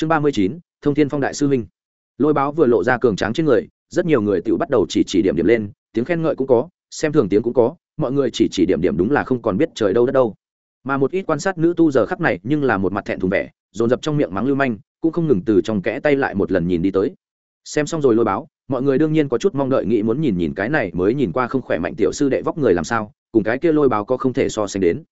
chương ba mươi chín, thông thiên phong đại sư huynh. Lôi báo vừa lộ ra cường tráng trên người, rất nhiều người tự bắt đầu chỉ chỉ điểm điểm lên, tiếng khen ngợi cũng có, xem thường tiếng cũng có, mọi người chỉ chỉ điểm điểm đúng là không còn biết trời đâu đất đâu. Mà một ít quan sát nữ tu giờ khắc này nhưng là một mặt thẹn thùng vẻ, dồn dập trong miệng mắng lưu manh, cũng không ngừng từ trong kẽ tay lại một lần nhìn đi tới. Xem xong rồi lôi báo, mọi người đương nhiên có chút mong đợi nghĩ muốn nhìn nhìn cái này mới nhìn qua không khỏe mạnh tiểu sư đệ vóc người làm sao, cùng cái kia lôi báo có không thể so sánh đến.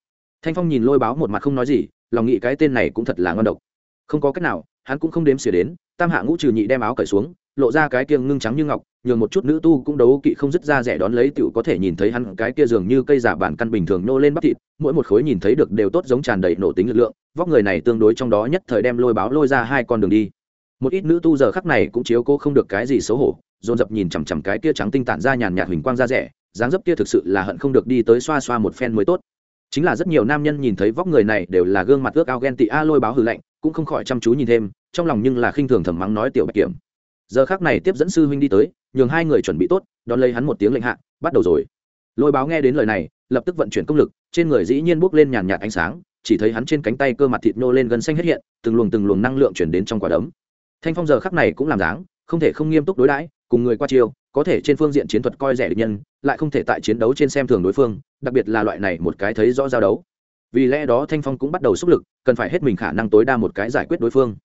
Thanh phong nhìn lôi báo một mặt không nói gì, lòng nghĩ cái tên này cũng thật là ngon độc. Không có cách nào hắn cũng không đếm xỉa đến, tam hạ ngũ trừ nhị đem áo cởi xuống, lộ ra cái kia ngưng trắng như ngọc, nhường một chút nữ tu cũng đấu kỵ không dứt ra rẻ đón lấy tiểu có thể nhìn thấy hắn cái kia dường như cây giả bản căn bình thường nô lên bắp thịt, mỗi một khối nhìn thấy được đều tốt giống tràn đầy nổ tính lực lượng, vóc người này tương đối trong đó nhất thời đem lôi báo lôi ra hai con đường đi. Một ít nữ tu giờ khắc này cũng chiếu cô không được cái gì xấu hổ, dồn dập nhìn chằm chằm cái kia trắng tinh tản ra nhàn nhạt huỳnh quang ra rẻ, dáng dấp kia thực sự là hận không được đi tới xoa xoa một phen mới tốt. Chính là rất nhiều nam nhân nhìn thấy vóc người này đều là gương mặt ước ao ghen tị a lôi báo hư lạnh cũng không khỏi chăm chú nhìn thêm, trong lòng nhưng là khinh thường thầm mắng nói tiểu bạch kiểm. Giờ khác này tiếp dẫn sư huynh đi tới, nhường hai người chuẩn bị tốt, đón lấy hắn một tiếng lệnh hạ, bắt đầu rồi. Lôi báo nghe đến lời này, lập tức vận chuyển công lực, trên người dĩ nhiên bốc lên nhàn nhạt ánh sáng, chỉ thấy hắn trên cánh tay cơ mặt thịt nô lên gần xanh hết hiện, từng luồng từng luồng năng lượng chuyển đến trong quả đấm. Thanh phong giờ khắc này cũng làm dáng, không thể không nghiêm túc đối đãi, cùng người qua chiêu, có thể trên phương diện chiến thuật coi rẻ địch nhân, lại không thể tại chiến đấu trên xem thường đối phương, đặc biệt là loại này một cái thấy rõ giao đấu vì lẽ đó thanh phong cũng bắt đầu xúc lực, cần phải hết mình khả năng tối đa một cái giải quyết đối phương.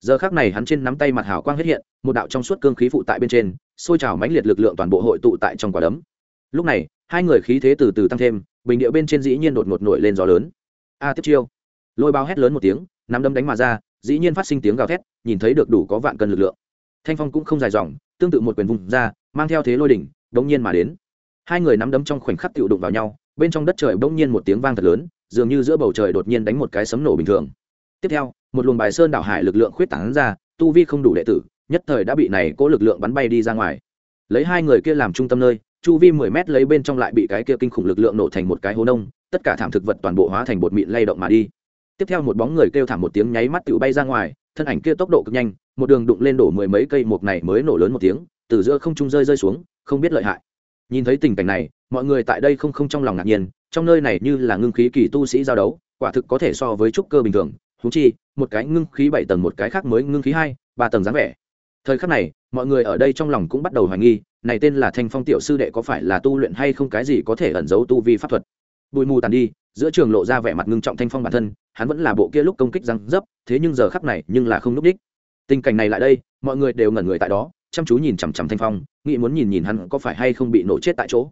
Giờ khác này hắn trên nắm tay mặt hào quang hết hiện, một đạo trong suốt cương khí phụ tại bên trên xôi trào mãnh liệt lực lượng toàn bộ hội tụ tại trong quả đấm. Lúc này, hai người khí thế từ từ tăng thêm, bình điệu bên trên dĩ nhiên đột ngột nổi lên gió lớn. A tiếp chiêu. Lôi bao hét lớn một tiếng, nắm đấm đánh mà ra, dĩ nhiên phát sinh tiếng gào thét, nhìn thấy được đủ có vạn cân lực lượng. Thanh phong cũng không dài dòng, tương tự một quyền vùng ra, mang theo thế lôi đỉnh, đống nhiên mà đến. Hai người nắm đấm trong khoảnh khắc tự đụng vào nhau, bên trong đất trời đống nhiên một tiếng vang thật lớn dường như giữa bầu trời đột nhiên đánh một cái sấm nổ bình thường. Tiếp theo, một luồng bài sơn đảo hải lực lượng khuyết tảng ra, tu vi không đủ đệ tử, nhất thời đã bị này cố lực lượng bắn bay đi ra ngoài. Lấy hai người kia làm trung tâm nơi, chu vi mười mét lấy bên trong lại bị cái kia kinh khủng lực lượng nổ thành một cái hố nông, tất cả thảm thực vật toàn bộ hóa thành bột mịn lay động mà đi. Tiếp theo một bóng người kêu thảm một tiếng nháy mắt tự bay ra ngoài, thân ảnh kia tốc độ cực nhanh, một đường đụng lên đổ mười mấy cây mục này mới nổ lớn một tiếng, từ giữa không trung rơi rơi xuống, không biết lợi hại. Nhìn thấy tình cảnh này, mọi người tại đây không không trong lòng ngạc nhiên trong nơi này như là ngưng khí kỳ tu sĩ giao đấu, quả thực có thể so với trúc cơ bình thường thú chi, một cái ngưng khí bảy tầng một cái khác mới ngưng khí hai, ba tầng dáng vẻ. Thời khắc này, mọi người ở đây trong lòng cũng bắt đầu hoài nghi, này tên là thanh phong tiểu sư đệ có phải là tu luyện hay không cái gì có thể ẩn giấu tu vi pháp thuật. Bụi mù tàn đi, giữa trường lộ ra vẻ mặt ngưng trọng thanh phong bản thân, hắn vẫn là bộ kia lúc công kích răng dấp, thế nhưng giờ khắc này nhưng là không núp đích. Tình cảnh này lại đây, mọi người đều ngẩn người tại đó, chăm chú nhìn chằm chằm thanh phong, nghĩ muốn nhìn nhìn hắn có phải hay không bị nổ chết tại chỗ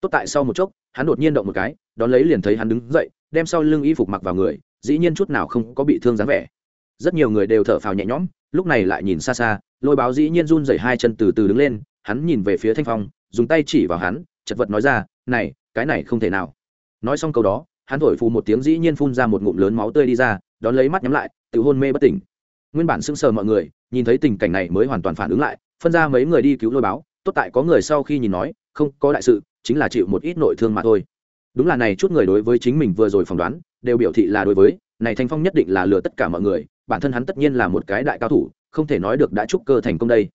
tốt tại sau một chốc, hắn đột nhiên động một cái, đón lấy liền thấy hắn đứng dậy, đem sau lưng y phục mặc vào người, dĩ nhiên chút nào không có bị thương dáng vẻ. Rất nhiều người đều thở phào nhẹ nhõm, lúc này lại nhìn xa xa, lôi báo dĩ nhiên run dày hai chân từ từ đứng lên, hắn nhìn về phía thanh phong, dùng tay chỉ vào hắn, chật vật nói ra, này, cái này không thể nào. Nói xong câu đó, hắn thổi phù một tiếng dĩ nhiên phun ra một ngụm lớn máu tươi đi ra, đón lấy mắt nhắm lại, tự hôn mê bất tỉnh. Nguyên bản sững sờ mọi người, nhìn thấy tình cảnh này mới hoàn toàn phản ứng lại, phân ra mấy người đi cứu lôi báo, tốt tại có người sau khi nhìn nói, không có đại sự chính là chịu một ít nội thương mà thôi. Đúng là này chút người đối với chính mình vừa rồi phỏng đoán, đều biểu thị là đối với, này thanh phong nhất định là lừa tất cả mọi người, bản thân hắn tất nhiên là một cái đại cao thủ, không thể nói được đã chúc cơ thành công đây.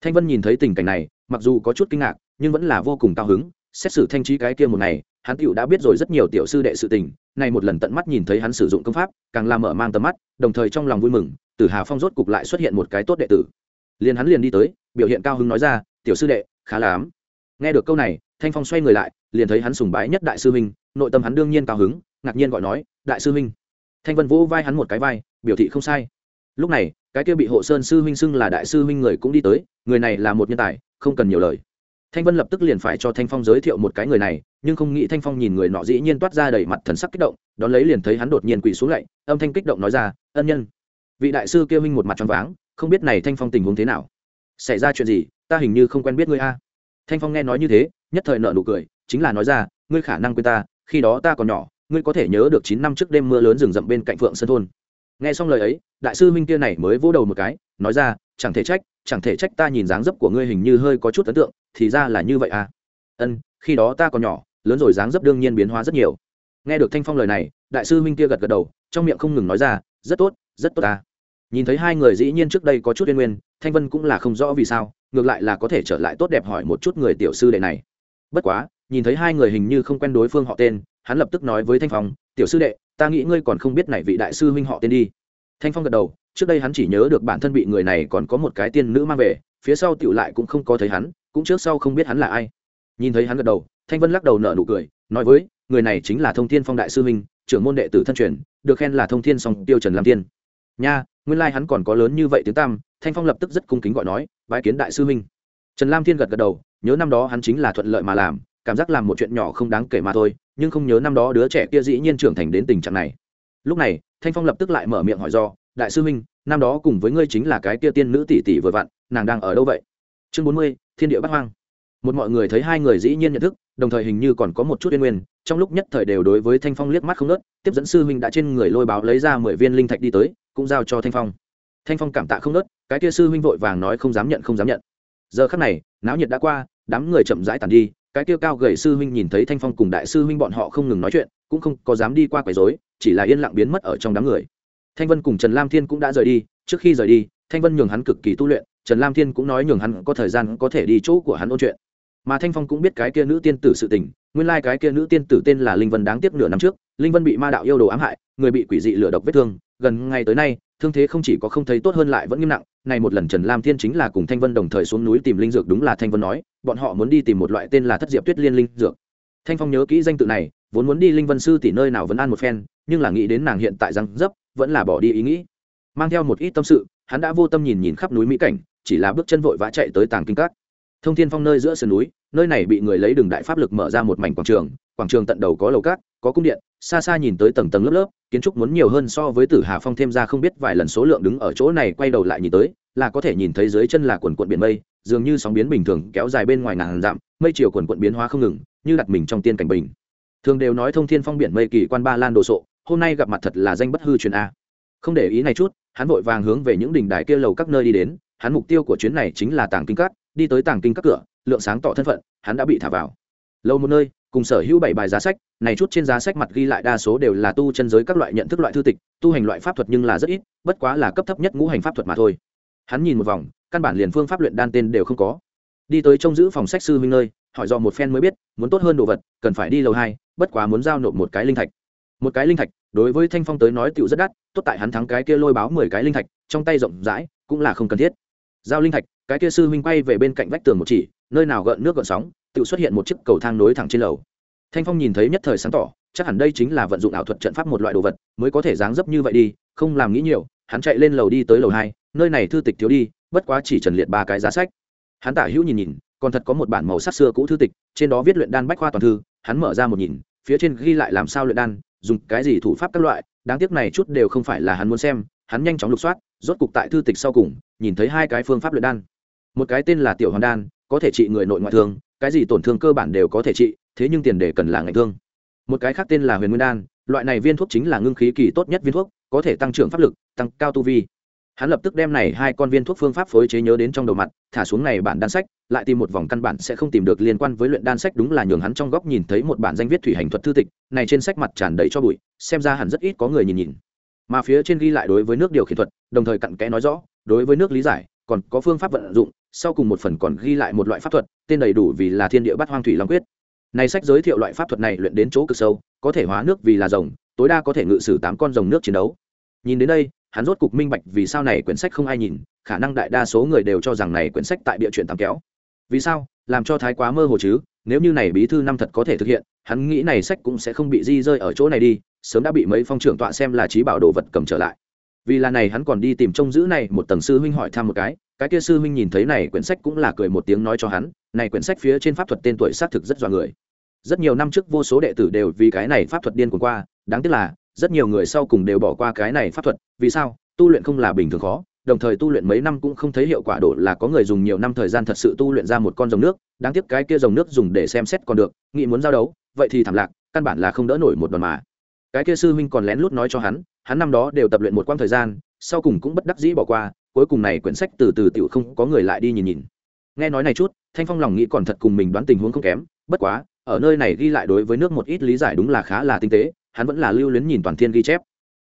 Thanh vân nhìn thấy tình cảnh này, mặc dù có chút kinh ngạc, nhưng vẫn là vô cùng cao hứng, xét xử thanh trí cái kia một ngày, hắn tựu đã biết rồi rất nhiều tiểu sư đệ sự tình, này một lần tận mắt nhìn thấy hắn sử dụng công pháp, càng làm mở mang tầm mắt, đồng thời trong lòng vui mừng, tử hà phong rốt cục lại xuất hiện một cái tốt đệ tử. Liền hắn liền đi tới, biểu hiện cao hứng nói ra, tiểu sư đệ, khá là ám nghe được câu này thanh phong xoay người lại, liền thấy hắn sùng bái nhất đại sư minh nội tâm hắn đương nhiên cao hứng, ngạc nhiên gọi nói, đại sư minh thanh vân vỗ vai hắn một cái vai, biểu thị không sai. Lúc này, cái kia bị hộ sơn sư huynh xưng là đại sư huynh người cũng đi tới, người này là một nhân tài, không cần nhiều lời. Thanh vân lập tức liền phải cho thanh phong giới thiệu một cái người này, nhưng không nghĩ thanh phong nhìn người nọ dĩ nhiên toát ra đầy mặt thần sắc kích động, đón lấy liền thấy hắn đột nhiên quỳ xuống lạy âm thanh kích động nói ra, ân nhân. Vị đại sư kia huynh một mặt tròn váng, không biết này thanh phong tình huống thế nào. Xảy ra chuyện gì? Ta hình như không quen biết ngươi a thanh phong nghe nói như thế, nhất thời nợ nụ cười, chính là nói ra, ngươi khả năng quên ta, khi đó ta còn nhỏ, ngươi có thể nhớ được chín năm trước đêm mưa lớn rừng rậm bên cạnh phượng sơn thôn. Nghe xong lời ấy, đại sư minh kia này mới vỗ đầu một cái, nói ra, chẳng thể trách, chẳng thể trách ta nhìn dáng dấp của ngươi hình như hơi có chút ấn tượng, thì ra là như vậy à? Ân, khi đó ta còn nhỏ, lớn rồi dáng dấp đương nhiên biến hóa rất nhiều. Nghe được thanh phong lời này, đại sư minh kia gật gật đầu, trong miệng không ngừng nói ra, rất tốt rất tốt ta nhìn thấy hai người dĩ nhiên trước đây có chút yên nguyên thanh vân cũng là không rõ vì sao, ngược lại là có thể trở lại tốt đẹp hỏi một chút người tiểu sư đệ này. Bất quá, nhìn thấy hai người hình như không quen đối phương họ tên, hắn lập tức nói với thanh phong, tiểu sư đệ, ta nghĩ ngươi còn không biết này vị đại sư huynh họ tên đi. Thanh phong gật đầu, trước đây hắn chỉ nhớ được bản thân bị người này còn có một cái tiên nữ mang về, phía sau tựu lại cũng không có thấy hắn, cũng trước sau không biết hắn là ai. Nhìn thấy hắn gật đầu, thanh vân lắc đầu nở nụ cười, nói với, người này chính là thông thiên phong đại sư huynh, trưởng môn đệ tử thân truyền, được khen là thông thiên song tiêu trần lam tiên. Nha nguyên lai hắn còn có lớn như vậy tiếng tam thanh phong lập tức rất cung kính gọi nói bái kiến đại sư minh. trần lam thiên gật gật đầu nhớ năm đó hắn chính là thuận lợi mà làm cảm giác làm một chuyện nhỏ không đáng kể mà thôi nhưng không nhớ năm đó đứa trẻ kia dĩ nhiên trưởng thành đến tình trạng này. Lúc này thanh phong lập tức lại mở miệng hỏi do đại sư minh, năm đó cùng với ngươi chính là cái kia tiên nữ tỷ tỷ vừa vặn nàng đang ở đâu vậy? Chương bốn mươi thiên địa bắt hoang. Một mọi người thấy hai người dĩ nhiên nhận thức đồng thời hình như còn có một chút yên nguyên, trong lúc nhất thời đều đối với thanh phong liếc mắt không nớt tiếp dẫn sư huynh đã trên người lôi báo lấy ra mười viên linh thạch đi tới, cũng giao cho thanh phong. Thanh phong cảm tạ không nớt cái kia sư huynh vội vàng nói không dám nhận, không dám nhận. Giờ khắc này, náo nhiệt đã qua, đám người chậm rãi tàn đi, cái kia cao gầy sư huynh nhìn thấy thanh phong cùng đại sư huynh bọn họ không ngừng nói chuyện, cũng không có dám đi qua quấy rối, chỉ là yên lặng biến mất ở trong đám người. Thanh vân cùng trần lam thiên cũng đã rời đi, trước khi rời đi, thanh vân nhường hắn cực kỳ tu luyện, trần lam thiên cũng nói nhường hắn có thời gian có thể đi chỗ của hắn ôn chuyện mà thanh phong cũng biết cái kia nữ tiên tử sự tình nguyên lai cái kia nữ tiên tử tên là linh vân đáng tiếc nửa năm trước linh vân bị ma đạo yêu đồ ám hại người bị quỷ dị lửa độc vết thương gần ngày tới nay thương thế không chỉ có không thấy tốt hơn lại vẫn nghiêm nặng này một lần trần lam thiên chính là cùng thanh vân đồng thời xuống núi tìm linh dược đúng là thanh vân nói bọn họ muốn đi tìm một loại tên là thất diệp tuyết liên linh dược thanh phong nhớ kỹ danh tự này vốn muốn đi linh vân sư tỷ nơi nào vẫn ăn một phen nhưng là nghĩ đến nàng hiện tại răng dấp vẫn là bỏ đi ý nghĩ mang theo một ít tâm sự hắn đã vô tâm nhìn nhìn khắp núi mỹ cảnh chỉ là bước chân vội vã chạy tới tàng kinh các thông thiên phong nơi giữa sườn núi, nơi này bị người lấy đường đại pháp lực mở ra một mảnh quảng trường quảng trường tận đầu có lầu cát, có cung điện, xa xa nhìn tới tầng tầng lớp lớp, kiến trúc muốn nhiều hơn so với tử hà phong thêm ra không biết vài lần số lượng đứng ở chỗ này quay đầu lại nhìn tới, là có thể nhìn thấy dưới chân là quần quận biển mây, dường như sóng biến bình thường kéo dài bên ngoài ngàn dặm, mây chiều quần quận biến hóa không ngừng, như đặt mình trong tiên cảnh bình. Thường đều nói thông thiên phong biển mây kỳ quan ba lan đồ sộ, hôm nay gặp mặt thật là danh bất hư truyền a. Không để ý này chút, hắn vội vàng hướng về những đỉnh đài kia lầu các nơi đi đến hắn mục tiêu của chuyến này chính là tàng kinh các, đi tới tàng kinh các cửa, lượng sáng tỏ thân phận, hắn đã bị thả vào. Lâu một nơi, cùng sở hữu bảy bài giá sách, này chút trên giá sách mặt ghi lại đa số đều là tu chân giới các loại nhận thức loại thư tịch, tu hành loại pháp thuật nhưng là rất ít, bất quá là cấp thấp nhất ngũ hành pháp thuật mà thôi. Hắn nhìn một vòng, căn bản liền phương pháp luyện đan tên đều không có. Đi tới trông giữ phòng sách sư huynh nơi, hỏi do một phen mới biết, muốn tốt hơn đồ vật, cần phải đi lầu hai, bất quá muốn giao nộp một cái linh thạch. Một cái linh thạch, đối với thanh phong tới nói tựu rất đắt, tốt tại hắn thắng cái kia lôi báo mười cái linh thạch, trong tay rộng rãi, cũng là không cần thiết giao linh thạch, cái kia sư huynh quay về bên cạnh vách tường một chỉ, nơi nào gợn nước gợn sóng, tự xuất hiện một chiếc cầu thang nối thẳng trên lầu. Thanh phong nhìn thấy nhất thời sáng tỏ, chắc hẳn đây chính là vận dụng ảo thuật trận pháp một loại đồ vật, mới có thể dáng dấp như vậy đi, không làm nghĩ nhiều, hắn chạy lên lầu đi tới lầu hai, nơi này thư tịch thiếu đi, bất quá chỉ trần liệt ba cái giá sách. Hắn tả hữu nhìn nhìn, còn thật có một bản màu sắc xưa cũ thư tịch, trên đó viết luyện đan bách khoa toàn thư, hắn mở ra một nhìn, phía trên ghi lại làm sao luyện đan, dùng cái gì thủ pháp các loại, đáng tiếc này chút đều không phải là hắn muốn xem, hắn nhanh chóng lục soát rốt cục tại thư tịch sau cùng, nhìn thấy hai cái phương pháp luyện đan. Một cái tên là tiểu hoàn đan, có thể trị người nội ngoại thương, cái gì tổn thương cơ bản đều có thể trị, thế nhưng tiền đề cần là ngạch thương. Một cái khác tên là huyền nguyên đan, loại này viên thuốc chính là ngưng khí kỳ tốt nhất viên thuốc, có thể tăng trưởng pháp lực, tăng cao tu vi. Hắn lập tức đem này hai con viên thuốc phương pháp phối chế nhớ đến trong đầu mặt, thả xuống này bản đan sách, lại tìm một vòng căn bản sẽ không tìm được liên quan với luyện đan sách đúng là nhường hắn trong góc nhìn thấy một bản danh viết thủy hành thuật thư tịch, này trên sách mặt tràn đầy cho bụi, xem ra hẳn rất ít có người nhìn nhìn mà phía trên ghi lại đối với nước điều khiển thuật, đồng thời cặn kẽ nói rõ, đối với nước lý giải, còn có phương pháp vận dụng, sau cùng một phần còn ghi lại một loại pháp thuật, tên đầy đủ vì là thiên địa bắt hoang thủy long quyết. Này sách giới thiệu loại pháp thuật này luyện đến chỗ cực sâu, có thể hóa nước vì là rồng, tối đa có thể ngự sử tám con rồng nước chiến đấu. Nhìn đến đây, hắn rốt cục minh bạch vì sao này quyển sách không ai nhìn, khả năng đại đa số người đều cho rằng này quyển sách tại địa chuyện tám kéo. Vì sao? Làm cho thái quá mơ hồ chứ, nếu như này bí thư năm thật có thể thực hiện, hắn nghĩ này sách cũng sẽ không bị di rơi ở chỗ này đi sớm đã bị mấy phong trưởng tọa xem là trí bảo đồ vật cầm trở lại. Vì là này hắn còn đi tìm trông giữ này một tầng sư huynh hỏi thăm một cái cái kia sư huynh nhìn thấy này quyển sách cũng là cười một tiếng nói cho hắn, này quyển sách phía trên pháp thuật tên tuổi xác thực rất dọa người. Rất nhiều năm trước vô số đệ tử đều vì cái này pháp thuật điên cuồng qua, đáng tiếc là, rất nhiều người sau cùng đều bỏ qua cái này pháp thuật, vì sao? Tu luyện không là bình thường khó, đồng thời tu luyện mấy năm cũng không thấy hiệu quả đổ là có người dùng nhiều năm thời gian thật sự tu luyện ra một con dòng nước, đáng tiếc cái kia dòng nước dùng để xem xét còn được, nghĩ muốn giao đấu, vậy thì thảm lạc, căn bản là không đỡ nổi một đòn mà cái kia sư huynh còn lén lút nói cho hắn hắn năm đó đều tập luyện một quãng thời gian, sau cùng cũng bất đắc dĩ bỏ qua, cuối cùng này quyển sách từ từ tiểu không có người lại đi nhìn nhìn. Nghe nói này chút, thanh phong lòng nghĩ còn thật cùng mình đoán tình huống không kém, bất quá, ở nơi này ghi lại đối với nước một ít lý giải đúng là khá là tinh tế, hắn vẫn là lưu luyến nhìn toàn thiên ghi chép.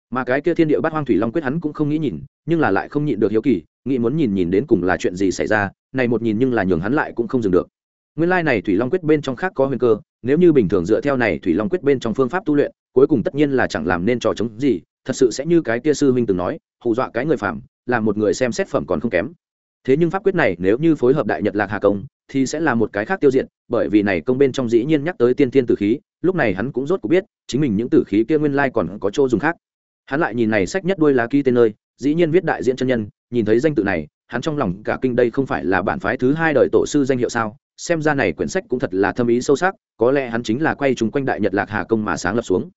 Mà cái kia thiên địa bát hoang thủy long quyết hắn cũng không nghĩ nhìn, nhưng là lại không nhịn được hiếu kỳ, nghĩ muốn nhìn nhìn đến cùng là chuyện gì xảy ra, này một nhìn nhưng là nhường hắn lại cũng không dừng được. Nguyên lai này thủy long quyết bên trong khác có huyền cơ, nếu như bình thường dựa theo này thủy long quyết bên trong phương pháp tu luyện cuối cùng tất nhiên là chẳng làm nên trò chống gì, thật sự sẽ như cái kia sư huynh từng nói, hù dọa cái người phạm là một người xem xét phẩm còn không kém. Thế nhưng pháp quyết này nếu như phối hợp đại nhật lạc hà công, thì sẽ là một cái khác tiêu diệt, bởi vì này công bên trong dĩ nhiên nhắc tới tiên tiên tử khí, lúc này hắn cũng rốt cuộc biết, chính mình những tử khí kia nguyên lai còn có chỗ dùng khác. Hắn lại nhìn này sách nhất đuôi lá ký tên nơi, dĩ nhiên viết đại diễn chân nhân, nhìn thấy danh tự này, hắn trong lòng cả kinh đây không phải là bản phái thứ hai đời tổ sư danh hiệu sao, xem ra này quyển sách cũng thật là thâm ý sâu sắc, có lẽ hắn chính là quay chung quanh đại nhật lạc hà công mà sáng lập xuống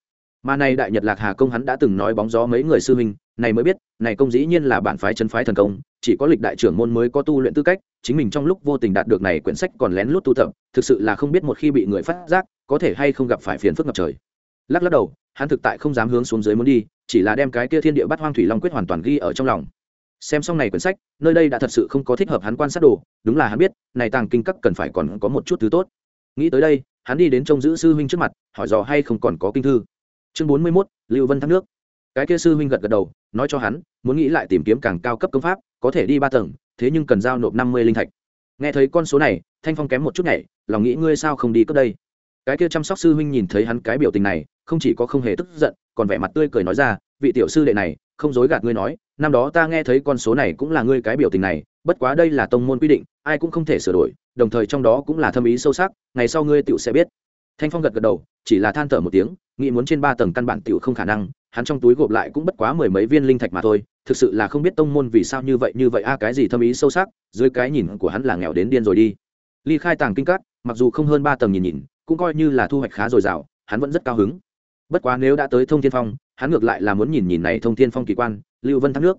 mà này đại nhật lạc hà công hắn đã từng nói bóng gió mấy người sư huynh, này mới biết, này công dĩ nhiên là bản phái chân phái thần công, chỉ có lịch đại trưởng môn mới có tu luyện tư cách, chính mình trong lúc vô tình đạt được này quyển sách còn lén lút tu tập, thực sự là không biết một khi bị người phát giác, có thể hay không gặp phải phiền phức ngập trời. Lắc lắc đầu, hắn thực tại không dám hướng xuống dưới muốn đi, chỉ là đem cái kia thiên địa bắt hoang thủy long quyết hoàn toàn ghi ở trong lòng. Xem xong này quyển sách, nơi đây đã thật sự không có thích hợp hắn quan sát đồ, đúng là hắn biết, này tàng kinh các cần phải còn có một chút thứ tốt. Nghĩ tới đây, hắn đi đến trông giữ sư huynh trước mặt, hỏi dò hay không còn có kinh thư chương bốn mươi mốt, lưu vân thác nước. Cái kia sư huynh gật gật đầu, nói cho hắn, muốn nghĩ lại tìm kiếm càng cao cấp công pháp, có thể đi ba tầng, thế nhưng cần giao nộp năm mươi linh thạch. Nghe thấy con số này, thanh phong kém một chút nhảy, lòng nghĩ ngươi sao không đi cấp đây? Cái kia chăm sóc sư huynh nhìn thấy hắn cái biểu tình này, không chỉ có không hề tức giận, còn vẻ mặt tươi cười nói ra, vị tiểu sư đệ này, không dối gạt ngươi nói, năm đó ta nghe thấy con số này cũng là ngươi cái biểu tình này, bất quá đây là tông môn quy định, ai cũng không thể sửa đổi, đồng thời trong đó cũng là thâm ý sâu sắc, ngày sau ngươi tựu sẽ biết thanh phong gật gật đầu, chỉ là than thở một tiếng, nghĩ muốn trên ba tầng căn bản tựu không khả năng, hắn trong túi gộp lại cũng bất quá mười mấy viên linh thạch mà thôi, thực sự là không biết tông môn vì sao như vậy như vậy a, cái gì thâm ý sâu sắc, dưới cái nhìn của hắn là nghèo đến điên rồi đi. Ly khai tàng kinh cát mặc dù không hơn ba tầng nhìn nhìn, cũng coi như là thu hoạch khá dồi dào, hắn vẫn rất cao hứng. Bất quá nếu đã tới thông thiên phong, hắn ngược lại là muốn nhìn nhìn này thông thiên phong kỳ quan, lưu vân thác nước.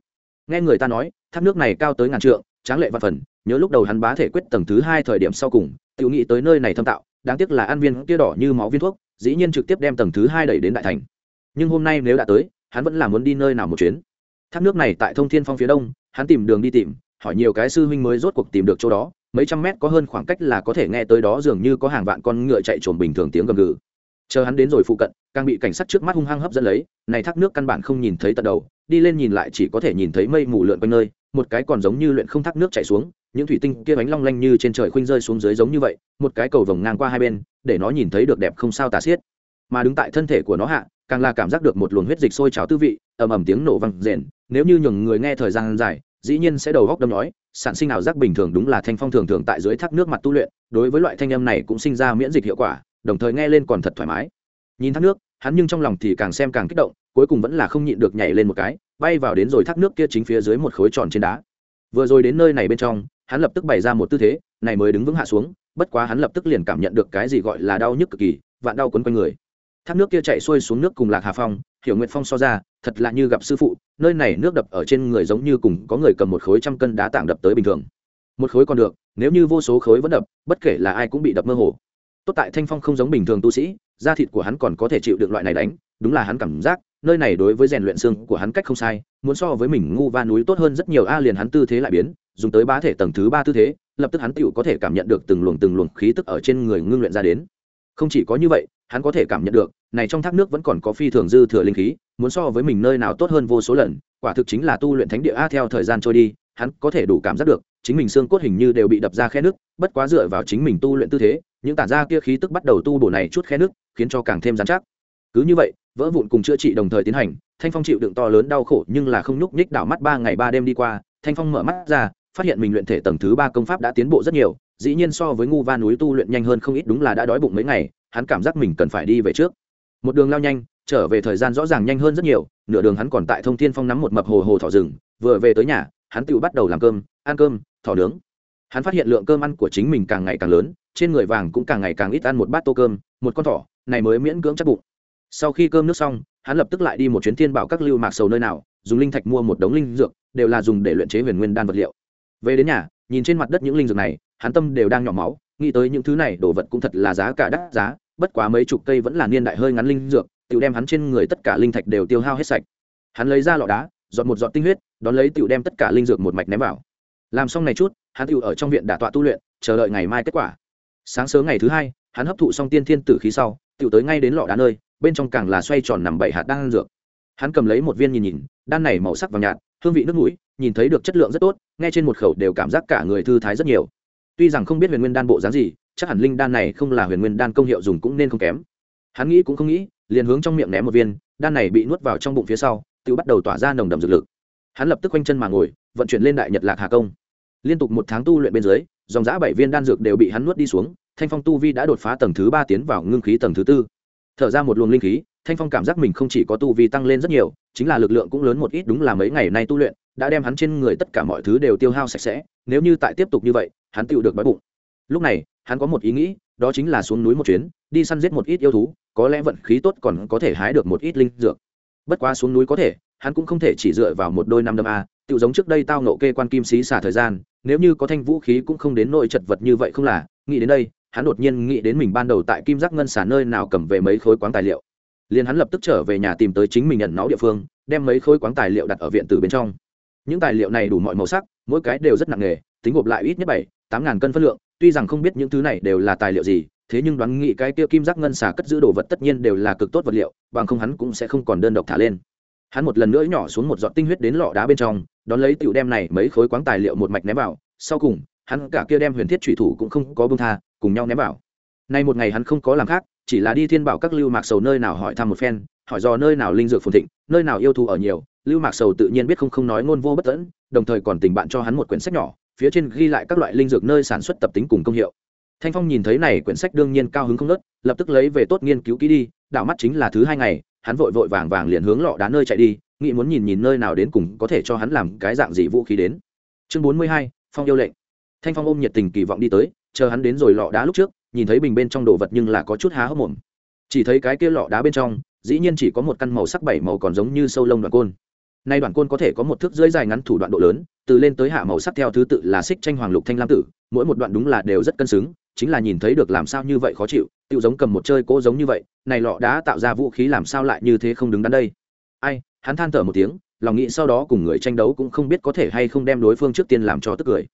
Nghe người ta nói, thác nước này cao tới ngàn trượng, tráng lệ văn phần, nhớ lúc đầu hắn bá thể quyết tầng thứ hai thời điểm sau cùng tự nghĩ tới nơi này thâm tạo đáng tiếc là ăn viên kia đỏ như máu viên thuốc, dĩ nhiên trực tiếp đem tầng thứ hai đẩy đến đại thành. Nhưng hôm nay nếu đã tới, hắn vẫn là muốn đi nơi nào một chuyến. Thác nước này tại thông thiên phong phía đông, hắn tìm đường đi tìm, hỏi nhiều cái sư huynh mới rốt cuộc tìm được chỗ đó, mấy trăm mét có hơn khoảng cách là có thể nghe tới đó dường như có hàng vạn con ngựa chạy trồm bình thường tiếng gầm gừ. Chờ hắn đến rồi phụ cận, càng bị cảnh sát trước mắt hung hăng hấp dẫn lấy, này thác nước căn bản không nhìn thấy tận đầu, đi lên nhìn lại chỉ có thể nhìn thấy mây mù lượn quanh nơi một cái còn giống như luyện không thác nước chảy xuống, những thủy tinh kia bánh long lanh như trên trời khuynh rơi xuống dưới giống như vậy, một cái cầu vồng ngang qua hai bên, để nó nhìn thấy được đẹp không sao tà xiết. Mà đứng tại thân thể của nó hạ, càng là cảm giác được một luồng huyết dịch sôi trào tư vị, ầm ầm tiếng nổ vang rền, nếu như nhường người nghe thời gian dài, dĩ nhiên sẽ đầu góc đâm nhói, sản sinh ảo giác bình thường đúng là thanh phong thường thường tại dưới thác nước mặt tu luyện, đối với loại thanh âm này cũng sinh ra miễn dịch hiệu quả, đồng thời nghe lên còn thật thoải mái. Nhìn thác nước, hắn nhưng trong lòng thì càng xem càng kích động, cuối cùng vẫn là không nhịn được nhảy lên một cái bay vào đến rồi thác nước kia chính phía dưới một khối tròn trên đá. Vừa rồi đến nơi này bên trong, hắn lập tức bày ra một tư thế, này mới đứng vững hạ xuống, bất quá hắn lập tức liền cảm nhận được cái gì gọi là đau nhức cực kỳ, vạn đau quấn quanh người. Thác nước kia chạy xuôi xuống nước cùng lạc hà phong, hiểu nguyệt phong so ra, thật là như gặp sư phụ, nơi này nước đập ở trên người giống như cùng có người cầm một khối trăm cân đá tảng đập tới bình thường. Một khối còn được, nếu như vô số khối vẫn đập, bất kể là ai cũng bị đập mơ hồ. Tốt tại thanh phong không giống bình thường tu sĩ, da thịt của hắn còn có thể chịu được loại này đánh, đúng là hắn cảm giác nơi này đối với rèn luyện xương của hắn cách không sai, muốn so với mình ngu va núi tốt hơn rất nhiều. A liền hắn tư thế lại biến, dùng tới bá thể tầng thứ ba tư thế, lập tức hắn tựu có thể cảm nhận được từng luồng từng luồng khí tức ở trên người ngưng luyện ra đến. Không chỉ có như vậy, hắn có thể cảm nhận được, này trong thác nước vẫn còn có phi thường dư thừa linh khí, muốn so với mình nơi nào tốt hơn vô số lần, quả thực chính là tu luyện thánh địa a theo thời gian trôi đi, hắn có thể đủ cảm giác được, chính mình xương cốt hình như đều bị đập ra khe nước, bất quá dựa vào chính mình tu luyện tư thế, những tản ra kia khí tức bắt đầu tu bổ này chút khe nước, khiến cho càng thêm dán chắc. Cứ như vậy vỡ vụn cùng chữa trị đồng thời tiến hành, thanh phong chịu đựng to lớn đau khổ nhưng là không nhúc nhích đảo mắt ba ngày ba đêm đi qua, thanh phong mở mắt ra, phát hiện mình luyện thể tầng thứ ba công pháp đã tiến bộ rất nhiều, dĩ nhiên so với ngu va núi tu luyện nhanh hơn không ít đúng là đã đói bụng mấy ngày, hắn cảm giác mình cần phải đi về trước. Một đường lao nhanh, trở về thời gian rõ ràng nhanh hơn rất nhiều, nửa đường hắn còn tại thông thiên phong nắm một mập hồ hồ thỏ rừng, vừa về tới nhà, hắn tự bắt đầu làm cơm, ăn cơm, thỏ nướng. Hắn phát hiện lượng cơm ăn của chính mình càng ngày càng lớn, trên người vàng cũng càng ngày càng ít ăn một bát tô cơm, một con thỏ, này mới miễn cưỡng chắc bụng sau khi cơm nước xong, hắn lập tức lại đi một chuyến thiên bảo các lưu mạc sầu nơi nào, dùng linh thạch mua một đống linh dược, đều là dùng để luyện chế huyền nguyên đan vật liệu. Về đến nhà, nhìn trên mặt đất những linh dược này, hắn tâm đều đang nhỏ máu, nghĩ tới những thứ này đồ vật cũng thật là giá cả đắt giá, bất quá mấy chục cây vẫn là niên đại hơi ngắn linh dược tự đem hắn trên người tất cả linh thạch đều tiêu hao hết sạch. Hắn lấy ra lọ đá, dọn một giọt tinh huyết, đón lấy tự đem tất cả linh dược một mạch ném vào. Làm xong này chút, hắn tự ở trong viện đả tọa tu luyện, chờ đợi ngày mai kết quả. Sáng sớm ngày thứ hai, hắn hấp thụ xong tiên thiên tử khí sau tự tới ngay đến lọ đá nơi bên trong càng là xoay tròn nằm bảy hạt đan dược. Hắn cầm lấy một viên nhìn nhìn, đan này màu sắc vàng nhạt, hương vị nước mũi, nhìn thấy được chất lượng rất tốt, nghe trên một khẩu đều cảm giác cả người thư thái rất nhiều. Tuy rằng không biết huyền nguyên đan bộ dáng gì, chắc hẳn linh đan này không là huyền nguyên đan công hiệu dùng cũng nên không kém. Hắn nghĩ cũng không nghĩ, liền hướng trong miệng ném một viên, đan này bị nuốt vào trong bụng phía sau, tự bắt đầu tỏa ra nồng đậm dược lực. Hắn lập tức quanh chân mà ngồi, vận chuyển lên đại nhật lạc hà công. Liên tục một tháng tu luyện bên dưới, dòng giã bảy viên đan dược đều bị hắn nuốt đi xuống, thanh phong tu vi đã đột phá tầng thứ ba tiến vào ngưng khí tầng thứ tư thở ra một luồng linh khí, thanh phong cảm giác mình không chỉ có tu vi tăng lên rất nhiều, chính là lực lượng cũng lớn một ít đúng là mấy ngày nay tu luyện, đã đem hắn trên người tất cả mọi thứ đều tiêu hao sạch sẽ, nếu như tại tiếp tục như vậy, hắn tựu được đói bụng. Lúc này, hắn có một ý nghĩ, đó chính là xuống núi một chuyến, đi săn giết một ít yêu thú, có lẽ vận khí tốt còn có thể hái được một ít linh dược. Bất quá xuống núi có thể, hắn cũng không thể chỉ dựa vào một đôi năm đâm a, tựu giống trước đây tao nộ kê quan kim xí xả thời gian, nếu như có thanh vũ khí cũng không đến nội chật vật như vậy không là, nghĩ đến đây hắn đột nhiên nghĩ đến mình ban đầu tại kim giác ngân xả nơi nào cầm về mấy khối quáng tài liệu. Liền hắn lập tức trở về nhà tìm tới chính mình nhận nó địa phương, đem mấy khối quáng tài liệu đặt ở viện tử bên trong. Những tài liệu này đủ mọi màu sắc, mỗi cái đều rất nặng nghề, tính gộp lại ít nhất bảy, tám ngàn cân phân lượng, tuy rằng không biết những thứ này đều là tài liệu gì, thế nhưng đoán nghĩ cái kia kim giác ngân xà cất giữ đồ vật tất nhiên đều là cực tốt vật liệu, bằng không hắn cũng sẽ không còn đơn độc thả lên. Hắn một lần nữa nhỏ xuống một giọt tinh huyết đến lọ đá bên trong, đón lấy tiểu đem này mấy khối quáng tài liệu một mạch ném vào, sau cùng, hắn cả kia đem huyền thiết thủy thủ cũng không có bông tha cùng nhau ném vào. Nay một ngày hắn không có làm khác, chỉ là đi thiên bảo các lưu mạc sầu nơi nào hỏi thăm một phen, hỏi do nơi nào linh dược phồn thịnh, nơi nào yêu thù ở nhiều, lưu mạc sầu tự nhiên biết không không nói ngôn vô bất tẫn đồng thời còn tình bạn cho hắn một quyển sách nhỏ, phía trên ghi lại các loại linh dược nơi sản xuất tập tính cùng công hiệu. Thanh phong nhìn thấy này quyển sách đương nhiên cao hứng không nớt lập tức lấy về tốt nghiên cứu kỹ đi, đảo mắt chính là thứ hai ngày, hắn vội vội vàng vàng liền hướng lọ đá nơi chạy đi, nghĩ muốn nhìn nhìn nơi nào đến cùng có thể cho hắn làm cái dạng gì vũ khí đến. Chương bốn mươi hai, phong yêu lệnh. Thanh phong ôm nhiệt tình kỳ vọng đi tới chờ hắn đến rồi lọ đá lúc trước, nhìn thấy bình bên trong đồ vật nhưng là có chút há hốc mồm. Chỉ thấy cái kia lọ đá bên trong, dĩ nhiên chỉ có một căn màu sắc bảy màu còn giống như sâu lông đoạn côn. Nay đoạn côn có thể có một thước dưới dài ngắn thủ đoạn độ lớn, từ lên tới hạ màu sắc theo thứ tự là xích tranh hoàng lục thanh lam tử, mỗi một đoạn đúng là đều rất cân xứng, chính là nhìn thấy được làm sao như vậy khó chịu tự giống cầm một chơi cỗ giống như vậy, này lọ đá tạo ra vũ khí làm sao lại như thế không đứng đắn đây? Ai, hắn than thở một tiếng, lòng nghĩ sau đó cùng người tranh đấu cũng không biết có thể hay không đem đối phương trước tiên làm cho tức cười.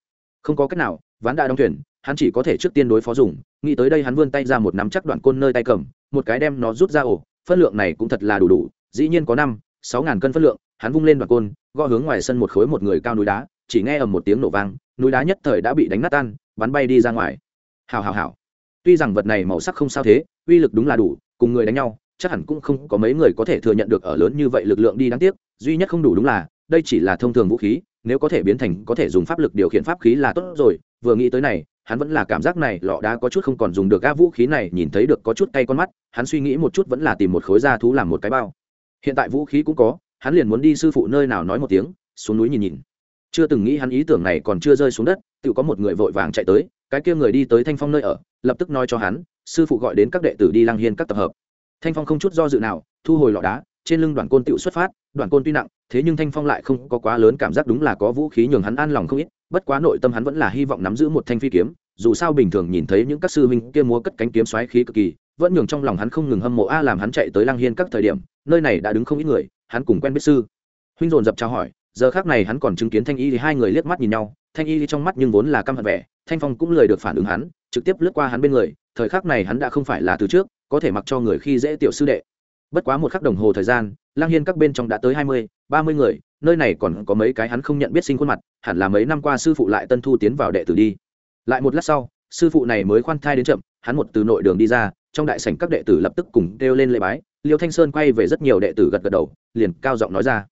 Không có cách nào, ván đã đóng thuyền hắn chỉ có thể trước tiên đối phó dùng, nghĩ tới đây hắn vươn tay ra một nắm chắc đoạn côn nơi tay cầm, một cái đem nó rút ra ổ, phân lượng này cũng thật là đủ đủ, dĩ nhiên có năm, sáu ngàn cân phân lượng, hắn vung lên đoạn côn, gõ hướng ngoài sân một khối một người cao núi đá, chỉ nghe ầm một tiếng nổ vang, núi đá nhất thời đã bị đánh nát tan, bắn bay đi ra ngoài. Hào hào hào. Tuy rằng vật này màu sắc không sao thế, uy lực đúng là đủ, cùng người đánh nhau, chắc hẳn cũng không có mấy người có thể thừa nhận được ở lớn như vậy lực lượng đi đáng tiếc, duy nhất không đủ đúng là, đây chỉ là thông thường vũ khí, nếu có thể biến thành có thể dùng pháp lực điều khiển pháp khí là tốt rồi, vừa nghĩ tới này hắn vẫn là cảm giác này, lọ đá có chút không còn dùng được các vũ khí này nhìn thấy được có chút cay con mắt, hắn suy nghĩ một chút vẫn là tìm một khối da thú làm một cái bao. Hiện tại vũ khí cũng có, hắn liền muốn đi sư phụ nơi nào nói một tiếng, xuống núi nhìn nhìn. Chưa từng nghĩ hắn ý tưởng này còn chưa rơi xuống đất, tự có một người vội vàng chạy tới, cái kia người đi tới thanh phong nơi ở, lập tức nói cho hắn, sư phụ gọi đến các đệ tử đi lang hiên các tập hợp. Thanh phong không chút do dự nào, thu hồi lọ đá, trên lưng đoàn côn tựu xuất phát, đoàn côn tuy nặng, thế nhưng thanh phong lại không có quá lớn cảm giác đúng là có vũ khí nhường hắn an lòng không ít bất quá nội tâm hắn vẫn là hy vọng nắm giữ một thanh phi kiếm, dù sao bình thường nhìn thấy những các sư huynh kia múa cất cánh kiếm xoáy khí cực kỳ, vẫn nhường trong lòng hắn không ngừng hâm mộ a làm hắn chạy tới lang hiên các thời điểm, nơi này đã đứng không ít người, hắn cùng quen biết sư. Huynh dồn dập trao hỏi, giờ khác này hắn còn chứng kiến thanh y thì hai người liếc mắt nhìn nhau, thanh y trong mắt nhưng vốn là căm hận vẻ, thanh phong cũng lời được phản ứng hắn, trực tiếp lướt qua hắn bên người, thời khắc này hắn đã không phải là từ trước, có thể mặc cho người khi dễ tiểu sư đệ. Bất quá một khắc đồng hồ thời gian lang hiên các bên trong đã tới hai mươi, ba mươi người nơi này còn có mấy cái hắn không nhận biết sinh khuôn mặt, hẳn là mấy năm qua sư phụ lại tân thu tiến vào đệ tử đi. Lại một lát sau, sư phụ này mới khoan thai đến chậm, hắn một từ nội đường đi ra, trong đại sảnh các đệ tử lập tức cùng kêu lên lễ bái, liêu thanh sơn quay về rất nhiều đệ tử gật gật đầu, liền cao giọng nói ra,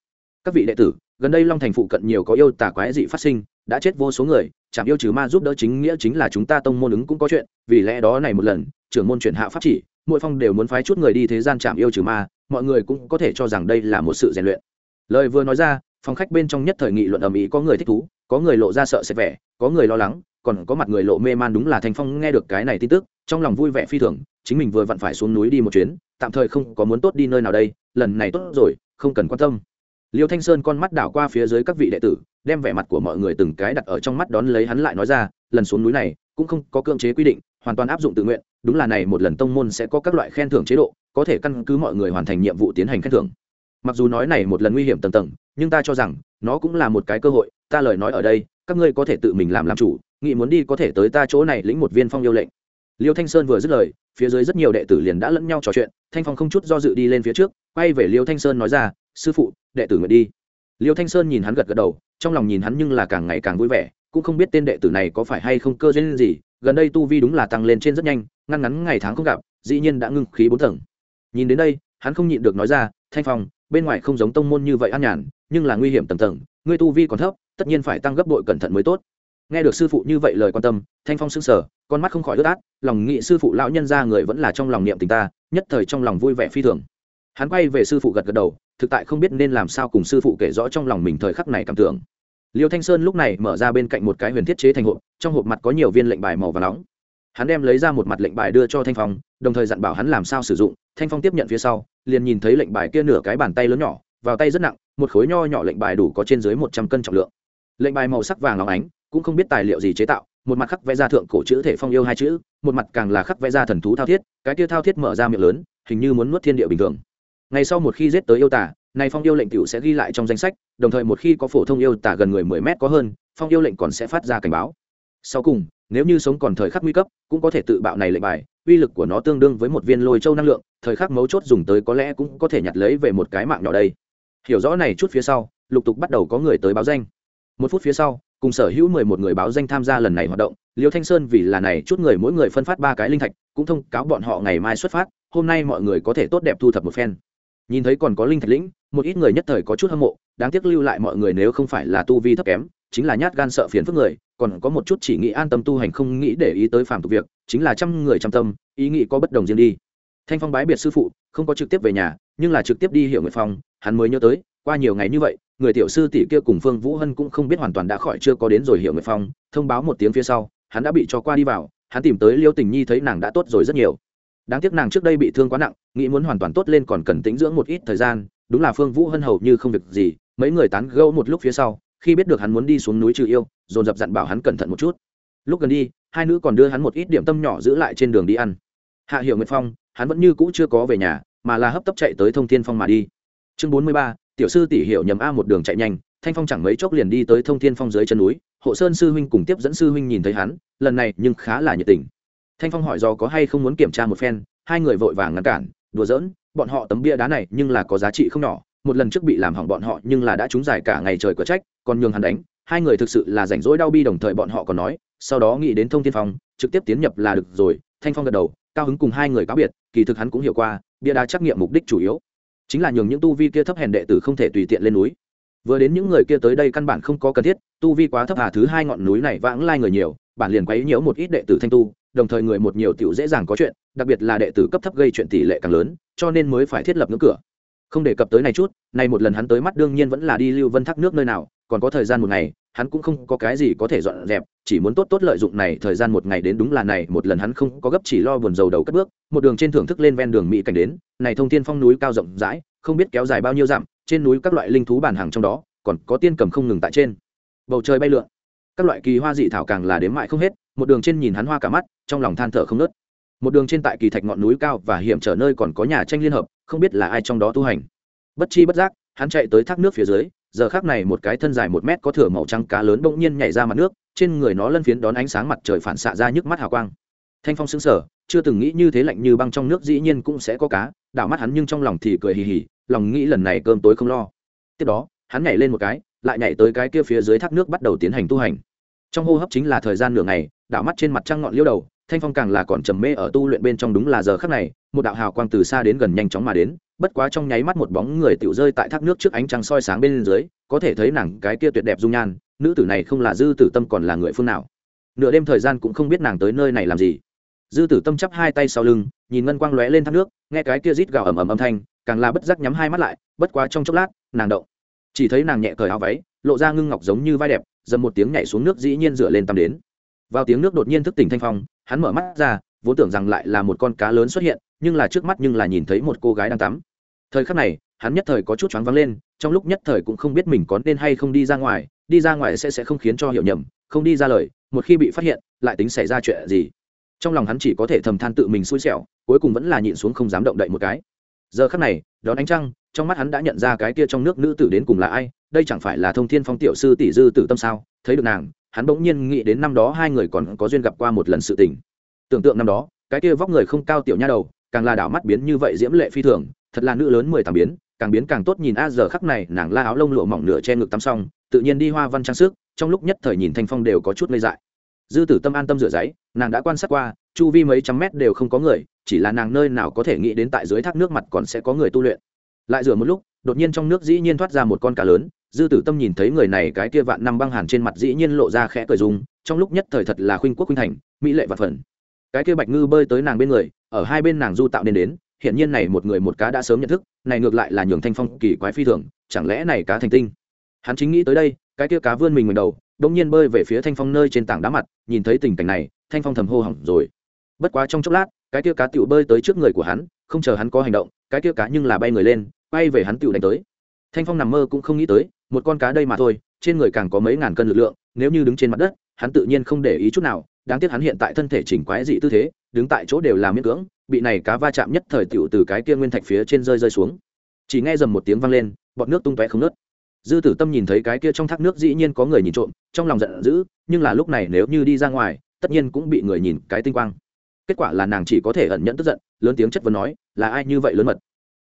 các vị đệ tử, gần đây long thành phụ cận nhiều có yêu tà quái dị phát sinh, đã chết vô số người chạm yêu trừ ma giúp đỡ chính nghĩa chính là chúng ta tông môn ứng cũng có chuyện, vì lẽ đó này một lần, trưởng môn chuyển hạ pháp chỉ, mỗi phong đều muốn phái chút người đi thế gian chạm yêu trừ ma, mọi người cũng có thể cho rằng đây là một sự rèn luyện lời vừa nói ra, phòng khách bên trong nhất thời nghị luận ầm ĩ, có người thích thú, có người lộ ra sợ sệt vẻ, có người lo lắng, còn có mặt người lộ mê man đúng là thanh phong nghe được cái này tin tức, trong lòng vui vẻ phi thường, chính mình vừa vặn phải xuống núi đi một chuyến, tạm thời không có muốn tốt đi nơi nào đây, lần này tốt rồi, không cần quan tâm. Liêu thanh sơn con mắt đảo qua phía dưới các vị đệ tử, đem vẻ mặt của mọi người từng cái đặt ở trong mắt đón lấy hắn lại nói ra, lần xuống núi này, cũng không có cưỡng chế quy định, hoàn toàn áp dụng tự nguyện, đúng là này một lần tông môn sẽ có các loại khen thưởng chế độ, có thể căn cứ mọi người hoàn thành nhiệm vụ tiến hành khen thưởng mặc dù nói này một lần nguy hiểm tầng tầng, nhưng ta cho rằng nó cũng là một cái cơ hội, ta lời nói ở đây, các ngươi có thể tự mình làm làm chủ nghị muốn đi có thể tới ta chỗ này lĩnh một viên phong yêu lệnh. Liêu thanh sơn vừa dứt lời, phía dưới rất nhiều đệ tử liền đã lẫn nhau trò chuyện, thanh phong không chút do dự đi lên phía trước, quay về liêu thanh sơn nói ra, sư phụ, đệ tử nguyện đi. Liêu thanh sơn nhìn hắn gật gật đầu, trong lòng nhìn hắn nhưng là càng ngày càng vui vẻ, cũng không biết tên đệ tử này có phải hay không cơ duyên gì, gần đây tu vi đúng là tăng lên trên rất nhanh, ngăn ngắn ngày tháng không gặp, dĩ nhiên đã ngưng khí bốn tầng. Nhìn đến đây, hắn không nhịn được nói ra, thanh phong bên ngoài không giống tông môn như vậy an nhàn, nhưng là nguy hiểm tầng tầng ngươi tu vi còn thấp, tất nhiên phải tăng gấp bội cẩn thận mới tốt. Nghe được sư phụ như vậy lời quan tâm, thanh phong sững sờ, con mắt không khỏi ướt át, lòng nghị sư phụ lão nhân ra người vẫn là trong lòng niệm tình ta, nhất thời trong lòng vui vẻ phi thường. Hắn quay về sư phụ gật gật đầu, thực tại không biết nên làm sao cùng sư phụ kể rõ trong lòng mình thời khắc này cảm tưởng. Liêu thanh sơn lúc này mở ra bên cạnh một cái huyền thiết chế thành hộp, trong hộp mặt có nhiều viên lệnh bài màu và nóng. Hắn đem lấy ra một mặt lệnh bài đưa cho thanh phong, đồng thời dặn bảo hắn làm sao sử dụng. Thanh phong tiếp nhận phía sau liền nhìn thấy lệnh bài kia nửa cái bàn tay lớn nhỏ, vào tay rất nặng, một khối nho nhỏ lệnh bài đủ có trên dưới một trăm cân trọng lượng. Lệnh bài màu sắc vàng óng ánh, cũng không biết tài liệu gì chế tạo, một mặt khắc vẽ ra thượng cổ chữ thể phong yêu hai chữ, một mặt càng là khắc vẽ ra thần thú thao thiết, cái kia thao thiết mở ra miệng lớn, hình như muốn nuốt thiên địa bình thường. Ngày sau một khi giết tới yêu tả này phong yêu lệnh cựu sẽ ghi lại trong danh sách, đồng thời một khi có phổ thông yêu tả gần người mười mét có hơn, phong yêu lệnh còn sẽ phát ra cảnh báo. Sau cùng, nếu như sống còn thời khắc nguy cấp, cũng có thể tự bạo này lệnh bài, uy lực của nó tương đương với một viên lôi châu năng lượng thời khắc mấu chốt dùng tới có lẽ cũng có thể nhặt lấy về một cái mạng nhỏ đây. Hiểu rõ này chút phía sau, lục tục bắt đầu có người tới báo danh. Một phút phía sau, cùng sở hữu mười một người báo danh tham gia lần này hoạt động, liêu thanh sơn vì là này chút người mỗi người phân phát ba cái linh thạch, cũng thông cáo bọn họ ngày mai xuất phát, hôm nay mọi người có thể tốt đẹp thu thập một phen. Nhìn thấy còn có linh thạch lĩnh, một ít người nhất thời có chút hâm mộ, đáng tiếc lưu lại mọi người nếu không phải là tu vi thấp kém, chính là nhát gan sợ phiền phức người, còn có một chút chỉ nghĩ an tâm tu hành không nghĩ để ý tới phàm tục việc, chính là trăm người trăm tâm, ý nghĩ có bất đồng riêng đi thanh phong bái biệt sư phụ, không có trực tiếp về nhà, nhưng là trực tiếp đi hiểu nguyệt phong, hắn mới nhớ tới, qua nhiều ngày như vậy, người tiểu sư tỷ kia cùng phương vũ hân cũng không biết hoàn toàn đã khỏi chưa có đến rồi hiểu nguyệt phong, thông báo một tiếng phía sau, hắn đã bị cho qua đi vào, hắn tìm tới liêu tình nhi thấy nàng đã tốt rồi rất nhiều. Đáng tiếc nàng trước đây bị thương quá nặng, nghĩ muốn hoàn toàn tốt lên còn cần tĩnh dưỡng một ít thời gian, đúng là phương vũ hân hầu như không việc gì, mấy người tán gẫu một lúc phía sau, khi biết được hắn muốn đi xuống núi trừ yêu, dồn dập dặn bảo hắn cẩn thận một chút. Lúc gần đi, hai nữ còn đưa hắn một ít điểm tâm nhỏ giữ lại trên đường đi ăn. Hạ hiệu nguyệt phong hắn vẫn như cũ chưa có về nhà, mà là hấp tấp chạy tới thông thiên phong mà đi. Chương bốn mươi ba, tiểu sư tỷ hiệu nhầm a một đường chạy nhanh, thanh phong chẳng mấy chốc liền đi tới thông thiên phong dưới chân núi, hộ sơn sư huynh cùng tiếp dẫn sư huynh nhìn thấy hắn, lần này nhưng khá là nhiệt tình. Thanh phong hỏi do có hay không muốn kiểm tra một phen, hai người vội vàng ngăn cản, đùa giỡn, bọn họ tấm bia đá này nhưng là có giá trị không nhỏ, một lần trước bị làm hỏng bọn họ nhưng là đã trúng giải cả ngày trời cửa trách, còn nhường hắn đánh, hai người thực sự là rảnh rỗi đau bi đồng thời bọn họ còn nói, sau đó nghĩ đến thông thiên phong, trực tiếp tiến nhập là được rồi thanh phong gật đầu, cao hứng cùng hai người cáo biệt, kỳ thực hắn cũng hiểu qua, bia đá trắc nghiệm mục đích chủ yếu. Chính là nhường những tu vi kia thấp hèn đệ tử không thể tùy tiện lên núi. Vừa đến những người kia tới đây căn bản không có cần thiết, tu vi quá thấp à thứ hai ngọn núi này vãng lai người nhiều, bản liền quấy nhiễu một ít đệ tử thanh tu, đồng thời người một nhiều tiểu dễ dàng có chuyện, đặc biệt là đệ tử cấp thấp gây chuyện tỷ lệ càng lớn, cho nên mới phải thiết lập ngưỡng cửa. Không đề cập tới này chút, nay một lần hắn tới mắt đương nhiên vẫn là đi lưu vân thác nước nơi nào còn có thời gian một ngày, hắn cũng không có cái gì có thể dọn dẹp, chỉ muốn tốt tốt lợi dụng này thời gian một ngày đến đúng là này, một lần hắn không có gấp chỉ lo buồn dầu đầu cất bước, một đường trên thưởng thức lên ven đường mỹ cảnh đến, này thông thiên phong núi cao rộng rãi, không biết kéo dài bao nhiêu dặm, trên núi các loại linh thú bản hàng trong đó, còn có tiên cầm không ngừng tại trên. Bầu trời bay lượn, các loại kỳ hoa dị thảo càng là đếm mãi không hết, một đường trên nhìn hắn hoa cả mắt, trong lòng than thở không nớt một đường trên tại kỳ thạch ngọn núi cao và hiểm trở nơi còn có nhà tranh liên hợp, không biết là ai trong đó tu hành. Bất chi bất giác, hắn chạy tới thác nước phía dưới giờ khác này một cái thân dài một mét có thửa màu trắng cá lớn bỗng nhiên nhảy ra mặt nước, trên người nó lân phiến đón ánh sáng mặt trời phản xạ ra nhức mắt hào quang. Thanh phong xứng sở chưa từng nghĩ như thế lạnh như băng trong nước dĩ nhiên cũng sẽ có cá, đảo mắt hắn nhưng trong lòng thì cười hì hì, lòng nghĩ lần này cơm tối không lo. Tiếp đó, hắn nhảy lên một cái, lại nhảy tới cái kia phía dưới thác nước bắt đầu tiến hành tu hành. Trong hô hấp chính là thời gian nửa ngày, đảo mắt trên mặt trăng ngọn liêu đầu, thanh phong càng là còn trầm mê ở tu luyện bên trong đúng là giờ khắc này, một đạo hào quang từ xa đến gần nhanh chóng mà đến bất quá trong nháy mắt một bóng người tiểu rơi tại thác nước trước ánh trăng soi sáng bên dưới, có thể thấy nàng cái kia tuyệt đẹp dung nhan, nữ tử này không là dư tử tâm còn là người phương nào. Nửa đêm thời gian cũng không biết nàng tới nơi này làm gì. Dư tử tâm chắp hai tay sau lưng, nhìn ngân quang lóe lên thác nước, nghe cái kia rít gào ầm ầm âm thanh, càng là bất giác nhắm hai mắt lại, bất quá trong chốc lát, nàng động. Chỉ thấy nàng nhẹ cởi áo váy, lộ ra ngưng ngọc giống như vai đẹp, dầm một tiếng nhảy xuống nước dĩ nhiên dựa lên tắm đến. Vào tiếng nước đột nhiên thức tỉnh thanh phong, hắn mở mắt ra, vốn tưởng rằng lại là một con cá lớn xuất hiện nhưng là trước mắt nhưng là nhìn thấy một cô gái đang tắm. Thời khắc này, hắn nhất thời có chút choáng váng lên, trong lúc nhất thời cũng không biết mình có nên hay không đi ra ngoài, đi ra ngoài sẽ sẽ không khiến cho hiểu nhầm, không đi ra lời, một khi bị phát hiện, lại tính xảy ra chuyện gì. Trong lòng hắn chỉ có thể thầm than tự mình xui xẻo, cuối cùng vẫn là nhịn xuống không dám động đậy một cái. Giờ khắc này, đón ánh trăng, trong mắt hắn đã nhận ra cái kia trong nước nữ tử đến cùng là ai, đây chẳng phải là thông thiên phong tiểu sư tỷ dư tử tâm sao? Thấy được nàng, hắn bỗng nhiên nghĩ đến năm đó hai người còn có duyên gặp qua một lần sự tình. Tưởng tượng năm đó, cái kia vóc người không cao tiểu nha đầu càng là đảo mắt biến như vậy diễm lệ phi thường, thật là nữ lớn mười tám biến, càng biến càng tốt nhìn a giờ khắc này, nàng la áo lông lụa mỏng nửa che ngực tắm xong, tự nhiên đi hoa văn trang sức, trong lúc nhất thời nhìn thanh phong đều có chút ngây dại. Dư tử tâm an tâm rửa giấy, nàng đã quan sát qua, chu vi mấy trăm mét đều không có người, chỉ là nàng nơi nào có thể nghĩ đến tại dưới thác nước mặt còn sẽ có người tu luyện. Lại rửa một lúc, đột nhiên trong nước dĩ nhiên thoát ra một con cá lớn, dư tử tâm nhìn thấy người này cái kia vạn năm băng hàn trên mặt dĩ nhiên lộ ra khẽ cười dùng trong lúc nhất thời thật là khuynh quốc khuynh thành, mỹ lệ và phần. Cái kia bạch ngư bơi tới nàng bên người ở hai bên nàng du tạo nên đến hiện nhiên này một người một cá đã sớm nhận thức, này ngược lại là nhường thanh phong kỳ quái phi thường, chẳng lẽ này cá thành tinh? Hắn chính nghĩ tới đây, cái kia cá vươn mình mình đầu đông nhiên bơi về phía thanh phong nơi trên tảng đá mặt, nhìn thấy tình cảnh này, thanh phong thầm hô hỏng rồi. Bất quá trong chốc lát, cái kia cá tựu bơi tới trước người của hắn, không chờ hắn có hành động, cái kia cá nhưng là bay người lên bay về hắn tựu đánh tới. Thanh phong nằm mơ cũng không nghĩ tới, một con cá đây mà thôi, trên người càng có mấy ngàn cân lực lượng, nếu như đứng trên mặt đất, hắn tự nhiên không để ý chút nào đáng tiếc hắn hiện tại thân thể chỉnh quái dị tư thế, đứng tại chỗ đều làm miễn cưỡng, bị này cá va chạm nhất thời tựu từ cái kia nguyên thạch phía trên rơi rơi xuống. Chỉ nghe dầm một tiếng vang lên, bọt nước tung tóe không nớt dư tử tâm nhìn thấy cái kia trong thác nước dĩ nhiên có người nhìn trộm, trong lòng giận dữ, nhưng là lúc này nếu như đi ra ngoài, tất nhiên cũng bị người nhìn cái tinh quang. Kết quả là nàng chỉ có thể ẩn nhẫn tức giận, lớn tiếng chất vấn nói, là ai như vậy lớn mật?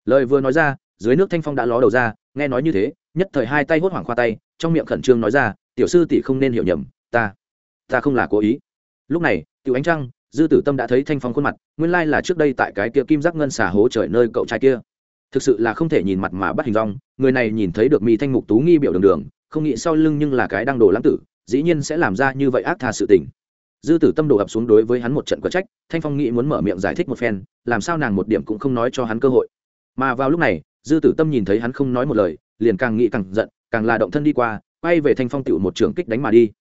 Lời vừa nói ra, dưới nước thanh phong đã ló đầu ra, nghe nói như thế, nhất thời hai tay hốt hoảng khoa tay, trong miệng khẩn trương nói ra, tiểu sư tỷ không nên hiểu nhầm, ta ta không là cố ý lúc này, tiểu ánh trăng, dư tử tâm đã thấy thanh phong khuôn mặt, nguyên lai là trước đây tại cái kia kim giác ngân xả hố trời nơi cậu trai kia. Thực sự là không thể nhìn mặt mà bắt hình rong, người này nhìn thấy được mi thanh mục tú nghi biểu đường đường, không nghĩ sau lưng nhưng là cái đang đồ lãng tử, dĩ nhiên sẽ làm ra như vậy ác tha sự tình. Dư tử tâm đổ ập xuống đối với hắn một trận có trách, thanh phong nghĩ muốn mở miệng giải thích một phen, làm sao nàng một điểm cũng không nói cho hắn cơ hội. Mà vào lúc này, dư tử tâm nhìn thấy hắn không nói một lời, liền càng nghĩ càng giận, càng là động thân đi qua, quay về thanh phong tựu một trường kích đánh mà đi.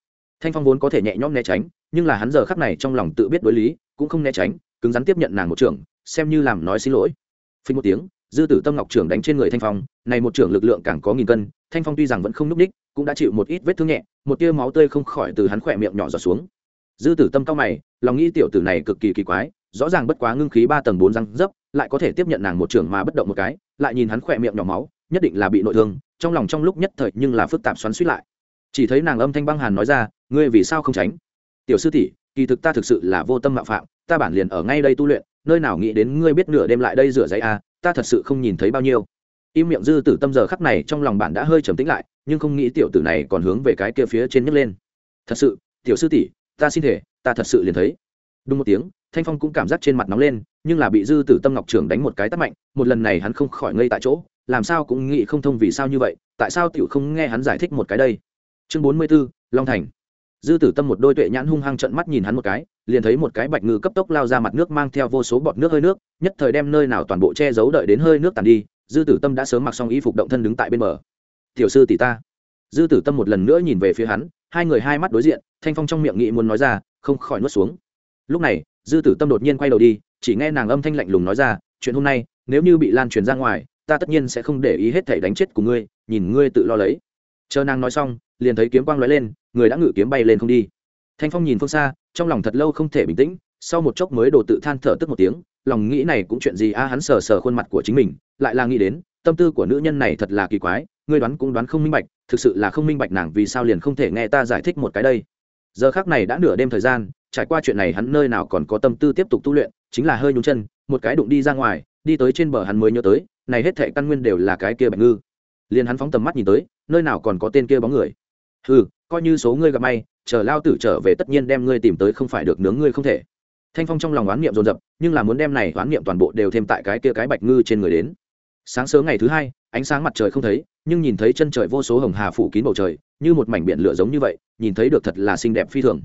Thanh phong vốn có thể nhẹ nhõm né tránh nhưng là hắn giờ khắc này trong lòng tự biết đối lý cũng không né tránh cứng rắn tiếp nhận nàng một trưởng, xem như làm nói xin lỗi. Phình một tiếng dư tử tâm ngọc trưởng đánh trên người thanh phong này một trưởng lực lượng càng có nghìn cân thanh phong tuy rằng vẫn không n ú c ních cũng đã chịu một ít vết thương nhẹ một tia máu tươi không khỏi từ hắn khỏe miệng nhỏ giọt xuống. Dư tử tâm cao mày lòng nghĩ tiểu tử này cực kỳ kỳ quái rõ ràng bất quá ngưng khí ba tầng bốn răng dấp lại có thể tiếp nhận nàng một trưởng mà bất động một cái lại nhìn hắn khỏe miệng nhỏ máu nhất định là bị nội thương trong lòng trong lúc nhất thời nhưng là phức tạp xoắn suýt lại. Chỉ thấy nàng âm thanh băng hàn nói ra ngươi vì sao không tránh? Tiểu sư tỷ kỳ thực ta thực sự là vô tâm mạo phạm ta bản liền ở ngay đây tu luyện nơi nào nghĩ đến ngươi biết nửa đêm lại đây rửa giấy a à, ta thật sự không nhìn thấy bao nhiêu. Im miệng dư tử tâm giờ khắc này trong lòng bạn đã hơi trầm tĩnh lại nhưng không nghĩ tiểu tử này còn hướng về cái kia phía trên nhấc lên. Thật sự tiểu sư tỷ ta xin thể ta thật sự liền thấy. Đúng một tiếng thanh phong cũng cảm giác trên mặt nóng lên nhưng là bị dư tử tâm ngọc trưởng đánh một cái tắt mạnh một lần này hắn không khỏi ngây tại chỗ làm sao cũng nghĩ không thông vì sao như vậy tại sao tiểu không nghe hắn giải thích một cái đây? Chương bốn mươi 44, long thành dư tử tâm một đôi tuệ nhãn hung hăng trận mắt nhìn hắn một cái, liền thấy một cái bạch ngư cấp tốc lao ra mặt nước mang theo vô số bọt nước hơi nước, nhất thời đem nơi nào toàn bộ che giấu đợi đến hơi nước tàn đi, dư tử tâm đã sớm mặc xong y phục động thân đứng tại bên bờ. Tiểu sư tỷ ta. Dư tử tâm một lần nữa nhìn về phía hắn, hai người hai mắt đối diện, thanh phong trong miệng nghĩ muốn nói ra, không khỏi nuốt xuống. Lúc này, dư tử tâm đột nhiên quay đầu đi, chỉ nghe nàng âm thanh lạnh lùng nói ra, chuyện hôm nay, nếu như bị lan truyền ra ngoài, ta tất nhiên sẽ không để ý hết thể đánh chết của ngươi, nhìn ngươi tự lo lấy. Chờ nàng nói xong, liền thấy kiếm quang lóe lên người đã ngự kiếm bay lên không đi. Thanh phong nhìn phương xa, trong lòng thật lâu không thể bình tĩnh, sau một chốc mới đồ tự than thở tức một tiếng, lòng nghĩ này cũng chuyện gì a, hắn sờ sờ khuôn mặt của chính mình, lại là nghĩ đến, tâm tư của nữ nhân này thật là kỳ quái, ngươi đoán cũng đoán không minh bạch, thực sự là không minh bạch nàng vì sao liền không thể nghe ta giải thích một cái đây. Giờ khác này đã nửa đêm thời gian, trải qua chuyện này hắn nơi nào còn có tâm tư tiếp tục tu luyện, chính là hơi nhún chân, một cái đụng đi ra ngoài, đi tới trên bờ hắn mới nhớ tới, này hết thệ căn nguyên đều là cái kia bạch ngư. Liền hắn phóng tầm mắt nhìn tới, nơi nào còn có tên kia bóng người. Ừ coi như số ngươi gặp may, chờ lao tử trở về tất nhiên đem ngươi tìm tới không phải được nướng ngươi không thể. Thanh phong trong lòng oán niệm dồn dập, nhưng là muốn đem này oán niệm toàn bộ đều thêm tại cái kia cái bạch ngư trên người đến. Sáng sớm ngày thứ hai, ánh sáng mặt trời không thấy, nhưng nhìn thấy chân trời vô số hồng hà phủ kín bầu trời, như một mảnh biển lửa giống như vậy, nhìn thấy được thật là xinh đẹp phi thường.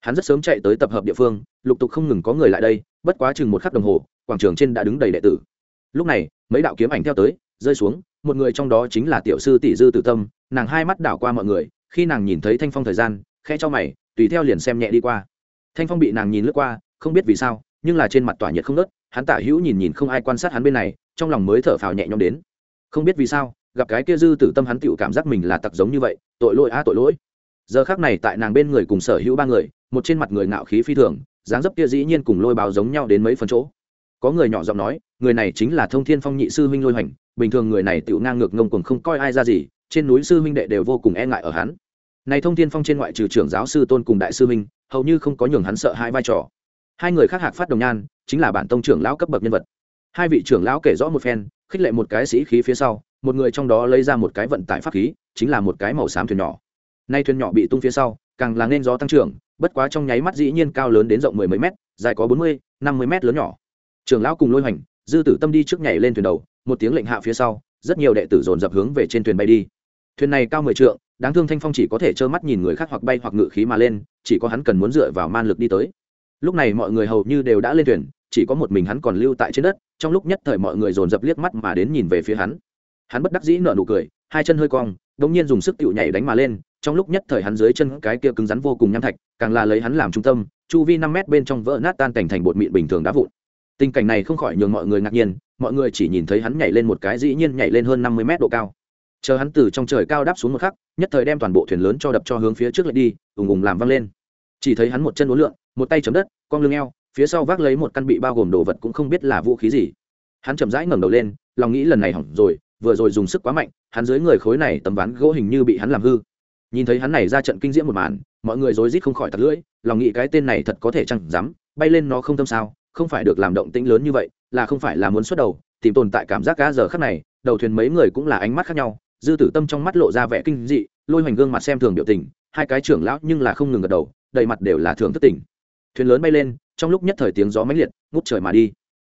Hắn rất sớm chạy tới tập hợp địa phương, lục tục không ngừng có người lại đây, bất quá chừng một khắc đồng hồ, quảng trường trên đã đứng đầy đệ tử. Lúc này, mấy đạo kiếm ảnh theo tới, rơi xuống, một người trong đó chính là tiểu sư tỷ dư tử tâm, nàng hai mắt đảo qua mọi người khi nàng nhìn thấy thanh phong thời gian khe cho mày, tùy theo liền xem nhẹ đi qua. Thanh phong bị nàng nhìn lướt qua, không biết vì sao, nhưng là trên mặt tỏa nhiệt không nớt hắn tả hữu nhìn nhìn không ai quan sát hắn bên này, trong lòng mới thở phào nhẹ nhõm đến. Không biết vì sao, gặp cái kia dư tử tâm hắn tựu cảm giác mình là tặc giống như vậy, tội lỗi a tội lỗi. Giờ khác này tại nàng bên người cùng sở hữu ba người, một trên mặt người ngạo khí phi thường, dáng dấp kia dĩ nhiên cùng lôi báo giống nhau đến mấy phần chỗ. Có người nhỏ giọng nói, người này chính là thông thiên phong nhị sư huynh lôi hoành, bình thường người này tựu ngang ngược ngông cuồng không coi ai ra gì trên núi sư huynh đệ đều vô cùng e ngại ở hắn. Này thông thiên phong trên ngoại trừ trưởng giáo sư tôn cùng đại sư huynh, hầu như không có nhường hắn sợ hai vai trò. Hai người khác hạc phát đồng nhan, chính là bản tông trưởng lão cấp bậc nhân vật. Hai vị trưởng lão kể rõ một phen, khích lệ một cái sĩ khí phía sau, một người trong đó lấy ra một cái vận tải pháp khí, chính là một cái màu xám thuyền nhỏ. Nay thuyền nhỏ bị tung phía sau, càng là nên gió tăng trưởng, bất quá trong nháy mắt dĩ nhiên cao lớn đến rộng mười mấy mét, dài có bốn mươi, năm mươi mét lớn nhỏ. Trưởng lão cùng lôi hoành, dư tử tâm đi trước nhảy lên thuyền đầu, một tiếng lệnh hạ phía sau, rất nhiều đệ tử dồn dập hướng về trên thuyền bay đi thuyền này cao mười trượng, đáng thương thanh phong chỉ có thể trơ mắt nhìn người khác hoặc bay hoặc ngự khí mà lên, chỉ có hắn cần muốn dựa vào man lực đi tới. Lúc này mọi người hầu như đều đã lên thuyền, chỉ có một mình hắn còn lưu tại trên đất, trong lúc nhất thời mọi người dồn dập liếc mắt mà đến nhìn về phía hắn. Hắn bất đắc dĩ nở nụ cười, hai chân hơi cong đ ỗ n g nhiên dùng sức tựu nhảy đánh mà lên, trong lúc nhất thời hắn dưới chân cái kia cứng rắn vô cùng nham thạch, càng là lấy hắn làm trung tâm, chu vi năm mét bên trong vỡ nát tan cảnh thành bột mịn bình thường đá vụn. Tình cảnh này không khỏi nhường mọi người ngạc nhiên, mọi người chỉ nhìn thấy hắn nhảy lên một cái dĩ nhiên nhảy lên hơn năm mươi mét độ cao chờ hắn từ trong trời cao đáp xuống một khắc, nhất thời đem toàn bộ thuyền lớn cho đập cho hướng phía trước lại đi, ùng ùng làm văng lên. Chỉ thấy hắn một chân uốn lượn, một tay chấm đất con lưng eo, phía sau vác lấy một căn bị bao gồm đồ vật cũng không biết là vũ khí gì. Hắn chậm rãi ngẩng đầu lên, lòng nghĩ lần này hỏng rồi, vừa rồi dùng sức quá mạnh, hắn dưới người khối này tấm ván gỗ hình như bị hắn làm hư. Nhìn thấy hắn này ra trận kinh diễm một màn, mọi người rối rít không khỏi tặc lưỡi, lòng nghĩ cái tên này thật có thể chẳng dám, bay lên nó không tâm sao, không phải được làm động tĩnh lớn như vậy, là không phải là muốn xuất đầu, tìm tồn tại cảm giác cá giờ khắc này, đầu thuyền mấy người cũng là ánh mắt khác nhau dư tử tâm trong mắt lộ ra vẻ kinh dị, lôi hoành gương mặt xem thường biểu tình, hai cái trưởng lão nhưng là không ngừng gật đầu, đầy mặt đều là thường thất tình. Thuyền lớn bay lên, trong lúc nhất thời tiếng gió mãnh liệt, ngút trời mà đi.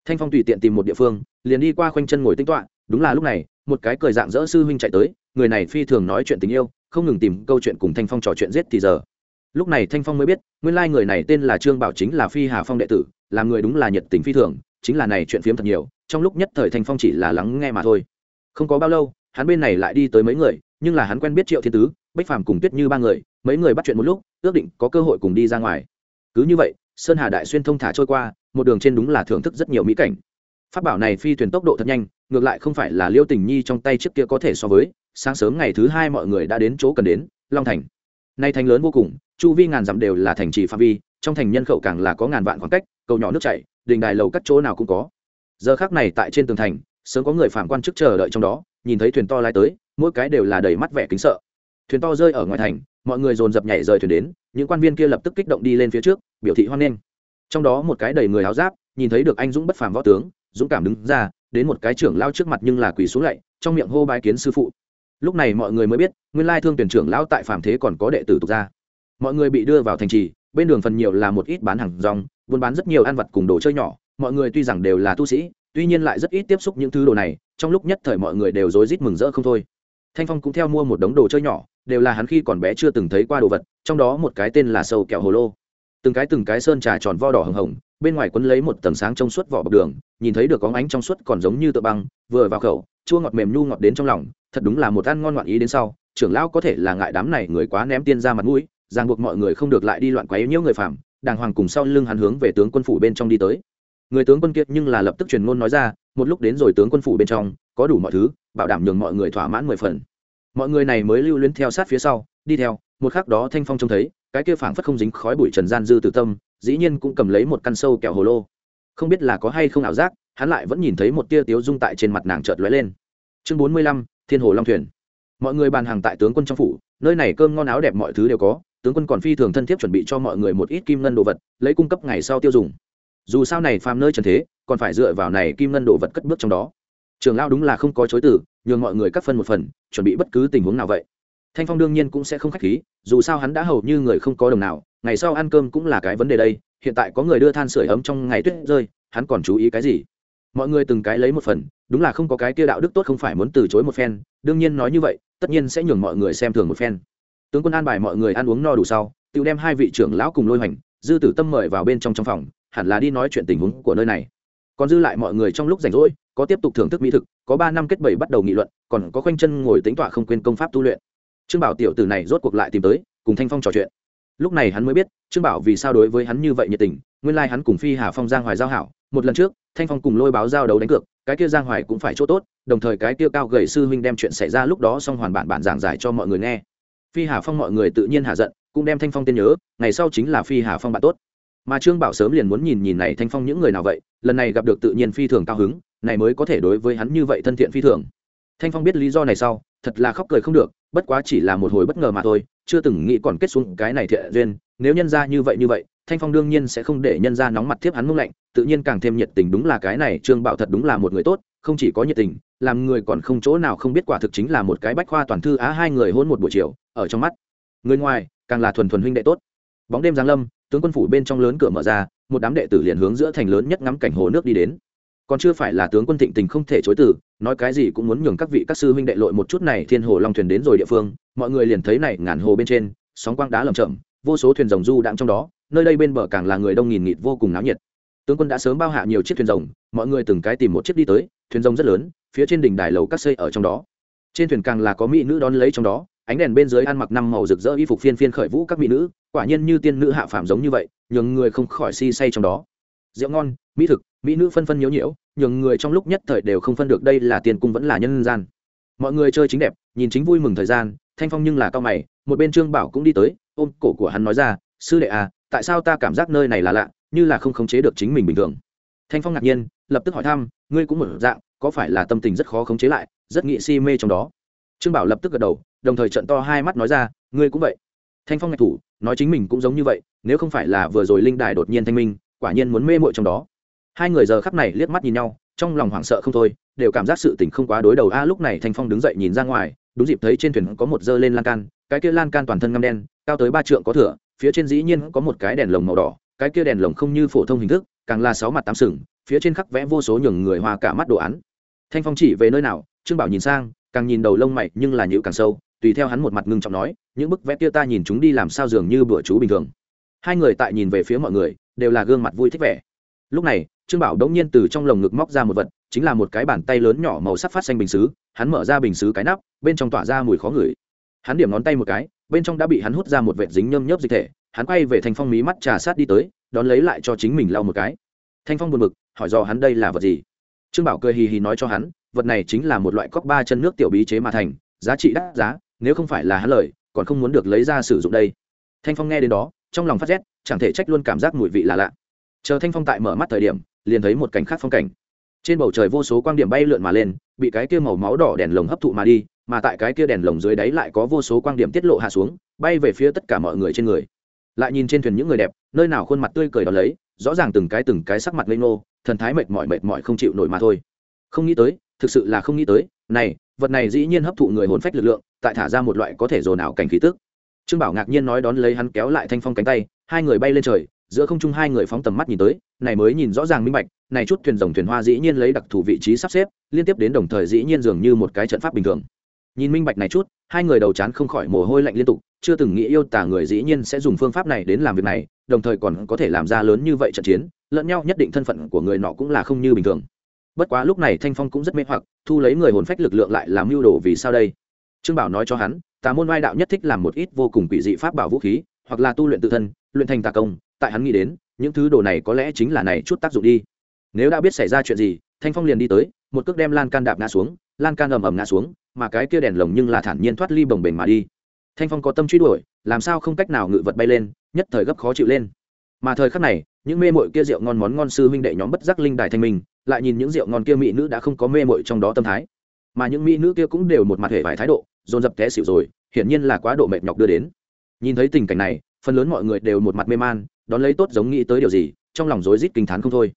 Thanh phong tùy tiện tìm một địa phương, liền đi qua khoanh chân ngồi tinh tọa, đúng là lúc này, một cái cười dạng dỡ sư huynh chạy tới, người này phi thường nói chuyện tình yêu, không ngừng tìm câu chuyện cùng thanh phong trò chuyện giết thì giờ. Lúc này thanh phong mới biết, nguyên lai người này tên là trương bảo chính là phi hà phong đệ tử làm người đúng là nhiệt tình phi thường, chính là này chuyện phiếm thật nhiều, trong lúc nhất thời thanh phong chỉ là lắng nghe mà thôi. Không có bao lâu hắn bên này lại đi tới mấy người, nhưng là hắn quen biết triệu thiên tứ, bách phàm cùng tuyết như ba người, mấy người bắt chuyện một lúc, ước định có cơ hội cùng đi ra ngoài. Cứ như vậy, sơn hà đại xuyên thông thả trôi qua, một đường trên đúng là thưởng thức rất nhiều mỹ cảnh. Phát bảo này phi thuyền tốc độ thật nhanh, ngược lại không phải là liêu tình nhi trong tay trước kia có thể so với, sáng sớm ngày thứ hai mọi người đã đến chỗ cần đến, long thành. Nay thành lớn vô cùng, chu vi ngàn dặm đều là thành trì phạm vi, trong thành nhân khẩu càng là có ngàn vạn khoảng cách, cầu nhỏ nước chảy, đình đài lầu các chỗ nào cũng có. Giờ khác này tại trên tường thành, sớm có người phản quan chức chờ đợi trong đó nhìn thấy thuyền to lái tới, mỗi cái đều là đầy mắt vẻ kính sợ. Thuyền to rơi ở ngoài thành, mọi người dồn dập nhảy rời thuyền đến, những quan viên kia lập tức kích động đi lên phía trước, biểu thị hoan nghênh. Trong đó một cái đầy người áo giáp, nhìn thấy được anh dũng bất phàm võ tướng, dũng cảm đứng ra, đến một cái trưởng lao trước mặt nhưng là quỳ xuống lạy, trong miệng hô bái kiến sư phụ. Lúc này mọi người mới biết, nguyên lai thương tuyển trưởng lão tại phàm thế còn có đệ tử tục gia. Mọi người bị đưa vào thành trì, bên đường phần nhiều là một ít bán hàng rong, buôn bán rất nhiều ăn vật cùng đồ chơi nhỏ mọi người tuy rằng đều là tu sĩ, tuy nhiên lại rất ít tiếp xúc những thứ đồ này, trong lúc nhất thời mọi người đều rối rít mừng rỡ không thôi. Thanh phong cũng theo mua một đống đồ chơi nhỏ, đều là hắn khi còn bé chưa từng thấy qua đồ vật, trong đó một cái tên là sâu kẹo hồ lô. Từng cái từng cái sơn trà tròn vo đỏ hồng hồng, bên ngoài quấn lấy một tầng sáng trong suốt vỏ bọc đường, nhìn thấy được có ánh trong suốt còn giống như tựa băng, vừa vào khẩu, chua ngọt mềm nhu ngọt đến trong lòng, thật đúng là một ăn ngon ngoạn ý đến sau, trưởng lão có thể là ngại đám này người quá ném tiên ra mặt mũi, ràng buộc mọi người không được lại đi loạn quấy nhiễu người phạm đàng hoàng cùng sau lưng hắn hướng về tướng quân phủ bên trong đi tới người tướng quân kiệt nhưng là lập tức truyền ngôn nói ra, một lúc đến rồi tướng quân phủ bên trong, có đủ mọi thứ, bảo đảm nhường mọi người thỏa mãn mười phần. Mọi người này mới lưu luyến theo sát phía sau, đi theo, một khắc đó thanh phong trông thấy, cái kia phảng phất không dính khói bụi trần gian dư từ tâm, dĩ nhiên cũng cầm lấy một căn sâu kẹo hồ lô. Không biết là có hay không ảo giác, hắn lại vẫn nhìn thấy một tia tiếu dung tại trên mặt nàng chợt lóe lên. Chương bốn mươi lăm, thiên hồ long thuyền. Mọi người bàn hàng tại tướng quân trong phủ, nơi này cơm ngon áo đẹp mọi thứ đều có, tướng quân còn phi thường thân thiết chuẩn bị cho mọi người một ít kim ngân đồ vật, lấy cung cấp ngày sau tiêu dùng dù sao này phàm nơi trần thế, còn phải dựa vào này kim ngân đồ vật cất bước trong đó. Trường lao đúng là không có chối từ, nhường mọi người cắt phân một phần, chuẩn bị bất cứ tình huống nào vậy. Thanh phong đương nhiên cũng sẽ không k h á c h khí, dù sao hắn đã hầu như người không có đồng nào, ngày sau ăn cơm cũng là cái vấn đề đây, hiện tại có người đưa than sửa ấm trong ngày tuyết rơi, hắn còn chú ý cái gì? Mọi người từng cái lấy một phần, đúng là không có cái kia đạo đức tốt không phải muốn từ chối một phen, đương nhiên nói như vậy, tất nhiên sẽ nhường mọi người xem thường một phen. Tướng quân an bài mọi người ăn uống no đủ sau tự đem hai vị trưởng lão cùng lôi hoành, dư tử tâm mời vào bên trong trong phòng hẳn là đi nói chuyện tình huống của nơi này. Còn dư lại mọi người trong lúc rảnh rỗi, có tiếp tục thưởng thức mỹ thực, có ba năm kết bảy bắt đầu nghị luận, còn có khoanh chân ngồi tính tọa không quên công pháp tu luyện. Trương bảo tiểu tử này rốt cuộc lại tìm tới, cùng thanh phong trò chuyện. Lúc này hắn mới biết, trương bảo vì sao đối với hắn như vậy nhiệt tình, nguyên lai hắn cùng phi hà phong giang hoài giao hảo, một lần trước, thanh phong cùng lôi báo giao đấu đánh cược, cái kia giang hoài cũng phải chỗ tốt, đồng thời cái kia cao gầy sư huynh đem chuyện xảy ra lúc đó xong hoàn bản bản giảng giải cho mọi người nghe. Phi hà phong mọi người tự nhiên hạ giận, cũng đem thanh phong tên nhớ, ngày sau chính là phi hà phong bạn tốt mà trương bảo sớm liền muốn nhìn nhìn này thanh phong những người nào vậy, lần này gặp được tự nhiên phi thường cao hứng, này mới có thể đối với hắn như vậy thân thiện phi thường. Thanh phong biết lý do này sau, thật là khóc cười không được, bất quá chỉ là một hồi bất ngờ mà thôi, chưa từng nghĩ còn kết xuống cái này thiện duyên, nếu nhân ra như vậy như vậy, thanh phong đương nhiên sẽ không để nhân ra nóng mặt thiếp hắn mông lạnh, tự nhiên càng thêm nhiệt tình đúng là cái này, trương bảo thật đúng là một người tốt, không chỉ có nhiệt tình, làm người còn không chỗ nào không biết quả thực chính là một cái bách khoa toàn thư á hai người hôn một buổi chiều, ở trong mắt. Người ngoài, càng là thuần thuần huynh đệ tốt. Bóng đêm giáng lâm tướng quân phủ bên trong lớn cửa mở ra, một đám đệ tử liền hướng giữa thành lớn nhất ngắm cảnh hồ nước đi đến. Còn chưa phải là tướng quân thịnh tình không thể chối từ, nói cái gì cũng muốn nhường các vị các sư huynh đệ lội một chút này, thiên hồ long thuyền đến rồi địa phương, mọi người liền thấy này, ngàn hồ bên trên, sóng quang đá lầm chậm vô số thuyền rồng du đãng trong đó, nơi đây bên bờ càng là người đông nghìn nghịt vô cùng náo nhiệt. Tướng quân đã sớm bao hạ nhiều chiếc thuyền rồng, mọi người từng cái tìm một chiếc đi tới, thuyền rồng rất lớn, phía trên đỉnh đài lầu các xây ở trong đó. Trên thuyền càng là có mỹ nữ đón lấy trong đó ánh đèn bên dưới ăn mặc năm màu rực rỡ y phục phiên phiên khởi vũ các mỹ nữ, quả nhiên như tiên nữ hạ phàm giống như vậy, nhường người không khỏi si say trong đó. Rượu ngon, mỹ thực, mỹ nữ phân phân nhiễu nhiễu nhường người trong lúc nhất thời đều không phân được đây là tiền cung vẫn là nhân gian. Mọi người chơi chính đẹp, nhìn chính vui mừng thời gian, thanh phong nhưng là cao mày, một bên trương bảo cũng đi tới, ôm cổ của hắn nói ra, sư đệ à tại sao ta cảm giác nơi này là lạ, như là không khống chế được chính mình bình thường? Thanh phong ngạc nhiên, lập tức hỏi thăm, ngươi cũng một dạng, có phải là tâm tình rất khó khống chế lại, rất nghị si mê trong đó? Trương bảo lập tức gật đầu, đồng thời trận to hai mắt nói ra, ngươi cũng vậy. Thanh phong ngạch thủ, nói chính mình cũng giống như vậy, nếu không phải là vừa rồi linh đài đột nhiên thanh minh, quả nhiên muốn mê mội trong đó. Hai người giờ khắp này liếc mắt nhìn nhau, trong lòng hoảng sợ không thôi, đều cảm giác sự tình không quá đối đầu. A, lúc này thanh phong đứng dậy nhìn ra ngoài, đúng dịp thấy trên thuyền có một dơ lên lan can, cái kia lan can toàn thân ngăm đen, cao tới ba trượng có thửa, phía trên dĩ nhiên có một cái đèn lồng màu đỏ, cái kia đèn lồng không như phổ thông hình thức, càng là sáu mặt tám sừng, phía trên khắc vẽ vô số nhường người hoa cả mắt đồ án. Thanh phong chỉ về nơi nào, trương bảo nhìn sang càng nhìn đầu lông mày nhưng là nhữ càng sâu, tùy theo hắn một mặt ngưng trọng nói, những bức vẽ kia ta nhìn chúng đi làm sao dường như bữa chú bình thường. Hai người tại nhìn về phía mọi người, đều là gương mặt vui thích vẻ. Lúc này, trương bảo đống nhiên từ trong lồng ngực móc ra một vật, chính là một cái bàn tay lớn nhỏ màu sắc phát xanh bình xứ, hắn mở ra bình xứ cái nắp, bên trong tỏa ra mùi khó ngửi. Hắn điểm ngón tay một cái, bên trong đã bị hắn hút ra một vệt dính nhơm nhớp dịch thể, hắn quay về thanh phong mí mắt trà sát đi tới, đón lấy lại cho chính mình lau một cái. Thanh phong buồn bực, hỏi do hắn đây là vật gì? Trương bảo cười hì hì nói cho hắn vật này chính là một loại cóc ba chân nước tiểu bí chế mà thành, giá trị đắt giá, nếu không phải là hắn lời, còn không muốn được lấy ra sử dụng đây. Thanh phong nghe đến đó, trong lòng phát rét, chẳng thể trách luôn cảm giác mùi vị là lạ. Chờ thanh phong tại mở mắt thời điểm, liền thấy một cảnh khác phong cảnh. Trên bầu trời vô số quang điểm bay lượn mà lên, bị cái kia màu máu đỏ đèn lồng hấp thụ mà đi, mà tại cái kia đèn lồng dưới đáy lại có vô số quang điểm tiết lộ hạ xuống, bay về phía tất cả mọi người trên người. Lại nhìn trên thuyền những người đẹp, nơi nào khuôn mặt tươi cười đón lấy, rõ ràng từng cái từng cái sắc mặt lây nô thần thái mệt mỏi mệt mỏi không chịu nổi mà thôi. Không nghĩ tới thực sự là không nghĩ tới, này, vật này dĩ nhiên hấp thụ người hồn phách lực lượng, tại thả ra một loại có thể dồn ảo cảnh khí tức. Trương bảo ngạc nhiên nói đón lấy hắn kéo lại thanh phong cánh tay, hai người bay lên trời, giữa không trung hai người phóng tầm mắt nhìn tới, này mới nhìn rõ ràng minh bạch, này chút thuyền rồng thuyền hoa dĩ nhiên lấy đặc thù vị trí sắp xếp, liên tiếp đến đồng thời dĩ nhiên dường như một cái trận pháp bình thường. Nhìn minh bạch này chút, hai người đầu chán không khỏi mồ hôi lạnh liên tục, chưa từng nghĩ yêu tả người dĩ nhiên sẽ dùng phương pháp này đến làm việc này, đồng thời còn có thể làm ra lớn như vậy trận chiến, lẫn nhau nhất định thân phận của người nọ cũng là không như bình thường bất quá lúc này thanh phong cũng rất mê hoặc, thu lấy người hồn phách lực lượng lại làm mưu đồ vì sao đây? Trương bảo nói cho hắn, tà môn oai đạo nhất thích làm một ít vô cùng quỷ dị pháp bảo vũ khí, hoặc là tu luyện tự thân, luyện thành tà công, tại hắn nghĩ đến, những thứ đồ này có lẽ chính là này chút tác dụng đi. Nếu đã biết xảy ra chuyện gì, thanh phong liền đi tới, một cước đem lan can đạp ngã xuống, lan can ầm ầm ngã xuống, mà cái kia đèn lồng nhưng là thản nhiên thoát ly bồng bềnh mà đi. Thanh phong có tâm truy đuổi, làm sao không cách nào ngự vật bay lên, nhất thời gấp khó chịu lên. Mà thời khắc này, những mê mội kia rượu ngon món ngon sư huynh đệ nhóm bất giác linh đài thanh minh lại nhìn những rượu ngon kia mỹ nữ đã không có mê mội trong đó tâm thái. Mà những mỹ nữ kia cũng đều một mặt hệ vài thái độ, dồn dập té xỉu rồi, hiển nhiên là quá độ mệt nhọc đưa đến. Nhìn thấy tình cảnh này, phần lớn mọi người đều một mặt mê man, đón lấy tốt giống nghĩ tới điều gì, trong lòng rối rít kinh t h á n không thôi.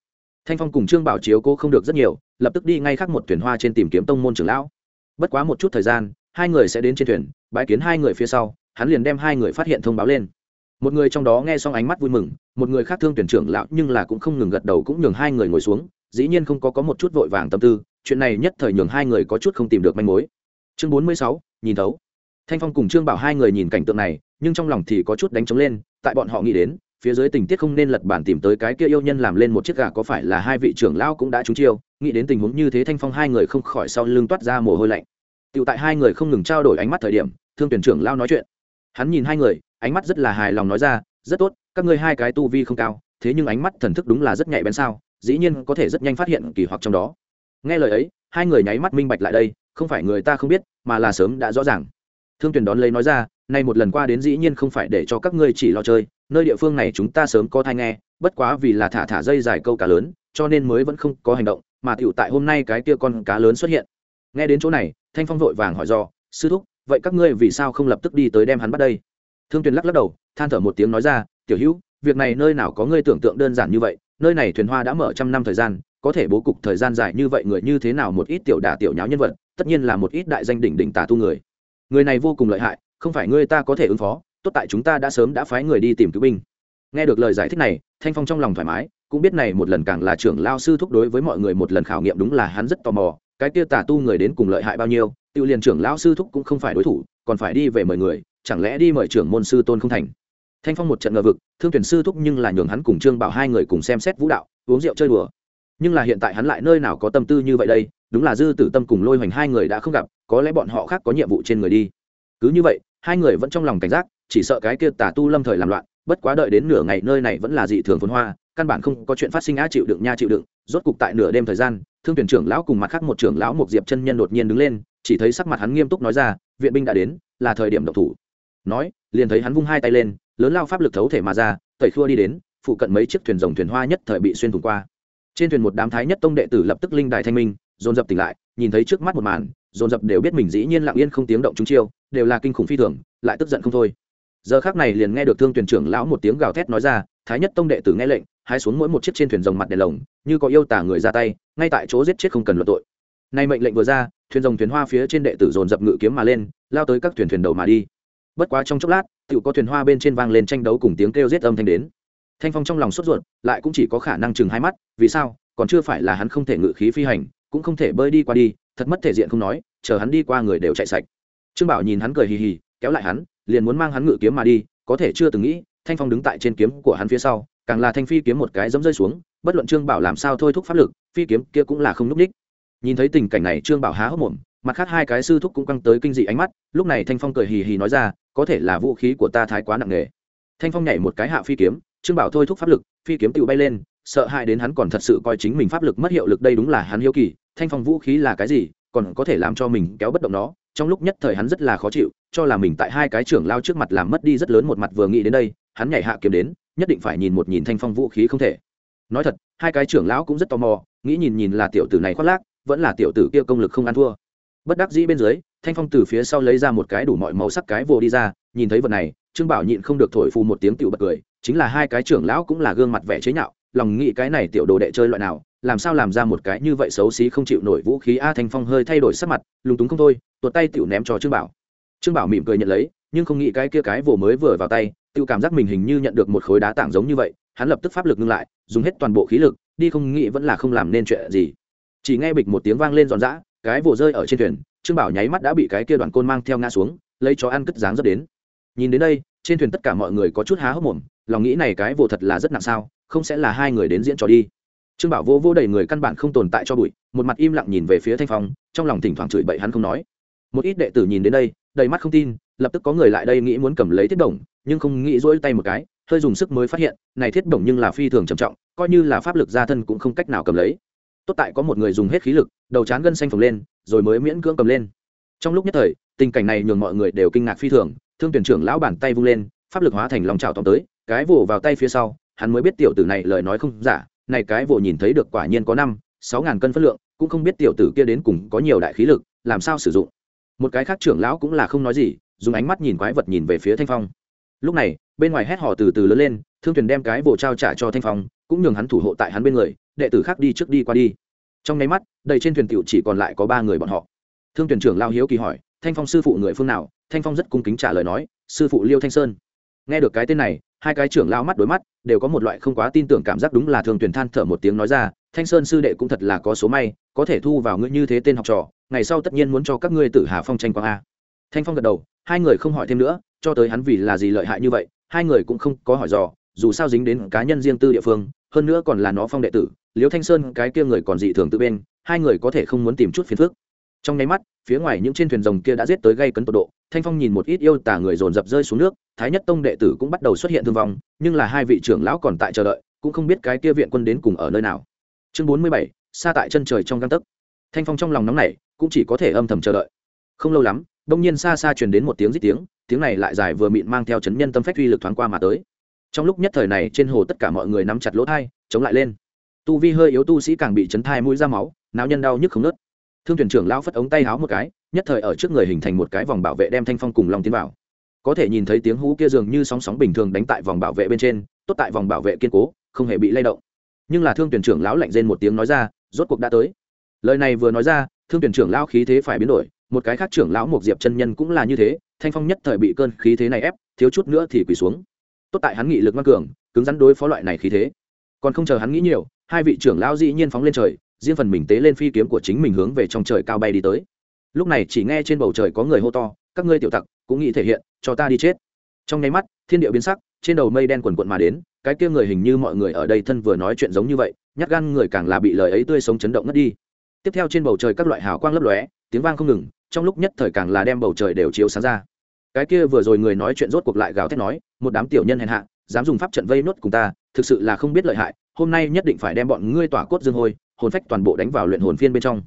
Thanh phong cùng trương bảo chiếu cô không được rất nhiều, lập tức đi ngay khắc một thuyền hoa trên tìm kiếm tông môn trưởng lão. Bất quá một chút thời gian, hai người sẽ đến trên thuyền bãi kiến hai người phía sau, hắn liền đem hai người phát hiện thông báo lên. Một người trong đó nghe xong ánh mắt vui mừng, một người khác thương tuyển trưởng lão nhưng là cũng không ngừng gật đầu cũng nhường hai người ngồi xuống dĩ nhiên không có có một chút vội vàng tâm tư, chuyện này nhất thời nhường hai người có chút không tìm được manh mối. Chương bốn mươi sáu, nhìn thấu. Thanh phong cùng trương bảo hai người nhìn cảnh tượng này, nhưng trong lòng thì có chút đánh trống lên, tại bọn họ nghĩ đến, phía dưới tình tiết không nên lật bản tìm tới cái kia yêu nhân làm lên một chiếc gà có phải là hai vị trưởng lão cũng đã trúng chiêu, nghĩ đến tình huống như thế thanh phong hai người không khỏi sau lưng toát ra mồ hôi lạnh. Tựu tại hai người không ngừng trao đổi ánh mắt thời điểm, thương tuyển trưởng lao nói chuyện. Hắn nhìn hai người, ánh mắt rất là hài lòng nói ra, rất tốt, các ngươi hai cái tu vi không cao, thế nhưng ánh mắt thần thức đúng là rất nhạy bén sao? Dĩ nhiên có thể rất nhanh phát hiện kỳ hoặc trong đó. Nghe lời ấy, hai người nháy mắt minh bạch lại đây, không phải người ta không biết, mà là sớm đã rõ ràng. Thương tuyển đón lấy nói ra, nay một lần qua đến dĩ nhiên không phải để cho các ngươi chỉ lo chơi, nơi địa phương này chúng ta sớm có thai nghe, bất quá vì là thả thả dây dài câu cá lớn, cho nên mới vẫn không có hành động, mà tiểu tại hôm nay cái kia con cá lớn xuất hiện. Nghe đến chỗ này, thanh phong vội vàng hỏi do, sư thúc, vậy các ngươi vì sao không lập tức đi tới đem hắn bắt đây? Thương tuyền lắc lắc đầu, than thở một tiếng nói ra, tiểu hữu, việc này nơi nào có ngươi tưởng tượng đơn giản như vậy nơi này thuyền hoa đã mở trăm năm thời gian, có thể bố cục thời gian dài như vậy người như thế nào một ít tiểu đà tiểu nháo nhân vật, tất nhiên là một ít đại danh đỉnh đỉnh tà tu người. Người này vô cùng lợi hại, không phải ngươi ta có thể ứng phó, tốt tại chúng ta đã sớm đã phái người đi tìm cứu binh. Nghe được lời giải thích này, thanh phong trong lòng thoải mái, cũng biết này một lần càng là trưởng lao sư thúc đối với mọi người một lần khảo nghiệm đúng là hắn rất tò mò, cái kia tà tu người đến cùng lợi hại bao nhiêu tiêu liền trưởng lão sư thúc cũng không phải đối thủ, còn phải đi về mời người, chẳng lẽ đi mời trưởng môn sư tôn không thành? Thanh phong một trận ngờ vực, thương tuyển sư thúc nhưng là nhường hắn cùng trương bảo hai người cùng xem xét vũ đạo, uống rượu chơi đùa. Nhưng là hiện tại hắn lại nơi nào có tâm tư như vậy đây, đúng là dư tử tâm cùng lôi hoành hai người đã không gặp, có lẽ bọn họ khác có nhiệm vụ trên người đi. Cứ như vậy, hai người vẫn trong lòng cảnh giác, chỉ sợ cái kia tà tu lâm thời làm loạn, bất quá đợi đến nửa ngày nơi này vẫn là dị thường phồn hoa, căn bản không có chuyện phát sinh á chịu đựng nha chịu đựng. Rốt cục tại nửa đêm thời gian, thương tuyển trưởng lão cùng mặt khác một trưởng lão một diệp chân nhân đột nhiên đứng lên, chỉ thấy sắc mặt hắn nghiêm túc nói ra, viện binh đã đến, là thời điểm độc thủ. Nói, liền thấy hắn vung hai tay lên lớn lao pháp lực thấu thể mà ra, tẩy khua đi đến, phụ cận mấy chiếc thuyền rồng thuyền hoa nhất thời bị xuyên thủng qua. Trên thuyền một đám thái nhất tông đệ tử lập tức linh đài thanh minh, dồn dập tỉnh lại, nhìn thấy trước mắt một màn, dồn dập đều biết mình dĩ nhiên lặng yên không tiếng động chúng chiêu, đều là kinh khủng phi thường, lại tức giận không thôi. Giờ khác này liền nghe được thương thuyền trưởng lão một tiếng gào thét nói ra, thái nhất tông đệ tử nghe lệnh hái xuống mỗi một chiếc trên thuyền rồng mặt đèn lồng, như có yêu tả người ra tay, ngay tại chỗ giết chết không cần luận tội. Nay mệnh lệnh vừa ra, thuyền rồng thuyền hoa phía trên đệ tử dồn dập ngự kiếm mà lên, lao tới các thuyền thuyền đầu mà đi bất quá trong chốc lát tự có thuyền hoa bên trên vang lên tranh đấu cùng tiếng kêu giết âm thanh đến. Thanh phong trong lòng sốt ruột, lại cũng chỉ có khả năng chừng hai mắt, vì sao? Còn chưa phải là hắn không thể ngự khí phi hành, cũng không thể bơi đi qua đi, thật mất thể diện không nói, chờ hắn đi qua người đều chạy sạch. Trương bảo nhìn hắn cười hì hì, kéo lại hắn, liền muốn mang hắn ngự kiếm mà đi, có thể chưa từng nghĩ, thanh phong đứng tại trên kiếm của hắn phía sau, càng là thanh phi kiếm một cái dẫm rơi xuống, bất luận trương bảo làm sao thôi thúc pháp lực, phi kiếm kia cũng là không núp ních nhìn thấy tình cảnh này, trương bảo há hốc mồm, mặt khác hai cái sư thúc cũng căng tới kinh dị ánh mắt, lúc này thanh phong cười hì hì nói ra có thể là vũ khí của ta thái quá nặng nề. Thanh phong nhảy một cái hạ phi kiếm, trương bảo thôi thúc pháp lực, phi kiếm tự bay lên, sợ hãi đến hắn còn thật sự coi chính mình pháp lực mất hiệu lực đây đúng là hắn hiếu kỳ, thanh phong vũ khí là cái gì, còn có thể làm cho mình kéo bất động nó, trong lúc nhất thời hắn rất là khó chịu, cho là mình tại hai cái trưởng lao trước mặt làm mất đi rất lớn một mặt vừa nghĩ đến đây, hắn nhảy hạ kiếm đến, nhất định phải nhìn một nhìn thanh phong vũ khí không thể. Nói thật, hai cái trưởng lão cũng rất tò mò, nghĩ nhìn nhìn là tiểu tử này khoác lác, vẫn là tiểu tử kia công lực không ăn thua. Bất đắc dĩ bên dưới thanh phong từ phía sau lấy ra một cái đủ mọi màu sắc cái vồ đi ra, nhìn thấy vật này, trương bảo nhịn không được thổi phù một tiếng tiểu bật cười, chính là hai cái trưởng lão cũng là gương mặt vẻ chế nhạo, lòng nghĩ cái này tiểu đồ đệ chơi loại nào, làm sao làm ra một cái như vậy xấu xí không chịu nổi vũ khí a thanh phong hơi thay đổi sắc mặt, lúng túng không thôi, tuột tay tiểu ném cho trương bảo. Trương bảo mỉm cười nhận lấy, nhưng không nghĩ cái kia cái vồ mới vừa vào tay tự cảm giác mình hình như nhận được một khối đá tảng giống như vậy, hắn lập tức pháp lực ngưng lại, dùng hết toàn bộ khí lực, đi không nghĩ vẫn là không làm nên chuyện gì. Chỉ nghe bịch một tiếng vang lên giòn giã, cái vồ rơi ở trên thuyền trương bảo nháy mắt đã bị cái kia đoàn côn mang theo ngã xuống, lấy chó ăn cất dáng dấp đến. Nhìn đến đây, trên thuyền tất cả mọi người có chút há hốc mồm, lòng nghĩ này cái vồ thật là rất nặng sao, không sẽ là hai người đến diễn trò đi. Trương bảo vô vô đầy người căn bản không tồn tại cho bụi, một mặt im lặng nhìn về phía thanh phong, trong lòng thỉnh thoảng chửi bậy hắn không nói. Một ít đệ tử nhìn đến đây, đầy mắt không tin, lập tức có người lại đây nghĩ muốn cầm lấy thiết đồng nhưng không nghĩ rỗi tay một cái, hơi dùng sức mới phát hiện, này thiết đồng nhưng là phi thường trầm trọng, coi như là pháp lực gia thân cũng không cách nào cầm lấy. Tốt tại có một người dùng hết khí lực, đầu chán gân xanh phồng lên rồi mới miễn cưỡng cầm lên. Trong lúc nhất thời, tình cảnh này nhường mọi người đều kinh ngạc phi thường, thương tuyển trưởng lão bàn tay vung lên, pháp lực hóa thành lòng trào tóm tới, cái vồ vào tay phía sau, hắn mới biết tiểu tử này lời nói không giả, này cái vồ nhìn thấy được quả nhiên có năm, sáu ngàn cân phất lượng, cũng không biết tiểu tử kia đến cùng có nhiều đại khí lực, làm sao sử dụng. Một cái khác trưởng lão cũng là không nói gì, dùng ánh mắt nhìn quái vật nhìn về phía thanh phong. Lúc này, bên ngoài hét hò từ từ lớn lên, thương thuyền đem cái vồ trao trả cho thanh phong, cũng nhường hắn thủ hộ tại hắn bên người, đệ tử khác đi trước đi qua đi trong nháy mắt, đầy trên thuyền tiểu chỉ còn lại có ba người bọn họ. Thương thuyền trưởng lao hiếu kỳ hỏi, thanh phong sư phụ người phương nào? Thanh phong rất cung kính trả lời nói, sư phụ liêu thanh sơn. Nghe được cái tên này, hai cái trưởng lao mắt đối mắt, đều có một loại không quá tin tưởng cảm giác đúng là thương thuyền than thở một tiếng nói ra, thanh sơn sư đệ cũng thật là có số may, có thể thu vào ngươi như thế tên học trò, ngày sau tất nhiên muốn cho các ngươi tử hà phong tranh quang a. Thanh phong gật đầu, hai người không hỏi thêm nữa, cho tới hắn vì là gì lợi hại như vậy, hai người cũng không có hỏi dò, dù sao dính đến cá nhân riêng tư địa phương hơn nữa còn là nó phong đệ tử, liễu thanh sơn cái kia người còn dị thường tự bên, hai người có thể không muốn tìm chút phiền phức. Trong nháy mắt, phía ngoài những trên thuyền rồng kia đã giết tới gây cấn tột độ, thanh phong nhìn một ít yêu tả người dồn dập rơi xuống nước, thái nhất tông đệ tử cũng bắt đầu xuất hiện thương vong, nhưng là hai vị trưởng lão còn tại chờ đợi, cũng không biết cái kia viện quân đến cùng ở nơi nào. Chương bốn mươi bảy, xa tại chân trời trong găng tấc. Thanh phong trong lòng nóng nảy, cũng chỉ có thể âm thầm chờ đợi. Không lâu lắm, đông nhiên xa xa truyền đến một tiếng rít tiếng tiếng này lại dài vừa mịn mang theo chấn nhân tâm phách uy lực thoáng qua mà tới trong lúc nhất thời này, trên hồ tất cả mọi người nắm chặt lỗ thai, chống lại lên. Tu vi hơi yếu tu sĩ càng bị chấn thai mũi ra máu, não nhân đau nhức không nớt. Thương thuyền trưởng lão phất ống tay háo một cái, nhất thời ở trước người hình thành một cái vòng bảo vệ đem thanh phong cùng lòng tiến vào. Có thể nhìn thấy tiếng hú kia dường như sóng sóng bình thường đánh tại vòng bảo vệ bên trên, tốt tại vòng bảo vệ kiên cố, không hề bị lay động. Nhưng là thương tuyển trưởng lão lạnh rên một tiếng nói ra, rốt cuộc đã tới. Lời này vừa nói ra, thương tuyển trưởng lão khí thế phải biến đổi, một cái khác trưởng lão một diệp chân nhân cũng là như thế, thanh phong nhất thời bị cơn khí thế này ép, thiếu chút nữa thì quỳ xuống tốt tại hắn nghị lực ngoan cường, cứng rắn đối phó loại này khí thế. Còn không chờ hắn nghĩ nhiều, hai vị trưởng lão dĩ nhiên phóng lên trời, riêng phần mình tế lên phi kiếm của chính mình hướng về trong trời cao bay đi tới. Lúc này chỉ nghe trên bầu trời có người hô to, các ngươi tiểu tặc, cũng nghĩ thể hiện, cho ta đi chết. Trong nháy mắt, thiên địa biến sắc, trên đầu mây đen quần quận mà đến, cái kia người hình như mọi người ở đây thân vừa nói chuyện giống như vậy, nhát gan người càng là bị lời ấy tươi sống chấn động ngất đi. Tiếp theo trên bầu trời các loại hào quang lấp lóe, tiếng vang không ngừng, trong lúc nhất thời càng là đem bầu trời đều chiếu sáng ra cái kia vừa rồi người nói chuyện rốt cuộc lại gào thét nói, một đám tiểu nhân hèn hạ, dám dùng pháp trận vây nốt cùng ta, thực sự là không biết lợi hại, hôm nay nhất định phải đem bọn ngươi tỏa cốt dương hôi, hồn phách toàn bộ đánh vào luyện hồn phiên bên trong.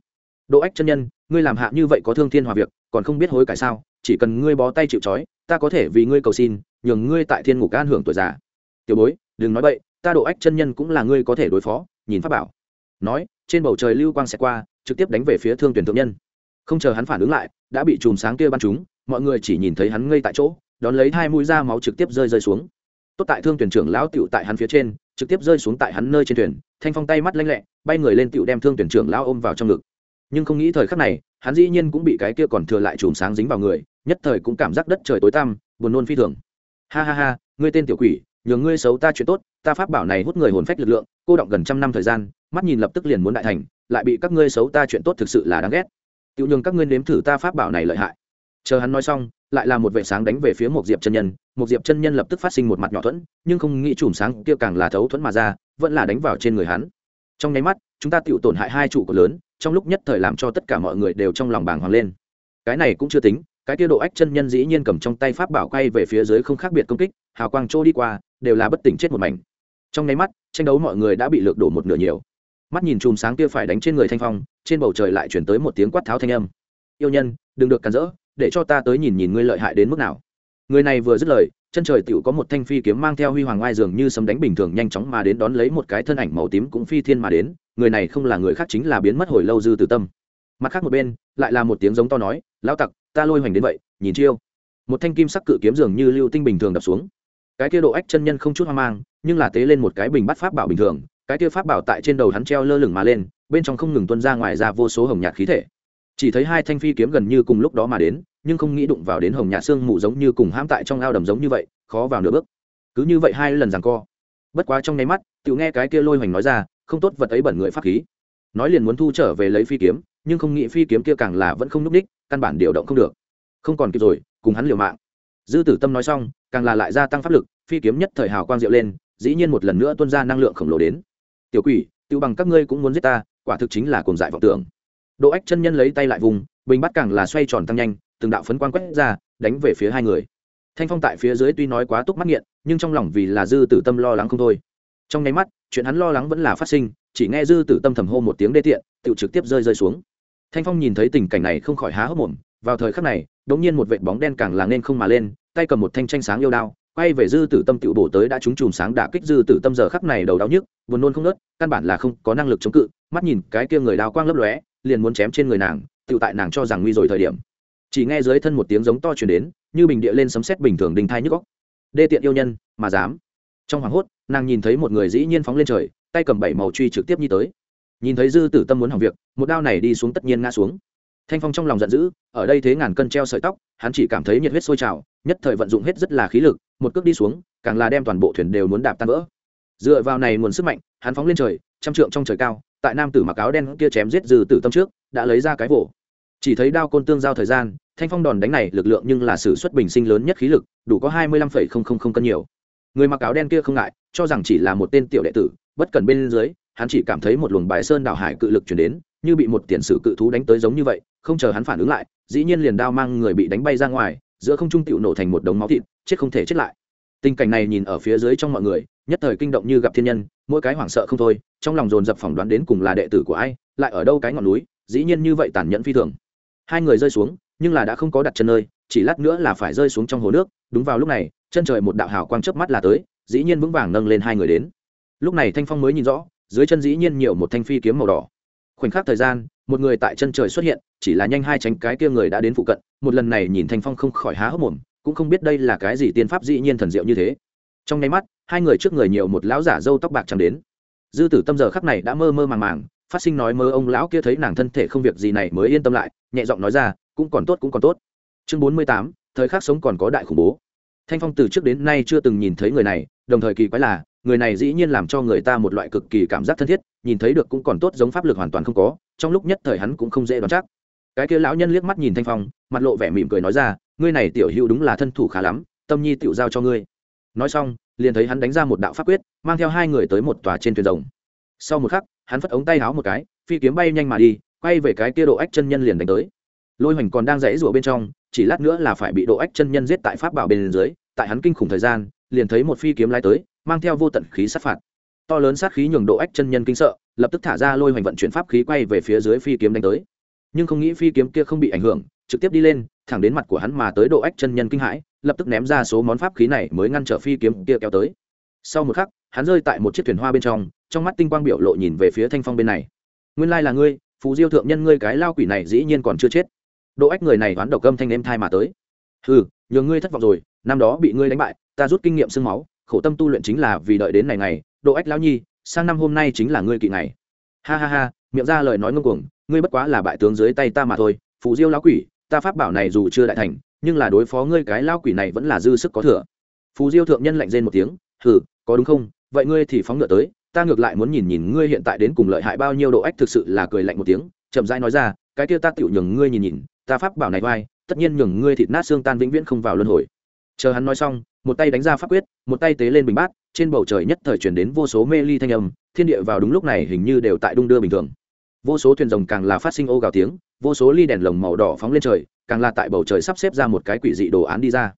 Độ ách chân nhân, ngươi làm hạ như vậy có thương thiên hòa việc, còn không biết hối cải sao, chỉ cần ngươi bó tay chịu trói, ta có thể vì ngươi cầu xin, nhường ngươi tại thiên ngục an hưởng tuổi già. Tiểu bối, đừng nói bậy, ta độ ách chân nhân cũng là ngươi có thể đối phó, nhìn pháp bảo. Nói, trên bầu trời lưu quang sẽ qua, trực tiếp đánh về phía thương tuyển thượng nhân. Không chờ hắn phản ứng lại, đã bị chùm sáng kia bắn trúng mọi người chỉ nhìn thấy hắn ngây tại chỗ, đón lấy hai mũi da máu trực tiếp rơi rơi xuống. Tốt tại thương tuyển trưởng lão tựu tại hắn phía trên, trực tiếp rơi xuống tại hắn nơi trên thuyền, thanh phong tay mắt lanh lẹ, bay người lên tựu đem thương tuyển trưởng lão ôm vào trong ngực. Nhưng không nghĩ thời khắc này, hắn dĩ nhiên cũng bị cái kia còn thừa lại chùm sáng dính vào người, nhất thời cũng cảm giác đất trời tối tăm, buồn nôn phi thường. Ha ha ha, ngươi tên tiểu quỷ, nhường ngươi xấu ta chuyện tốt, ta pháp bảo này hút người hồn phách lực lượng, cô động gần trăm năm thời gian, mắt nhìn lập tức liền muốn đại thành, lại bị các ngươi xấu ta chuyện tốt thực sự là đáng ghét. Tiểu nhường các ngươi nếm thử ta pháp bảo này lợi hại chờ hắn nói xong, lại là một vệ sáng đánh về phía một diệp chân nhân. Một diệp chân nhân lập tức phát sinh một mặt nhỏ thuẫn, nhưng không nghĩ chùm sáng kia càng là thấu thuẫn mà ra, vẫn là đánh vào trên người hắn. Trong nháy mắt, chúng ta tự tổn hại hai trụ cột lớn, trong lúc nhất thời làm cho tất cả mọi người đều trong lòng bàng hoàng lên. Cái này cũng chưa tính, cái kia độ ách chân nhân dĩ nhiên cầm trong tay pháp bảo quay về phía dưới không khác biệt công kích, hào quang trô đi qua, đều là bất tỉnh chết một mảnh. Trong nháy mắt, tranh đấu mọi người đã bị lược đổ một nửa nhiều. Mắt nhìn chùm sáng kia phải đánh trên người thanh phong, trên bầu trời lại chuyển tới một tiếng quát tháo thanh âm. Yêu nhân, đừng được cắn rỡ để cho ta tới nhìn nhìn ngươi lợi hại đến mức nào. Người này vừa dứt lời, chân trời tựu có một thanh phi kiếm mang theo huy hoàng oai dường như sấm đánh bình thường nhanh chóng mà đến đón lấy một cái thân ảnh màu tím cũng phi thiên mà đến, người này không là người khác chính là biến mất hồi lâu dư từ tâm. Mặt khác một bên, lại là một tiếng giống to nói, lão tặc, ta lôi hoành đến vậy, nhìn chiêu. Một thanh kim sắc cự kiếm dường như lưu tinh bình thường đập xuống. Cái kia độ ách chân nhân không chút hoang mang, nhưng là tế lên một cái bình bắt pháp bảo bình thường, cái kia pháp bảo tại trên đầu hắn treo lơ lửng mà lên, bên trong không ngừng tuân ra ngoài ra vô số hồng nhạt khí thể chỉ thấy hai thanh phi kiếm gần như cùng lúc đó mà đến, nhưng không nghĩ đụng vào đến hồng nhà xương mù giống như cùng hãm tại trong ao đầm giống như vậy, khó vào nửa bước. Cứ như vậy hai lần rằng co. Bất quá trong nháy mắt tự nghe cái kia lôi hoành nói ra, không tốt vật ấy bẩn người pháp khí. Nói liền muốn thu trở về lấy phi kiếm, nhưng không nghĩ phi kiếm kia càng là vẫn không núp đích, căn bản điều động không được. Không còn kịp rồi, cùng hắn liều mạng. Dư tử tâm nói xong, càng là lại gia tăng pháp lực, phi kiếm nhất thời hào quang diệu lên, dĩ nhiên một lần nữa tuân ra năng lượng khổng lồ đến. Tiểu quỷ tự bằng các ngươi cũng muốn giết ta, quả thực chính là cùng dại vọng tưởng độ ách chân nhân lấy tay lại vùng, bình bắt càng là xoay tròn tăng nhanh, từng đạo phấn quang quét ra, đánh về phía hai người. Thanh phong tại phía dưới tuy nói quá túc mắt nghiện, nhưng trong lòng vì là dư tử tâm lo lắng không thôi. Trong nháy mắt, chuyện hắn lo lắng vẫn là phát sinh, chỉ nghe dư tử tâm thầm hô một tiếng đê tiện tự trực tiếp rơi rơi xuống. Thanh phong nhìn thấy tình cảnh này không khỏi há hốc mồm, vào thời khắc này đ ỗ n g nhiên một vệt bóng đen càng là nên không mà lên, tay cầm một thanh tranh sáng yêu đao, quay về dư tử tâm tự bổ tới đã trúng chùm sáng đả kích dư tử tâm giờ khắc này đầu đau nhức, buồn nôn không nớt căn bản là không có năng lực chống cự, mắt nhìn cái kia người đao quang lấp lóe liền muốn chém trên người nàng tự tại nàng cho rằng nguy rồi thời điểm. Chỉ nghe dưới thân một tiếng giống to chuyển đến, như bình địa lên sấm xét bình thường đình thai nhức góc đê tiện yêu nhân, mà dám. Trong hoảng hốt, nàng nhìn thấy một người dĩ nhiên phóng lên trời, tay cầm bảy màu truy trực tiếp như tới. Nhìn thấy dư tử tâm muốn hỏng việc, một đao này đi xuống tất nhiên ngã xuống. Thanh phong trong lòng giận dữ, ở đây thế ngàn cân treo sợi tóc, hắn chỉ cảm thấy nhiệt huyết sôi trào, nhất thời vận dụng hết rất là khí lực, một cước đi xuống, càng là đem toàn bộ thuyền đều muốn đạp tan vỡ. Dựa vào này nguồn sức mạnh, hắn phóng lên trời trăm trượng trong trời cao, tại nam tử mặc áo đen kia chém giết dư tử tâm trước, đã lấy ra cái vỗ chỉ thấy đao côn tương giao thời gian, thanh phong đòn đánh này lực lượng nhưng là sự xuất bình sinh lớn nhất khí lực, đủ có hai mươi lăm phẩy không không không cân nhiều. Người mặc áo đen kia không ngại, cho rằng chỉ là một tên tiểu đệ tử, bất cần bên dưới, hắn chỉ cảm thấy một luồng bài sơn đảo hải cự lực chuyển đến, như bị một tiền sử cự thú đánh tới giống như vậy, không chờ hắn phản ứng lại, dĩ nhiên liền đao mang người bị đánh bay ra ngoài, giữa không trung tựu nổ thành một đống máu thịt, chết không thể chết lại. Tình cảnh này nhìn ở phía dưới trong mọi người, nhất thời kinh động như gặp thiên nhân mỗi cái hoảng sợ không thôi, trong lòng dồn dập phỏng đoán đến cùng là đệ tử của ai, lại ở đâu cái ngọn núi, dĩ nhiên như vậy tàn nhẫn phi thường. Hai người rơi xuống, nhưng là đã không có đặt chân nơi, chỉ lát nữa là phải rơi xuống trong hồ nước, đúng vào lúc này, chân trời một đạo hào quang chớp mắt là tới, dĩ nhiên vững vàng nâng lên hai người đến. Lúc này thanh phong mới nhìn rõ, dưới chân dĩ nhiên nhiều một thanh phi kiếm màu đỏ. Khoảnh khắc thời gian, một người tại chân trời xuất hiện, chỉ là nhanh hai tránh cái kia người đã đến phụ cận, một lần này nhìn thanh phong không khỏi há hốc mồm, cũng không biết đây là cái gì tiên pháp dĩ nhiên thần diệu như thế. Trong nháy mắt hai người trước người nhiều một lão giả râu tóc bạc chẳng đến. Dư tử tâm giờ khắc này đã mơ mơ màng màng, phát sinh nói mơ ông lão kia thấy nàng thân thể không việc gì này mới yên tâm lại, nhẹ giọng nói ra, cũng còn tốt, cũng còn tốt. Chương bốn mươi tám, thời khắc sống còn có đại khủng bố. Thanh phong từ trước đến nay chưa từng nhìn thấy người này, đồng thời kỳ quái là, người này dĩ nhiên làm cho người ta một loại cực kỳ cảm giác thân thiết, nhìn thấy được cũng còn tốt giống pháp lực hoàn toàn không có, trong lúc nhất thời hắn cũng không dễ đoán chắc. Cái kia lão nhân liếc mắt nhìn thanh phong, mặt lộ vẻ mỉm cười nói ra, ngươi này tiểu hữu đúng là thân thủ khá lắm, tâm nhi tiểu giao cho ngươi. Nói xong liền thấy hắn đánh ra một đạo pháp quyết, mang theo hai người tới một tòa trên thuyền rồng. Sau một khắc, hắn phất ống tay háo một cái, phi kiếm bay nhanh mà đi, quay về cái kia độ ách chân nhân liền đánh tới. Lôi hoành còn đang rẽ rủa bên trong, chỉ lát nữa là phải bị độ ách chân nhân giết tại pháp bảo bên dưới, tại hắn kinh khủng thời gian, liền thấy một phi kiếm lai tới, mang theo vô tận khí sát phạt. To lớn sát khí nhường độ ách chân nhân kinh sợ, lập tức thả ra lôi hoành vận chuyển pháp khí quay về phía dưới phi kiếm đánh tới. Nhưng không nghĩ phi kiếm kia không bị ảnh hưởng, trực tiếp đi lên, thẳng đến mặt của hắn mà tới độ ách chân nhân kinh hãi lập tức ném ra số món pháp khí này mới ngăn trở phi kiếm kia kéo tới. Sau một khắc, hắn rơi tại một chiếc thuyền hoa bên trong trong mắt tinh quang biểu lộ nhìn về phía thanh phong bên này. Nguyên lai là ngươi phú diêu thượng nhân ngươi cái lao quỷ này dĩ nhiên còn chưa chết. Độ ách người này đoán độc âm thanh em thai mà tới. Ừ nhờ ngươi thất vọng rồi, năm đó bị ngươi đánh bại, ta rút kinh nghiệm sương máu, khổ tâm tu luyện chính là vì đợi đến ngày này độ ách lão nhi, sang năm hôm nay chính là ngươi kỵ ngày. Ha ha ha, miệng ra lời nói ngông cuồng, ngươi bất quá là bại tướng dưới tay ta mà thôi, phù diêu lão quỷ, ta pháp bảo này dù chưa đại thành nhưng là đối phó ngươi cái lao quỷ này vẫn là dư sức có thừa. Phù diêu thượng nhân lạnh rên một tiếng thử có đúng không? Vậy ngươi thì phóng ngựa tới, ta ngược lại muốn nhìn nhìn ngươi hiện tại đến cùng lợi hại bao nhiêu độ ách thực sự là cười lạnh một tiếng, chậm rãi nói ra, cái kia ta tựu nhường ngươi nhìn nhìn, ta pháp bảo này vai, tất nhiên nhường ngươi thịt nát xương tan vĩnh viễn không vào luân hồi. Chờ hắn nói xong, một tay đánh ra pháp quyết, một tay tế lên bình bát, trên bầu trời nhất thời chuyển đến vô số mê ly thanh âm, thiên địa vào đúng lúc này hình như đều tại đung đưa bình thường vô số thuyền rồng càng là phát sinh ô gào tiếng, vô số ly đèn lồng màu đỏ phóng lên trời, càng là tại bầu trời sắp xếp ra một cái quỷ dị đồ án đi ra.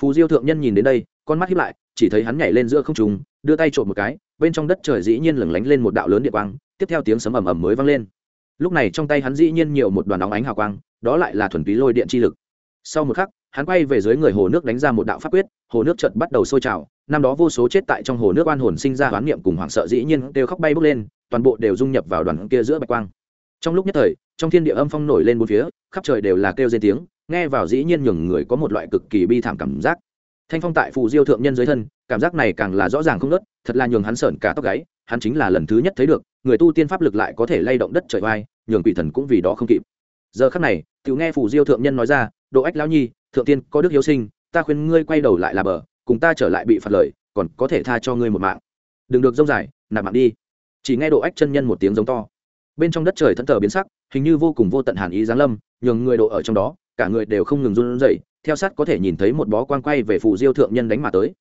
Phù diêu thượng nhân nhìn đến đây, con mắt hiếp lại, chỉ thấy hắn nhảy lên giữa không trùng đưa tay trộm một cái, bên trong đất trời dĩ nhiên lửng lánh lên một đạo lớn địa quang, tiếp theo tiếng sấm ầm ầm mới vang lên. Lúc này trong tay hắn dĩ nhiên nhiều một đoàn óng ánh hào quang, đó lại là thuần túy lôi điện chi lực. Sau một khắc, hắn quay về dưới người hồ nước đánh ra một đạo pháp quyết hồ nước chợt bắt đầu sôi trào, năm đó vô số chết tại trong hồ nước oan hồn sinh ra hoán niệm cùng hoảng sợ dĩ nhiên đều khóc bay bốc lên, toàn bộ đều dung nhập vào đoàn kia giữa bạch quang. Trong lúc nhất thời, trong thiên địa âm phong nổi lên bốn phía, khắp trời đều là kêu dên tiếng, nghe vào dĩ nhiên nhường người có một loại cực kỳ bi thảm cảm giác. Thanh phong tại phù diêu thượng nhân dưới thân, cảm giác này càng là rõ ràng không nớt, thật là nhường hắn sợn cả tóc gáy, hắn chính là lần thứ nhất thấy được, người tu tiên pháp lực lại có thể lay động đất trời vai nhường quỷ thần cũng vì đó không kịp. Giờ khắc này tự nghe phù diêu thượng nhân nói ra, độ ách lão nhi, thượng tiên có đức hiếu sinh ta khuyên ngươi quay đầu lại là bờ, cùng ta trở lại bị phạt lời, còn có thể tha cho ngươi một mạng. Đừng được dông dài, nạp mạng đi. Chỉ nghe độ ách chân nhân một tiếng giống to. Bên trong đất trời thẫn thờ biến sắc, hình như vô cùng vô tận hàn ý giáng lâm, nhường người độ ở trong đó, cả người đều không ngừng run rẩy, theo sát có thể nhìn thấy một bó quang quay về phù diêu thượng nhân đánh mà tới.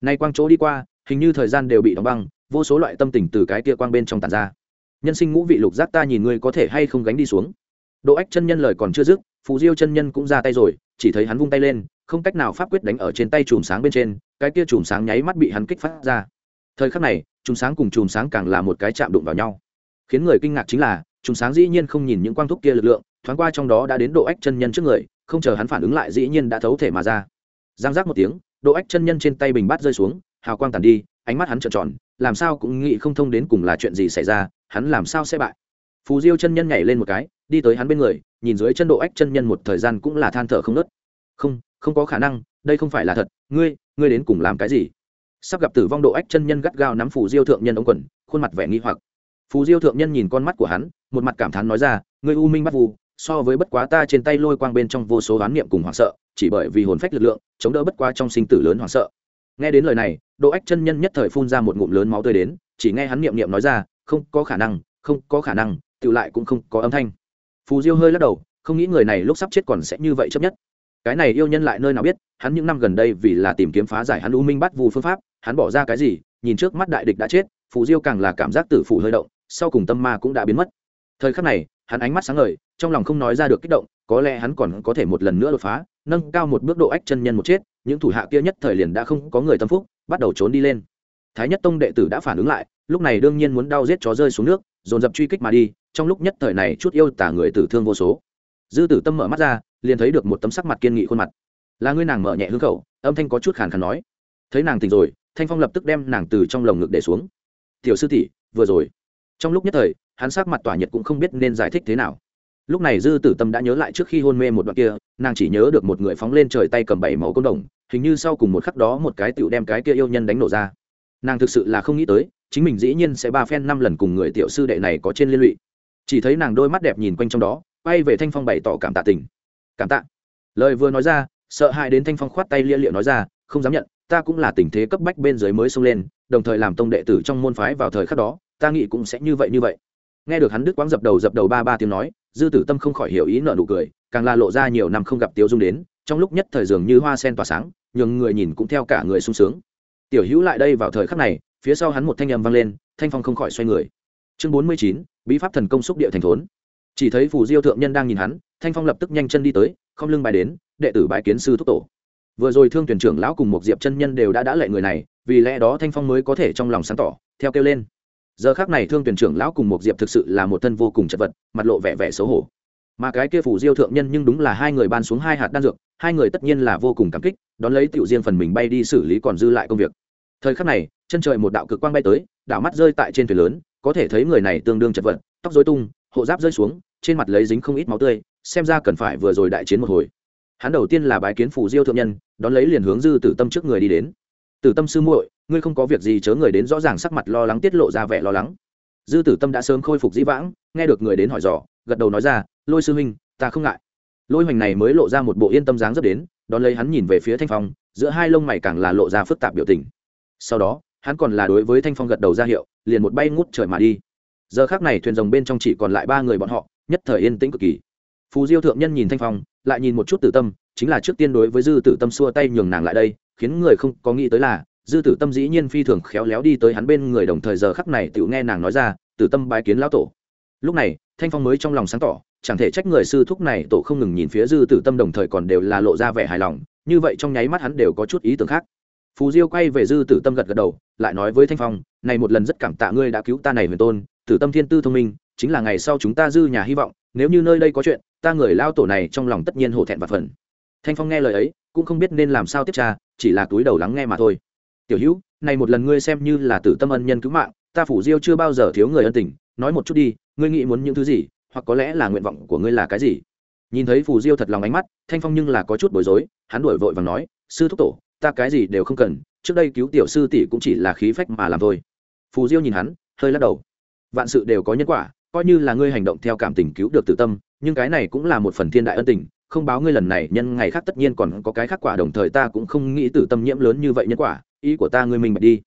Nay quang chỗ đi qua, hình như thời gian đều bị đóng băng, vô số loại tâm tình từ cái kia quang bên trong tàn ra. Nhân sinh ngũ vị lục giác ta nhìn ngươi có thể hay không gánh đi xuống. Độ ách chân nhân lời còn chưa dứt, phù diêu chân nhân cũng ra tay rồi, chỉ thấy hắn vung tay lên không cách nào pháp quyết đánh ở trên tay chùm sáng bên trên, cái kia chùm sáng nháy mắt bị hắn kích phát ra. Thời khắc này, chùm sáng cùng chùm sáng càng là một cái chạm đụng vào nhau. Khiến người kinh ngạc chính là, chùm sáng dĩ nhiên không nhìn những quang thúc kia lực lượng, thoáng qua trong đó đã đến độ ách chân nhân trước người, không chờ hắn phản ứng lại dĩ nhiên đã thấu thể mà ra. Giang giác một tiếng, độ ách chân nhân trên tay bình bát rơi xuống, hào quang tàn đi, ánh mắt hắn trợn tròn, làm sao cũng nghĩ không thông đến cùng là chuyện gì xảy ra, hắn làm sao sẽ bại. Phù diêu chân nhân nhảy lên một cái, đi tới hắn bên người, nhìn dưới chân độ ách chân nhân một thời gian cũng là than thở không nớt không không có khả năng, đây không phải là thật, ngươi ngươi đến cùng làm cái gì? Sắp gặp tử vong độ ách chân nhân gắt gao nắm phù diêu thượng nhân ống quần, khuôn mặt vẻ nghi hoặc. Phù diêu thượng nhân nhìn con mắt của hắn, một mặt cảm thán nói ra, ngươi u minh bắt vù, so với bất quá ta trên tay lôi quang bên trong vô số oán niệm cùng hoảng sợ, chỉ bởi vì hồn phách lực lượng, chống đỡ bất quá trong sinh tử lớn hoảng sợ. Nghe đến lời này, độ ách chân nhân nhất thời phun ra một ngụm lớn máu tươi đến, chỉ nghe hắn niệm niệm nói ra, không có khả năng, không có khả năng tự lại cũng không có âm thanh. Phù diêu hơi lắc đầu, không nghĩ người này lúc sắp chết còn sẽ như vậy chấp nhất cái này yêu nhân lại nơi nào biết, hắn những năm gần đây vì là tìm kiếm phá giải hắn u minh bắt vu phương pháp, hắn bỏ ra cái gì, nhìn trước mắt đại địch đã chết, phù diêu càng là cảm giác tử phủ hơi động, sau cùng tâm ma cũng đã biến mất. Thời khắc này, hắn ánh mắt sáng ngời, trong lòng không nói ra được kích động, có lẽ hắn còn có thể một lần nữa đột phá, nâng cao một bước độ ách chân nhân một chết, những thủ hạ kia nhất thời liền đã không có người tâm phúc, bắt đầu trốn đi lên. Thái nhất tông đệ tử đã phản ứng lại, lúc này đương nhiên muốn đau giết chó rơi xuống nước, dồn dập truy kích mà đi, trong lúc nhất thời này chút yêu tả người tử thương vô số. Dư tử tâm mở mắt ra liền thấy được một tấm sắc mặt kiên nghị khuôn mặt. Là ngươi nàng mở nhẹ hương khẩu? Âm thanh có chút khàn khàn nói. Thấy nàng tỉnh rồi, thanh phong lập tức đem nàng từ trong lồng ngực để xuống. Tiểu sư tỷ, vừa rồi. Trong lúc nhất thời, hắn sắc mặt tỏa nhiệt cũng không biết nên giải thích thế nào. Lúc này dư tử tâm đã nhớ lại trước khi hôn mê một đoạn kia, nàng chỉ nhớ được một người phóng lên trời tay cầm bảy màu công đồng, hình như sau cùng một khắc đó một cái tựu đem cái kia yêu nhân đánh nổ ra. Nàng thực sự là không nghĩ tới, chính mình dĩ nhiên sẽ ba phen năm lần cùng người tiểu sư đệ này có trên liên lụy. Chỉ thấy nàng đôi mắt đẹp nhìn quanh trong đó, quay về thanh phong bày tỏ cảm tạ tình cảm tạ. Lời vừa nói ra, sợ hãi đến thanh phong khoát tay lia liệu nói ra, không dám nhận, ta cũng là tình thế cấp bách bên dưới mới xông lên, đồng thời làm tông đệ tử trong môn phái vào thời khắc đó, ta nghĩ cũng sẽ như vậy như vậy. Nghe được hắn đức quãng dập đầu dập đầu ba ba tiếng nói, dư tử tâm không khỏi hiểu ý nợ nụ cười, càng là lộ ra nhiều năm không gặp tiếu dung đến, trong lúc nhất thời dường như hoa sen tỏa sáng, nhường người nhìn cũng theo cả người sung sướng. Tiểu hữu lại đây vào thời khắc này, phía sau hắn một thanh âm vang lên, thanh phong không khỏi xoay người. Chương bốn mươi chín, bí pháp thần công xúc địa thành thốn. Chỉ thấy phù diêu thượng nhân đang nhìn hắn thanh phong lập tức nhanh chân đi tới, không lưng bài đến, đệ tử bái kiến sư thúc tổ. Vừa rồi thương tuyển trưởng lão cùng một diệp chân nhân đều đã đã lệ người này, vì lẽ đó thanh phong mới có thể trong lòng sáng tỏ, theo kêu lên. Giờ khác này thương tuyển trưởng lão cùng một diệp thực sự là một thân vô cùng chật vật, mặt lộ vẻ vẻ xấu hổ. Mà cái kia phủ diêu thượng nhân nhưng đúng là hai người ban xuống hai hạt đan dược, hai người tất nhiên là vô cùng cảm kích, đón lấy tiểu riêng phần mình bay đi xử lý còn dư lại công việc. Thời khắc này, chân trời một đạo cực quang bay tới đảo mắt rơi tại trên thuyền lớn, có thể thấy người này tương đương chật vật, tóc dối tung, hộ giáp rơi xuống trên mặt lấy dính không ít máu tươi, xem ra cần phải vừa rồi đại chiến một hồi. Hắn đầu tiên là bái kiến phủ diêu thượng nhân, đón lấy liền hướng dư tử tâm trước người đi đến. Tử tâm sư muội, ngươi không có việc gì chớ người đến rõ ràng sắc mặt lo lắng tiết lộ ra vẻ lo lắng. Dư tử tâm đã sớm khôi phục dĩ vãng, nghe được người đến hỏi dò, gật đầu nói ra, lôi sư huynh, ta không ngại. Lôi hoành này mới lộ ra một bộ yên tâm dáng dấp đến, đón lấy hắn nhìn về phía thanh phong, giữa hai lông mày càng là lộ ra phức tạp biểu tình. Sau đó, hắn còn là đối với thanh phong gật đầu ra hiệu, liền một bay ngút trời mà đi. Giờ khác này thuyền rồng bên trong chỉ còn lại ba người bọn họ nhất thời yên tĩnh cực kỳ. Phù diêu thượng nhân nhìn thanh phong, lại nhìn một chút tử tâm, chính là trước tiên đối với dư tử tâm xua tay nhường nàng lại đây, khiến người không có nghĩ tới là, dư tử tâm dĩ nhiên phi thường khéo léo đi tới hắn bên người đồng thời giờ khắc này tự nghe nàng nói ra, tử tâm bái kiến lão tổ. Lúc này, thanh phong mới trong lòng sáng tỏ, chẳng thể trách người sư thúc này tổ không ngừng nhìn phía dư tử tâm đồng thời còn đều là lộ ra vẻ hài lòng, như vậy trong nháy mắt hắn đều có chút ý tưởng khác. Phù diêu quay về dư tử tâm gật gật đầu, lại nói với thanh phong, này một lần rất cảm tạ ngươi đã cứu ta này huyền tôn, tử tâm thiên tư thông minh chính là ngày sau chúng ta dư nhà hy vọng, nếu như nơi đây có chuyện, ta người lao tổ này trong lòng tất nhiên hổ thẹn và phần thanh phong nghe lời ấy, cũng không biết nên làm sao tiếp tra, chỉ là túi đầu lắng nghe mà thôi. Tiểu hữu, này một lần ngươi xem như là tử tâm ân nhân cứu mạng, ta phủ diêu chưa bao giờ thiếu người ân tình, nói một chút đi, ngươi nghĩ muốn những thứ gì, hoặc có lẽ là nguyện vọng của ngươi là cái gì? Nhìn thấy phù diêu thật lòng ánh mắt, thanh phong nhưng là có chút bối rối, hắn đổi vội và nói, sư thúc tổ, ta cái gì đều không cần, trước đây cứu tiểu sư tỷ cũng chỉ là khí phách mà làm thôi. Phù diêu nhìn hắn, hơi lắc đầu. Vạn sự đều có nhân quả coi như là ngươi hành động theo cảm tình cứu được tự tâm, nhưng cái này cũng là một phần thiên đại ân tình, không báo ngươi lần này nhân ngày khác tất nhiên còn có cái khác quả đồng thời ta cũng không nghĩ tử tâm nhiễm lớn như vậy nhân quả, ý của ta ngươi mình bạch đi.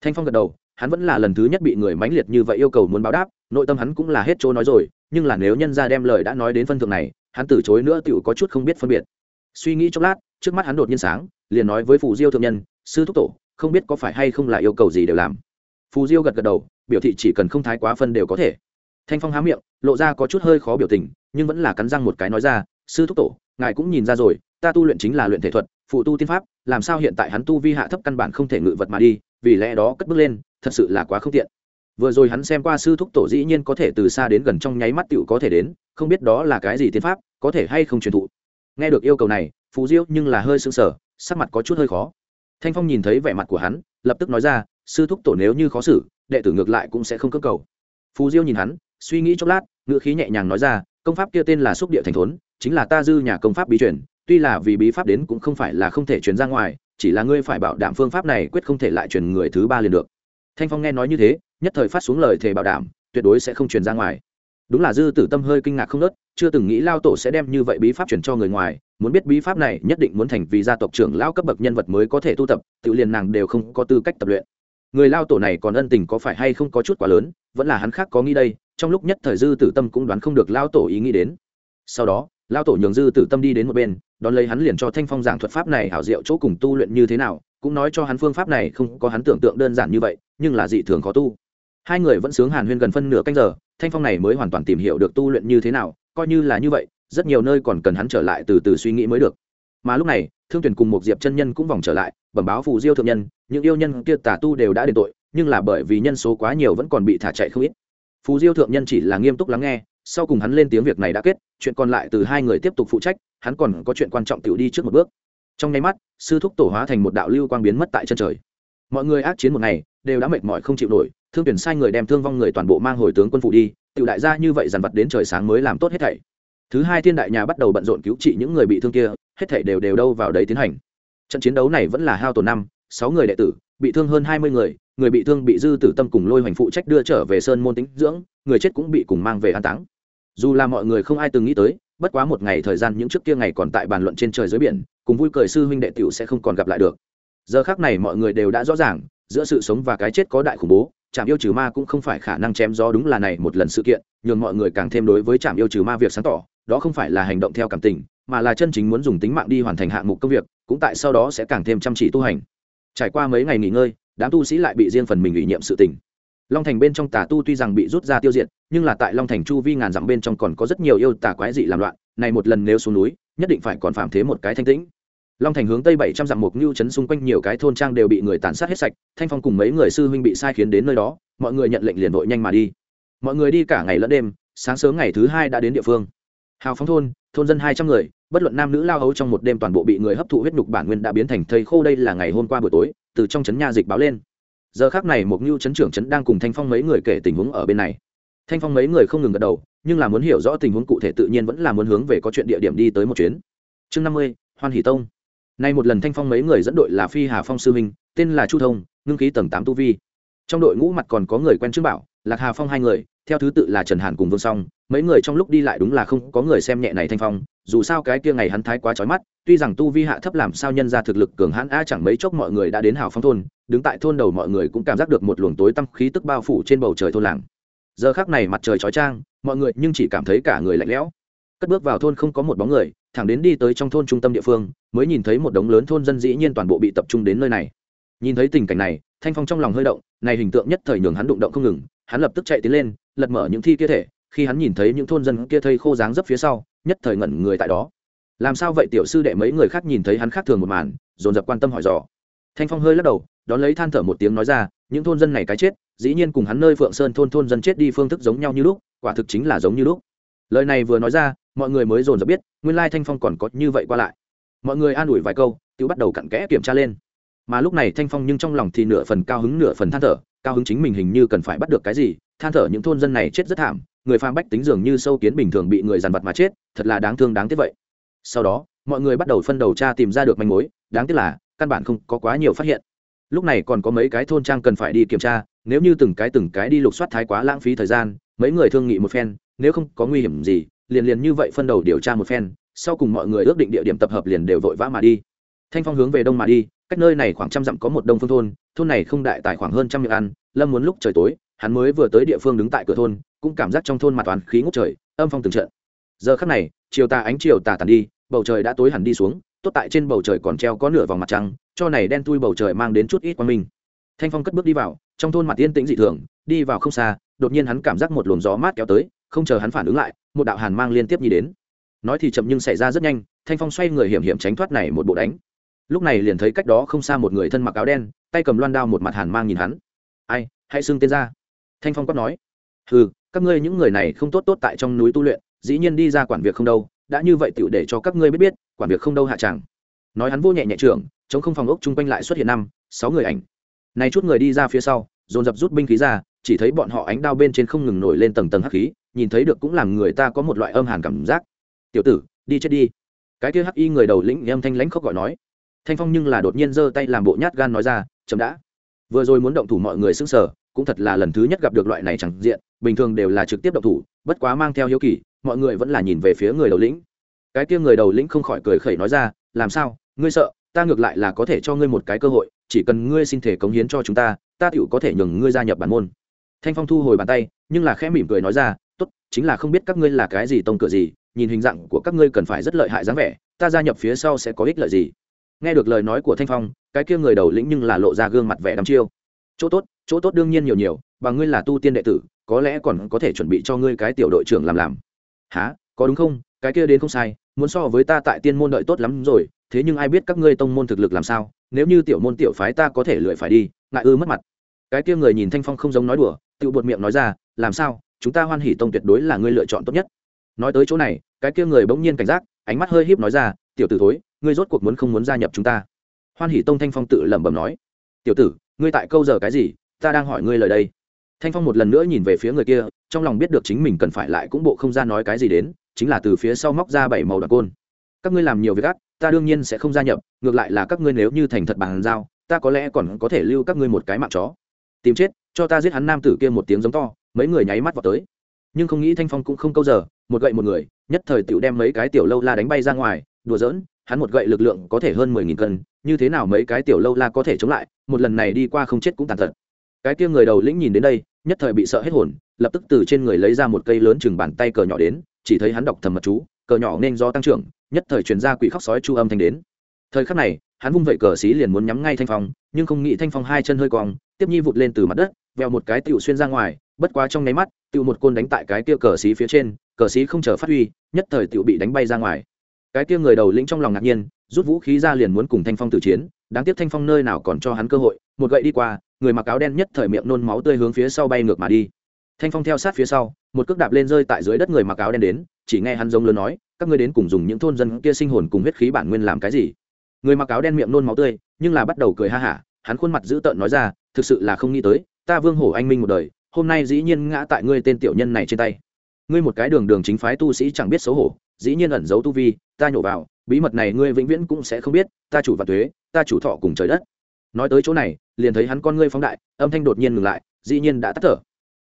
Thanh phong gật đầu, hắn vẫn là lần thứ nhất bị người mãnh liệt như vậy yêu cầu muốn báo đáp, nội tâm hắn cũng là hết chỗ nói rồi, nhưng là nếu nhân ra đem lời đã nói đến phân thượng này, hắn từ chối nữa tựu có chút không biết phân biệt. Suy nghĩ chốc lát, trước mắt hắn đột nhiên sáng, liền nói với phù diêu thượng nhân, sư thúc tổ, không biết có phải hay không là yêu cầu gì đều làm? Phù diêu gật gật đầu, biểu thị chỉ cần không thái quá phân đều có thể thanh phong há miệng, lộ ra có chút hơi khó biểu tình, nhưng vẫn là cắn răng một cái nói ra, sư thúc tổ, ngài cũng nhìn ra rồi, ta tu luyện chính là luyện thể thuật, phụ tu tiên pháp, làm sao hiện tại hắn tu vi hạ thấp căn bản không thể ngự vật mà đi, vì lẽ đó cất bước lên, thật sự là quá không tiện. Vừa rồi hắn xem qua sư thúc tổ dĩ nhiên có thể từ xa đến gần trong nháy mắt tựu có thể đến, không biết đó là cái gì tiên pháp, có thể hay không truyền thụ. Nghe được yêu cầu này, phú diêu nhưng là hơi sững sờ, sắc mặt có chút hơi khó. Thanh phong nhìn thấy vẻ mặt của hắn, lập tức nói ra, sư thúc tổ nếu như khó xử, đệ tử ngược lại cũng sẽ không cơ cầu. Phú diêu nhìn hắn suy nghĩ chốc lát, ngữ khí nhẹ nhàng nói ra, công pháp kia tên là xúc địa thành thốn, chính là ta dư nhà công pháp bí truyền, tuy là vì bí pháp đến cũng không phải là không thể truyền ra ngoài, chỉ là ngươi phải bảo đảm phương pháp này quyết không thể lại truyền người thứ ba liền được. Thanh phong nghe nói như thế, nhất thời phát xuống lời thề bảo đảm, tuyệt đối sẽ không truyền ra ngoài. Đúng là dư tử tâm hơi kinh ngạc không nớt, chưa từng nghĩ lao tổ sẽ đem như vậy bí pháp truyền cho người ngoài, muốn biết bí pháp này nhất định muốn thành vì gia tộc trưởng lao cấp bậc nhân vật mới có thể tu tập, tự liền nàng đều không có tư cách tập luyện. Người lao tổ này còn ân tình có phải hay không có chút quá lớn, vẫn là hắn khác có nghĩ đây trong lúc nhất thời dư tử tâm cũng đoán không được lao tổ ý nghĩ đến. Sau đó, lao tổ nhường dư tử tâm đi đến một bên, đón lấy hắn liền cho thanh phong giảng thuật pháp này hảo diệu chỗ cùng tu luyện như thế nào, cũng nói cho hắn phương pháp này không có hắn tưởng tượng đơn giản như vậy, nhưng là dị thường khó tu. Hai người vẫn sướng hàn huyên gần phân nửa canh giờ, thanh phong này mới hoàn toàn tìm hiểu được tu luyện như thế nào, coi như là như vậy, rất nhiều nơi còn cần hắn trở lại từ từ suy nghĩ mới được. Mà lúc này, thương tuyển cùng một diệp chân nhân cũng vòng trở lại, bẩm báo phù diêu thượng nhân, những yêu nhân kia tả tu đều đã đền tội, nhưng là bởi vì nhân số quá nhiều vẫn còn bị thả chạy không ít phù diêu thượng nhân chỉ là nghiêm túc lắng nghe, sau cùng hắn lên tiếng việc này đã kết, chuyện còn lại từ hai người tiếp tục phụ trách, hắn còn có chuyện quan trọng tự đi trước một bước. Trong nháy mắt, sư thúc tổ hóa thành một đạo lưu quang biến mất tại chân trời. Mọi người ác chiến một ngày, đều đã mệt mỏi không chịu nổi, thương tuyển sai người đem thương vong người toàn bộ mang hồi tướng quân phụ đi tự đại gia như vậy dằn vặt đến trời sáng mới làm tốt hết thảy. Thứ hai thiên đại nhà bắt đầu bận rộn cứu trị những người bị thương kia, hết thảy đều đều đâu vào đấy tiến hành. Trận chiến đấu này vẫn là hao tổn năm, sáu người đệ tử, bị thương hơn hai mươi người người bị thương bị dư tử tâm cùng lôi hoành phụ trách đưa trở về sơn môn tính dưỡng, người chết cũng bị cùng mang về an táng. Dù là mọi người không ai từng nghĩ tới, bất quá một ngày thời gian những trước kia ngày còn tại bàn luận trên trời dưới biển, cùng vui cười sư huynh đệ tiểu sẽ không còn gặp lại được. Giờ khác này mọi người đều đã rõ ràng, giữa sự sống và cái chết có đại khủng bố trạm yêu trừ ma cũng không phải khả năng chém gió đúng là này một lần sự kiện, nhường mọi người càng thêm đối với trạm yêu trừ ma việc sáng tỏ, đó không phải là hành động theo cảm tình, mà là chân chính muốn dùng tính mạng đi hoàn thành hạng mục công việc, cũng tại sau đó sẽ càng thêm chăm chỉ tu hành. Trải qua mấy ngày nghỉ ngơi đám tu sĩ lại bị riêng phần mình ủy nhiệm sự tình. Long thành bên trong tà tu tuy rằng bị rút ra tiêu diệt, nhưng là tại long thành chu vi ngàn dặm bên trong còn có rất nhiều yêu tà quái dị làm loạn, này một lần nếu xuống núi, nhất định phải còn phạm thế một cái thanh tĩnh. Long thành hướng tây bảy trăm dặm mục ngưu trấn xung quanh nhiều cái thôn trang đều bị người tàn sát hết sạch, thanh phong cùng mấy người sư huynh bị sai khiến đến nơi đó, mọi người nhận lệnh liền vội nhanh mà đi. Mọi người đi cả ngày lẫn đêm, sáng sớm ngày thứ hai đã đến địa phương. Hào phóng thôn thôn dân hai trăm người bất luận nam nữ lao hấu trong một đêm toàn bộ bị người hấp thụ huyết nhục bản nguyên đã biến thành thây khô, đây là ngày hôm qua buổi tối, từ trong trấn nha dịch báo lên. Giờ khác này một ngưu trấn trưởng trấn đang cùng thanh phong mấy người kể tình huống ở bên này. Thanh phong mấy người không ngừng gật đầu, nhưng là muốn hiểu rõ tình huống cụ thể tự nhiên vẫn là muốn hướng về có chuyện địa điểm đi tới một chuyến. Chương năm mươi, hoan hỷ tông. Nay một lần thanh phong mấy người dẫn đội là phi hà phong sư minh tên là chu thông, ngưng khí tầng tám tu vi. Trong đội ngũ mặt còn có người quen trước bảo, lạc hà phong hai người theo thứ tự là trần hàn cùng vương song, mấy người trong lúc đi lại đúng là không có người xem nhẹ này thanh phong, dù sao cái kia ngày hắn thái quá trói mắt, tuy rằng tu vi hạ thấp làm sao nhân ra thực lực cường hãn a chẳng mấy chốc mọi người đã đến hào phong thôn, đứng tại thôn đầu mọi người cũng cảm giác được một luồng tối tăm khí tức bao phủ trên bầu trời thôn làng. Giờ khác này mặt trời chói trang mọi người nhưng chỉ cảm thấy cả người lạnh lẽo. Cất bước vào thôn không có một bóng người, thẳng đến đi tới trong thôn trung tâm địa phương, mới nhìn thấy một đống lớn thôn dân dĩ nhiên toàn bộ bị tập trung đến nơi này. Nhìn thấy tình cảnh này, thanh phong trong lòng hơi động, này hình tượng nhất thời nhường hắn đụng động không ngừng, hắn lập tức chạy tiến lên lật mở những thi kia thể, khi hắn nhìn thấy những thôn dân kia thây khô dáng dấp phía sau, nhất thời ngẩn người tại đó. Làm sao vậy tiểu sư đệ mấy người khác nhìn thấy hắn khác thường một màn, dồn dập quan tâm hỏi dò. Thanh phong hơi lắc đầu, đón lấy than thở một tiếng nói ra, những thôn dân này cái chết, dĩ nhiên cùng hắn nơi phượng sơn thôn thôn dân chết đi phương thức giống nhau như lúc, quả thực chính là giống như lúc. Lời này vừa nói ra, mọi người mới dồn dập biết, nguyên lai thanh phong còn có như vậy qua lại. Mọi người an ủi vài câu tự bắt đầu cặn kẽ kiểm tra lên. Mà lúc này thanh phong nhưng trong lòng thì nửa phần cao hứng nửa phần than thở cao hứng chính mình hình như cần phải bắt được cái gì, than thở những thôn dân này chết rất thảm, người phàm bách tính dường như sâu kiến bình thường bị người dằn vặt mà chết, thật là đáng thương đáng tiếc vậy. Sau đó, mọi người bắt đầu phân đầu tra tìm ra được manh mối, đáng tiếc là, căn bản không có quá nhiều phát hiện. Lúc này còn có mấy cái thôn trang cần phải đi kiểm tra, nếu như từng cái từng cái đi lục soát thái quá lãng phí thời gian, mấy người thương nghị một phen, nếu không có nguy hiểm gì, liền liền như vậy phân đầu điều tra một phen, sau cùng mọi người ước định địa điểm tập hợp liền đều vội vã mà đi. Thanh phong hướng về đông mà đi cách nơi này khoảng trăm dặm có một đông phương thôn thôn này không đại tài khoảng hơn trăm miệng ăn, lâm muốn lúc trời tối, hắn mới vừa tới địa phương đứng tại cửa thôn, cũng cảm giác trong thôn mặt toàn khí ngốc trời, âm phong từng trận. Giờ khắc này, chiều tà ánh chiều tà tàn đi, bầu trời đã tối hẳn đi xuống, tốt tại trên bầu trời còn treo có nửa vòng mặt trăng, cho này đen tui bầu trời mang đến chút ít quan minh. Thanh phong cất bước đi vào, trong thôn mặt yên tĩnh dị thường, đi vào không xa, đột nhiên hắn cảm giác một luồng gió mát kéo tới, không chờ hắn phản ứng lại, một đạo hàn mang liên tiếp nhi đến. Nói thì chậm nhưng xảy ra rất nhanh, thanh phong xoay người hiểm hiểm tránh thoát này một bộ đánh lúc này liền thấy cách đó không xa một người thân mặc áo đen, tay cầm loan đao một mặt hàn mang nhìn hắn. Ai, hãy xưng tên ra. Thanh phong quát nói. Ừ các ngươi những người này không tốt tốt tại trong núi tu luyện, dĩ nhiên đi ra quản việc không đâu, đã như vậy tựu để cho các ngươi biết biết, quản việc không đâu hạ chẳng. Nói hắn vô nhẹ nhẹ trưởng, chống không phòng ốc chung quanh lại xuất hiện năm, sáu người ảnh. Này chút người đi ra phía sau, dồn dập rút binh khí ra, chỉ thấy bọn họ ánh đao bên trên không ngừng nổi lên tầng tầng hắc khí, nhìn thấy được cũng làm người ta có một loại âm hàn cảm giác. Tiểu tử, đi chết đi. Cái kia hắc y người đầu lĩnh em thanh lãnh khóc gọi nói thanh phong nhưng là đột nhiên giơ tay làm bộ nhát gan nói ra, chậm đã. Vừa rồi muốn động thủ mọi người sững sờ, cũng thật là lần thứ nhất gặp được loại này chẳng diện, bình thường đều là trực tiếp động thủ, bất quá mang theo hiếu kỳ, mọi người vẫn là nhìn về phía người đầu lĩnh. Cái kia người đầu lĩnh không khỏi cười khẩy nói ra, làm sao? Ngươi sợ, ta ngược lại là có thể cho ngươi một cái cơ hội, chỉ cần ngươi xin thể cống hiến cho chúng ta ta tựu có thể nhường ngươi gia nhập bản môn. Thanh phong thu hồi bàn tay, nhưng là khẽ mỉm cười nói ra, tốt, chính là không biết các ngươi là cái gì tông cửa gì, nhìn hình dạng của các ngươi cần phải rất lợi hại dáng vẻ, ta gia nhập phía sau sẽ có ích lợi gì nghe được lời nói của thanh phong, cái kia người đầu lĩnh nhưng là lộ ra gương mặt vẻ đăm chiêu. Chỗ tốt chỗ tốt đương nhiên nhiều nhiều bằng ngươi là tu tiên đệ tử, có lẽ còn có thể chuẩn bị cho ngươi cái tiểu đội trưởng làm làm. Há có đúng không? Cái kia đến không sai, muốn so với ta tại tiên môn đợi tốt lắm rồi, thế nhưng ai biết các ngươi tông môn thực lực làm sao, nếu như tiểu môn tiểu phái ta có thể lười phải đi, ngại ư mất mặt. Cái kia người nhìn thanh phong không giống nói đùa, tự buột miệng nói ra, làm sao? Chúng ta hoan hỉ tông tuyệt đối là ngươi lựa chọn tốt nhất. Nói tới chỗ này, cái kia người bỗng nhiên cảnh giác, ánh mắt hơi híp nói ra, tiểu tử thối ngươi rốt cuộc muốn không muốn gia nhập chúng ta? Hoan Hỷ tông thanh phong tự lẩm bẩm nói. Tiểu tử, ngươi tại câu giờ cái gì? Ta đang hỏi ngươi lời đây. Thanh phong một lần nữa nhìn về phía người kia, trong lòng biết được chính mình cần phải lại cũng bộ không ra nói cái gì đến, chính là từ phía sau móc ra bảy màu đặc côn. Các ngươi làm nhiều việc ác, ta đương nhiên sẽ không gia nhập, ngược lại là các ngươi nếu như thành thật bàn giao, ta có lẽ còn có thể lưu các ngươi một cái mạng chó. Tìm chết, cho ta giết hắn nam tử kia một tiếng giống to, mấy người nháy mắt vào tới. Nhưng không nghĩ thanh phong cũng không câu giờ, một gậy một người, nhất thời tiểu đem mấy cái tiểu lâu la đánh bay ra ngoài, đùa giỡn hắn một gậy lực lượng có thể hơn mười nghìn cân, như thế nào mấy cái tiểu lâu la có thể chống lại, một lần này đi qua không chết cũng tàn tật. Cái kia người đầu lĩnh nhìn đến đây, nhất thời bị sợ hết hồn, lập tức từ trên người lấy ra một cây lớn chừng bàn tay cờ nhỏ đến, chỉ thấy hắn đọc thầm mật chú, cờ nhỏ nên do tăng trưởng, nhất thời truyền ra quỷ khóc sói chu âm thanh đến. Thời khắc này, hắn vung vẩy cờ xí liền muốn nhắm ngay thanh phong, nhưng không nghĩ thanh phong hai chân hơi cong, tiếp nhi vụt lên từ mặt đất, vèo một cái tựu xuyên ra ngoài, bất quá trong nháy mắt tựu một côn đánh tại cái kia cờ xí phía trên, cờ xí không chờ phát huy, nhất thời tựu bị đánh bay ra ngoài cái kia người đầu lĩnh trong lòng ngạc nhiên, rút vũ khí ra liền muốn cùng thanh phong tử chiến, đáng tiếc thanh phong nơi nào còn cho hắn cơ hội, một gậy đi qua, người mặc áo đen nhất thời miệng nôn máu tươi hướng phía sau bay ngược mà đi. Thanh phong theo sát phía sau, một cước đạp lên rơi tại dưới đất người mặc áo đen đến, chỉ nghe hắn giống lớn nói, các ngươi đến cùng dùng những thôn dân kia sinh hồn cùng huyết khí bản nguyên làm cái gì? Người mặc áo đen miệng nôn máu tươi, nhưng là bắt đầu cười ha hả, hắn khuôn mặt dữ tợn nói ra, thực sự là không nghĩ tới, ta vương hổ anh minh một đời, hôm nay dĩ nhiên ngã tại ngươi tên tiểu nhân này trên tay. Ngươi một cái đường đường chính phái tu sĩ chẳng biết xấu hổ dĩ nhiên ẩn giấu tu vi, ta nhổ vào, bí mật này ngươi vĩnh viễn cũng sẽ không biết, ta chủ và thuế ta chủ thọ cùng trời đất nói tới chỗ này, liền thấy hắn con ngươi phóng đại, âm thanh đột nhiên ngừng lại, dĩ nhiên đã tắt thở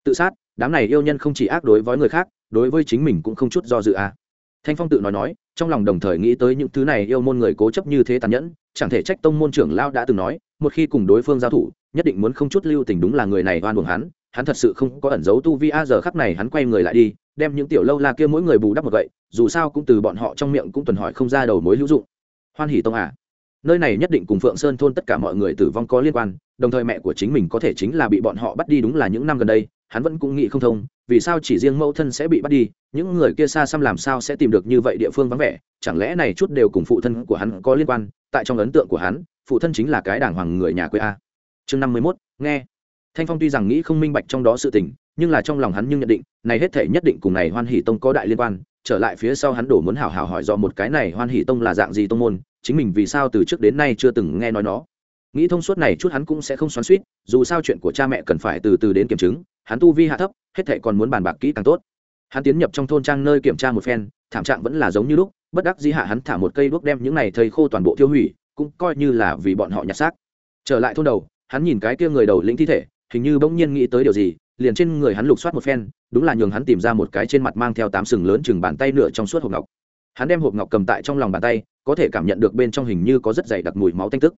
tự sát, đám này yêu nhân không chỉ ác đối với người khác, đối với chính mình cũng không chút do dự à. thanh phong tự nói nói, trong lòng đồng thời nghĩ tới những thứ này yêu môn người cố chấp như thế tàn nhẫn, chẳng thể trách tông môn trưởng lao đã từng nói, một khi cùng đối phương giao thủ, nhất định muốn không chút lưu tình đúng là người này oan buồng hắn hắn thật sự không có ẩn giấu tu vi a, giờ khắc này hắn quay người lại đi đem những tiểu lâu la kia mỗi người bù đắp một vậy dù sao cũng từ bọn họ trong miệng cũng tuần hỏi không ra đầu mối hữu dụng. Hoan hỉ tông à nơi này nhất định cùng phượng sơn thôn tất cả mọi người tử vong có liên quan, đồng thời mẹ của chính mình có thể chính là bị bọn họ bắt đi đúng là những năm gần đây, hắn vẫn cũng nghĩ không thông, vì sao chỉ riêng mẫu thân sẽ bị bắt đi, những người kia xa xăm làm sao sẽ tìm được như vậy địa phương vắng vẻ, chẳng lẽ này chút đều cùng phụ thân của hắn có liên quan, tại trong ấn tượng của hắn, phụ thân chính là cái đảng hoàng người nhà quê a. Chương năm mươi mốt, nghe thanh phong tuy rằng nghĩ không minh bạch trong đó sự tình, nhưng là trong lòng hắn nhưng nhận định, này hết thể nhất định cùng này hoan hỷ tông có đại liên quan, trở lại phía sau hắn đổ muốn hảo hảo hỏi rõ một cái này hoan hỷ tông là dạng gì tông môn, chính mình vì sao từ trước đến nay chưa từng nghe nói nó. Nghĩ thông suốt này chút hắn cũng sẽ không xoắn suýt dù sao chuyện của cha mẹ cần phải từ từ đến kiểm chứng, hắn tu vi hạ thấp, hết thệ còn muốn bàn bạc kỹ càng tốt. Hắn tiến nhập trong thôn trang nơi kiểm tra một phen, thảm trạng vẫn là giống như lúc, bất đắc dĩ hạ hắn thả một cây đuốc đem những này thầy khô toàn bộ tiêu hủy, cũng coi như là vì bọn họ nhặt xác. Trở lại thôn đầu, hắn nhìn cái kia người đầu lĩnh thi thể hình như bỗng nhiên nghĩ tới điều gì, liền trên người hắn lục soát một phen, đúng là nhường hắn tìm ra một cái trên mặt mang theo tám sừng lớn chừng bàn tay nửa trong suốt hộp ngọc. Hắn đem hộp ngọc cầm tại trong lòng bàn tay, có thể cảm nhận được bên trong hình như có rất dày đặc mùi máu tanh tức.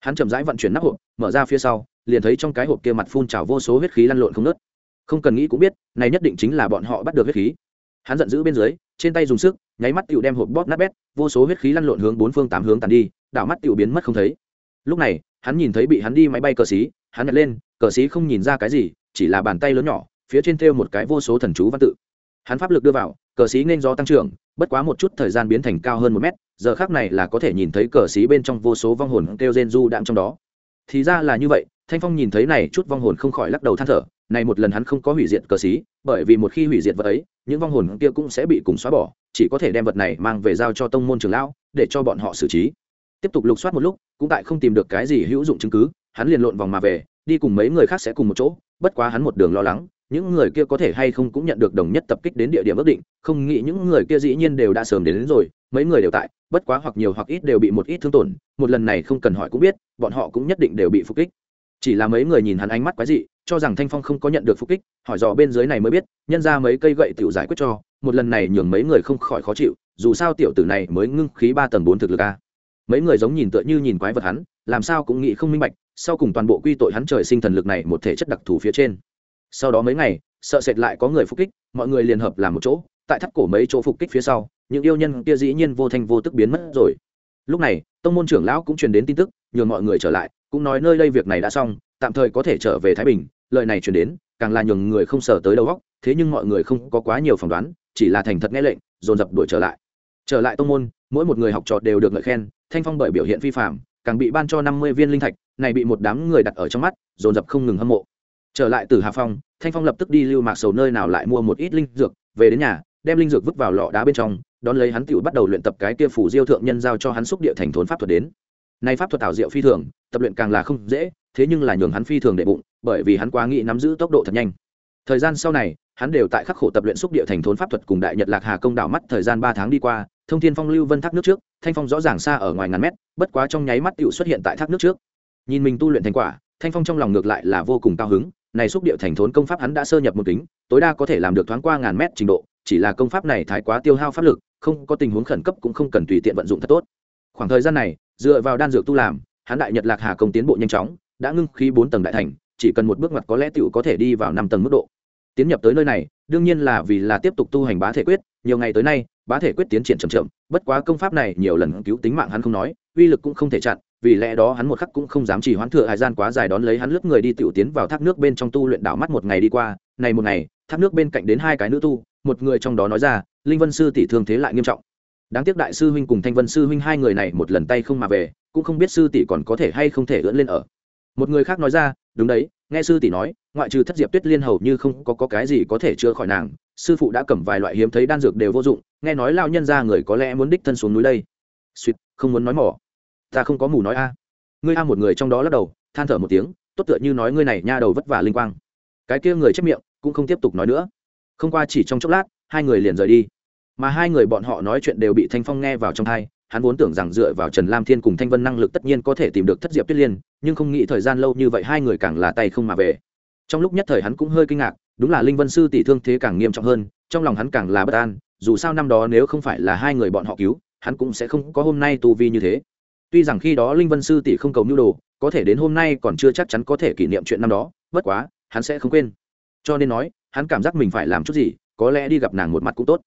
Hắn chậm rãi vận chuyển nắp hộp, mở ra phía sau, liền thấy trong cái hộp kia mặt phun trào vô số huyết khí lăn lộn không nớt không cần nghĩ cũng biết, này nhất định chính là bọn họ bắt được huyết khí. Hắn giận dữ bên dưới, trên tay dùng sức, nháy mắt tựu đem hộp bóp nát bét, vô số huyết khí lăn lộn hướng bốn phương tám hướng tàn đi, đảo mắt tựu biến mất không thấy. Lúc này, hắn nhìn thấy bị hắn đi máy bay cờ xí hắn nhặt lên, cờ xí không nhìn ra cái gì, chỉ là bàn tay lớn nhỏ, phía trên thêu một cái vô số thần chú văn tự. Hắn pháp lực đưa vào, cờ xí nên do tăng trưởng, bất quá một chút thời gian biến thành cao hơn một mét, giờ khác này là có thể nhìn thấy cờ xí bên trong vô số vong hồn kêu gen du đạm trong đó. Thì ra là như vậy, thanh phong nhìn thấy này chút vong hồn không khỏi lắc đầu than thở, này một lần hắn không có hủy diệt cờ xí bởi vì một khi hủy diệt vật ấy, những vong hồn kia cũng sẽ bị cùng xóa bỏ, chỉ có thể đem vật này mang về giao cho tông môn trường lão, để cho bọn họ xử trí. Tiếp tục lục soát một lúc, cũng tại không tìm được cái gì hữu dụng chứng cứ hắn liền lộn vòng mà về đi cùng mấy người khác sẽ cùng một chỗ bất quá hắn một đường lo lắng những người kia có thể hay không cũng nhận được đồng nhất tập kích đến địa điểm ước định không nghĩ những người kia dĩ nhiên đều đã sớm đến, đến rồi mấy người đều tại bất quá hoặc nhiều hoặc ít đều bị một ít thương tổn một lần này không cần hỏi cũng biết bọn họ cũng nhất định đều bị phục kích. Chỉ là mấy người nhìn hắn ánh mắt quái dị cho rằng thanh phong không có nhận được phục kích hỏi dò bên dưới này mới biết nhân ra mấy cây gậy tiểu giải quyết cho một lần này nhường mấy người không khỏi khó chịu dù sao tiểu tử này mới ngưng khí ba tầng bốn thực lực a. Mấy người giống nhìn tựa như nhìn quái vật hắn làm sao cũng nghĩ không minh bạch sau cùng toàn bộ quy tội hắn trời sinh thần lực này một thể chất đặc thù phía trên. Sau đó mấy ngày, sợ sệt lại có người phục kích, mọi người liền hợp làm một chỗ, tại thắt cổ mấy chỗ phục kích phía sau, những yêu nhân kia dĩ nhiên vô thanh vô tức biến mất rồi. Lúc này, tông môn trưởng lão cũng truyền đến tin tức, nhường mọi người trở lại, cũng nói nơi đây việc này đã xong, tạm thời có thể trở về thái bình, lời này truyền đến, càng là nhường người không sở tới đầu góc thế nhưng mọi người không có quá nhiều phỏng đoán, chỉ là thành thật nghe lệnh, dồn dập đuổi trở lại. Trở lại tông môn, mỗi một người học trò đều được ngợi khen, thanh phong bởi biểu hiện phi phạm càng bị ban cho năm mươi viên linh thạch này bị một đám người đặt ở trong mắt, dồn dập không ngừng hâm mộ. Trở lại từ hà phong, thanh phong lập tức đi lưu mạc sầu nơi nào lại mua một ít linh dược, về đến nhà, đem linh dược vứt vào lọ đá bên trong, đón lấy hắn tựu bắt đầu luyện tập cái kia phủ diêu thượng nhân giao cho hắn xúc địa thành thốn pháp thuật đến. Nay pháp thuật ảo diệu phi thường, tập luyện càng là không dễ, thế nhưng là nhường hắn phi thường đệ bụng, bởi vì hắn quá nghĩ nắm giữ tốc độ thật nhanh. Thời gian sau này, hắn đều tại khắc khổ tập luyện xúc địa thành thốn pháp thuật cùng đại nhật lạc hà công đảo mắt thời gian ba tháng đi qua, thông thiên phong lưu vân thác nước trước, thanh phong rõ ràng xa ở ngoài ngàn mét, bất quá trong nháy mắt tựu xuất hiện tại thác nước trước nhìn mình tu luyện thành quả, thanh phong trong lòng ngược lại là vô cùng cao hứng, này xúc điệu thành thốn công pháp hắn đã sơ nhập một kính, tối đa có thể làm được thoáng qua ngàn mét trình độ, chỉ là công pháp này thái quá tiêu hao pháp lực, không, có tình huống khẩn cấp cũng không cần tùy tiện vận dụng thật tốt. Khoảng thời gian này, dựa vào đan dược tu làm, hắn đại nhật lạc hà công tiến bộ nhanh chóng, đã ngưng khí bốn tầng đại thành, chỉ cần một bước ngoặt có lẽ tựu có thể đi vào năm tầng mức độ. Tiến nhập tới nơi này, đương nhiên là vì là tiếp tục tu hành bá thể quyết, nhiều ngày tới nay, bá thể quyết tiến triển chậm chậm bất quá công pháp này nhiều lần cứu tính mạng hắn không nói uy lực cũng không thể chặn vì lẽ đó hắn một khắc cũng không dám chỉ hoãn thừa thời gian quá dài đón lấy hắn lướt người đi tiểu tiến vào thác nước bên trong tu luyện đảo mắt một ngày đi qua. Này một ngày thác nước bên cạnh đến hai cái nữ tu một người trong đó nói ra linh vân sư tỷ thương thế lại nghiêm trọng. Đáng tiếc đại sư huynh cùng thanh vân sư huynh hai người này một lần tay không mà về cũng không biết sư tỷ còn có thể hay không thể ưỡn lên ở. Một người khác nói ra đúng đấy nghe sư tỷ nói ngoại trừ thất diệp tuyết liên hầu như không có, có cái gì có thể chữa khỏi nàng sư phụ đã cầm vài loại hiếm thấy đan dược đều vô dụng, nghe nói lao nhân ra người có lẽ muốn đích thân xuống núi đây. Suýt không muốn nói mỏ. Ta không có mù nói a. Ngươi a một người trong đó lắc đầu, than thở một tiếng, tốt tựa như nói ngươi này nha đầu vất vả linh quang. Cái kia người chép miệng, cũng không tiếp tục nói nữa. Không qua chỉ trong chốc lát, hai người liền rời đi. Mà hai người bọn họ nói chuyện đều bị thanh phong nghe vào trong thai hắn vốn tưởng rằng dựa vào trần lam thiên cùng thanh vân năng lực tất nhiên có thể tìm được thất diệp tuyết liên, nhưng không nghĩ thời gian lâu như vậy hai người càng là tay không mà về. Trong lúc nhất thời hắn cũng hơi kinh ngạc đúng là linh vân sư tỷ thương thế càng nghiêm trọng hơn, trong lòng hắn càng là bất an, dù sao năm đó nếu không phải là hai người bọn họ cứu, hắn cũng sẽ không có hôm nay tu vi như thế. Tuy rằng khi đó linh vân sư tỷ không cầu nhu đồ, có thể đến hôm nay còn chưa chắc chắn có thể kỷ niệm chuyện năm đó, bất quá, hắn sẽ không quên. Cho nên nói, hắn cảm giác mình phải làm chút gì, có lẽ đi gặp nàng một mặt cũng tốt.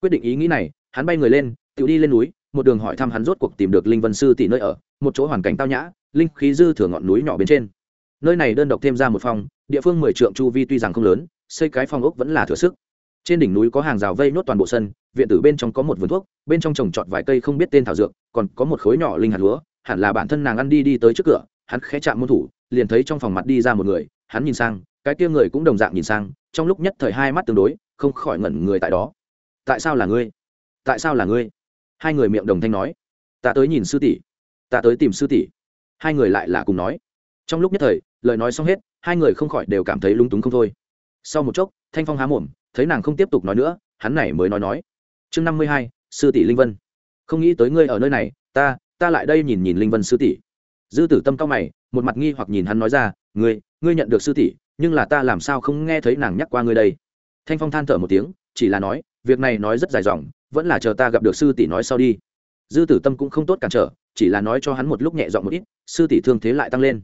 Quyết định ý nghĩ này, hắn bay người lên tự đi lên núi, một đường hỏi thăm hắn rốt cuộc tìm được linh vân sư tỷ nơi ở, một chỗ hoàn cảnh tao nhã, linh khí dư thừa ngọn núi nhỏ bên trên. Nơi này đơn độc thêm ra một phòng, địa phương mười trượng chu vi tuy rằng không lớn xây cái phòng ốc vẫn là thừa sức. Trên đỉnh núi có hàng rào vây nốt toàn bộ sân, viện tử bên trong có một vườn thuốc, bên trong trồng trọt vài cây không biết tên thảo dược, còn có một khối nhỏ linh hạt lúa, hẳn là bản thân nàng ăn đi đi tới trước cửa, hắn khẽ chạm môn thủ, liền thấy trong phòng mặt đi ra một người, hắn nhìn sang, cái kia người cũng đồng dạng nhìn sang, trong lúc nhất thời hai mắt tương đối, không khỏi ngẩn người tại đó. Tại sao là ngươi? Tại sao là ngươi? Hai người miệng đồng thanh nói. Ta tới nhìn sư tỷ, ta tới tìm sư tỷ. Hai người lại là cùng nói. Trong lúc nhất thời, lời nói xong hết, hai người không khỏi đều cảm thấy lúng túng không thôi sau một chốc, thanh phong há mồm, thấy nàng không tiếp tục nói nữa, hắn này mới nói nói. Chương năm mươi hai, sư tỷ linh vân. Không nghĩ tới ngươi ở nơi này, ta ta lại đây nhìn nhìn linh vân sư tỷ. Dư tử tâm cao mày, một mặt nghi hoặc nhìn hắn nói ra, ngươi ngươi nhận được sư tỷ, nhưng là ta làm sao không nghe thấy nàng nhắc qua ngươi đây? Thanh phong than thở một tiếng, chỉ là nói, việc này nói rất dài dòng, vẫn là chờ ta gặp được sư tỷ nói sau đi. Dư tử tâm cũng không tốt cản trở, chỉ là nói cho hắn một lúc nhẹ dọn một ít, sư tỷ thương thế lại tăng lên.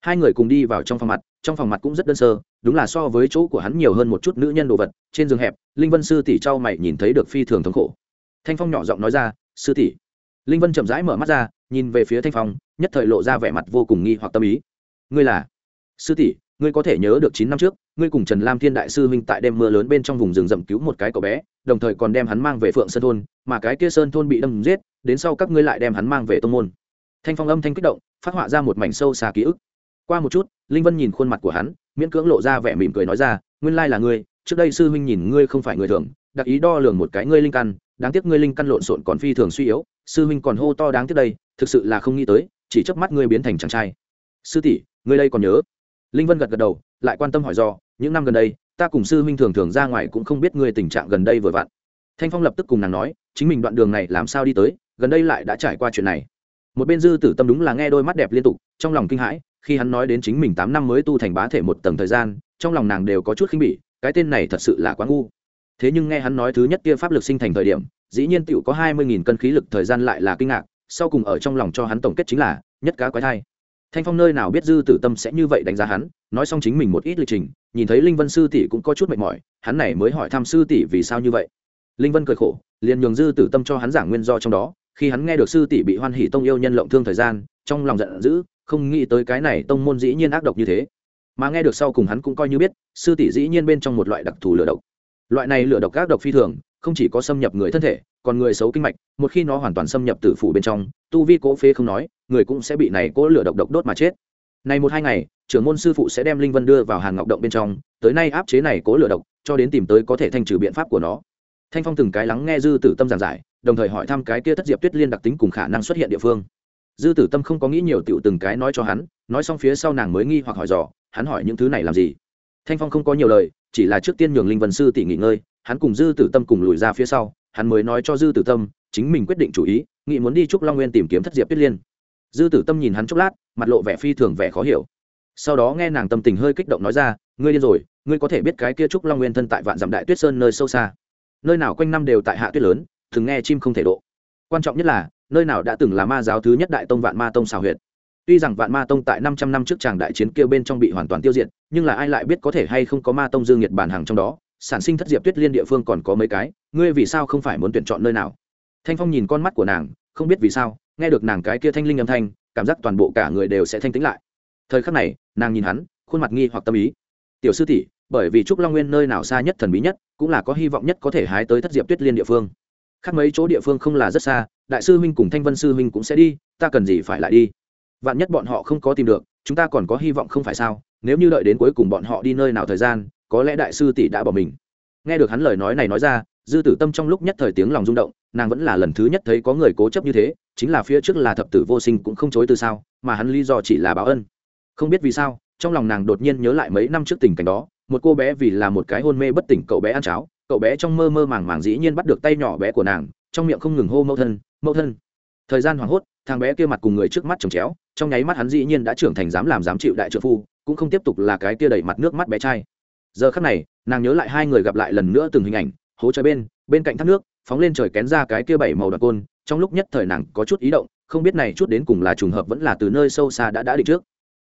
Hai người cùng đi vào trong phòng mặt, trong phòng mặt cũng rất đơn sơ đúng là so với chỗ của hắn nhiều hơn một chút nữ nhân đồ vật, trên giường hẹp, linh vân sư tỷ trao mày nhìn thấy được phi thường thống khổ. Thanh phong nhỏ giọng nói ra, sư tỷ. Linh vân chậm rãi mở mắt ra, nhìn về phía thanh phong, nhất thời lộ ra vẻ mặt vô cùng nghi hoặc tâm ý. Ngươi là? Sư tỷ, ngươi có thể nhớ được chín năm trước, ngươi cùng trần lam thiên đại sư huynh tại đêm mưa lớn bên trong vùng rừng rậm cứu một cái cậu bé, đồng thời còn đem hắn mang về phượng sơn thôn, mà cái kia sơn thôn bị đâm giết, đến sau các ngươi lại đem hắn mang về tô môn. Thanh phong âm thanh kích động, phát họa ra một mảnh sâu xa ký ức. Qua một chút, linh vân nhìn khuôn mặt của hắn miễn cưỡng lộ ra vẻ mỉm cười nói ra, nguyên lai là ngươi, trước đây sư huynh nhìn ngươi không phải người thường, đặc ý đo lường một cái ngươi linh căn, đáng tiếc ngươi linh căn lộn xộn còn phi thường suy yếu, sư huynh còn hô to đáng tiếc đây, thực sự là không nghĩ tới, chỉ chớp mắt ngươi biến thành chàng trai. Sư tỷ, ngươi đây còn nhớ? Linh vân gật gật đầu, lại quan tâm hỏi do, những năm gần đây, ta cùng sư huynh thường thường ra ngoài cũng không biết ngươi tình trạng gần đây vừa vặn. Thanh phong lập tức cùng nàng nói, chính mình đoạn đường này làm sao đi tới, gần đây lại đã trải qua chuyện này. Một bên dư tử tâm đúng là nghe đôi mắt đẹp liên tục, trong lòng kinh hãi khi hắn nói đến chính mình tám năm mới tu thành bá thể một tầng thời gian, trong lòng nàng đều có chút khinh bỉ, cái tên này thật sự là quá ngu. Thế nhưng nghe hắn nói thứ nhất kia pháp lực sinh thành thời điểm, dĩ nhiên tựu có hai mươi nghìn cân khí lực thời gian lại là kinh ngạc, sau cùng ở trong lòng cho hắn tổng kết chính là, nhất cá quái thai. Thanh phong nơi nào biết dư tử tâm sẽ như vậy đánh giá hắn, nói xong chính mình một ít lịch trình, nhìn thấy linh vân sư tỷ cũng có chút mệt mỏi, hắn này mới hỏi thăm sư tỷ vì sao như vậy. Linh vân cười khổ, liền nhường dư tử tâm cho hắn giảng nguyên do trong đó, khi hắn nghe được sư tỷ bị hoan hỷ tông yêu nhân lộng thương thời gian, trong lòng giận dữ không nghĩ tới cái này tông môn dĩ nhiên ác độc như thế. Mà nghe được sau cùng hắn cũng coi như biết, sư tỷ dĩ nhiên bên trong một loại đặc thù lửa độc. Loại này lửa độc ác độc phi thường, không chỉ có xâm nhập người thân thể, còn người xấu kinh mạch, một khi nó hoàn toàn xâm nhập tử phủ bên trong, tu vi cố phê không nói, người cũng sẽ bị này cố lửa độc độc đốt mà chết. Này một hai ngày, trưởng môn sư phụ sẽ đem linh vân đưa vào hàng ngọc động bên trong, tới nay áp chế này cố lửa độc, cho đến tìm tới có thể thanh trừ biện pháp của nó. Thanh phong từng cái lắng nghe dư tử tâm giảng giải, đồng thời hỏi thăm cái kia thất diệp tuyết liên đặc tính cùng khả năng xuất hiện địa phương dư tử tâm không có nghĩ nhiều tựu từng cái nói cho hắn, nói xong phía sau nàng mới nghi hoặc hỏi dò, hắn hỏi những thứ này làm gì? Thanh phong không có nhiều lời, chỉ là trước tiên nhường linh vân sư tỷ nghỉ ngơi, hắn cùng dư tử tâm cùng lùi ra phía sau, hắn mới nói cho dư tử tâm, chính mình quyết định chủ ý nghị muốn đi trúc long nguyên tìm kiếm thất diệp tuyết liên. Dư tử tâm nhìn hắn chốc lát, mặt lộ vẻ phi thường vẻ khó hiểu. Sau đó nghe nàng tâm tình hơi kích động nói ra, ngươi điên rồi, ngươi có thể biết cái kia trúc long nguyên thân tại vạn dặm đại tuyết sơn nơi sâu xa. Nơi nào quanh năm đều tại hạ tuyết lớn, thường nghe chim không thể độ. Quan trọng nhất là nơi nào đã từng là ma giáo thứ nhất đại tông vạn ma tông xào huyệt. Tuy rằng vạn ma tông tại năm trăm năm trước tràng đại chiến kia bên trong bị hoàn toàn tiêu diệt, nhưng là ai lại biết có thể hay không có ma tông dương nhiệt bản hàng trong đó? Sản sinh thất diệp tuyết liên địa phương còn có mấy cái, ngươi vì sao không phải muốn tuyển chọn nơi nào? Thanh phong nhìn con mắt của nàng, không biết vì sao, nghe được nàng cái kia thanh linh âm thanh, cảm giác toàn bộ cả người đều sẽ thanh tĩnh lại. Thời khắc này, nàng nhìn hắn, khuôn mặt nghi hoặc tâm ý. Tiểu sư tỷ, bởi vì trúc long nguyên nơi nào xa nhất thần bí nhất, cũng là có hy vọng nhất có thể hái tới thất diệp tuyết liên địa phương. Khác mấy chỗ địa phương không là rất xa đại sư huynh cùng thanh vân sư huynh cũng sẽ đi, ta cần gì phải lại đi? Vạn nhất bọn họ không có tìm được, chúng ta còn có hy vọng không phải sao? Nếu như đợi đến cuối cùng bọn họ đi nơi nào thời gian, có lẽ đại sư tỷ đã bỏ mình. Nghe được hắn lời nói này nói ra, dư tử tâm trong lúc nhất thời tiếng lòng rung động, nàng vẫn là lần thứ nhất thấy có người cố chấp như thế, chính là phía trước là thập tử vô sinh cũng không chối từ sao, mà hắn lý do chỉ là báo ân. Không biết vì sao, trong lòng nàng đột nhiên nhớ lại mấy năm trước tình cảnh đó, một cô bé vì là một cái hôn mê bất tỉnh cậu bé ăn cháo, cậu bé trong mơ mơ màng màng dĩ nhiên bắt được tay nhỏ bé của nàng, trong miệng không ngừng hô mẫu thân mẫu thân. Thời gian hoảng hốt, thằng bé kia mặt cùng người trước mắt trồng chéo, trong nháy mắt hắn dĩ nhiên đã trưởng thành dám làm dám chịu đại trợ phu, cũng không tiếp tục là cái kia đẩy mặt nước mắt bé trai. Giờ khắc này, nàng nhớ lại hai người gặp lại lần nữa từng hình ảnh, hố trời bên bên cạnh thác nước, phóng lên trời kén ra cái kia bảy màu đặc côn, trong lúc nhất thời nàng có chút ý động, không biết này chút đến cùng là trùng hợp vẫn là từ nơi sâu xa đã đã định trước.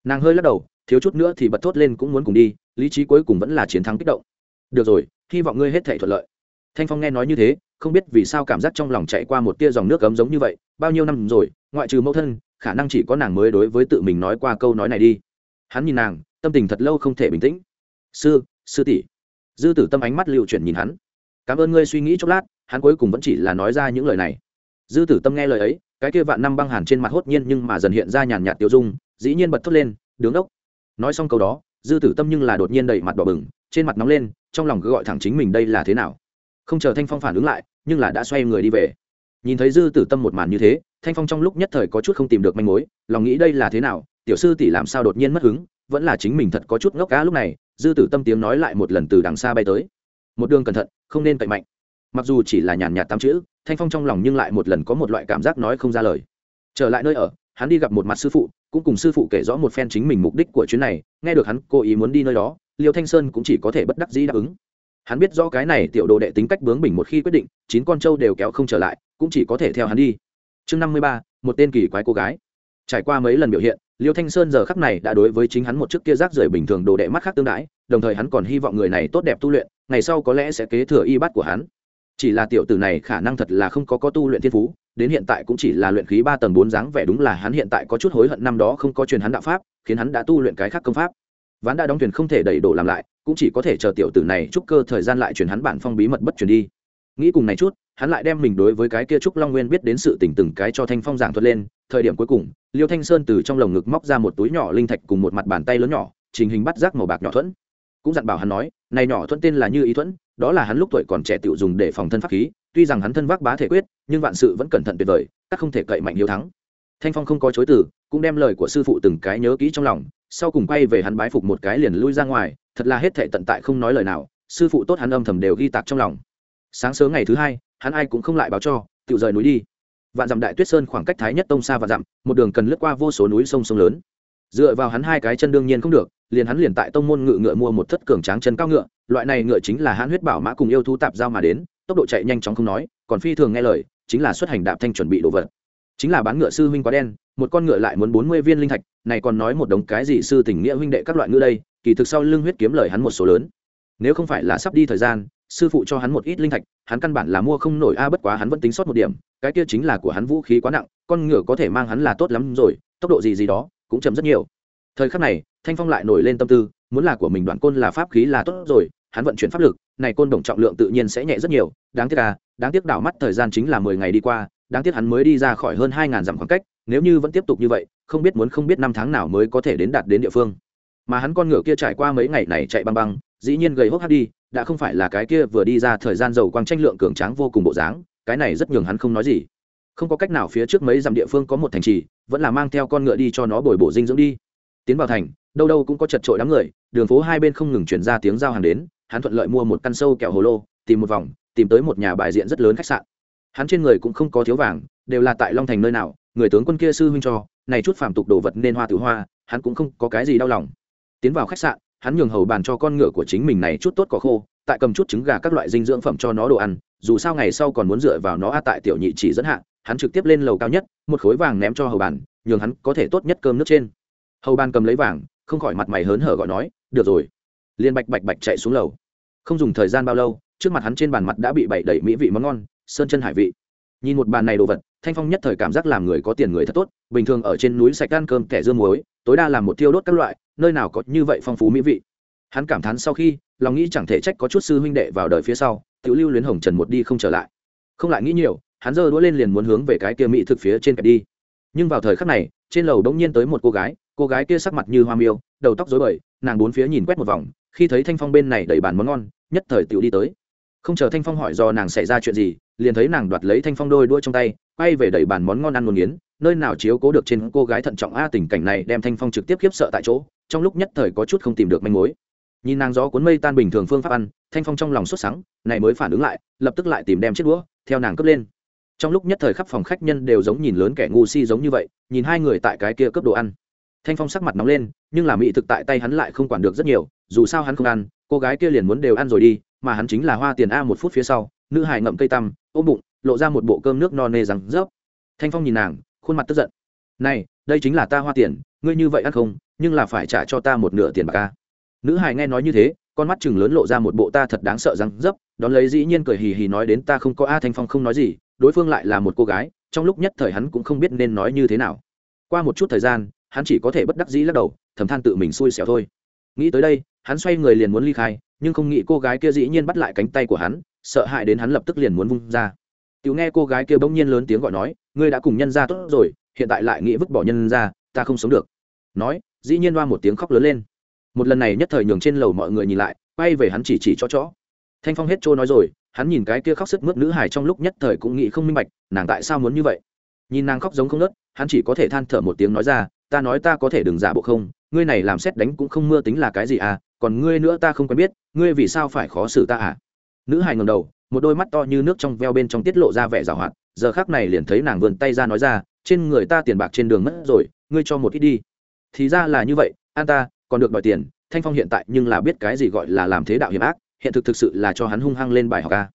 Nàng hơi lắc đầu, thiếu chút nữa thì bật thốt lên cũng muốn cùng đi, lý trí cuối cùng vẫn là chiến thắng kích động. Được rồi, hy vọng ngươi hết thể thuận lợi. Thanh phong nghe nói như thế không biết vì sao cảm giác trong lòng chạy qua một tia dòng nước cấm giống như vậy, bao nhiêu năm rồi, ngoại trừ mẫu thân, khả năng chỉ có nàng mới đối với tự mình nói qua câu nói này đi. Hắn nhìn nàng, tâm tình thật lâu không thể bình tĩnh. Sư sư tỷ. Dư tử tâm ánh mắt lưu chuyển nhìn hắn. Cảm ơn ngươi suy nghĩ chốc lát, hắn cuối cùng vẫn chỉ là nói ra những lời này. Dư tử tâm nghe lời ấy, cái kia vạn năm băng hàn trên mặt hốt nhiên nhưng mà dần hiện ra nhàn nhạt tiêu dung, dĩ nhiên bật thốt lên, đứng đốc. Nói xong câu đó, dư tử tâm nhưng là đột nhiên đẩy mặt đỏ bừng, trên mặt nóng lên, trong lòng cứ gọi thẳng chính mình đây là thế nào không chờ thanh phong phản ứng lại, nhưng là đã xoay người đi về. Nhìn thấy dư tử tâm một màn như thế, thanh phong trong lúc nhất thời có chút không tìm được manh mối, lòng nghĩ đây là thế nào, tiểu sư tỷ làm sao đột nhiên mất hứng, vẫn là chính mình thật có chút ngốc cá lúc này, dư tử tâm tiếng nói lại một lần từ đằng xa bay tới. Một đường cẩn thận, không nên cậy mạnh. Mặc dù chỉ là nhàn nhạt tám chữ, thanh phong trong lòng nhưng lại một lần có một loại cảm giác nói không ra lời. Trở lại nơi ở, hắn đi gặp một mặt sư phụ, cũng cùng sư phụ kể rõ một phen chính mình mục đích của chuyến này, nghe được hắn cố ý muốn đi nơi đó, liêu thanh sơn cũng chỉ có thể bất đắc dĩ đáp ứng hắn biết do cái này tiểu đồ đệ tính cách bướng bỉnh một khi quyết định, chín con trâu đều kéo không trở lại, cũng chỉ có thể theo hắn đi. Chương năm mươi ba, một tên kỳ quái cô gái. Trải qua mấy lần biểu hiện, liêu thanh sơn giờ khắc này đã đối với chính hắn một chiếc kia rác rưởi bình thường đồ đệ mắt khác tương đãi, đồng thời hắn còn hy vọng người này tốt đẹp tu luyện, ngày sau có lẽ sẽ kế thừa y bát của hắn. Chỉ là tiểu tử này khả năng thật là không có có tu luyện thiên phú, đến hiện tại cũng chỉ là luyện khí ba tầng bốn dáng vẻ đúng là hắn hiện tại có chút hối hận năm đó không có truyền hắn đạo pháp, khiến hắn đã tu luyện cái khác công pháp ván đã đóng thuyền không thể đẩy đổ làm lại, cũng chỉ có thể chờ tiểu tử này chúc cơ thời gian lại truyền hắn bản phong bí mật bất truyền đi. Nghĩ cùng này chút, hắn lại đem mình đối với cái kia trúc long nguyên biết đến sự tình từng cái cho thanh phong giảng thuật lên. Thời điểm cuối cùng, liêu thanh sơn từ trong lồng ngực móc ra một túi nhỏ linh thạch cùng một mặt bàn tay lớn nhỏ, trình hình bắt rác màu bạc nhỏ thuẫn. Cũng dặn bảo hắn nói, này nhỏ thuẫn tên là như ý thuẫn, đó là hắn lúc tuổi còn trẻ tiểu dùng để phòng thân pháp khí, tuy rằng hắn thân vác bá thể quyết, nhưng vạn sự vẫn cẩn thận tuyệt vời, các không thể cậy mạnh hiếu thắng. Thanh phong không có chối từ, cũng đem lời của sư phụ từng cái nhớ kỹ trong lòng sau cùng quay về hắn bái phục một cái liền lui ra ngoài, thật là hết thệ tận tại không nói lời nào, sư phụ tốt hắn âm thầm đều ghi tạc trong lòng. Sáng sớm ngày thứ hai, hắn ai cũng không lại báo cho, tự rời núi đi. Vạn dặm đại tuyết sơn khoảng cách thái nhất tông xa và dặm, một đường cần lướt qua vô số núi sông sông lớn. Dựa vào hắn hai cái chân đương nhiên không được, liền hắn liền tại tông môn ngự ngựa mua một thất cường tráng chân cao ngựa, loại này ngựa chính là hãn huyết bảo mã cùng yêu thú tạp giao mà đến, tốc độ chạy nhanh chóng không nói, còn phi thường nghe lời, chính là xuất hành đạp thanh chuẩn bị đồ vật. Chính là bán ngựa sư huynh quá đen một con ngựa lại muốn bốn mươi viên linh thạch, này còn nói một đống cái gì sư tình nghĩa huynh đệ các loại ngựa đây, kỳ thực sau lưng huyết kiếm lời hắn một số lớn. Nếu không phải là sắp đi thời gian, sư phụ cho hắn một ít linh thạch, hắn căn bản là mua không nổi, a, bất quá hắn vẫn tính sót một điểm, cái kia chính là của hắn vũ khí quá nặng, con ngựa có thể mang hắn là tốt lắm rồi, tốc độ gì gì đó, cũng chậm rất nhiều. Thời khắc này, thanh phong lại nổi lên tâm tư, muốn là của mình đoạn côn là pháp khí là tốt rồi, hắn vận chuyển pháp lực, này côn đồng trọng lượng tự nhiên sẽ nhẹ rất nhiều, đáng tiếc à đáng tiếc đảo mắt thời gian chính là mười ngày đi qua, đáng tiếc hắn mới đi ra khỏi hơn hai ngàn dặm khoảng cách nếu như vẫn tiếp tục như vậy, không biết muốn không biết năm tháng nào mới có thể đến đạt đến địa phương. Mà hắn con ngựa kia trải qua mấy ngày này chạy băng băng, dĩ nhiên gầy hốc hắt đi, đã không phải là cái kia vừa đi ra thời gian giàu quang tranh lượng cường tráng vô cùng bộ dáng, cái này rất nhường hắn không nói gì. Không có cách nào phía trước mấy dặm địa phương có một thành trì, vẫn là mang theo con ngựa đi cho nó bồi bổ dinh dưỡng đi. Tiến vào thành, đâu đâu cũng có chật trội đám người, đường phố hai bên không ngừng chuyển ra tiếng giao hàng đến, hắn thuận lợi mua một căn sâu kẹo hồ lô, tìm một vòng, tìm tới một nhà bài diện rất lớn khách sạn. Hắn trên người cũng không có thiếu vàng, đều là tại long thành nơi nào người tướng quân kia sư huynh cho, này chút phàm tục đồ vật nên hoa tử hoa, hắn cũng không có cái gì đau lòng. Tiến vào khách sạn, hắn nhường hầu bàn cho con ngựa của chính mình này chút tốt có khô, tại cầm chút trứng gà các loại dinh dưỡng phẩm cho nó đồ ăn, dù sao ngày sau còn muốn dựa vào nó a tại tiểu nhị chỉ dẫn hạ, hắn trực tiếp lên lầu cao nhất, một khối vàng ném cho hầu bàn, nhường hắn có thể tốt nhất cơm nước trên. Hầu bàn cầm lấy vàng, không khỏi mặt mày hớn hở gọi nói, được rồi. Liền bạch bạch bạch chạy xuống lầu. Không dùng thời gian bao lâu, trước mặt hắn trên bàn mặt đã bị bày đầy mỹ vị món ngon, sơn chân hải vị nhìn một bàn này đồ vật, thanh phong nhất thời cảm giác làm người có tiền người thật tốt, bình thường ở trên núi sạch ăn cơm, kẻ dưa muối, tối đa làm một thiêu đốt các loại, nơi nào có như vậy phong phú mỹ vị. Hắn cảm thán sau khi, lòng nghĩ chẳng thể trách có chút sư huynh đệ vào đời phía sau tự lưu luyến hồng trần một đi không trở lại. Không lại nghĩ nhiều, hắn giơ đũa lên liền muốn hướng về cái kia mỹ thực phía trên kẹp đi. Nhưng vào thời khắc này, trên lầu đống nhiên tới một cô gái cô gái kia sắc mặt như hoa miêu, đầu tóc rối bời, nàng bốn phía nhìn quét một vòng, khi thấy thanh phong bên này đầy bàn món ngon, nhất thời tiểu đi tới. Không chờ thanh phong hỏi do nàng xảy ra chuyện gì liền thấy nàng đoạt lấy thanh phong đôi đuôi trong tay, quay về đẩy bàn món ngon ăn ngon nghiến, nơi nào chiếu cố được trên cô gái thận trọng a tình cảnh này đem thanh phong trực tiếp khiếp sợ tại chỗ, trong lúc nhất thời có chút không tìm được manh mối. Nhìn nàng gió cuốn mây tan bình thường phương pháp ăn, thanh phong trong lòng sốt sắng, này mới phản ứng lại, lập tức lại tìm đem chiếc đũa, theo nàng cướp lên. Trong lúc nhất thời khắp phòng khách nhân đều giống nhìn lớn kẻ ngu si giống như vậy, nhìn hai người tại cái kia cướp đồ ăn. Thanh phong sắc mặt nóng lên, nhưng là mỹ thực tại tay hắn lại không quản được rất nhiều, dù sao hắn không ăn, cô gái kia liền muốn đều ăn rồi đi mà hắn chính là hoa tiền a một phút phía sau, nữ hải ngậm cây tăm, ôm bụng, lộ ra một bộ cơm nước no nê rằng rớp. Thanh phong nhìn nàng, khuôn mặt tức giận. Này, đây chính là ta hoa tiền, ngươi như vậy ăn không, nhưng là phải trả cho ta một nửa tiền bạc ca nữ hải nghe nói như thế, con mắt chừng lớn lộ ra một bộ ta thật đáng sợ răng dấp đón lấy dĩ nhiên cười hì hì nói đến ta không có a, thanh phong không nói gì, đối phương lại là một cô gái, trong lúc nhất thời hắn cũng không biết nên nói như thế nào. Qua một chút thời gian, hắn chỉ có thể bất đắc dĩ lắc đầu, thầm than tự mình xui xẻo thôi. Nghĩ tới đây hắn xoay người liền muốn ly khai, nhưng không nghĩ cô gái kia dĩ nhiên bắt lại cánh tay của hắn, sợ hãi đến hắn lập tức liền muốn vung ra. Tiểu nghe cô gái kia bỗng nhiên lớn tiếng gọi nói, ngươi đã cùng nhân ra tốt rồi, hiện tại lại nghĩ vứt bỏ nhân ra ta không sống được. Nói, dĩ nhiên đoa một tiếng khóc lớn lên. Một lần này nhất thời nhường trên lầu mọi người nhìn lại, quay về hắn chỉ chỉ cho chó. Thanh phong hết trôi nói rồi, hắn nhìn cái kia khóc sức mướt nữ hải trong lúc nhất thời cũng nghĩ không minh bạch, nàng tại sao muốn như vậy? Nhìn nàng khóc giống không nớt hắn chỉ có thể than thở một tiếng nói ra, ta nói ta có thể đừng giả bộ không, ngươi này làm xét đánh cũng không mưa tính là cái gì à còn ngươi nữa ta không quen biết, ngươi vì sao phải khó xử ta à? Nữ hài ngầm đầu, một đôi mắt to như nước trong veo bên trong tiết lộ ra vẻ rào hoạt, giờ khác này liền thấy nàng vươn tay ra nói ra, trên người ta tiền bạc trên đường mất rồi, ngươi cho một ít đi. Thì ra là như vậy, an ta, còn được đòi tiền, thanh phong hiện tại nhưng là biết cái gì gọi là làm thế đạo hiểm ác, hiện thực thực sự là cho hắn hung hăng lên bài học ca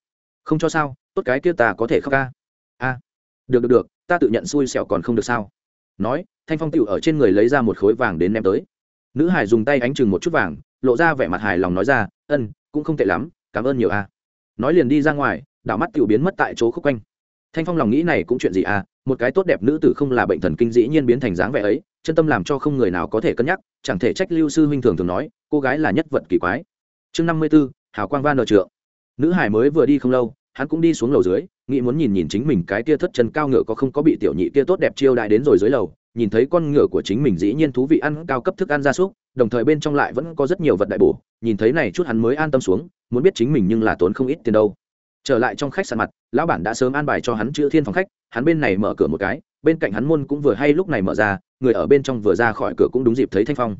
không cho sao, tốt cái kia ta có thể khóc ca a được được được, ta tự nhận xui xẻo còn không được sao? Nói, thanh phong tựu ở trên người lấy ra một khối vàng đến ném tới. Nữ hải dùng tay ánh chừng một chút vàng lộ ra vẻ mặt hài lòng nói ra, ân, cũng không tệ lắm, cảm ơn nhiều a. Nói liền đi ra ngoài, đảo mắt tiểu biến mất tại chỗ khúc quanh. Thanh phong lòng nghĩ này cũng chuyện gì à một cái tốt đẹp nữ tử không là bệnh thần kinh dĩ nhiên biến thành dáng vẻ ấy, chân tâm làm cho không người nào có thể cân nhắc, chẳng thể trách lưu sư huynh thường thường nói, cô gái là nhất vật kỳ quái. Chương năm mươi b ố hào quang van nợ trượng. Nữ hải mới vừa đi không lâu, hắn cũng đi xuống lầu dưới, nghĩ muốn nhìn nhìn chính mình cái kia thất chân cao ngựa có không có bị tiểu nhị kia tốt đẹp chiêu đại đến rồi dưới lầu nhìn thấy con ngựa của chính mình dĩ nhiên thú vị ăn cao cấp thức ăn gia súc, đồng thời bên trong lại vẫn có rất nhiều vật đại bổ, nhìn thấy này chút hắn mới an tâm xuống, muốn biết chính mình nhưng là tốn không ít tiền đâu. Trở lại trong khách sạn mặt, lão bản đã sớm an bài cho hắn chữ thiên phòng khách, hắn bên này mở cửa một cái, bên cạnh hắn môn cũng vừa hay lúc này mở ra, người ở bên trong vừa ra khỏi cửa cũng đúng dịp thấy thanh phong.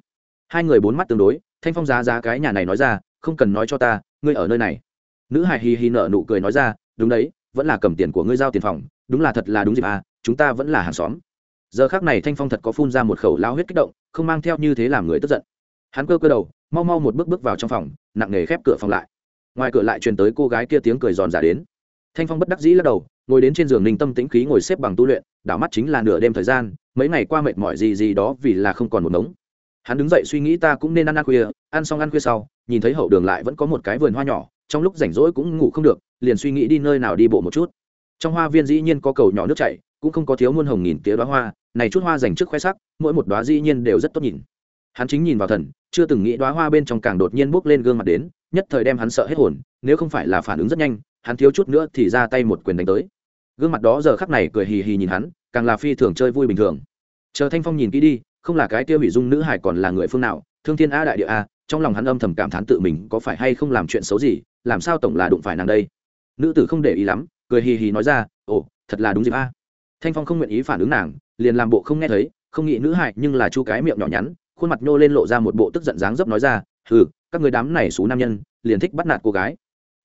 Hai người bốn mắt tương đối, thanh phong giá giá cái nhà này nói ra, không cần nói cho ta, ngươi ở nơi này. Nữ hài hì hì nở nụ cười nói ra, đúng đấy, vẫn là cầm tiền của ngươi giao tiền phòng, đúng là thật là đúng dịp à chúng ta vẫn là hàng xóm giờ khác này thanh phong thật có phun ra một khẩu lao huyết kích động, không mang theo như thế làm người tức giận. Hắn cơ cơ đầu, mau mau một bước bước vào trong phòng, nặng nề khép cửa phòng lại. Ngoài cửa lại truyền tới cô gái kia tiếng cười giòn giả đến. Thanh phong bất đắc dĩ lắc đầu, ngồi đến trên giường ninh tâm tĩnh khí ngồi xếp bằng tu luyện, đảo mắt chính là nửa đêm thời gian, mấy ngày qua mệt mỏi gì gì đó vì là không còn một mống hắn đứng dậy suy nghĩ ta cũng nên ăn ăn khuya, ăn xong ăn khuya sau, nhìn thấy hậu đường lại vẫn có một cái vườn hoa nhỏ, trong lúc rảnh rỗi cũng ngủ không được, liền suy nghĩ đi nơi nào đi bộ một chút. Trong hoa viên dĩ nhiên có cầu nhỏ nước chảy, cũng không có thiếu muôn hồng nghìn tía đoá hoa này chút hoa dành trước khoe sắc, mỗi một đoá dĩ nhiên đều rất tốt nhìn. Hắn chính nhìn vào thần, chưa từng nghĩ đoá hoa bên trong càng đột nhiên bốc lên gương mặt đến, nhất thời đem hắn sợ hết hồn, nếu không phải là phản ứng rất nhanh, hắn thiếu chút nữa thì ra tay một quyền đánh tới. Gương mặt đó giờ khắc này cười hì hì nhìn hắn, càng là phi thường chơi vui bình thường. Chờ thanh phong nhìn kỹ đi, không là cái tiêu hủy dung nữ hải còn là người phương nào, thương thiên a đại địa a, trong lòng hắn âm thầm cảm thán tự mình có phải hay không làm chuyện xấu gì, làm sao tổng là đụng phải nàng đây. Nữ tử không để ý lắm, cười hì hì nói ra, ồ, thật là đúng dịp a. Thanh phong không nguyện ý phản ứng nàng liền làm bộ không nghe thấy, không nghĩ nữ hại nhưng là chu cái miệng nhỏ nhắn, khuôn mặt nhô lên lộ ra một bộ tức giận dáng dấp nói ra ừ các người đám này xú nam nhân, liền thích bắt nạt cô gái.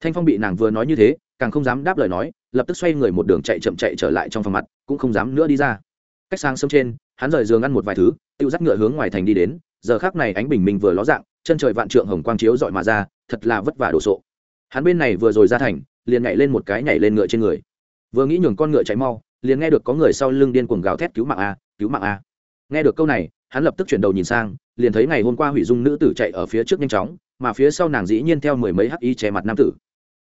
Thanh phong bị nàng vừa nói như thế, càng không dám đáp lời nói, lập tức xoay người một đường chạy chậm chạy trở lại trong phòng mặt, cũng không dám nữa đi ra. Cách sáng sớm trên, hắn rời giường ăn một vài thứ tự dắt ngựa hướng ngoài thành đi đến, giờ khác này ánh bình minh vừa ló dạng, chân trời vạn trượng hồng quang chiếu dọi mà ra, thật là vất vả đồ sộ. Hắn bên này vừa rồi ra thành, liền nhảy lên một cái nhảy lên ngựa trên người. Vừa nghĩ nhường con ngựa chạy mau liền nghe được có người sau lưng điên cuồng gào thét cứu mạng a, cứu mạng a. Nghe được câu này, hắn lập tức chuyển đầu nhìn sang, liền thấy ngày hôm qua hủy dung nữ tử chạy ở phía trước nhanh chóng, mà phía sau nàng dĩ nhiên theo mười mấy hắc y che mặt nam tử.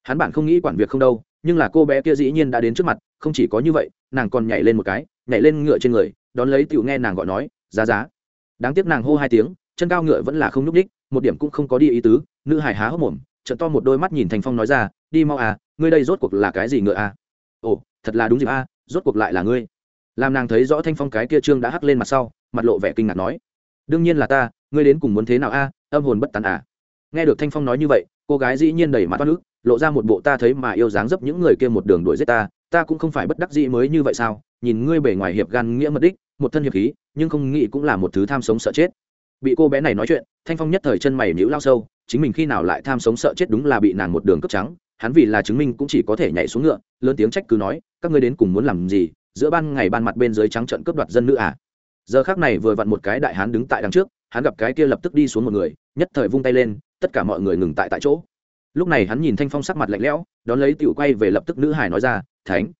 Hắn bản không nghĩ quản việc không đâu, nhưng là cô bé kia dĩ nhiên đã đến trước mặt, không chỉ có như vậy, nàng còn nhảy lên một cái, nhảy lên ngựa trên người, đón lấy tựu nghe nàng gọi nói, giá giá. Đáng tiếc nàng hô hai tiếng, chân cao ngựa vẫn là không nhúc ních một điểm cũng không có đi ý tứ, nữ hải há hốc mồm trận to một đôi mắt nhìn thành phong nói ra, đi mau à ngươi đây rốt cuộc là cái gì ngựa à? Ồ, thật là đúng dịp à rốt cuộc lại là ngươi. Làm nàng thấy rõ thanh phong cái kia trương đã hắc lên mặt sau, mặt lộ vẻ kinh ngạc nói, đương nhiên là ta, ngươi đến cùng muốn thế nào a, âm hồn bất tàn à? Nghe được thanh phong nói như vậy, cô gái dĩ nhiên đầy mặt toát nước lộ ra một bộ ta thấy mà yêu dáng dấp những người kia một đường đuổi giết ta ta cũng không phải bất đắc dĩ mới như vậy sao? Nhìn ngươi bề ngoài hiệp gan nghĩa mật đích, một thân hiệp khí, nhưng không nghĩ cũng là một thứ tham sống sợ chết. Bị cô bé này nói chuyện, thanh phong nhất thời chân mày nhũ lao sâu, chính mình khi nào lại tham sống sợ chết đúng là bị nàng một đường cướp trắng hắn vì là chứng minh cũng chỉ có thể nhảy xuống ngựa, lớn tiếng trách cứ nói, các ngươi đến cùng muốn làm gì? Giữa ban ngày ban mặt bên dưới trắng trận cướp đoạt dân nữ à? Giờ khác này vừa vặn một cái đại hán đứng tại đằng trước, hắn gặp cái kia lập tức đi xuống một người, nhất thời vung tay lên, tất cả mọi người ngừng tại tại chỗ. Lúc này hắn nhìn thanh phong sắc mặt lạnh lẽo, đón lấy tiểu quay về lập tức nữ hải nói ra, thánh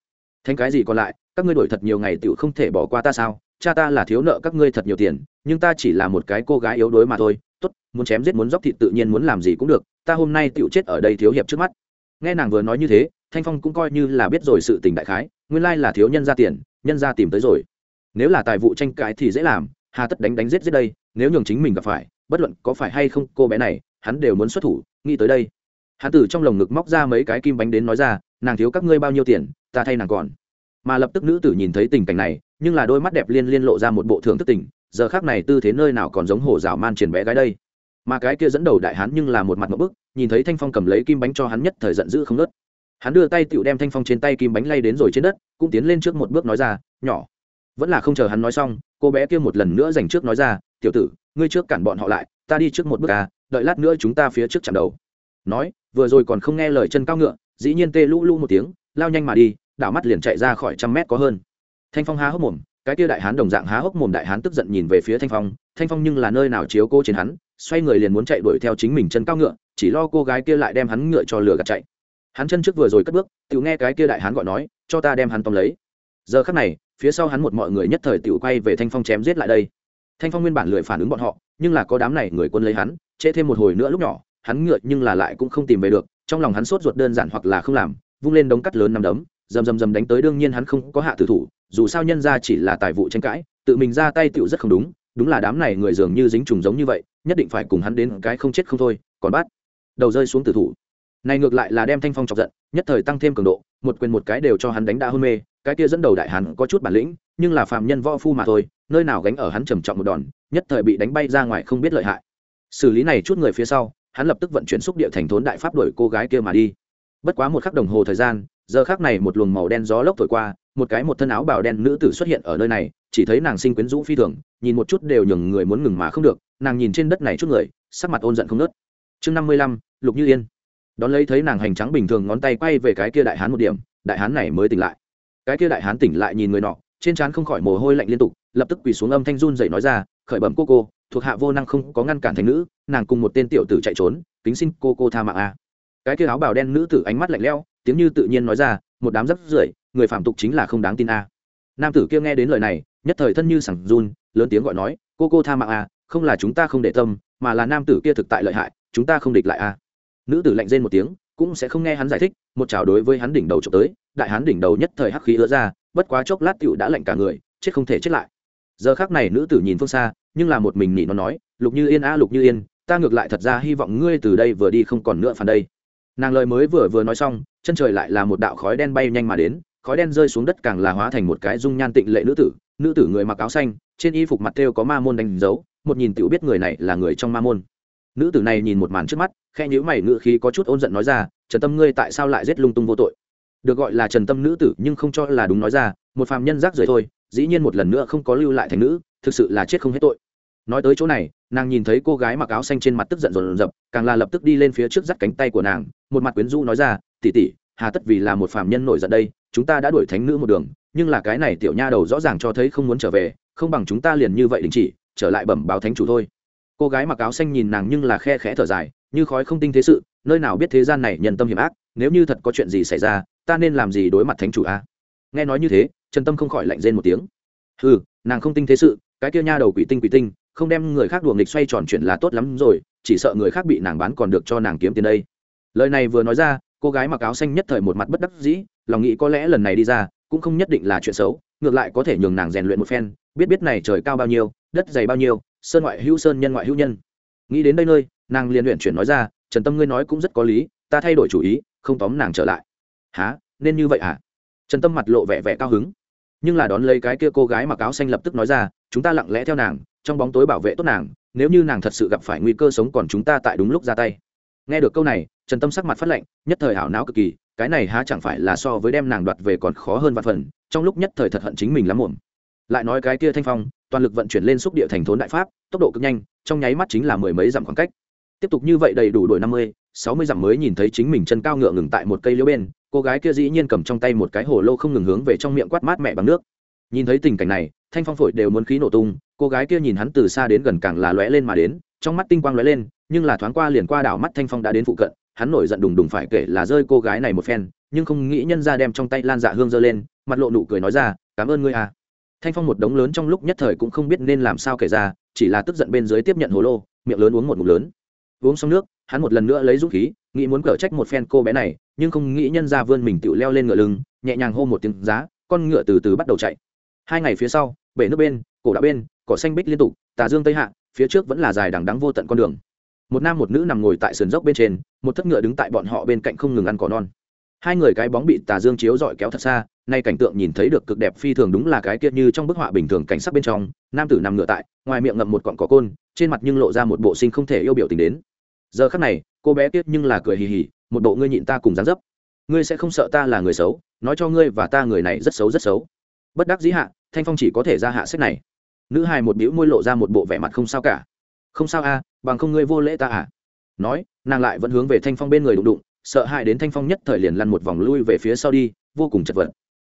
thánh cái gì còn lại? Các ngươi đổi thật nhiều ngày tiểu không thể bỏ qua ta sao? Cha ta là thiếu nợ các ngươi thật nhiều tiền, nhưng ta chỉ là một cái cô gái yếu đuối mà thôi. Tốt, muốn chém giết muốn dóc thịt tự nhiên muốn làm gì cũng được, ta hôm nay tiểu chết ở đây thiếu hiệp trước mắt nghe nàng vừa nói như thế, thanh phong cũng coi như là biết rồi sự tình đại khái, nguyên lai là thiếu nhân ra tiền, nhân ra tìm tới rồi. Nếu là tài vụ tranh cãi thì dễ làm, hà tất đánh đánh giết giết đây, nếu nhường chính mình gặp phải, bất luận có phải hay không, cô bé này, hắn đều muốn xuất thủ, nghĩ tới đây. Hắn từ trong lồng ngực móc ra mấy cái kim bánh đến nói ra, nàng thiếu các ngươi bao nhiêu tiền, ta thay nàng còn. Mà lập tức nữ tử nhìn thấy tình cảnh này, nhưng là đôi mắt đẹp liên liên lộ ra một bộ thưởng thức tình, giờ khác này tư thế nơi nào còn giống hồ rào man triển bé gái đây? Mà cái kia dẫn đầu đại hán nhưng là một mặt một bức, nhìn thấy thanh phong cầm lấy kim bánh cho hắn nhất thời giận dữ không nớt hắn đưa tay tựu đem thanh phong trên tay kim bánh lay đến rồi trên đất, cũng tiến lên trước một bước nói ra, nhỏ. Vẫn là không chờ hắn nói xong, cô bé kia một lần nữa dành trước nói ra, tiểu tử, ngươi trước cản bọn họ lại, ta đi trước một bước à đợi lát nữa chúng ta phía trước chạm đầu. Nói, vừa rồi còn không nghe lời chân cao ngựa, dĩ nhiên tê lũ lũ một tiếng, lao nhanh mà đi, đảo mắt liền chạy ra khỏi trăm mét có hơn. Thanh phong há hốc mồm, cái kia đại hán đồng dạng há hốc mồm đại hán tức giận nhìn về phía thanh phong thanh phong nhưng là nơi nào chiếu cô trên hắn xoay người liền muốn chạy đuổi theo chính mình chân cao ngựa, chỉ lo cô gái kia lại đem hắn ngựa cho lửa gạt chạy. Hắn chân trước vừa rồi cất bước tự nghe cái kia đại hắn gọi nói, cho ta đem hắn tóm lấy. Giờ khắc này, phía sau hắn một mọi người nhất thời tự quay về thanh phong chém giết lại đây. Thanh phong nguyên bản lười phản ứng bọn họ, nhưng là có đám này người quân lấy hắn, trễ thêm một hồi nữa lúc nhỏ, hắn ngựa nhưng là lại cũng không tìm về được, trong lòng hắn sốt ruột đơn giản hoặc là không làm, vung lên đống cắt lớn nằm đấm dầm dầm dầm đánh tới đương nhiên hắn không có hạ tử thủ, dù sao nhân ra chỉ là tài vụ tranh cãi, tự mình ra tay tựu rất không đúng đúng là đám này người dường như dính trùng giống như vậy nhất định phải cùng hắn đến cái không chết không thôi, còn bắt, đầu rơi xuống tử thủ. Này ngược lại là đem thanh phong chọc giận, nhất thời tăng thêm cường độ, một quyền một cái đều cho hắn đánh đã hôn mê, cái kia dẫn đầu đại hắn có chút bản lĩnh, nhưng là phạm nhân võ phu mà thôi, nơi nào gánh ở hắn trầm trọng một đòn, nhất thời bị đánh bay ra ngoài không biết lợi hại. Xử lý này chút người phía sau, hắn lập tức vận chuyển xúc địa thành thốn đại pháp đuổi cô gái kia mà đi. Bất quá một khắc đồng hồ thời gian, giờ khác này một luồng màu đen gió lốc thổi qua, một cái một thân áo bào đen nữ tử xuất hiện ở nơi này, chỉ thấy nàng sinh quyến rũ phi thường, nhìn một chút đều nhường người muốn ngừng mà không được nàng nhìn trên đất này chút người, sắc mặt ôn giận không nớt. Chương năm mươi lăm, lục như yên. Đón lấy thấy nàng hành trắng bình thường ngón tay quay về cái kia đại hán một điểm, đại hán này mới tỉnh lại. Cái kia đại hán tỉnh lại nhìn người nọ, trên trán không khỏi mồ hôi lạnh liên tục, lập tức quỳ xuống âm thanh run dậy nói ra, khởi bẩm cô cô, thuộc hạ vô năng không có ngăn cản thành nữ, nàng cùng một tên tiểu tử chạy trốn, kính xin cô cô tha mạng a. Cái kia áo bào đen nữ tử ánh mắt lạnh lẽo, tiếng như tự nhiên nói ra, một đám rắp rưởi, người phạm tục chính là không đáng tin a. Nam tử kia nghe đến lời này, nhất thời thân như sẳng run, lớn tiếng gọi nói, cô cô tha mạng a không là chúng ta không để tâm, mà là nam tử kia thực tại lợi hại, chúng ta không địch lại a nữ tử lạnh rên một tiếng, cũng sẽ không nghe hắn giải thích, một chảo đối với hắn đỉnh đầu trộm tới, đại hắn đỉnh đầu nhất thời hắc khí ứa ra, bất quá chốc lát tựu đã lạnh cả người, chết không thể chết lại. Giờ khác này nữ tử nhìn phương xa, nhưng là một mình nỉ nó nói, lục như yên a lục như yên, ta ngược lại thật ra hy vọng ngươi từ đây vừa đi không còn nữa phản đây. Nàng lời mới vừa vừa nói xong, chân trời lại là một đạo khói đen bay nhanh mà đến, khói đen rơi xuống đất càng là hóa thành một cái dung nhan tịnh lệ nữ tử nữ tử người mặc áo xanh, trên y phục mặt thêu có ma môn đánh dấu, một nhìn tiểu biết người này là người trong ma môn. Nữ tử này nhìn một màn trước mắt khe nhữ mày ngự khí có chút ôn giận nói ra, trần tâm ngươi tại sao lại giết lung tung vô tội? Được gọi là trần tâm nữ tử, nhưng không cho là đúng nói ra, một phàm nhân rác rưởi thôi, dĩ nhiên một lần nữa không có lưu lại thành nữ, thực sự là chết không hết tội. Nói tới chỗ này, nàng nhìn thấy cô gái mặc áo xanh trên mặt tức giận rồn dập, càng là lập tức đi lên phía trước dắt cánh tay của nàng, một mặt quyến rũ nói ra tỉ tỉ hà tất vì là một phàm nhân nổi giận đây, chúng ta đã đuổi thánh nữ một đường nhưng là cái này tiểu nha đầu rõ ràng cho thấy không muốn trở về, không bằng chúng ta liền như vậy đình chỉ, trở lại bẩm báo thánh chủ thôi. Cô gái mặc áo xanh nhìn nàng nhưng là khe khẽ thở dài, như khói không tinh thế sự, nơi nào biết thế gian này nhân tâm hiểm ác, nếu như thật có chuyện gì xảy ra, ta nên làm gì đối mặt thánh chủ a? Nghe nói như thế, trần tâm không khỏi lạnh rên một tiếng. Ừ nàng không tinh thế sự, cái kia nha đầu quỷ tinh quỷ tinh, không đem người khác đùa nghịch xoay tròn chuyện là tốt lắm rồi, chỉ sợ người khác bị nàng bán còn được cho nàng kiếm tiền đây. Lời này vừa nói ra, cô gái mặc áo xanh nhất thời một mặt bất đắc dĩ, lòng nghĩ có lẽ lần này đi ra cũng không nhất định là chuyện xấu ngược lại có thể nhường nàng rèn luyện một phen biết biết này trời cao bao nhiêu đất dày bao nhiêu sơn ngoại hữu sơn nhân ngoại hữu nhân. Nghĩ đến đây nơi nàng liền luyện chuyển nói ra trần tâm ngươi nói cũng rất có lý ta thay đổi chủ ý không tóm nàng trở lại. Há nên như vậy à trần tâm mặt lộ vẻ vẻ cao hứng. Nhưng là đón lấy cái kia cô gái mặc áo xanh lập tức nói ra chúng ta lặng lẽ theo nàng trong bóng tối bảo vệ tốt nàng nếu như nàng thật sự gặp phải nguy cơ sống còn chúng ta tại đúng lúc ra tay. Nghe được câu này trần tâm sắc mặt phát lạnh, nhất thời hảo não cực kỳ cái này há chẳng phải là so với đem nàng đoạt về còn khó hơn vạn phần, trong lúc nhất thời thật hận chính mình lắm muộn. Lại nói cái kia thanh phong, toàn lực vận chuyển lên xúc địa thành thốn đại pháp, tốc độ cực nhanh, trong nháy mắt chính là mười mấy dặm khoảng cách. Tiếp tục như vậy đầy đủ đổi năm mươi, sáu mươi dặm mới nhìn thấy chính mình chân cao ngựa ngừng tại một cây liễu bên, cô gái kia dĩ nhiên cầm trong tay một cái hồ lô không ngừng hướng về trong miệng quát mát mẹ bằng nước. Nhìn thấy tình cảnh này, thanh phong phổi đều muốn khí nổ tung, cô gái kia nhìn hắn từ xa đến gần càng là lóe lên mà đến, trong mắt tinh quang lóe lên, nhưng là thoáng qua liền qua đảo mắt thanh phong đã đến phụ cận hắn nổi giận đùng đùng phải kể là rơi cô gái này một phen, nhưng không nghĩ nhân ra đem trong tay lan dạ hương giơ lên, mặt lộ nụ cười nói ra, cảm ơn ngươi à. Thanh phong một đống lớn trong lúc nhất thời cũng không biết nên làm sao kể ra, chỉ là tức giận bên dưới tiếp nhận hồ lô, miệng lớn uống một ngụm lớn. Uống xong nước, hắn một lần nữa lấy dũng khí, nghĩ muốn cở trách một phen cô bé này, nhưng không nghĩ nhân ra vươn mình tự leo lên ngựa lưng, nhẹ nhàng hô một tiếng giá, con ngựa từ từ bắt đầu chạy. Hai ngày phía sau, bể nước bên, cổ đã bên, cỏ xanh bích liên tục, tà dương tây hạ, phía trước vẫn là dài đằng đắng vô tận con đường một nam một nữ nằm ngồi tại sườn dốc bên trên, một thất ngựa đứng tại bọn họ bên cạnh không ngừng ăn cỏ non. Hai người cái bóng bị tà dương chiếu dọi kéo thật xa, nay cảnh tượng nhìn thấy được cực đẹp phi thường đúng là cái kia như trong bức họa bình thường cảnh sắc bên trong, nam tử nằm ngựa tại, ngoài miệng ngậm một cọn cỏ côn, trên mặt nhưng lộ ra một bộ sinh không thể yêu biểu tình đến. Giờ khắc này, cô bé tiếc nhưng là cười hì hì, một bộ ngươi nhịn ta cùng dán dấp. Ngươi sẽ không sợ ta là người xấu, nói cho ngươi và ta người này rất xấu rất xấu. Bất đắc dĩ hạ, thanh phong chỉ có thể ra hạ sách này. Nữ hài một bĩu môi lộ ra một bộ vẻ mặt không sao cả. Không sao a bằng không ngươi vô lễ ta à? Nói, nàng lại vẫn hướng về thanh phong bên người đụng đụng, sợ hãi đến thanh phong nhất thời liền lăn một vòng lui về phía sau đi, vô cùng chật vật.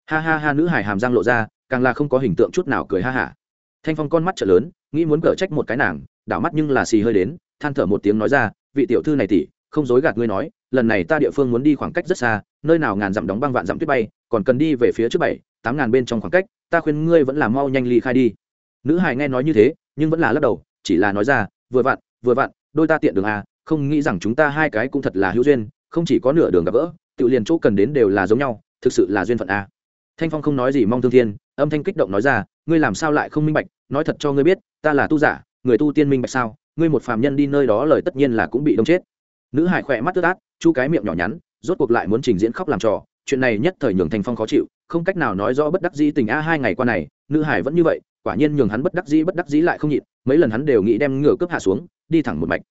Ha ha ha, nữ hải hàm răng lộ ra, càng là không có hình tượng chút nào cười ha hả. Thanh phong con mắt trợ lớn, nghĩ muốn cở trách một cái nàng, đảo mắt nhưng là xì hơi đến, than thở một tiếng nói ra, vị tiểu thư này tỷ, không dối gạt ngươi nói, lần này ta địa phương muốn đi khoảng cách rất xa, nơi nào ngàn dặm đóng băng vạn dặm tuyết bay, còn cần đi về phía trước bảy, tám ngàn bên trong khoảng cách, ta khuyên ngươi vẫn là mau nhanh ly khai đi. Nữ hải nghe nói như thế, nhưng vẫn là lắc đầu, chỉ là nói ra, vừa vặn vừa vặn, đôi ta tiện đường à không nghĩ rằng chúng ta hai cái cũng thật là hữu duyên, không chỉ có nửa đường gặp gỡ tự liền chỗ cần đến đều là giống nhau, thực sự là duyên phận à. thanh phong không nói gì mong thương thiên, âm thanh kích động nói ra, ngươi làm sao lại không minh bạch, nói thật cho ngươi biết, ta là tu giả, người tu tiên minh bạch sao, ngươi một phàm nhân đi nơi đó lời tất nhiên là cũng bị đông chết nữ hải khỏe mắt tức át, chu cái miệng nhỏ nhắn, rốt cuộc lại muốn trình diễn khóc làm trò, chuyện này nhất thời nhường thanh phong khó chịu, không cách nào nói rõ bất đắc dĩ tình a hai ngày qua này, nữ hải vẫn như vậy quả nhiên nhường hắn bất đắc dĩ, bất đắc dĩ lại không nhịn, mấy lần hắn đều nghĩ đem ngựa cướp hạ xuống, đi thẳng một mạch.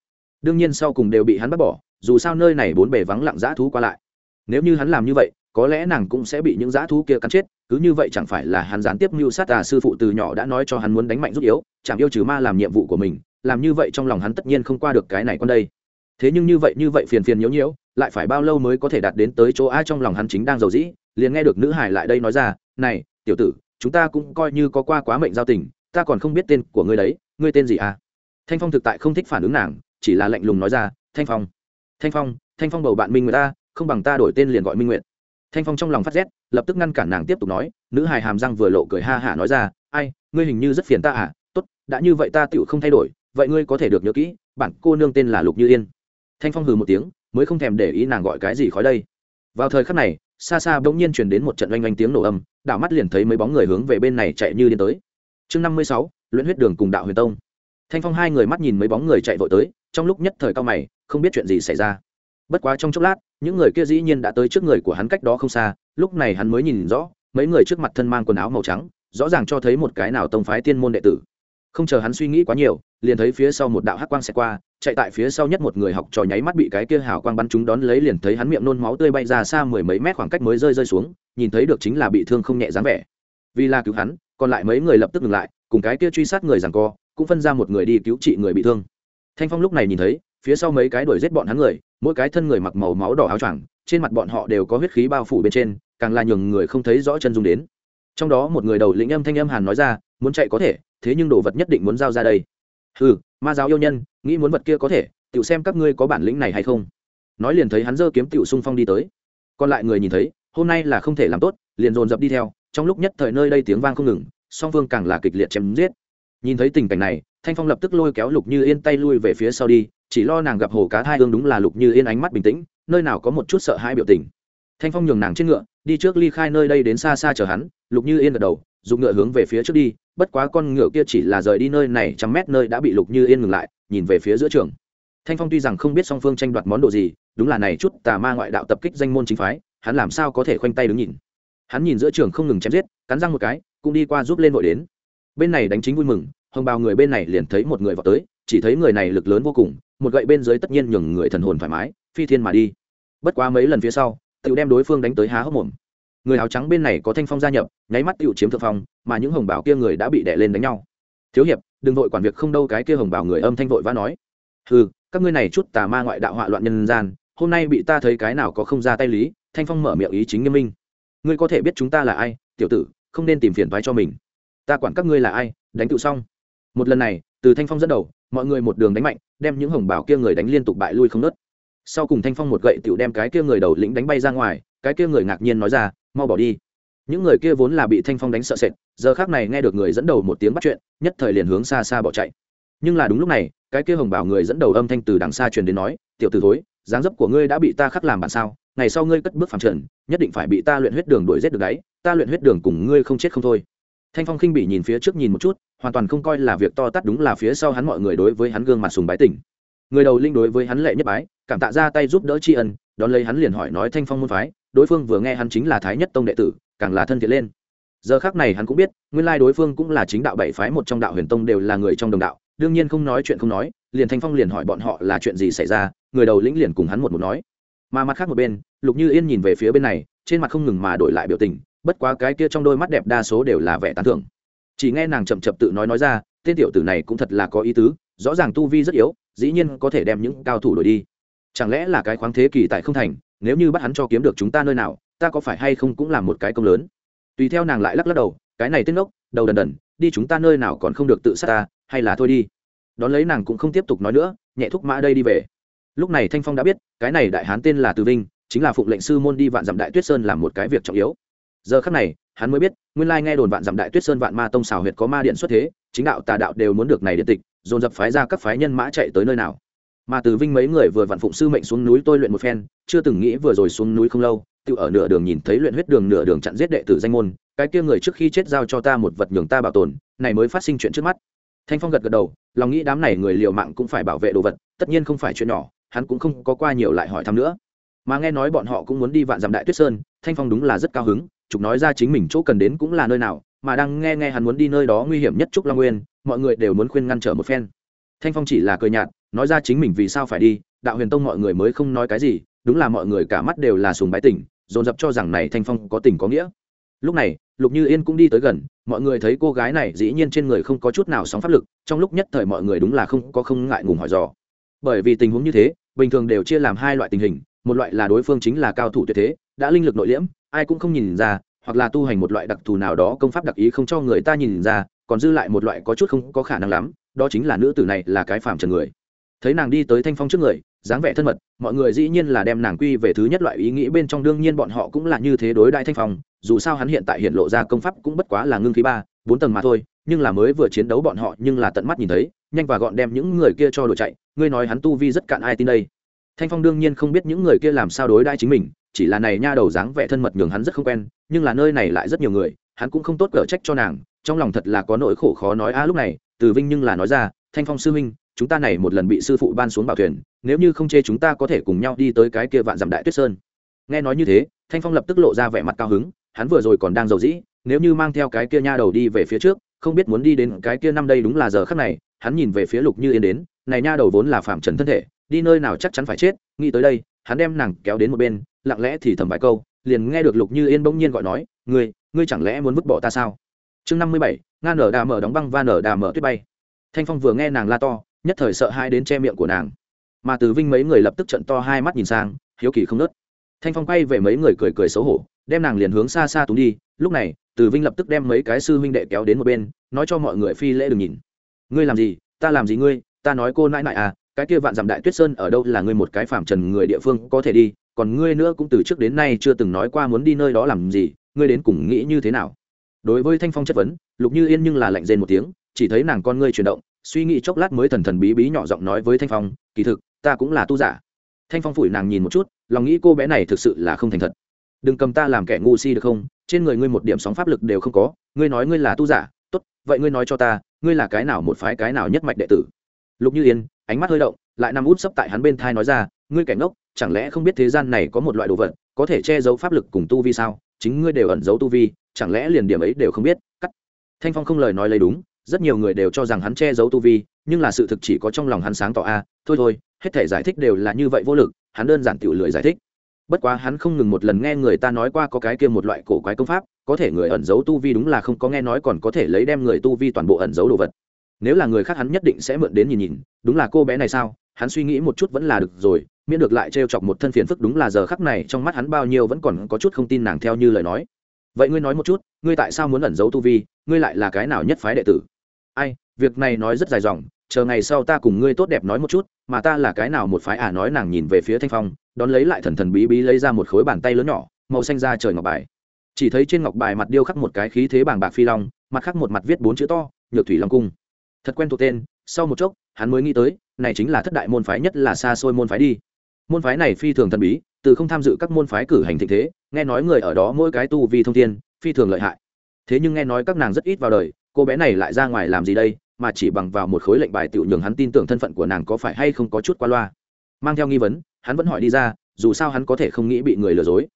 Đương nhiên sau cùng đều bị hắn bắt bỏ, dù sao nơi này bốn bề vắng lặng dã thú qua lại. Nếu như hắn làm như vậy, có lẽ nàng cũng sẽ bị những dã thú kia cắn chết, cứ như vậy chẳng phải là hắn gián tiếp mưu sát tà sư phụ từ nhỏ đã nói cho hắn muốn đánh mạnh rút yếu chẳng yêu trừ ma làm nhiệm vụ của mình, làm như vậy trong lòng hắn tất nhiên không qua được cái này con đây. Thế nhưng như vậy như vậy phiền phiền nhiễu nhiễu, lại phải bao lâu mới có thể đạt đến tới chỗ ai trong lòng hắn chính đang giàu dĩ, liền nghe được nữ hải lại đây nói ra, này, tiểu tử chúng ta cũng coi như có qua quá mệnh giao tình, ta còn không biết tên của ngươi đấy, ngươi tên gì à? Thanh phong thực tại không thích phản ứng nàng, chỉ là lạnh lùng nói ra, thanh phong thanh phong thanh phong bầu bạn minh người ta, không bằng ta đổi tên liền gọi minh nguyện thanh phong trong lòng phát rét, lập tức ngăn cản nàng tiếp tục nói, nữ hài hàm răng vừa lộ cười ha hả nói ra, ai, ngươi hình như rất phiền ta à? Tốt, đã như vậy ta tựu không thay đổi, vậy ngươi có thể được nhớ kỹ, bản cô nương tên là lục như yên. Thanh phong hừ một tiếng, mới không thèm để ý nàng gọi cái gì khói đây. Vào thời khắc này, xa xa bỗng nhiên chuyển đến một trận oanh oanh tiếng nổ âm đảo mắt liền thấy mấy bóng người hướng về bên này chạy như điên tới. Chương năm mươi sáu, luyện huyết đường cùng đạo huyền tông. Thanh phong hai người mắt nhìn mấy bóng người chạy vội tới, trong lúc nhất thời cao mày, không biết chuyện gì xảy ra. Bất quá trong chốc lát, những người kia dĩ nhiên đã tới trước người của hắn cách đó không xa, lúc này hắn mới nhìn rõ, mấy người trước mặt thân mang quần áo màu trắng, rõ ràng cho thấy một cái nào tông phái tiên môn đệ tử. Không chờ hắn suy nghĩ quá nhiều, liền thấy phía sau một đạo hắc quang xẹt qua, chạy tại phía sau nhất một người học trò nháy mắt bị cái kia hào quang bắn chúng đón lấy liền thấy hắn miệng nôn máu tươi bay ra xa mười mấy mét khoảng cách mới rơi rơi xuống nhìn thấy được chính là bị thương không nhẹ dáng vẻ. Vì là cứu hắn, còn lại mấy người lập tức ngừng lại, cùng cái kia truy sát người rằng co, cũng phân ra một người đi cứu trị người bị thương. Thanh phong lúc này nhìn thấy, phía sau mấy cái đuổi giết bọn hắn người, mỗi cái thân người mặc màu máu đỏ áo choàng, trên mặt bọn họ đều có huyết khí bao phủ bên trên, càng là nhường người không thấy rõ chân dung đến. Trong đó một người đầu lĩnh âm thanh âm hàn nói ra, muốn chạy có thể, thế nhưng đồ vật nhất định muốn giao ra đây. Ừ ma giáo yêu nhân, nghĩ muốn vật kia có thể tự xem các ngươi có bản lĩnh này hay không. Nói liền thấy hắn giơ kiếm tiểu xung phong đi tới. Còn lại người nhìn thấy hôm nay là không thể làm tốt, liền dồn dập đi theo, trong lúc nhất thời nơi đây tiếng vang không ngừng, song phương càng là kịch liệt chém giết. Nhìn thấy tình cảnh này, thanh phong lập tức lôi kéo lục như yên tay lui về phía sau đi, chỉ lo nàng gặp hồ cá thai hương đúng là lục như yên ánh mắt bình tĩnh, nơi nào có một chút sợ hãi biểu tình. Thanh phong nhường nàng trên ngựa, đi trước ly khai nơi đây đến xa xa chờ hắn, lục như yên gật đầu, dùng ngựa hướng về phía trước đi, bất quá con ngựa kia chỉ là rời đi nơi này trăm mét nơi đã bị lục như yên ngừng lại, nhìn về phía giữa trường. Thanh phong tuy rằng không biết song phương tranh đoạt món đồ gì, đúng là này chút tà ma ngoại đạo tập kích danh môn chính phái hắn làm sao có thể khoanh tay đứng nhìn? Hắn nhìn giữa trường không ngừng chém giết, cắn răng một cái, cũng đi qua giúp lên vội đến. Bên này đánh chính vui mừng, hồng bào người bên này liền thấy một người vào tới, chỉ thấy người này lực lớn vô cùng, một gậy bên dưới tất nhiên nhường người thần hồn thoải mái, phi thiên mà đi. Bất quá mấy lần phía sau tự đem đối phương đánh tới há hốc mồm. Người áo trắng bên này có thanh phong gia nhập, nháy mắt tự chiếm thượng phong, mà những hồng bảo kia người đã bị đè lên đánh nhau. Thiếu hiệp, đừng vội quản việc không đâu, cái kia hồng bảo người âm thanh vội vã nói. Ừ các ngươi này chút tà ma ngoại đạo họa loạn nhân gian hôm nay bị ta thấy cái nào có không ra tay lý, thanh phong mở miệng ý chính nghiêm minh. Ngươi có thể biết chúng ta là ai, tiểu tử, không nên tìm phiền thoái cho mình. Ta quản các ngươi là ai, đánh tự xong. Một lần này, từ thanh phong dẫn đầu, mọi người một đường đánh mạnh, đem những hồng bảo kia người đánh liên tục bại lui không nớt. Sau cùng thanh phong một gậy tựu đem cái kia người đầu lĩnh đánh bay ra ngoài, cái kia người ngạc nhiên nói ra, mau bỏ đi. Những người kia vốn là bị thanh phong đánh sợ sệt, giờ khác này nghe được người dẫn đầu một tiếng bắt chuyện, nhất thời liền hướng xa xa bỏ chạy. Nhưng là đúng lúc này, cái kia hồng bảo người dẫn đầu âm thanh từ đằng xa truyền đến nói, tiểu t ử thối dáng dấp của ngươi đã bị ta khắc làm bản sao? Ngày sau ngươi cất bước phẳng trần, nhất định phải bị ta luyện huyết đường đuổi giết được đấy. Ta luyện huyết đường cùng ngươi không chết không thôi. Thanh phong khinh bị nhìn phía trước nhìn một chút, hoàn toàn không coi là việc to tát đúng là phía sau hắn mọi người đối với hắn gương mặt sùng bái tỉnh người đầu linh đối với hắn lệ nhất bái, cảm tạ ra tay giúp đỡ tri ân, đón lấy hắn liền hỏi nói thanh phong môn phái, đối phương vừa nghe hắn chính là thái nhất tông đệ tử, càng là thân thiện lên. Giờ khác này hắn cũng biết, nguyên lai đối phương cũng là chính đạo bảy phái một trong đạo huyền tông đều là người trong đồng đạo đương nhiên không nói chuyện không nói, liền thanh phong liền hỏi bọn họ là chuyện gì xảy ra, người đầu lĩnh liền cùng hắn một một nói. Mà mặt khác một bên, lục như yên nhìn về phía bên này, trên mặt không ngừng mà đổi lại biểu tình, bất quá cái kia trong đôi mắt đẹp đa số đều là vẻ tán thưởng. Chỉ nghe nàng chậm chậm tự nói nói ra, tên tiểu tử này cũng thật là có ý tứ, rõ ràng tu vi rất yếu, dĩ nhiên có thể đem những cao thủ đổi đi. Chẳng lẽ là cái khoáng thế kỳ tại không thành, nếu như bắt hắn cho kiếm được chúng ta nơi nào, ta có phải hay không cũng là một cái công lớn? Tùy theo nàng lại lắc lắc đầu, cái này tên ngốc, đầu đần đần, đi chúng ta nơi nào còn không được tự sát ta hay là thôi đi. Đón lấy nàng cũng không tiếp tục nói nữa, nhẹ thúc mã đây đi về. Lúc này thanh phong đã biết, cái này đại hán tên là từ vinh, chính là phụng lệnh sư môn đi vạn dặm đại tuyết sơn làm một cái việc trọng yếu. Giờ khắc này, hắn mới biết, nguyên lai nghe đồn vạn dặm đại tuyết sơn vạn ma tông xào huyệt có ma điện xuất thế, chính đạo tà đạo đều muốn được này điện tịch, dồn dập phái ra các phái nhân mã chạy tới nơi nào. Mà từ vinh mấy người vừa vạn phụng sư mệnh xuống núi tôi luyện một phen, chưa từng nghĩ vừa rồi xuống núi không lâu, tự ở nửa đường nhìn thấy luyện huyết đường nửa đường chặn giết đệ tử danh môn, cái kia người trước khi chết giao cho ta một vật nhường ta bảo tồn, này mới phát sinh chuyện trước mắt thanh phong gật gật đầu, lòng nghĩ đám này người liều mạng cũng phải bảo vệ đồ vật, tất nhiên không phải chuyện nhỏ, hắn cũng không có qua nhiều lại hỏi thăm nữa. Mà nghe nói bọn họ cũng muốn đi vạn dặm đại tuyết sơn, thanh phong đúng là rất cao hứng trục nói ra chính mình chỗ cần đến cũng là nơi nào, mà đang nghe nghe hắn muốn đi nơi đó nguy hiểm nhất trúc long nguyên, mọi người đều muốn khuyên ngăn trở một phen. Thanh phong chỉ là cười nhạt, nói ra chính mình vì sao phải đi, đạo huyền tông mọi người mới không nói cái gì, đúng là mọi người cả mắt đều là sùng bái tỉnh, dồn dập cho rằng này thanh phong có tình có nghĩa lúc này, lục như yên cũng đi tới gần, mọi người thấy cô gái này dĩ nhiên trên người không có chút nào sóng pháp lực, trong lúc nhất thời mọi người đúng là không có không ngại ngùng hỏi dò. Bởi vì tình huống như thế, bình thường đều chia làm hai loại tình hình, một loại là đối phương chính là cao thủ tuyệt thế, đã linh lực nội liễm, ai cũng không nhìn ra, hoặc là tu hành một loại đặc thù nào đó công pháp đặc ý không cho người ta nhìn ra, còn dư lại một loại có chút không có khả năng lắm, đó chính là nữ tử này là cái phàm trần người. Thấy nàng đi tới thanh phong trước người, dáng vẻ thân mật, mọi người dĩ nhiên là đem nàng quy về thứ nhất loại ý nghĩ bên trong, đương nhiên bọn họ cũng là như thế đối đại thanh phong dù sao hắn hiện tại hiện lộ ra công pháp cũng bất quá là ngưng khí ba, bốn tầng mà thôi, nhưng là mới vừa chiến đấu bọn họ nhưng là tận mắt nhìn thấy, nhanh và gọn đem những người kia cho đội chạy. Ngươi nói hắn tu vi rất cạn ai tin đây? Thanh phong đương nhiên không biết những người kia làm sao đối đãi chính mình, chỉ là này nha đầu dáng vẻ thân mật nhường hắn rất không quen, nhưng là nơi này lại rất nhiều người, hắn cũng không tốt cở trách cho nàng, trong lòng thật là có nỗi khổ khó nói, a, lúc này, từ vinh nhưng là nói ra, thanh phong sư huynh, chúng ta này một lần bị sư phụ ban xuống bảo thuyền, nếu như không chê chúng ta có thể cùng nhau đi tới cái kia vạn dặm đại tuyết sơn. Nghe nói như thế, thanh phong lập tức lộ ra vẻ mặt cao hứng hắn vừa rồi còn đang giàu dĩ, nếu như mang theo cái kia nha đầu đi về phía trước, không biết muốn đi đến cái kia năm đây đúng là giờ khắc này, hắn nhìn về phía lục như yên đến, này nha đầu vốn là phạm trần thân thể, đi nơi nào chắc chắn phải chết, nghĩ tới đây, hắn đem nàng kéo đến một bên, lặng lẽ thì thầm vài câu, liền nghe được lục như yên bỗng nhiên gọi nói, ngươi ngươi chẳng lẽ muốn vứt bỏ ta sao? Chương năm mươi bảy, nga nở đà mở đóng băng và nở đà mở tuyết bay. Thanh phong vừa nghe nàng la to, nhất thời sợ hai đến che miệng của nàng. Mà từ vinh mấy người lập tức trận to hai mắt nhìn sang, hiếu kỳ không nớt. Thanh phong quay về mấy người cười cười xấu hổ đem nàng liền hướng xa xa túng đi, lúc này, từ vinh lập tức đem mấy cái sư huynh đệ kéo đến một bên, nói cho mọi người phi lễ đừng nhìn. Ngươi làm gì? Ta làm gì ngươi? Ta nói cô nãi nãi à cái kia vạn dặm đại tuyết sơn ở đâu là ngươi một cái phạm trần người địa phương có thể đi, còn ngươi nữa cũng từ trước đến nay chưa từng nói qua muốn đi nơi đó làm gì, ngươi đến cùng nghĩ như thế nào? Đối với thanh phong chất vấn, lục như yên nhưng là lạnh rên một tiếng, chỉ thấy nàng con ngươi chuyển động, suy nghĩ chốc lát mới thần thần bí bí nhỏ giọng nói với thanh phong, kỳ thực, ta cũng là tu giả. Thanh phong phủi nàng nhìn một chút, lòng nghĩ cô bé này thực sự là không thành thật đừng cầm ta làm kẻ ngu si được không? Trên người ngươi một điểm sóng pháp lực đều không có. Ngươi nói ngươi là tu giả. Tốt, vậy ngươi nói cho ta, ngươi là cái nào một phái, cái nào nhất mạch đệ tử? Lục như yên, ánh mắt hơi động, lại nằm út sấp tại hắn bên thai nói ra, ngươi kẻ ngốc, chẳng lẽ không biết thế gian này có một loại đồ vật, có thể che giấu pháp lực cùng tu vi sao? Chính ngươi đều ẩn giấu tu vi, chẳng lẽ liền điểm ấy đều không biết? Cắt. Thanh phong không lời nói lấy đúng, rất nhiều người đều cho rằng hắn che giấu tu vi, nhưng là sự thực chỉ có trong lòng hắn sáng tỏ a, thôi thôi, hết thể giải thích đều là như vậy vô lực, hắn đơn giản tiểu lười giải thích bất quá hắn không ngừng một lần nghe người ta nói qua có cái kia một loại cổ quái công pháp, có thể người ẩn giấu tu vi đúng là không có nghe nói còn có thể lấy đem người tu vi toàn bộ ẩn giấu đồ vật. Nếu là người khác hắn nhất định sẽ mượn đến nhìn nhìn, đúng là cô bé này sao? Hắn suy nghĩ một chút vẫn là được rồi, miễn được lại trêu chọc một thân phiền phức đúng là giờ khắc này trong mắt hắn bao nhiêu vẫn còn có chút không tin nàng theo như lời nói. Vậy ngươi nói một chút, ngươi tại sao muốn ẩn giấu tu vi? Ngươi lại là cái nào nhất phái đệ tử? Ai, việc này nói rất dài dòng chờ ngày sau ta cùng ngươi tốt đẹp nói một chút, mà ta là cái nào một phái à nói nàng nhìn về phía thanh phong, đón lấy lại thần thần bí bí lấy ra một khối bàn tay lớn nhỏ, màu xanh ra trời ngọc bài. Chỉ thấy trên ngọc bài mặt điêu khắc một cái khí thế bàng bạc phi long, mặt khắc một mặt viết bốn chữ to, nhược thủy long cung. Thật quen thuộc tên, sau một chốc, hắn mới nghĩ tới, này chính là thất đại môn phái nhất là xa xôi môn phái đi. Môn phái này phi thường thần bí, từ không tham dự các môn phái cử hành thịnh thế, nghe nói người ở đó mỗi cái tu vi thông thiên, phi thường lợi hại. Thế nhưng nghe nói các nàng rất ít vào đời, cô bé này lại ra ngoài làm gì đây? Mà chỉ bằng vào một khối lệnh bài tiểu nhường hắn tin tưởng thân phận của nàng có phải hay không có chút qua loa. Mang theo nghi vấn, hắn vẫn hỏi đi ra, dù sao hắn có thể không nghĩ bị người lừa dối.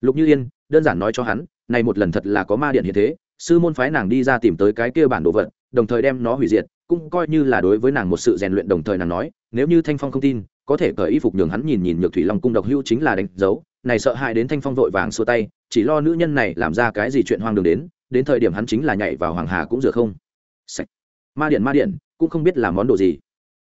Lục như yên, đơn giản nói cho hắn, này một lần thật là có ma điện hiện thế, sư môn phái nàng đi ra tìm tới cái kia bản đồ vật, đồng thời đem nó hủy diệt, cũng coi như là đối với nàng một sự rèn luyện đồng thời nàng nói, nếu như thanh phong không tin, có thể cởi y phục nhường hắn nhìn nhìn nhược thủy long cung độc hưu chính là đánh dấu, này sợ hãi đến thanh phong vội vàng xua tay, chỉ lo nữ nhân này làm ra cái gì chuyện hoang đường đến đến thời điểm hắn chính là nhảy vào hoàng hà cũng dựa không. Sạch ma điện ma điện, cũng không biết là món đồ gì.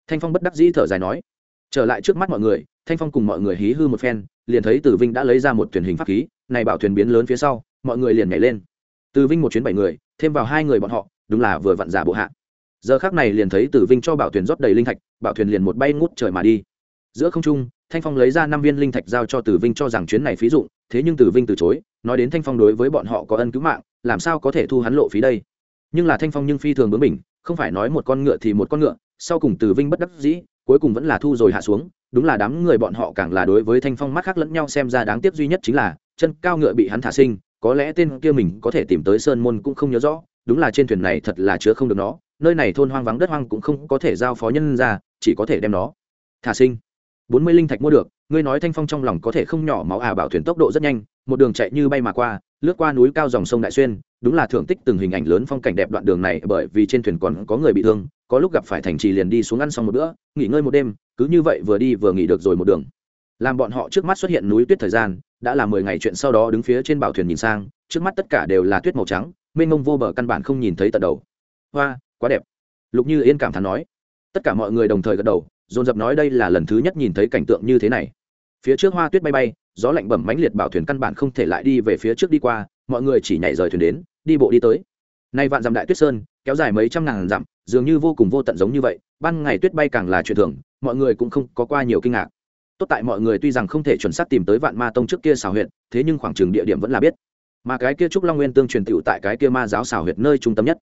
Thanh phong bất đắc dĩ thở dài nói, trở lại trước mắt mọi người. Thanh phong cùng mọi người hí hư một phen, liền thấy tử vinh đã lấy ra một thuyền hình pháp khí, này bảo thuyền biến lớn phía sau, mọi người liền nhảy lên. Tử vinh một chuyến bảy người, thêm vào hai người bọn họ, đúng là vừa vặn giả bộ hạ. Giờ khác này liền thấy tử vinh cho bảo thuyền rót đầy linh thạch, bảo thuyền liền một bay ngút trời mà đi. Giữa không trung, thanh phong lấy ra năm viên linh thạch giao cho tử vinh cho rằng chuyến này phí dụng, thế nhưng tử vinh từ chối, nói đến thanh phong đối với bọn họ có ân cứu mạng, làm sao có thể thu hắn lộ phí đây? Nhưng là thanh phong nhưng phi thường bướng mình không phải nói một con ngựa thì một con ngựa, sau cùng từ vinh bất đắc dĩ, cuối cùng vẫn là thu rồi hạ xuống, đúng là đám người bọn họ càng là đối với thanh phong mắt khác lẫn nhau xem ra đáng tiếc duy nhất chính là, chân cao ngựa bị hắn thả sinh, có lẽ tên kia mình có thể tìm tới sơn môn cũng không nhớ rõ, đúng là trên thuyền này thật là chứa không được nó, nơi này thôn hoang vắng đất hoang cũng không có thể giao phó nhân ra, chỉ có thể đem nó thả sinh. Bốn mươi linh thạch mua được, ngươi nói thanh phong trong lòng có thể không nhỏ, máu à bảo thuyền tốc độ rất nhanh, một đường chạy như bay mà qua, lướt qua núi cao dòng sông đại xuyên đúng là thưởng tích từng hình ảnh lớn phong cảnh đẹp đoạn đường này, bởi vì trên thuyền còn có người bị thương, có lúc gặp phải thành trì liền đi xuống ăn xong một bữa, nghỉ ngơi một đêm, cứ như vậy vừa đi vừa nghỉ được rồi một đường. Làm bọn họ trước mắt xuất hiện núi tuyết thời gian, đã là mười ngày chuyện sau đó đứng phía trên bảo thuyền nhìn sang, trước mắt tất cả đều là tuyết màu trắng, mênh mông vô bờ căn bản không nhìn thấy tận đầu. Hoa, quá đẹp. Lục như yên cảm thán nói. Tất cả mọi người đồng thời gật đầu, dồn dập nói đây là lần thứ nhất nhìn thấy cảnh tượng như thế này. Phía trước hoa tuyết bay bay gió lạnh bẩm mãnh liệt bảo thuyền căn bản không thể lại đi về phía trước đi qua, mọi người chỉ nhảy rời thuyền đến, đi bộ đi tới. Nay vạn dặm đại tuyết sơn, kéo dài mấy trăm ngàn dặm, dường như vô cùng vô tận giống như vậy, ban ngày tuyết bay càng là chuyện thường, mọi người cũng không có qua nhiều kinh ngạc. Tốt tại mọi người tuy rằng không thể chuẩn xác tìm tới vạn ma tông trước kia xào huyệt, thế nhưng khoảng trường địa điểm vẫn là biết. Mà cái kia trúc long nguyên tương truyền tựu tại cái kia ma giáo xào huyệt nơi trung tâm nhất.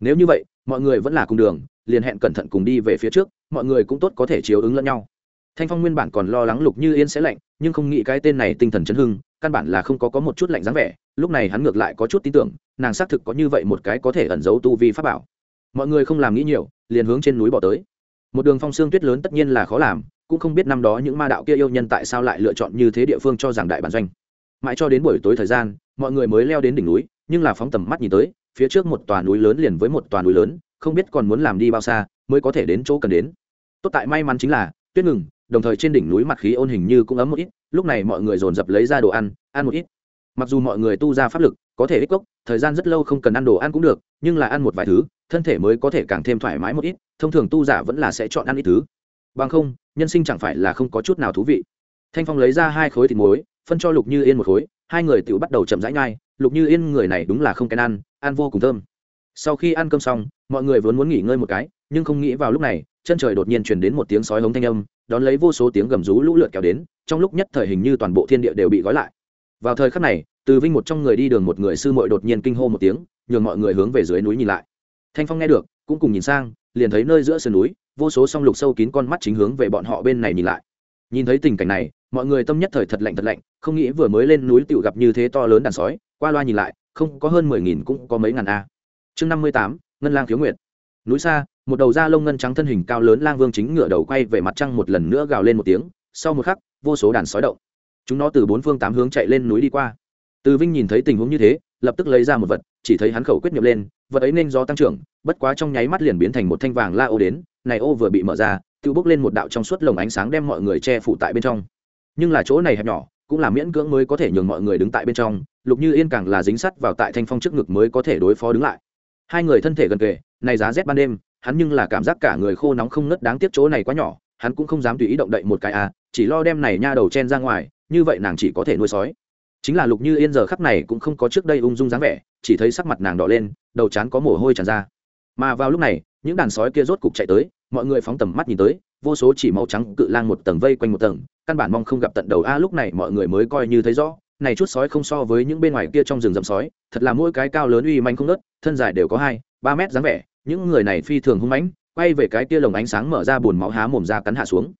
Nếu như vậy, mọi người vẫn là cùng đường, liền hẹn cẩn thận cùng đi về phía trước, mọi người cũng tốt có thể chiếu ứng lẫn nhau thanh phong nguyên bản còn lo lắng lục như yên sẽ lạnh, nhưng không nghĩ cái tên này tinh thần chấn hưng, căn bản là không có có một chút lạnh dáng vẻ. Lúc này hắn ngược lại có chút tin tưởng, nàng xác thực có như vậy một cái có thể ẩn giấu tu vi pháp bảo. Mọi người không làm nghĩ nhiều, liền hướng trên núi bỏ tới. Một đường phong xương tuyết lớn tất nhiên là khó làm, cũng không biết năm đó những ma đạo kia yêu nhân tại sao lại lựa chọn như thế địa phương cho giảng đại bản doanh. Mãi cho đến buổi tối thời gian, mọi người mới leo đến đỉnh núi, nhưng là phóng tầm mắt nhìn tới, phía trước một tòa núi lớn liền với một tòa núi lớn, không biết còn muốn làm đi bao xa mới có thể đến chỗ cần đến. Tốt tại may mắn chính là, tuyết ngừng đồng thời trên đỉnh núi mặt khí ôn hình như cũng ấm một ít, lúc này mọi người dồn dập lấy ra đồ ăn ăn một ít. Mặc dù mọi người tu ra pháp lực, có thể ích cốc thời gian rất lâu không cần ăn đồ ăn cũng được, nhưng là ăn một vài thứ, thân thể mới có thể càng thêm thoải mái một ít, thông thường tu giả vẫn là sẽ chọn ăn ít thứ. Bằng không, nhân sinh chẳng phải là không có chút nào thú vị. Thanh phong lấy ra hai khối thịt muối, phân cho lục như yên một khối, hai người tự bắt đầu chậm rãi ngay. lục như yên người này đúng là không kèn ăn ăn vô cùng thơm. Sau khi ăn cơm xong, mọi người vốn muốn nghỉ ngơi một cái, nhưng không nghĩ vào lúc này chân trời đột nhiên truyền đến một tiếng sói hống thanh âm, đón lấy vô số tiếng gầm rú lũ lượt kéo đến, trong lúc nhất thời hình như toàn bộ thiên địa đều bị gói lại. Vào thời khắc này, từ vinh một trong người đi đường một người sư muội đột nhiên kinh hô một tiếng, nhường mọi người hướng về dưới núi nhìn lại. Thanh phong nghe được, cũng cùng nhìn sang, liền thấy nơi giữa sườn núi, vô số song lục sâu kín con mắt chính hướng về bọn họ bên này nhìn lại. Nhìn thấy tình cảnh này, mọi người tâm nhất thời thật lạnh thật lạnh, không nghĩ vừa mới lên núi tiểu gặp như thế to lớn đàn sói, qua loa nhìn lại, không có hơn mười nghìn cũng có mấy ngàn a. Chương năm mươi tám, ngân lang thiếu nguyệt. Núi xa một đầu da lông ngân trắng thân hình cao lớn lang vương chính ngựa đầu quay về mặt trăng một lần nữa gào lên một tiếng, sau một khắc, vô số đàn sói động. Chúng nó từ bốn phương tám hướng chạy lên núi đi qua. Từ vinh nhìn thấy tình huống như thế, lập tức lấy ra một vật, chỉ thấy hắn khẩu quyết niệm lên, vật ấy nên do tăng trưởng, bất quá trong nháy mắt liền biến thành một thanh vàng la ô đến, này ô vừa bị mở ra tự bốc lên một đạo trong suốt lồng ánh sáng đem mọi người che phủ tại bên trong. Nhưng là chỗ này hẹp nhỏ, cũng là miễn cưỡng mới có thể nhường mọi người đứng tại bên trong, lục như yên càng là dính sắt vào tại thanh phong trước ngực mới có thể đối phó đứng lại. Hai người thân thể gần kề, này giá rét ban đêm hắn nhưng là cảm giác cả người khô nóng không ngất đáng tiếc chỗ này quá nhỏ, hắn cũng không dám tùy ý động đậy một cái à chỉ lo đem này nha đầu chen ra ngoài, như vậy nàng chỉ có thể nuôi sói. Chính là lục như yên giờ khắc này cũng không có trước đây ung dung dáng vẻ, chỉ thấy sắc mặt nàng đỏ lên, đầu chán có mồ hôi tràn ra. Mà vào lúc này, những đàn sói kia rốt cục chạy tới, mọi người phóng tầm mắt nhìn tới, vô số chỉ màu trắng cự lang một tầng vây quanh một tầng, căn bản mong không gặp tận đầu. A, lúc này mọi người mới coi như thấy rõ, này chút sói không so với những bên ngoài kia trong rừng rậm sói, thật là mỗi cái cao lớn uy manh không nớt thân dài đều có hai, ba mét dáng vẻ những người này phi thường hung mãnh, quay về cái kia lồng ánh sáng mở ra buồn máu há mồm ra cắn hạ xuống.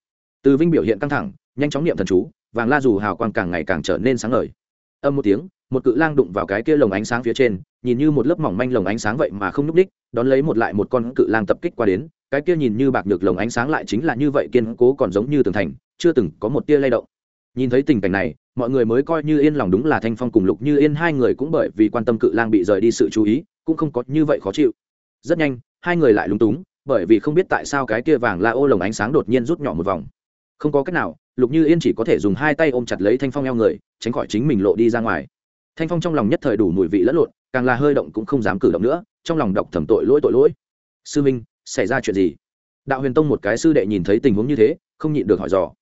Từ vinh biểu hiện căng thẳng, nhanh chóng niệm thần chú, vàng la dù hào quang càng ngày càng trở nên sáng ngời. Âm một tiếng, một cự lang đụng vào cái kia lồng ánh sáng phía trên, nhìn như một lớp mỏng manh lồng ánh sáng vậy mà không núp đích đón lấy một lại một con cự lang tập kích qua đến, cái kia nhìn như bạc nhược lồng ánh sáng lại chính là như vậy kiên cố còn giống như tường thành, chưa từng có một tia lay động. Nhìn thấy tình cảnh này, mọi người mới coi như yên lòng đúng là thanh phong cùng lục như yên hai người cũng bởi vì quan tâm cự lang bị rời đi sự chú ý, cũng không có như vậy khó chịu rất nhanh, hai người lại lúng túng, bởi vì không biết tại sao cái kia vàng la ô lồng ánh sáng đột nhiên rút nhỏ một vòng. Không có cách nào, lục như yên chỉ có thể dùng hai tay ôm chặt lấy thanh phong eo người, tránh khỏi chính mình lộ đi ra ngoài. Thanh phong trong lòng nhất thời đủ mùi vị lẫn lộn, càng là hơi động cũng không dám cử động nữa, trong lòng đọc thầm tội lỗi tội lỗi. Sư minh, xảy ra chuyện gì? Đạo huyền tông một cái sư đệ nhìn thấy tình huống như thế, không nhịn được hỏi dò.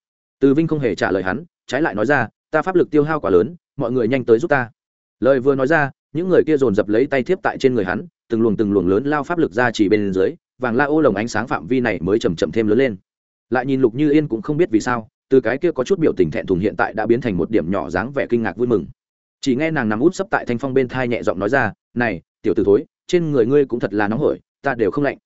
Từ vinh không hề trả lời hắn, trái lại nói ra, ta pháp lực tiêu hao quá lớn, mọi người nhanh tới giúp ta. Lời vừa nói ra, những người kia dồn dập lấy tay thiếp tại trên người hắn từng luồng từng luồng lớn lao pháp lực ra chỉ bên dưới, vàng la ô lồng ánh sáng phạm vi này mới chầm chậm thêm lớn lên. Lại nhìn lục như yên cũng không biết vì sao, từ cái kia có chút biểu tình thẹn thùng hiện tại đã biến thành một điểm nhỏ dáng vẻ kinh ngạc vui mừng. Chỉ nghe nàng nằm út sấp tại thanh phong bên thai nhẹ giọng nói ra, này, tiểu t ử thối, trên người ngươi cũng thật là nóng hổi, ta đều không lạnh.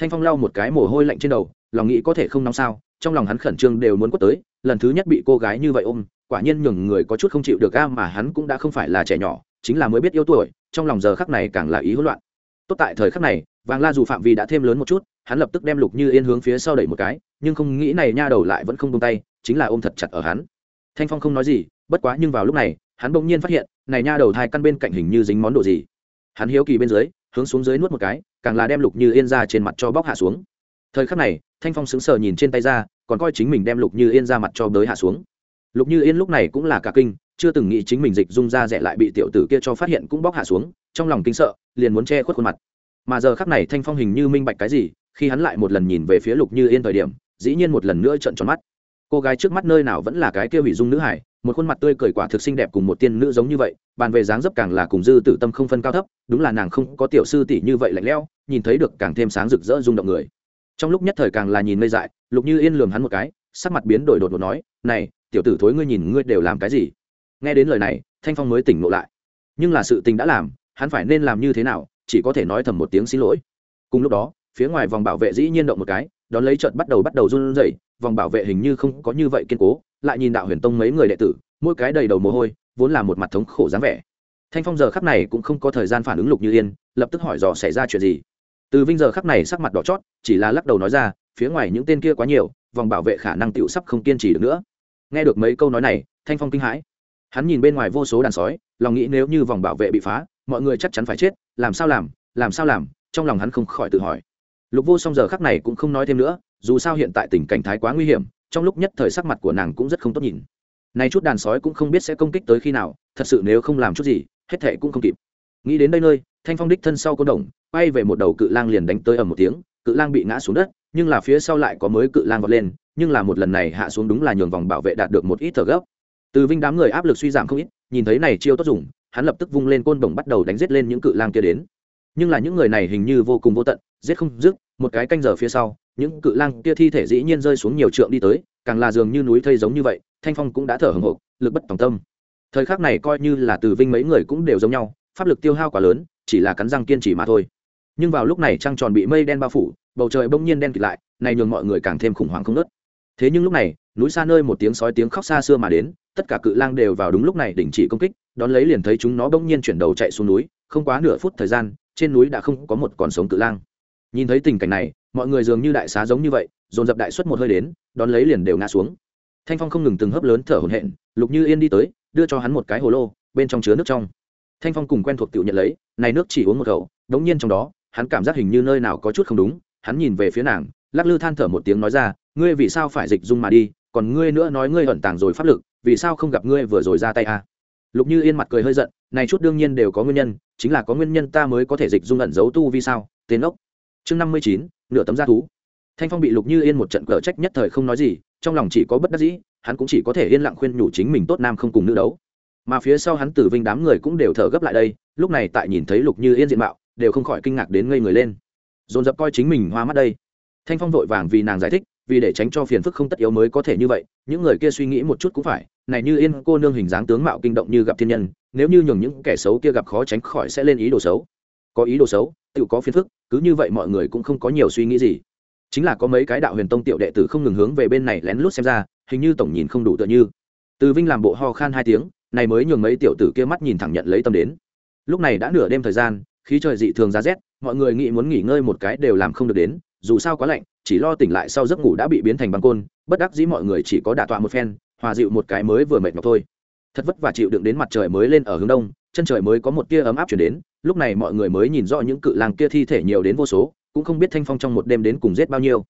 Thanh phong lau một cái mồ hôi lạnh trên đầu, lòng nghĩ có thể không nóng sao, trong lòng hắn khẩn trương đều muốn quất tới, lần thứ nhất bị cô gái như vậy ôm, quả nhiên nhường người có chút không chịu được ga mà hắn cũng đã không phải là trẻ nhỏ, chính là mới biết yêu tuổi, trong lòng giờ khắc này càng là ý hỗn loạn tốt tại thời khắc này, vàng la dù phạm vi đã thêm lớn một chút, hắn lập tức đem lục như yên hướng phía sau đẩy một cái, nhưng không nghĩ này nha đầu lại vẫn không tung tay, chính là ôm thật chặt ở hắn. Thanh phong không nói gì, bất quá nhưng vào lúc này, hắn bỗng nhiên phát hiện, này nha đầu thai căn bên cạnh hình như dính món đồ gì. Hắn hiếu kỳ bên dưới, hướng xuống dưới nuốt một cái, càng là đem lục như yên ra trên mặt cho bóc hạ xuống. Thời khắc này, thanh phong sững sờ nhìn trên tay ra, còn coi chính mình đem lục như yên ra mặt cho đới hạ xuống. Lục như yên lúc này cũng là cả kinh, chưa từng nghĩ chính mình dịch dung ra rẻ lại bị tiểu tử kia cho phát hiện cũng bóc hạ xuống trong lòng kinh sợ, liền muốn che khuất khuôn mặt. Mà giờ khắc này thanh phong hình như minh bạch cái gì, khi hắn lại một lần nhìn về phía lục như yên thời điểm, dĩ nhiên một lần nữa trận tròn mắt. Cô gái trước mắt nơi nào vẫn là cái kia hủy dung nữ hải, một khuôn mặt tươi cười quả thực xinh đẹp cùng một tiên nữ giống như vậy, bàn về dáng dấp càng là cùng dư tử tâm không phân cao thấp, đúng là nàng không có tiểu sư tỷ như vậy lạnh lẽo, nhìn thấy được càng thêm sáng rực rỡ rung động người. Trong lúc nhất thời càng là nhìn ngây dại, lục như yên lườm hắn một cái, sắc mặt biến đổi đột ngột nói, này, tiểu tử thối ngươi nhìn ngươi đều làm cái gì? Nghe đến lời này, thanh phong mới tỉnh ngộ lại. Nhưng là sự tình đã làm hắn phải nên làm như thế nào, chỉ có thể nói thầm một tiếng xin lỗi. Cùng lúc đó, phía ngoài vòng bảo vệ dĩ nhiên động một cái, đón lấy trận bắt đầu bắt đầu run rẩy, vòng bảo vệ hình như không có như vậy kiên cố, lại nhìn đạo huyền tông mấy người đệ tử, mỗi cái đầy đầu mồ hôi, vốn là một mặt thống khổ dáng vẻ. Thanh phong giờ khắc này cũng không có thời gian phản ứng lục như yên, lập tức hỏi dò xảy ra chuyện gì. Từ vinh giờ khắc này sắc mặt đỏ chót, chỉ là lắc đầu nói ra, phía ngoài những tên kia quá nhiều, vòng bảo vệ khả năng tựu sắp không kiên trì được nữa. Nghe được mấy câu nói này, thanh phong kinh hãi. Hắn nhìn bên ngoài vô số đàn sói, lòng nghĩ nếu như vòng bảo vệ bị phá mọi người chắc chắn phải chết, làm sao làm làm sao làm, trong lòng hắn không khỏi tự hỏi. Lục vô song giờ khắc này cũng không nói thêm nữa, dù sao hiện tại tình cảnh thái quá nguy hiểm, trong lúc nhất thời sắc mặt của nàng cũng rất không tốt nhìn. Nay chút đàn sói cũng không biết sẽ công kích tới khi nào, thật sự nếu không làm chút gì, hết thệ cũng không kịp. Nghĩ đến đây nơi, thanh phong đích thân sau côn đồng, quay về một đầu cự lang liền đánh tới ầm một tiếng, cự lang bị ngã xuống đất, nhưng là phía sau lại có mới cự lang vọt lên, nhưng là một lần này hạ xuống đúng là nhường vòng bảo vệ đạt được một ít thở gấp. Từ vinh đám người áp lực suy giảm không ít, nhìn thấy này chiêu tốt dùng hắn lập tức vung lên côn đồng bắt đầu đánh giết lên những cự lang kia đến. Nhưng là những người này hình như vô cùng vô tận, giết không dứt, một cái canh giờ phía sau, những cự lang kia thi thể dĩ nhiên rơi xuống nhiều trượng đi tới, càng là dường như núi thây giống như vậy, thanh phong cũng đã thở hồng hộc, lực bất tòng tâm. Thời khắc này coi như là từ vinh mấy người cũng đều giống nhau, pháp lực tiêu hao quá lớn, chỉ là cắn răng kiên trì mà thôi. Nhưng vào lúc này trăng tròn bị mây đen bao phủ, bầu trời bỗng nhiên đen kịt lại, này nhường mọi người càng thêm khủng hoảng không nớt thế nhưng lúc này, núi xa nơi một tiếng sói tiếng khóc xa xưa mà đến, tất cả cự lang đều vào đúng lúc này đình chỉ công kích đón lấy liền thấy chúng nó bỗng nhiên chuyển đầu chạy xuống núi, không quá nửa phút thời gian, trên núi đã không có một con sống cự lang. Nhìn thấy tình cảnh này, mọi người dường như đại xá giống như vậy, dồn dập đại suất một hơi đến, đón lấy liền đều ngã xuống. Thanh phong không ngừng từng hớp lớn thở hổn hển, lục như yên đi tới, đưa cho hắn một cái hồ lô, bên trong chứa nước trong. Thanh phong cùng quen thuộc tự nhận lấy, này nước chỉ uống một khẩu, đống nhiên trong đó, hắn cảm giác hình như nơi nào có chút không đúng, hắn nhìn về phía nàng, lắc lư than thở một tiếng nói ra, ngươi vì sao phải dịch dung mà đi, còn ngươi nữa nói ngươi ẩn tàng rồi pháp lực, vì sao không gặp ngươi vừa rồi ra tay à? Lục như yên mặt cười hơi giận, này chút đương nhiên đều có nguyên nhân, chính là có nguyên nhân ta mới có thể dịch dung ẩn giấu tu vì sao? Tên ốc chương năm mươi chín, nửa tấm da thú. Thanh phong bị lục như yên một trận cờ trách nhất thời không nói gì, trong lòng chỉ có bất đắc dĩ, hắn cũng chỉ có thể yên lặng khuyên nhủ chính mình tốt nam không cùng nữ đấu. Mà phía sau hắn tử vinh đám người cũng đều thở gấp lại đây, lúc này tại nhìn thấy lục như yên diện mạo, đều không khỏi kinh ngạc đến ngây người lên. Dồn dập coi chính mình hoa mắt đây. Thanh phong vội vàng vì nàng giải thích, vì để tránh cho phiền phức không tất yếu mới có thể như vậy, những người kia suy nghĩ một chút cũng phải này như yên cô nương hình dáng tướng mạo kinh động như gặp thiên nhân, nếu như nhường những kẻ xấu kia gặp khó tránh khỏi sẽ lên ý đồ xấu. Có ý đồ xấu, tự có phiền phức, cứ như vậy mọi người cũng không có nhiều suy nghĩ gì. Chính là có mấy cái đạo huyền tông tiểu đệ tử không ngừng hướng về bên này lén lút xem ra, hình như tổng nhìn không đủ tựa như. Từ vinh làm bộ ho khan hai tiếng, này mới nhường mấy tiểu tử kia mắt nhìn thẳng nhận lấy tâm đến. Lúc này đã nửa đêm thời gian, khí trời dị thường giá rét, mọi người nghĩ muốn nghỉ ngơi một cái đều làm không được đến, dù sao quá lạnh, chỉ lo tỉnh lại sau giấc ngủ đã bị biến thành băng côn, bất đắc dĩ mọi người chỉ có đả tọa một phen hòa dịu một cái mới vừa mệt nhọc thôi. Thật vất vả chịu đựng đến mặt trời mới lên ở hướng đông, chân trời mới có một tia ấm áp chuyển đến, lúc này mọi người mới nhìn rõ những cự lang kia thi thể nhiều đến vô số, cũng không biết thanh phong trong một đêm đến cùng giết bao nhiêu.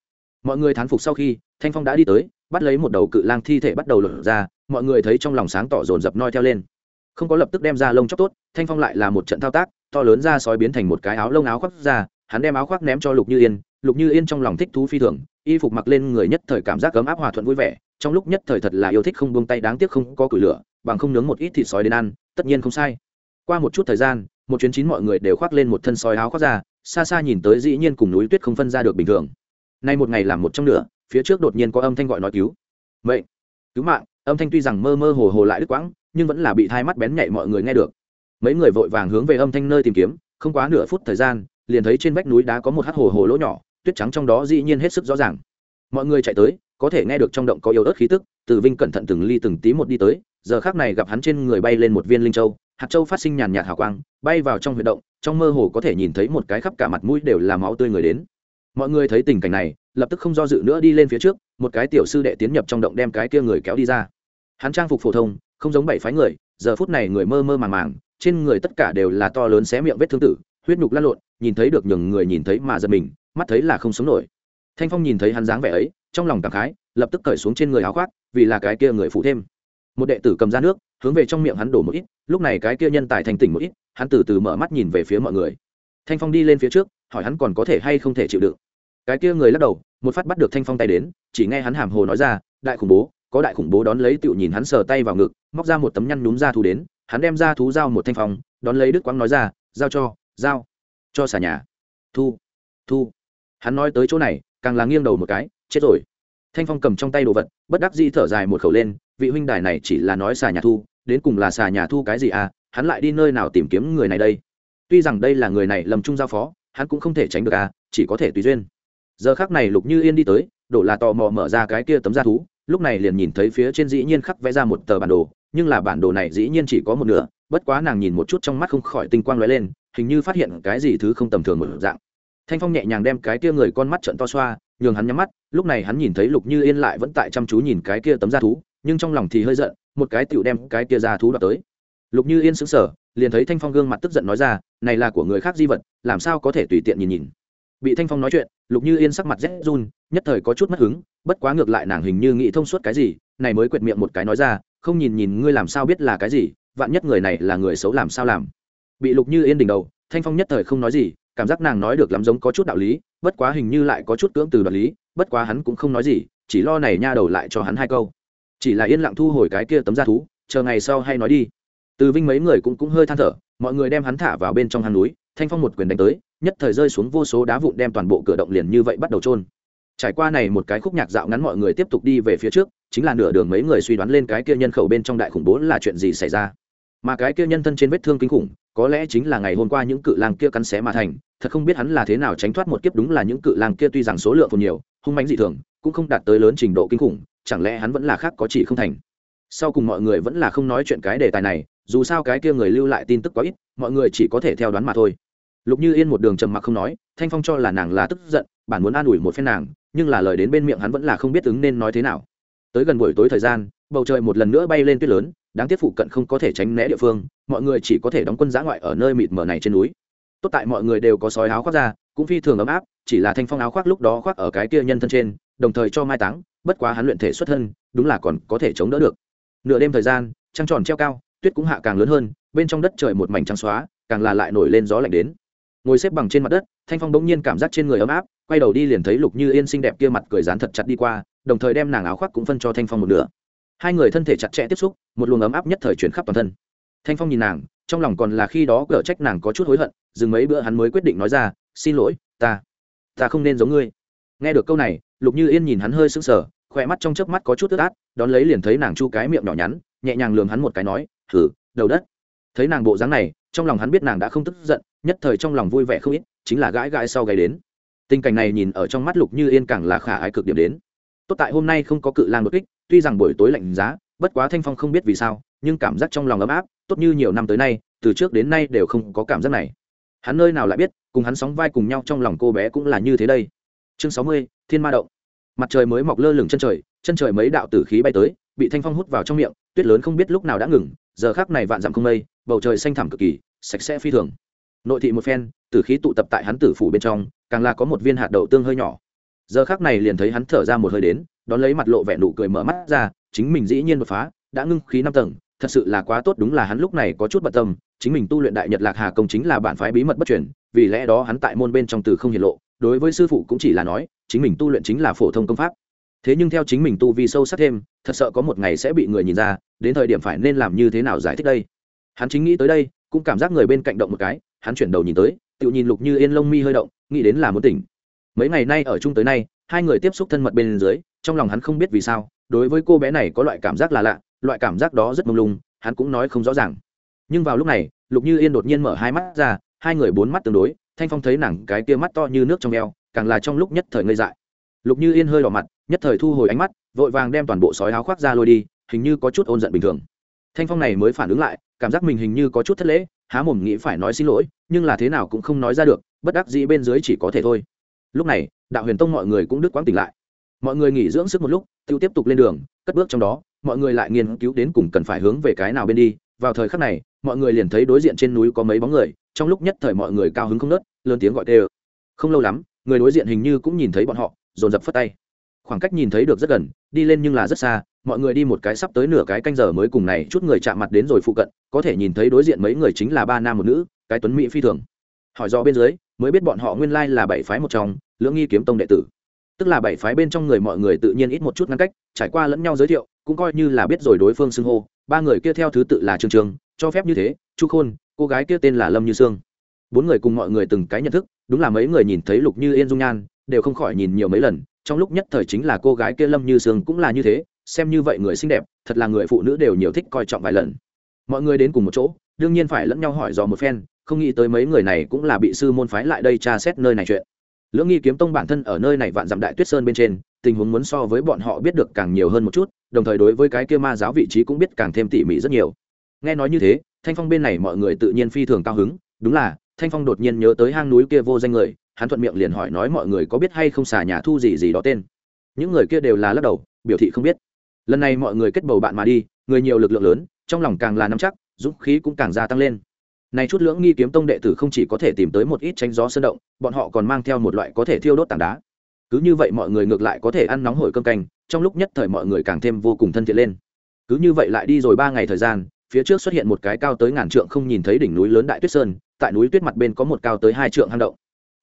Mọi người thán phục sau khi, thanh phong đã đi tới, bắt lấy một đầu cự lang thi thể bắt đầu lột ra, mọi người thấy trong lòng sáng tỏ dồn dập noi theo lên. Không có lập tức đem ra lông chóc tốt, thanh phong lại là một trận thao tác, to lớn ra sói biến thành một cái áo lông áo khoác ra, hắn đem áo khoác ném cho lục như yên, lục như yên trong lòng thích thú phi thường, y phục mặc lên người nhất thời cảm giác ấm áp hòa thuận vui vẻ trong lúc nhất thời thật là yêu thích không buông tay, đáng tiếc không có củi lửa, bằng không nướng một ít thịt sói đến ăn, tất nhiên không sai. Qua một chút thời gian, một chuyến chín mọi người đều khoác lên một thân sói áo khoác ra, xa xa nhìn tới dĩ nhiên cùng núi tuyết không phân ra được bình thường. Nay một ngày làm một trong nửa, phía trước đột nhiên có âm thanh gọi nói cứu. Vậy cứu mạng! Âm thanh tuy rằng mơ mơ hồ hồ lại đứt quãng, nhưng vẫn là bị thai mắt bén nhạy mọi người nghe được. Mấy người vội vàng hướng về âm thanh nơi tìm kiếm, không quá nửa phút thời gian, liền thấy trên vách núi đá có một hắt hồ hồ lỗ nhỏ, tuyết trắng trong đó dĩ nhiên hết sức rõ ràng. Mọi người chạy tới có thể nghe được trong động có yếu ớt khí tức, từ vinh cẩn thận từng ly từng tí một đi tới, giờ khác này gặp hắn trên người bay lên một viên linh châu, hạt châu phát sinh nhàn nhạt hào quang, bay vào trong huy động, trong mơ hồ có thể nhìn thấy một cái khắp cả mặt mũi đều là máu tươi người đến. Mọi người thấy tình cảnh này, lập tức không do dự nữa đi lên phía trước, một cái tiểu sư đệ tiến nhập trong động đem cái kia người kéo đi ra. Hắn trang phục phổ thông, không giống bảy phái người, giờ phút này người mơ mơ màng màng, trên người tất cả đều là to lớn xé miệng vết thương tử, huyết nhục lăn lộn, nhìn thấy được nhường người nhìn thấy mà giật mình, mắt thấy là không sống nổi. Thanh phong nhìn thấy hắn dáng vẻ ấy trong lòng cảm khái, lập tức cởi xuống trên người áo khoác, vì là cái kia người phụ thêm. Một đệ tử cầm ra nước, hướng về trong miệng hắn đổ một ít, lúc này cái kia nhân tài thành tỉnh một ít, hắn từ từ mở mắt nhìn về phía mọi người. Thanh phong đi lên phía trước, hỏi hắn còn có thể hay không thể chịu đựng. Cái kia người lắc đầu, một phát bắt được thanh phong tay đến, chỉ nghe hắn hàm hồ nói ra, đại khủng bố, có đại khủng bố đón lấy tựu nhìn hắn sờ tay vào ngực, móc ra một tấm nhăn núm ra thú đến, hắn đem ra thú giao một thanh phong, đón lấy đức quang nói ra, giao cho giao, cho xả nhà. Thu thu. Hắn nói tới chỗ này, càng là nghiêng đầu một cái chết rồi. Thanh phong cầm trong tay đồ vật, bất đắc dĩ thở dài một khẩu lên, vị huynh đài này chỉ là nói xà nhà thu, đến cùng là xà nhà thu cái gì à hắn lại đi nơi nào tìm kiếm người này đây? Tuy rằng đây là người này lầm chung giao phó, hắn cũng không thể tránh được à chỉ có thể tùy duyên. Giờ khác này lục như yên đi tới, đổ là tò mò mở ra cái kia tấm da thú, lúc này liền nhìn thấy phía trên dĩ nhiên khắc vẽ ra một tờ bản đồ, nhưng là bản đồ này dĩ nhiên chỉ có một nửa, bất quá nàng nhìn một chút trong mắt không khỏi tinh quang lóe lên, hình như phát hiện cái gì thứ không tầm thường một dạng. Thanh phong nhẹ nhàng đem cái kia người con mắt trận to xoa nhường hắn nhắm mắt, lúc này hắn nhìn thấy lục như yên lại vẫn tại chăm chú nhìn cái kia tấm da thú, nhưng trong lòng thì hơi giận, một cái tựu đem cái kia da thú đoạt tới. Lục như yên sững sờ, liền thấy thanh phong gương mặt tức giận nói ra, này là của người khác di vật, làm sao có thể tùy tiện nhìn nhìn? Bị thanh phong nói chuyện, lục như yên sắc mặt rét run, nhất thời có chút mất hứng, bất quá ngược lại nàng hình như nghĩ thông suốt cái gì, này mới quệt miệng một cái nói ra, không nhìn nhìn ngươi làm sao biết là cái gì, vạn nhất người này là người xấu làm sao làm? Bị lục như yên đỉnh đầu, thanh phong nhất thời không nói gì cảm giác nàng nói được lắm giống có chút đạo lý, bất quá hình như lại có chút cưỡng từ đoạt lý, bất quá hắn cũng không nói gì, chỉ lo này nha đầu lại cho hắn hai câu. Chỉ là yên lặng thu hồi cái kia tấm da thú, chờ ngày sau hay nói đi. Từ vinh mấy người cũng cũng hơi than thở, mọi người đem hắn thả vào bên trong hang núi, thanh phong một quyền đánh tới, nhất thời rơi xuống vô số đá vụn đem toàn bộ cửa động liền như vậy bắt đầu trôn trải qua này một cái khúc nhạc dạo ngắn mọi người tiếp tục đi về phía trước, chính là nửa đường mấy người suy đoán lên cái kia nhân khẩu bên trong đại khủng bố là chuyện gì xảy ra. Mà cái kia nhân thân trên vết thương kinh khủng có lẽ chính là ngày hôm qua những cự lang kia cắn xé mà thành, thật không biết hắn là thế nào tránh thoát một kiếp đúng là những cự lang kia tuy rằng số lượng phồn nhiều, hung mãnh dị thường, cũng không đạt tới lớn trình độ kinh khủng, chẳng lẽ hắn vẫn là khác có chỉ không thành? Sau cùng mọi người vẫn là không nói chuyện cái đề tài này, dù sao cái kia người lưu lại tin tức quá ít, mọi người chỉ có thể theo đoán mà thôi. Lục như yên một đường trầm mặc không nói, thanh phong cho là nàng là tức giận, bản muốn an ủi một phen nàng, nhưng là lời đến bên miệng hắn vẫn là không biết ứng nên nói thế nào. Tới gần buổi tối thời gian, bầu trời một lần nữa bay lên tuyết lớn đáng tiếc phụ cận không có thể tránh né địa phương, mọi người chỉ có thể đóng quân giã ngoại ở nơi mịt mờ này trên núi. Tốt tại mọi người đều có sói áo khoác ra, cũng phi thường ấm áp, chỉ là thanh phong áo khoác lúc đó khoác ở cái kia nhân thân trên, đồng thời cho mai táng, bất quá hắn luyện thể xuất thân, đúng là còn có thể chống đỡ được. Nửa đêm thời gian, trăng tròn treo cao, tuyết cũng hạ càng lớn hơn, bên trong đất trời một mảnh trắng xóa, càng là lại nổi lên gió lạnh đến. Ngồi xếp bằng trên mặt đất, thanh phong bỗng nhiên cảm giác trên người ấm áp, quay đầu đi liền thấy lục như yên xinh đẹp kia mặt cười dán thật chặt đi qua, đồng thời đem nàng áo khoác cũng phân cho thanh phong một nửa hai người thân thể chặt chẽ tiếp xúc, một luồng ấm áp nhất thời chuyển khắp toàn thân. Thanh phong nhìn nàng, trong lòng còn là khi đó cở trách nàng có chút hối hận, dừng mấy bữa hắn mới quyết định nói ra, xin lỗi, ta ta không nên giống ngươi. Nghe được câu này, lục như yên nhìn hắn hơi sững sờ, khỏe mắt trong chớp mắt có chút tức át, đón lấy liền thấy nàng chu cái miệng nhỏ nhắn, nhẹ nhàng lườm hắn một cái nói thử đầu đất. Thấy nàng bộ dáng này, trong lòng hắn biết nàng đã không tức giận, nhất thời trong lòng vui vẻ không ít, chính là gãi gãi sau gáy đến. Tình cảnh này nhìn ở trong mắt lục như yên càng là khả ái cực điểm đến. Tốt tại hôm nay không có cự lang đột kích tuy rằng buổi tối lạnh giá, bất quá thanh phong không biết vì sao, nhưng cảm giác trong lòng ấm áp, tốt như nhiều năm tới nay, từ trước đến nay đều không có cảm giác này. Hắn nơi nào lại biết, cùng hắn sóng vai cùng nhau trong lòng cô bé cũng là như thế đây. Chương sáu mươi, thiên ma động. Mặt trời mới mọc lơ lửng chân trời chân trời mấy đạo tử khí bay tới, bị thanh phong hút vào trong miệng, tuyết lớn không biết lúc nào đã ngừng, giờ khác này vạn dặm không mây, bầu trời xanh thẳm cực kỳ, sạch sẽ phi thường. Nội thị một phen, tử khí tụ tập tại hắn tử phủ bên trong, càng là có một viên hạt đậu tương hơi nhỏ. Giờ khác này liền thấy hắn thở ra một hơi đến đón lấy mặt lộ vẻ nụ cười mở mắt ra, chính mình dĩ nhiên đột phá, đã ngưng khí năm tầng, thật sự là quá tốt, đúng là hắn lúc này có chút bận tâm, chính mình tu luyện đại nhật lạc hà công chính là bản phái bí mật bất truyền, vì lẽ đó hắn tại môn bên trong từ không hiển lộ, đối với sư phụ cũng chỉ là nói, chính mình tu luyện chính là phổ thông công pháp. Thế nhưng theo chính mình tu vi sâu sắc thêm, thật sợ có một ngày sẽ bị người nhìn ra, đến thời điểm phải nên làm như thế nào giải thích đây. Hắn chính nghĩ tới đây, cũng cảm giác người bên cạnh động một cái, hắn chuyển đầu nhìn tới tự nhìn lục như yên lông mi hơi động, nghĩ đến là muốn tỉnh. Mấy ngày nay ở chung tới nay, hai người tiếp xúc thân mật bên dưới trong lòng hắn không biết vì sao, đối với cô bé này có loại cảm giác là lạ, loại cảm giác đó rất mông lung, hắn cũng nói không rõ ràng. Nhưng vào lúc này, lục như yên đột nhiên mở hai mắt ra, hai người bốn mắt tương đối, thanh phong thấy nàng cái kia mắt to như nước trong eo, càng là trong lúc nhất thời ngây dại. Lục như yên hơi đỏ mặt, nhất thời thu hồi ánh mắt, vội vàng đem toàn bộ sói áo khoác ra lôi đi, hình như có chút ôn giận bình thường. Thanh phong này mới phản ứng lại, cảm giác mình hình như có chút thất lễ, há mồm nghĩ phải nói xin lỗi, nhưng là thế nào cũng không nói ra được, bất đắc dĩ bên dưới chỉ có thể thôi. Lúc này, đạo huyền tông mọi người cũng đứt quãng tỉnh lại mọi người nghỉ dưỡng sức một lúc, tiêu tiếp tục lên đường, cất bước trong đó, mọi người lại nghiên cứu đến cùng cần phải hướng về cái nào bên đi. Vào thời khắc này, mọi người liền thấy đối diện trên núi có mấy bóng người, trong lúc nhất thời mọi người cao hứng không nớt, lớn tiếng gọi tê ơ. Không lâu lắm, người đối diện hình như cũng nhìn thấy bọn họ, dồn dập phất tay. Khoảng cách nhìn thấy được rất gần, đi lên nhưng là rất xa, mọi người đi một cái sắp tới nửa cái canh giờ mới cùng này chút người chạm mặt đến rồi phụ cận, có thể nhìn thấy đối diện mấy người chính là ba nam một nữ, cái tuấn mỹ phi thường. Hỏi do bên dưới, mới biết bọn họ nguyên lai là bảy phái một trong, lưỡng nghi kiếm tông đệ tử tức là bảy phái bên trong người mọi người tự nhiên ít một chút ngăn cách, trải qua lẫn nhau giới thiệu, cũng coi như là biết rồi đối phương xưng hô. Ba người kia theo thứ tự là trương trường, cho phép như thế, chu khôn, cô gái kia tên là lâm như sương. Bốn người cùng mọi người từng cái nhận thức, đúng là mấy người nhìn thấy lục như yên dung nhan, đều không khỏi nhìn nhiều mấy lần. Trong lúc nhất thời chính là cô gái kia lâm như sương cũng là như thế, xem như vậy người xinh đẹp, thật là người phụ nữ đều nhiều thích coi trọng vài lần. Mọi người đến cùng một chỗ, đương nhiên phải lẫn nhau hỏi dò một phen, không nghĩ tới mấy người này cũng là bị sư môn phái lại đây tra xét nơi này chuyện lưỡng nghi kiếm tông bản thân ở nơi này vạn dặm đại tuyết sơn bên trên, tình huống muốn so với bọn họ biết được càng nhiều hơn một chút, đồng thời đối với cái kia ma giáo vị trí cũng biết càng thêm tỉ mỉ rất nhiều. Nghe nói như thế, thanh phong bên này mọi người tự nhiên phi thường cao hứng, đúng là, thanh phong đột nhiên nhớ tới hang núi kia vô danh người, hắn thuận miệng liền hỏi nói mọi người có biết hay không xả nhà thu gì gì đó tên. Những người kia đều là lắc đầu, biểu thị không biết. Lần này mọi người kết bầu bạn mà đi, người nhiều lực lượng lớn, trong lòng càng là nắm chắc, dũng khí cũng càng gia tăng lên này chút lưỡng nghi kiếm tông đệ tử không chỉ có thể tìm tới một ít tránh gió sơn động, bọn họ còn mang theo một loại có thể thiêu đốt tảng đá. Cứ như vậy mọi người ngược lại có thể ăn nóng hổi cơm canh, trong lúc nhất thời mọi người càng thêm vô cùng thân thiện lên. Cứ như vậy lại đi rồi ba ngày thời gian, phía trước xuất hiện một cái cao tới ngàn trượng không nhìn thấy đỉnh núi lớn đại tuyết sơn, tại núi tuyết mặt bên có một cao tới hai trượng hang động.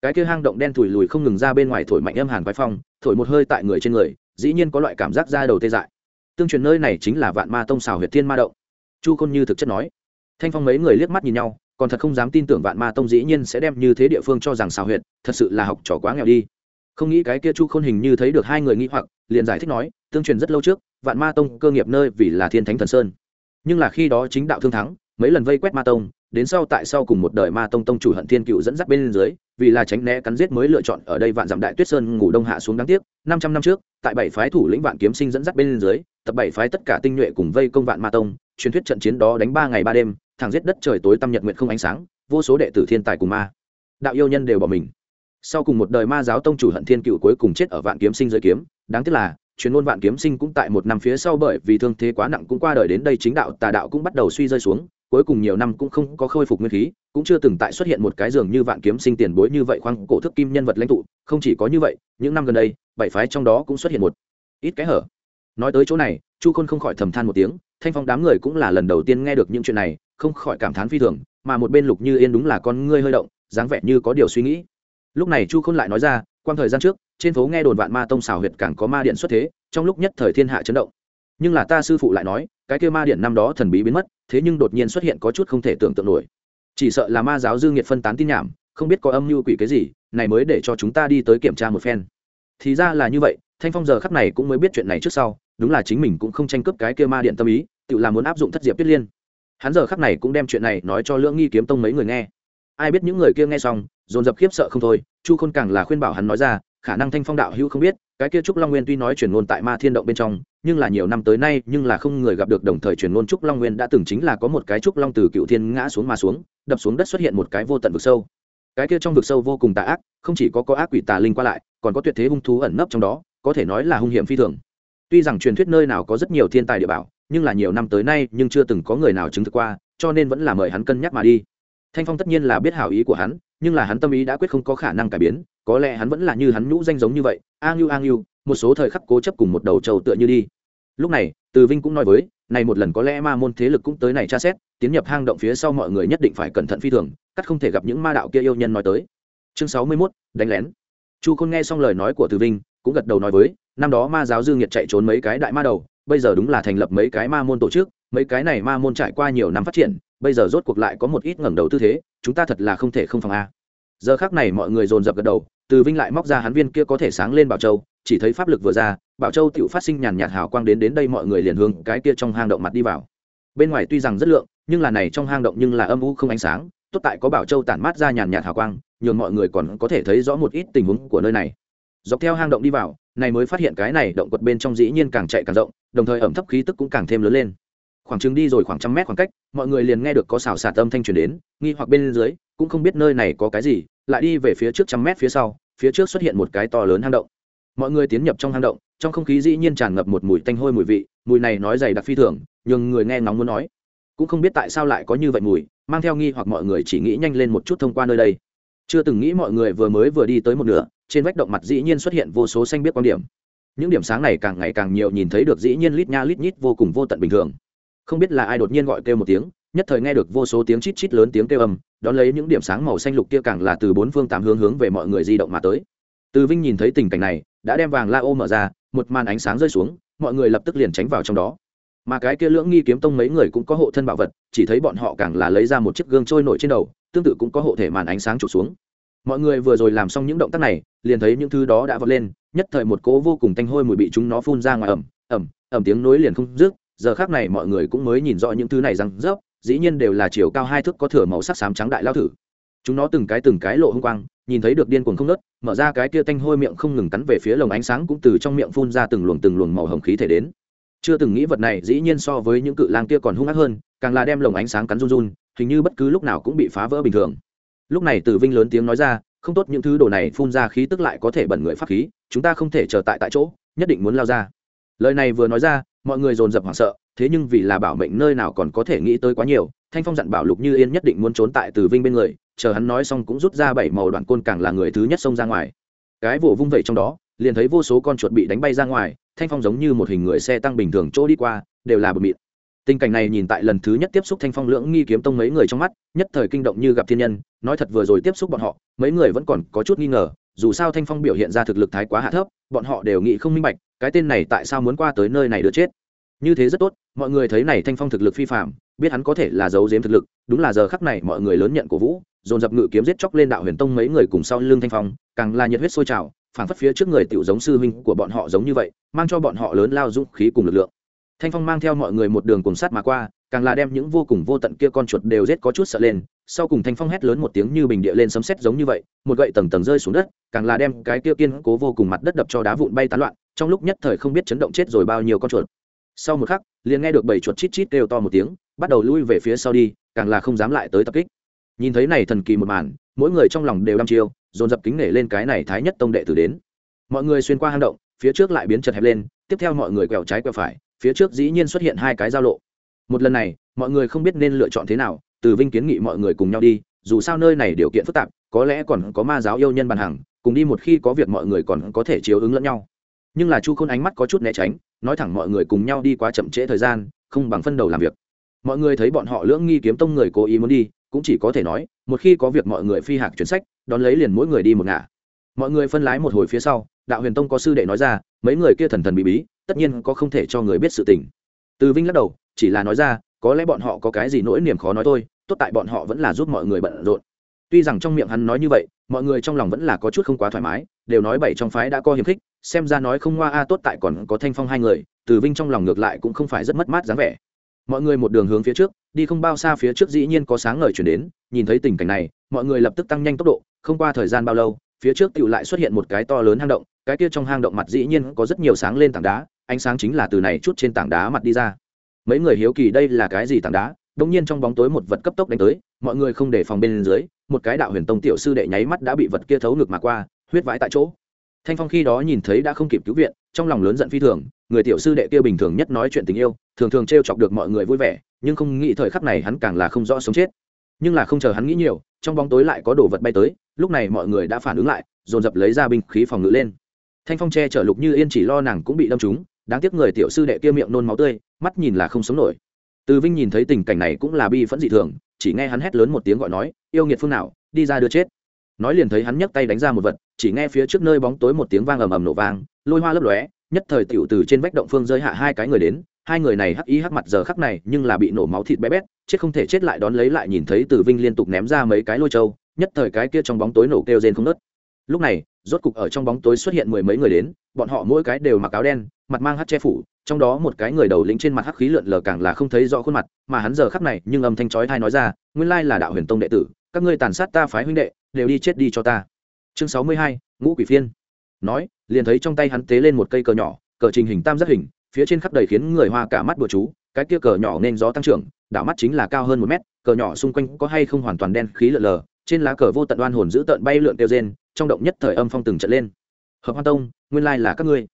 Cái kia hang động đen thủi lùi không ngừng ra bên ngoài thổi mạnh âm hàn quái phong, thổi một hơi tại người trên người, dĩ nhiên có loại cảm giác da đầu tê dại. Tương truyền nơi này chính là vạn ma tông xào huyệt thiên ma động. Chu côn như thực chất nói thanh phong mấy người liếc mắt nhìn nhau, còn thật không dám tin tưởng vạn ma tông dĩ nhiên sẽ đem như thế địa phương cho rằng xào huyệt, thật sự là học trò quá nghèo đi. Không nghĩ cái kia chu khôn hình như thấy được hai người nghĩ hoặc, liền giải thích nói, tương truyền rất lâu trước, vạn ma tông cơ nghiệp nơi vì là thiên thánh thần sơn. Nhưng là khi đó chính đạo thương thắng, mấy lần vây quét ma tông, đến sau tại sau cùng một đời ma tông tông chủ hận thiên cựu dẫn dắt bên dưới, vì là tránh né cắn giết mới lựa chọn ở đây vạn dặm đại tuyết sơn ngủ đông hạ xuống đáng tiếc, năm trăm năm trước, tại bảy phái thủ lĩnh vạn kiếm sinh dẫn dắt bên dưới, tập bảy phái tất cả tinh nhuệ cùng vây công vạn ma tông, truyền thuyết trận chiến đó đánh ba ngày ba đêm thẳng giết đất trời tối tăm nhật nguyện không ánh sáng, vô số đệ tử thiên tài cùng ma, đạo yêu nhân đều bỏ mình. Sau cùng một đời ma giáo tông chủ hận thiên cựu cuối cùng chết ở vạn kiếm sinh dưới kiếm, đáng tiếc là, chuyên môn vạn kiếm sinh cũng tại một năm phía sau bởi vì thương thế quá nặng cũng qua đời đến đây chính đạo tà đạo cũng bắt đầu suy rơi xuống, cuối cùng nhiều năm cũng không có khôi phục nguyên khí, cũng chưa từng tại xuất hiện một cái giường như vạn kiếm sinh tiền bối như vậy khoang cổ thức kim nhân vật lãnh tụ, không chỉ có như vậy, những năm gần đây, bảy phái trong đó cũng xuất hiện một ít cái hở. Nói tới chỗ này, chu khôn không khỏi thầm than một tiếng, thanh phong đám người cũng là lần đầu tiên nghe được những chuyện này không khỏi cảm thán phi thường, mà một bên lục như yên đúng là con ngươi hơi động, dáng vẻ như có điều suy nghĩ. Lúc này chu khôn lại nói ra, quang thời gian trước, trên phố nghe đồn vạn ma tông xào huyệt càng có ma điện xuất thế, trong lúc nhất thời thiên hạ chấn động. Nhưng là ta sư phụ lại nói, cái kia ma điện năm đó thần bí biến mất, thế nhưng đột nhiên xuất hiện có chút không thể tưởng tượng nổi. Chỉ sợ là ma giáo dương nhiệt phân tán tin nhảm, không biết có âm mưu quỷ cái gì, này mới để cho chúng ta đi tới kiểm tra một phen. Thì ra là như vậy, thanh phong giờ khắp này cũng mới biết chuyện này trước sau, đúng là chính mình cũng không tranh cướp cái kia ma điện tâm ý, tự làm muốn áp dụng thất diệp tuyết liên hắn giờ khắc này cũng đem chuyện này nói cho lưỡng nghi kiếm tông mấy người nghe. Ai biết những người kia nghe xong, dồn dập khiếp sợ không thôi, chu khôn càng là khuyên bảo hắn nói ra, khả năng thanh phong đạo hữu không biết, cái kia trúc long nguyên tuy nói truyền ngôn tại ma thiên động bên trong, nhưng là nhiều năm tới nay, nhưng là không người gặp được đồng thời truyền ngôn trúc long nguyên đã từng chính là có một cái trúc long từ cựu thiên ngã xuống mà xuống, đập xuống đất xuất hiện một cái vô tận vực sâu. Cái kia trong vực sâu vô cùng tà ác, không chỉ có có ác quỷ tà linh qua lại, còn có tuyệt thế hung thú ẩn nấp trong đó, có thể nói là hung hiểm phi thường. Tuy rằng truyền thuyết nơi nào có rất nhiều thiên tài địa bảo nhưng là nhiều năm tới nay nhưng chưa từng có người nào chứng thực qua, cho nên vẫn là mời hắn cân nhắc mà đi. Thanh phong tất nhiên là biết hảo ý của hắn, nhưng là hắn tâm ý đã quyết không có khả năng cải biến, có lẽ hắn vẫn là như hắn nhũ danh giống như vậy, a ngưu a ngưu, một số thời khắc cố chấp cùng một đầu trầu tựa như đi. Lúc này, từ vinh cũng nói với, này một lần có lẽ ma môn thế lực cũng tới này tra xét, tiến nhập hang động phía sau mọi người nhất định phải cẩn thận phi thường, cắt không thể gặp những ma đạo kia yêu nhân nói tới. Chương sáu mươi mốt, đánh lén. Chu khôn nghe xong lời nói của từ vinh, cũng gật đầu nói với, năm đó ma giáo dương nhiệt chạy trốn mấy cái đại ma đầu bây giờ đúng là thành lập mấy cái ma môn tổ chức, mấy cái này ma môn trải qua nhiều năm phát triển, bây giờ rốt cuộc lại có một ít ngẩng đầu tư thế, chúng ta thật là không thể không phòng a. Giờ khác này mọi người dồn dập gật đầu, từ vinh lại móc ra hắn viên kia có thể sáng lên bảo châu, chỉ thấy pháp lực vừa ra, bảo châu tự phát sinh nhàn nhạt hào quang đến đến đây mọi người liền hướng cái kia trong hang động mặt đi vào. Bên ngoài tuy rằng rất lượng, nhưng là này trong hang động nhưng là âm u không ánh sáng, tốt tại có bảo châu tản mát ra nhàn nhạt hào quang, nhường mọi người còn có thể thấy rõ một ít tình huống của nơi này. Dọc theo hang động đi vào này mới phát hiện cái này động quật bên trong dĩ nhiên càng chạy càng rộng, đồng thời ẩm thấp khí tức cũng càng thêm lớn lên. Khoảng chừng đi rồi khoảng trăm mét khoảng cách, mọi người liền nghe được có xào xạc âm thanh truyền đến, nghi hoặc bên dưới, cũng không biết nơi này có cái gì, lại đi về phía trước trăm mét phía sau, phía trước xuất hiện một cái to lớn hang động. Mọi người tiến nhập trong hang động, trong không khí dĩ nhiên tràn ngập một mùi tanh hôi mùi vị, mùi này nói dày đặc phi thường nhưng người nghe ngóng muốn nói. Cũng không biết tại sao lại có như vậy mùi, mang theo nghi hoặc mọi người chỉ nghĩ nhanh lên một chút thông qua nơi đây chưa từng nghĩ mọi người vừa mới vừa đi tới một nửa, trên vách động mặt dĩ nhiên xuất hiện vô số xanh biết quan điểm. Những điểm sáng này càng ngày càng nhiều nhìn thấy được dĩ nhiên lít nha lít nhít vô cùng vô tận bình thường. Không biết là ai đột nhiên gọi kêu một tiếng, nhất thời nghe được vô số tiếng chít chít lớn tiếng kêu âm, đón lấy những điểm sáng màu xanh lục kia càng là từ bốn phương tám hướng hướng về mọi người di động mà tới. Từ vinh nhìn thấy tình cảnh này, đã đem vàng la ô mở ra, một màn ánh sáng rơi xuống, mọi người lập tức liền tránh vào trong đó. Mà cái kia lưỡng nghi kiếm tông mấy người cũng có hộ thân bảo vật, chỉ thấy bọn họ càng là lấy ra một chiếc gương trôi nổi trên đầu tương tự cũng có hộ thể màn ánh sáng chụp xuống. Mọi người vừa rồi làm xong những động tác này, liền thấy những thứ đó đã vọt lên, nhất thời một cỗ vô cùng tanh hôi mùi bị chúng nó phun ra ngoài ẩm ẩm ẩm tiếng nối liền không dứt. Giờ khác này mọi người cũng mới nhìn rõ những thứ này rằng rớp, dĩ nhiên đều là chiều cao hai thước có thửa màu sắc xám trắng đại lao thử. Chúng nó từng cái từng cái lộ hung quang, nhìn thấy được điên cuồng không nớt mở ra cái kia tanh hôi miệng không ngừng cắn về phía lồng ánh sáng cũng từ trong miệng phun ra từng luồng từng luồng màu hồng khí thể đến. Chưa từng nghĩ vật này dĩ nhiên so với những cự lang kia còn hung ác hơn, càng là đem lồng ánh sáng cắn run run hình như bất cứ lúc nào cũng bị phá vỡ bình thường. Lúc này tử vinh lớn tiếng nói ra, không tốt những thứ đồ này phun ra khí tức lại có thể bẩn người pháp khí, chúng ta không thể chờ tại tại chỗ, nhất định muốn lao ra. Lời này vừa nói ra, mọi người dồn dập hoảng sợ, thế nhưng vì là bảo mệnh nơi nào còn có thể nghĩ tới quá nhiều, thanh phong dặn bảo lục như yên nhất định muốn trốn tại tử vinh bên người, chờ hắn nói xong cũng rút ra bảy màu đoạn côn càng là người thứ nhất xông ra ngoài. Cái vỗ vung vẩy trong đó, liền thấy vô số con chuột bị đánh bay ra ngoài, thanh phong giống như một hình người xe tăng bình thường chỗ đi qua, đều là bờ mịn tình cảnh này nhìn tại lần thứ nhất tiếp xúc thanh phong lưỡng nghi kiếm tông mấy người trong mắt, nhất thời kinh động như gặp thiên nhân, nói thật vừa rồi tiếp xúc bọn họ, mấy người vẫn còn có chút nghi ngờ, dù sao thanh phong biểu hiện ra thực lực thái quá hạ thấp, bọn họ đều nghĩ không minh bạch, cái tên này tại sao muốn qua tới nơi này đứa chết. Như thế rất tốt, mọi người thấy này thanh phong thực lực phi phạm biết hắn có thể là giấu giếm thực lực, đúng là giờ khắc này mọi người lớn nhận cổ vũ, dồn dập ngự kiếm giết chóc lên đạo huyền tông mấy người cùng sau lưng thanh phong, càng là nhiệt huyết sôi trào, phảng phất phía trước người tiểu giống sư huynh của bọn họ giống như vậy, mang cho bọn họ lớn lao dũng khí cùng lực lượng thanh phong mang theo mọi người một đường cùng sát mà qua, càng là đem những vô cùng vô tận kia con chuột đều rết có chút sợ lên. Sau cùng thanh phong hét lớn một tiếng như bình địa lên sấm sét giống như vậy, một gậy tầng tầng rơi xuống đất, càng là đem cái kia kiên cố vô cùng mặt đất đập cho đá vụn bay tán loạn, trong lúc nhất thời không biết chấn động chết rồi bao nhiêu con chuột. Sau một khắc, liền nghe được bảy chuột chít chít kêu to một tiếng, bắt đầu lui về phía sau đi, càng là không dám lại tới tập kích. Nhìn thấy này thần kỳ một màn, mỗi người trong lòng đều đăm chiêu, dồn dập kính nể lên cái này thái nhất tông đệ tử đến. Mọi người xuyên qua hang động, phía trước lại biến chật hẹp lên, tiếp theo mọi người quẹo trái quẹo phải phía trước dĩ nhiên xuất hiện hai cái giao lộ. Một lần này, mọi người không biết nên lựa chọn thế nào, từ vinh kiến nghị mọi người cùng nhau đi, dù sao nơi này điều kiện phức tạp, có lẽ còn có ma giáo yêu nhân bàn hàng cùng đi một khi có việc mọi người còn có thể chiếu ứng lẫn nhau. Nhưng là chu khôn ánh mắt có chút né tránh, nói thẳng mọi người cùng nhau đi quá chậm trễ thời gian, không bằng phân đầu làm việc. Mọi người thấy bọn họ lưỡng nghi kiếm tông người cố ý muốn đi, cũng chỉ có thể nói, một khi có việc mọi người phi hạc chuyển sách, đón lấy liền mỗi người đi một ngả. Mọi người phân lái một hồi phía sau, đạo huyền tông có sư đệ nói ra, mấy người kia thần thần bí bí tất nhiên có không thể cho người biết sự tình. Từ vinh lắc đầu, chỉ là nói ra, có lẽ bọn họ có cái gì nỗi niềm khó nói thôi, tốt tại bọn họ vẫn là giúp mọi người bận rộn. Tuy rằng trong miệng hắn nói như vậy, mọi người trong lòng vẫn là có chút không quá thoải mái, đều nói bảy trong phái đã có hiềm khích, xem ra nói không ngoa a, tốt tại còn có thanh phong hai người, từ vinh trong lòng ngược lại cũng không phải rất mất mát dáng vẻ. Mọi người một đường hướng phía trước, đi không bao xa phía trước dĩ nhiên có sáng ngời chuyển đến, nhìn thấy tình cảnh này, mọi người lập tức tăng nhanh tốc độ, không qua thời gian bao lâu, phía trước tựu lại xuất hiện một cái to lớn hang động, cái kia trong hang động mặt dĩ nhiên có rất nhiều sáng lên tảng đá ánh sáng chính là từ này chút trên tảng đá mặt đi ra. Mấy người hiếu kỳ đây là cái gì tảng đá? Đông nhiên trong bóng tối một vật cấp tốc đánh tới, mọi người không để phòng bên dưới, một cái đạo huyền tông tiểu sư đệ nháy mắt đã bị vật kia thấu ngực mà qua, huyết vãi tại chỗ. Thanh phong khi đó nhìn thấy đã không kịp cứu viện, trong lòng lớn giận phi thường, người tiểu sư đệ kia bình thường nhất nói chuyện tình yêu, thường thường t r e o chọc được mọi người vui vẻ, nhưng không nghĩ thời khắc này hắn càng là không rõ sống chết. Nhưng là không chờ hắn nghĩ nhiều, trong bóng tối lại có đồ vật bay tới, lúc này mọi người đã phản ứng lại, dồn dập lấy ra binh khí phòng ngự lên. Thanh phong tre chở lục như yên chỉ lo nàng cũng bị đâm trúng đáng tiếc người tiểu sư đệ kia miệng nôn máu tươi, mắt nhìn là không sống nổi. Từ vinh nhìn thấy tình cảnh này cũng là bi phẫn dị thường, chỉ nghe hắn hét lớn một tiếng gọi nói, yêu nghiệt phương nào, đi ra đưa chết. Nói liền thấy hắn nhấc tay đánh ra một vật, chỉ nghe phía trước nơi bóng tối một tiếng vang ầm ầm nổ vang, lôi hoa lấp lóe, nhất thời tiểu từ trên vách động phương rơi hạ hai cái người đến, hai người này hắc ý hắc mặt giờ khắc này nhưng là bị nổ máu thịt bé bét, chết không thể chết lại đón lấy lại nhìn thấy từ vinh liên tục ném ra mấy cái lôi trâu nhất thời cái kia trong bóng tối nổ kêu rên không nớt lúc này, rốt cục ở trong bóng tối xuất hiện mười mấy người đến, bọn họ mỗi cái đều mặc áo đen, mặt mang hát che phủ, trong đó một cái người đầu lĩnh trên mặt hắc khí lượn lờ càng là không thấy rõ khuôn mặt, mà hắn giờ khắc này nhưng âm thanh chói thai nói ra, nguyên lai là đạo huyền tông đệ tử, các ngươi tàn sát ta phái huynh đệ, đều đi chết đi cho ta. Chương sáu mươi hai, ngũ quỷ phiên. Nói, liền thấy trong tay hắn tế lên một cây cờ nhỏ, cờ trình hình tam giác hình, phía trên khắp đầy khiến người hoa cả mắt bùa chú, cái kia cờ nhỏ nên gió tăng trưởng, đảo mắt chính là cao hơn một mét, cờ nhỏ xung quanh có hay không hoàn toàn đen khí lượn lờ, trên lá cờ vô tận oan hồn giữ tận bay lượn kêu rên trong động nhất thời âm phong từng trận lên. Hợp hoan tông, nguyên lai là các ngươi.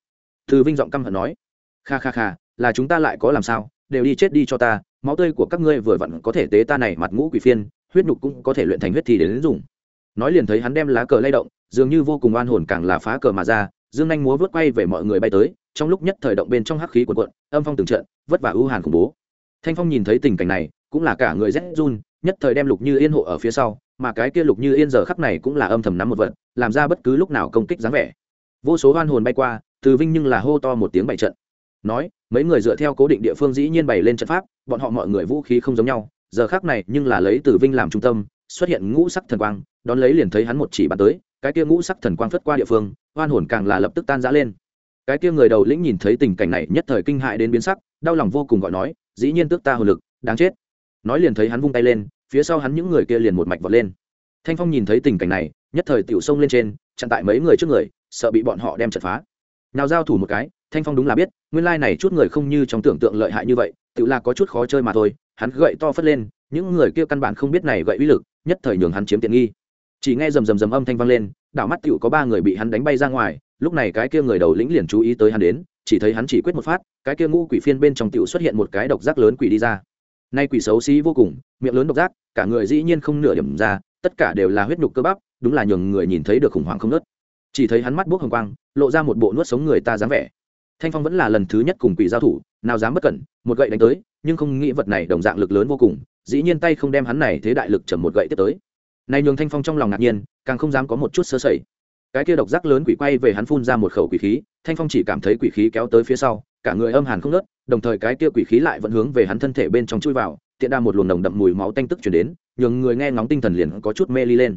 Thư vinh giọng căm hận nói. Kha kha kha, là chúng ta lại có làm sao? Đều đi chết đi cho ta, máu tươi của các ngươi vừa vặn có thể tế ta này mặt ngũ quỷ phiên, huyết nhục cũng có thể luyện thành huyết thì đến dùng. Nói liền thấy hắn đem lá cờ lay động, dường như vô cùng oan hồn càng là phá cờ mà ra, dương anh múa vớt quay về mọi người bay tới, trong lúc nhất thời động bên trong hắc khí quần quận âm phong từng trận, vất vả ưu hàn khủng bố. Thanh phong nhìn thấy tình cảnh này, cũng là cả người rét run, nhất thời đem lục như yên hộ ở phía sau, mà cái kia lục như yên giờ khắc này cũng là âm thầm nắm một vật làm ra bất cứ lúc nào công kích dáng vẻ. Vô số oan hồn bay qua, từ vinh nhưng là hô to một tiếng bày trận. Nói, mấy người dựa theo cố định địa phương dĩ nhiên bày lên trận pháp, bọn họ mọi người vũ khí không giống nhau, giờ khác này nhưng là lấy từ vinh làm trung tâm, xuất hiện ngũ sắc thần quang, đón lấy liền thấy hắn một chỉ bắn tới, cái kia ngũ sắc thần quang phất qua địa phương oan hồn càng là lập tức tan rã lên. Cái kia người đầu lĩnh nhìn thấy tình cảnh này nhất thời kinh hại đến biến sắc, đau lòng vô cùng gọi nói, dĩ nhiên tước ta hồn lực, đáng chết. Nói liền thấy hắn vung tay lên, phía sau hắn những người kia liền một mạch vọt lên. Thanh phong nhìn thấy tình cảnh này nhất thời tiểu sông lên trên, chặn tại mấy người trước người, sợ bị bọn họ đem chặt phá. Nào giao thủ một cái, thanh phong đúng là biết, nguyên lai này chút người không như trong tưởng tượng lợi hại như vậy tự là có chút khó chơi mà thôi, hắn gậy to phất lên, những người kia căn bản không biết này gậy uy lực, nhất thời nhường hắn chiếm tiện nghi. Chỉ nghe rầm rầm rầm âm thanh vang lên, đảo mắt tựu có ba người bị hắn đánh bay ra ngoài, lúc này cái kia người đầu lĩnh liền chú ý tới hắn đến, chỉ thấy hắn chỉ quyết một phát, cái kia ngũ quỷ phiên bên trong tựu xuất hiện một cái độc giác lớn quỷ đi ra. Nay quỷ xấu xí vô cùng, miệng lớn độc giác, cả người dĩ nhiên không nửa điểm ra tất cả đều là huyết nhục cơ bắp, đúng là nhường người nhìn thấy được khủng hoảng không nớt chỉ thấy hắn mắt buốc hồng quang, lộ ra một bộ nuốt sống người ta dáng vẻ. Thanh phong vẫn là lần thứ nhất cùng quỷ giao thủ, nào dám bất cẩn, một gậy đánh tới, nhưng không nghĩ vật này đồng dạng lực lớn vô cùng, dĩ nhiên tay không đem hắn này thế đại lực chầm một gậy tiếp tới. Này nhường thanh phong trong lòng ngạc nhiên, càng không dám có một chút sơ sẩy. Cái kia độc giác lớn quỷ quay về hắn phun ra một khẩu quỷ khí, thanh phong chỉ cảm thấy quỷ khí kéo tới phía sau, cả người âm hàn không nớt đồng thời cái kia quỷ khí lại vẫn hướng về hắn thân thể bên trong chui vào tiện đa một luồng nồng đậm mùi máu tanh tức chuyển đến, nhường người nghe ngóng tinh thần liền có chút mê ly lên.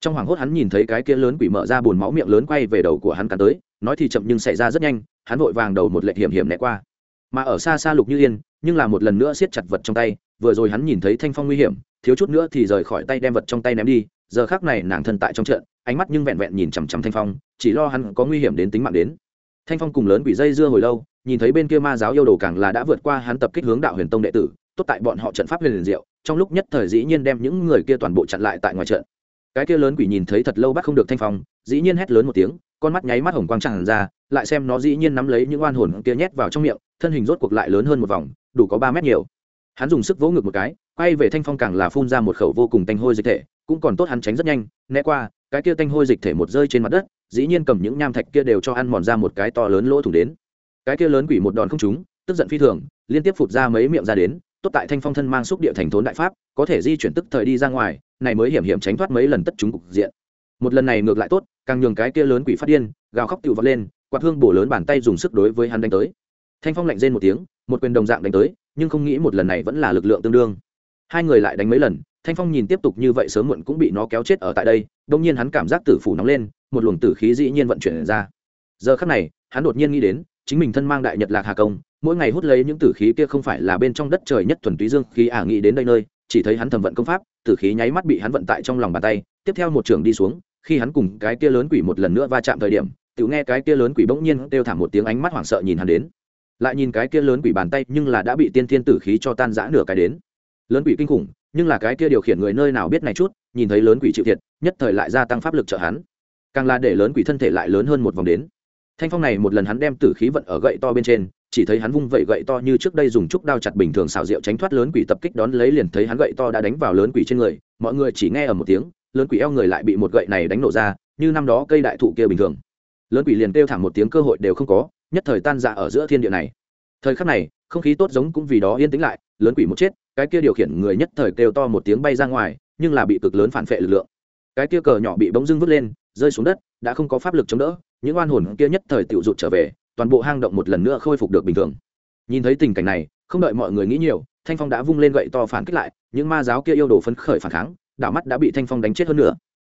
Trong hoàng hốt hắn nhìn thấy cái kia lớn quỷ mở ra bùn máu miệng lớn quay về đầu của hắn cắn tới, nói thì chậm nhưng xảy ra rất nhanh, hắn vội vàng đầu một lệ hiểm hiểm né qua. Mà ở xa xa lục như yên, nhưng là một lần nữa siết chặt vật trong tay, vừa rồi hắn nhìn thấy thanh phong nguy hiểm, thiếu chút nữa thì rời khỏi tay đem vật trong tay ném đi, giờ khác này nàng thân tại trong trận, ánh mắt nhưng vẹn vẹn nhìn chằm chằm thanh phong, chỉ lo hắn có nguy hiểm đến tính mạng đến. Thanh phong cùng lớn quỷ dây dưa hồi lâu, nhìn thấy bên kia ma giáo yêu đồ càng là đã vượt qua hắn tập kích hướng đạo huyền tông đệ tử tốt tại bọn họ trận pháp huyền liền diệu, trong lúc nhất thời dĩ nhiên đem những người kia toàn bộ chặn lại tại ngoài trận. Cái kia lớn quỷ nhìn thấy thật lâu bắt không được thanh phong, dĩ nhiên hét lớn một tiếng, con mắt nháy mắt hồng quang tràn ra, lại xem nó dĩ nhiên nắm lấy những oan hồn kia nhét vào trong miệng, thân hình rốt cuộc lại lớn hơn một vòng, đủ có ba mét nhiều. Hắn dùng sức vỗ ngực một cái, quay về thanh phong càng là phun ra một khẩu vô cùng tanh hôi dịch thể, cũng còn tốt hắn tránh rất nhanh, né qua, cái kia tanh hôi dịch thể một rơi trên mặt đất, dĩ nhiên cầm những nham thạch kia đều cho ăn mòn ra một cái to lớn lỗ thủng đến. Cái kia lớn quỷ một đòn không trúng, tức giận phi thường, liên tiếp phụt ra mấy miệng ra đến tốt tại thanh phong thân mang xúc địa thành thốn đại pháp, có thể di chuyển tức thời đi ra ngoài, này mới hiểm hiểm tránh thoát mấy lần tất chúng cục diện. Một lần này ngược lại tốt, càng nhường cái kia lớn quỷ phát điên, gào khóc tự vọt lên, quạt hương bổ lớn bàn tay dùng sức đối với hắn đánh tới. Thanh phong lạnh rên một tiếng, một quyền đồng dạng đánh tới, nhưng không nghĩ một lần này vẫn là lực lượng tương đương. Hai người lại đánh mấy lần, thanh phong nhìn tiếp tục như vậy sớm muộn cũng bị nó kéo chết ở tại đây, đông nhiên hắn cảm giác tử phủ nóng lên, một luồng tử khí dĩ nhiên vận chuyển ra. Giờ khắc này, hắn đột nhiên nghĩ đến chính mình thân mang đại nhật lạc hà công, mỗi ngày hút lấy những tử khí kia không phải là bên trong đất trời nhất thuần túy dương khí ả nghĩ đến đây nơi, chỉ thấy hắn thầm vận công pháp, tử khí nháy mắt bị hắn vận tại trong lòng bàn tay, tiếp theo một trường đi xuống, khi hắn cùng cái kia lớn quỷ một lần nữa va chạm thời điểm tự nghe cái kia lớn quỷ bỗng nhiên kêu thảm một tiếng ánh mắt hoảng sợ nhìn hắn đến. Lại nhìn cái kia lớn quỷ bàn tay nhưng là đã bị tiên thiên tử khí cho tan rã nửa cái đến. Lớn quỷ kinh khủng, nhưng là cái kia điều khiển người nơi nào biết này chút, nhìn thấy lớn quỷ chịu thiệt, nhất thời lại gia tăng pháp lực trợ hắn. Càng là để lớn quỷ thân thể lại lớn hơn một vòng đến thanh phong này một lần hắn đem tử khí vận ở gậy to bên trên, chỉ thấy hắn vung vẩy gậy to như trước đây dùng trúc đao chặt bình thường xào rượu tránh thoát lớn quỷ tập kích đón lấy liền thấy hắn gậy to đã đánh vào lớn quỷ trên người, mọi người chỉ nghe ở một tiếng, lớn quỷ eo người lại bị một gậy này đánh nổ ra, như năm đó cây đại thụ kia bình thường. Lớn quỷ liền kêu thảm một tiếng cơ hội đều không có, nhất thời tan dạ ở giữa thiên địa này. Thời khắc này, không khí tốt giống cũng vì đó yên tĩnh lại, lớn quỷ một chết, cái kia điều khiển người nhất thời kêu to một tiếng bay ra ngoài, nhưng là bị cực lớn phản vệ lực lượng. Cái kia cờ nhỏ bị bỗng dưng vứt lên, rơi xuống đất, đã không có pháp lực chống đỡ những oan hồn kia nhất thời tự rụt trở về, toàn bộ hang động một lần nữa khôi phục được bình thường. Nhìn thấy tình cảnh này, không đợi mọi người nghĩ nhiều, thanh phong đã vung lên gậy to phản kích lại, những ma giáo kia yêu đồ phấn khởi phản kháng, đảo mắt đã bị thanh phong đánh chết hơn nữa.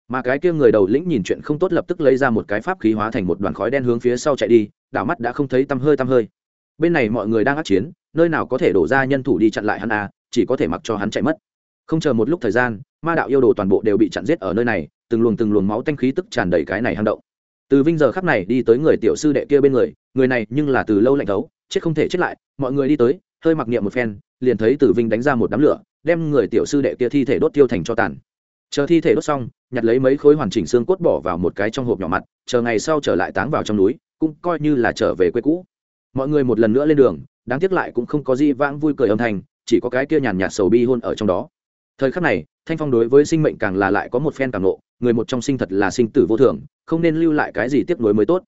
Mà cái kia người đầu lĩnh nhìn chuyện không tốt lập tức lấy ra một cái pháp khí hóa thành một đoàn khói đen hướng phía sau chạy đi, đảo mắt đã không thấy tăm hơi tăm hơi. Bên này mọi người đang ác chiến, nơi nào có thể đổ ra nhân thủ đi chặn lại hắn à chỉ có thể mặc cho hắn chạy mất. Không chờ một lúc thời gian, ma đạo yêu đồ toàn bộ đều bị chặn giết ở nơi này, từng luồng từng luồng máu tanh khí tức tràn đầy cái này hang động từ vinh giờ khắp này đi tới người tiểu sư đệ kia bên người người này nhưng là từ lâu lạnh thấu, chết không thể chết lại, mọi người đi tới, hơi mặc niệm một phen, liền thấy từ vinh đánh ra một đám lửa, đem người tiểu sư đệ kia thi thể đốt tiêu thành cho tàn. Chờ thi thể đốt xong, nhặt lấy mấy khối hoàn chỉnh xương cốt bỏ vào một cái trong hộp nhỏ mặt, chờ ngày sau trở lại táng vào trong núi, cũng coi như là trở về quê cũ. Mọi người một lần nữa lên đường, đáng tiếc lại cũng không có gì vãng vui cười âm thanh, chỉ có cái kia nhàn nhạt sầu bi hôn ở trong đó. Thời khắc này, thanh phong đối với sinh mệnh càng là lại có một phen càng nộ người một trong sinh thật là sinh tử vô thường, không nên lưu lại cái gì tiếp nối mới tốt.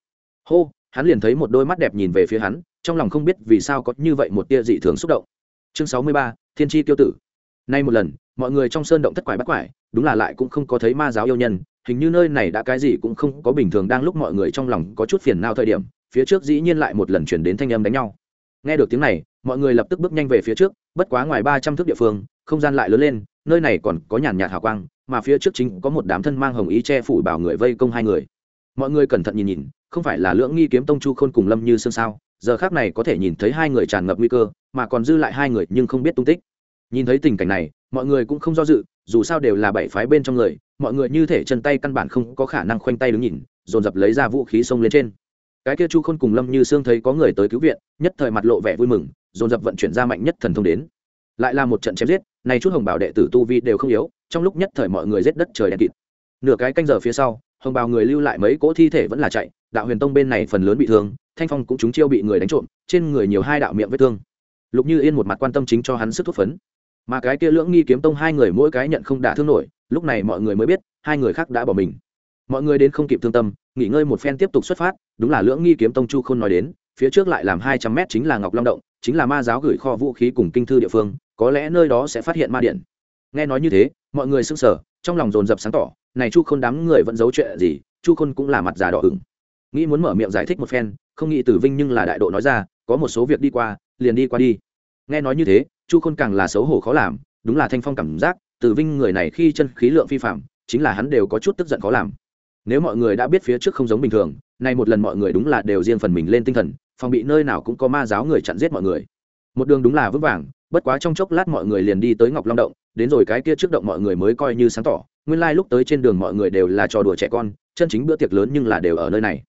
Hô, hắn liền thấy một đôi mắt đẹp nhìn về phía hắn, trong lòng không biết vì sao có như vậy một tia dị thường xúc động. Chương sáu mươi ba, thiên tri tiêu tử. Nay một lần, mọi người trong sơn động thất quải bắt quải, đúng là lại cũng không có thấy ma giáo yêu nhân, hình như nơi này đã cái gì cũng không có bình thường đang lúc mọi người trong lòng có chút phiền nào thời điểm, phía trước dĩ nhiên lại một lần chuyển đến thanh âm đánh nhau. Nghe được tiếng này, mọi người lập tức bước nhanh về phía trước, bất quá ngoài ba trăm thước địa phương, không gian lại lớn lên, nơi này còn có nhàn nhạt hào quang mà phía trước chính có một đám thân mang hồng ý che phủ bảo người vây công hai người. Mọi người cẩn thận nhìn nhìn, không phải là lưỡng nghi kiếm tông chu khôn cùng lâm như sương sao? Giờ khác này có thể nhìn thấy hai người tràn ngập nguy cơ, mà còn dư lại hai người nhưng không biết tung tích. Nhìn thấy tình cảnh này, mọi người cũng không do dự, dù sao đều là bảy phái bên trong người, mọi người như thể chân tay căn bản không có khả năng khoanh tay đứng nhìn, dồn dập lấy ra vũ khí xông lên trên. Cái kia chu khôn cùng lâm như sương thấy có người tới cứu viện, nhất thời mặt lộ vẻ vui mừng, dồn dập vận chuyển ra mạnh nhất thần thông đến. Lại là một trận chém giết, này chút hồng bảo đệ tử tu vi đều không yếu trong lúc nhất thời mọi người giết đất trời đen kịt. Nửa cái canh giờ phía sau, hồng bào người lưu lại mấy cỗ thi thể vẫn là chạy, đạo huyền tông bên này phần lớn bị thương, thanh phong cũng chúng chiêu bị người đánh trộm, trên người nhiều hai đạo miệng vết thương. Lục như yên một mặt quan tâm chính cho hắn sức thuốc phấn. Mà cái kia lưỡng nghi kiếm tông hai người mỗi cái nhận không đả thương nổi, lúc này mọi người mới biết, hai người khác đã bỏ mình. Mọi người đến không kịp thương tâm, nghỉ ngơi một phen tiếp tục xuất phát, đúng là lưỡng nghi kiếm tông chu không nói đến, phía trước lại làm hai trăm mét chính là ngọc long động, chính là ma giáo gửi kho vũ khí cùng kinh thư địa phương, có lẽ nơi đó sẽ phát hiện ma điện. Nghe nói như thế mọi người sững sờ, trong lòng dồn dập sáng tỏ, này chu khôn đám người vẫn giấu chuyện gì, chu khôn cũng là mặt già đỏ ửng. Nghĩ muốn mở miệng giải thích một phen, không nghĩ tử vinh nhưng là đại độ nói ra, có một số việc đi qua, liền đi qua đi. Nghe nói như thế, chu khôn càng là xấu hổ khó làm, đúng là thanh phong cảm giác, tử vinh người này khi chân khí lượng phi phạm, chính là hắn đều có chút tức giận khó làm. Nếu mọi người đã biết phía trước không giống bình thường, nay một lần mọi người đúng là đều riêng phần mình lên tinh thần, phòng bị nơi nào cũng có ma giáo người chặn giết mọi người. Một đường đúng là vững vàng bất quá trong chốc lát mọi người liền đi tới ngọc long động, đến rồi cái kia trước động mọi người mới coi như sáng tỏ. Nguyên lai、like、lúc tới trên đường mọi người đều là trò đùa trẻ con, chân chính bữa tiệc lớn nhưng là đều ở nơi này.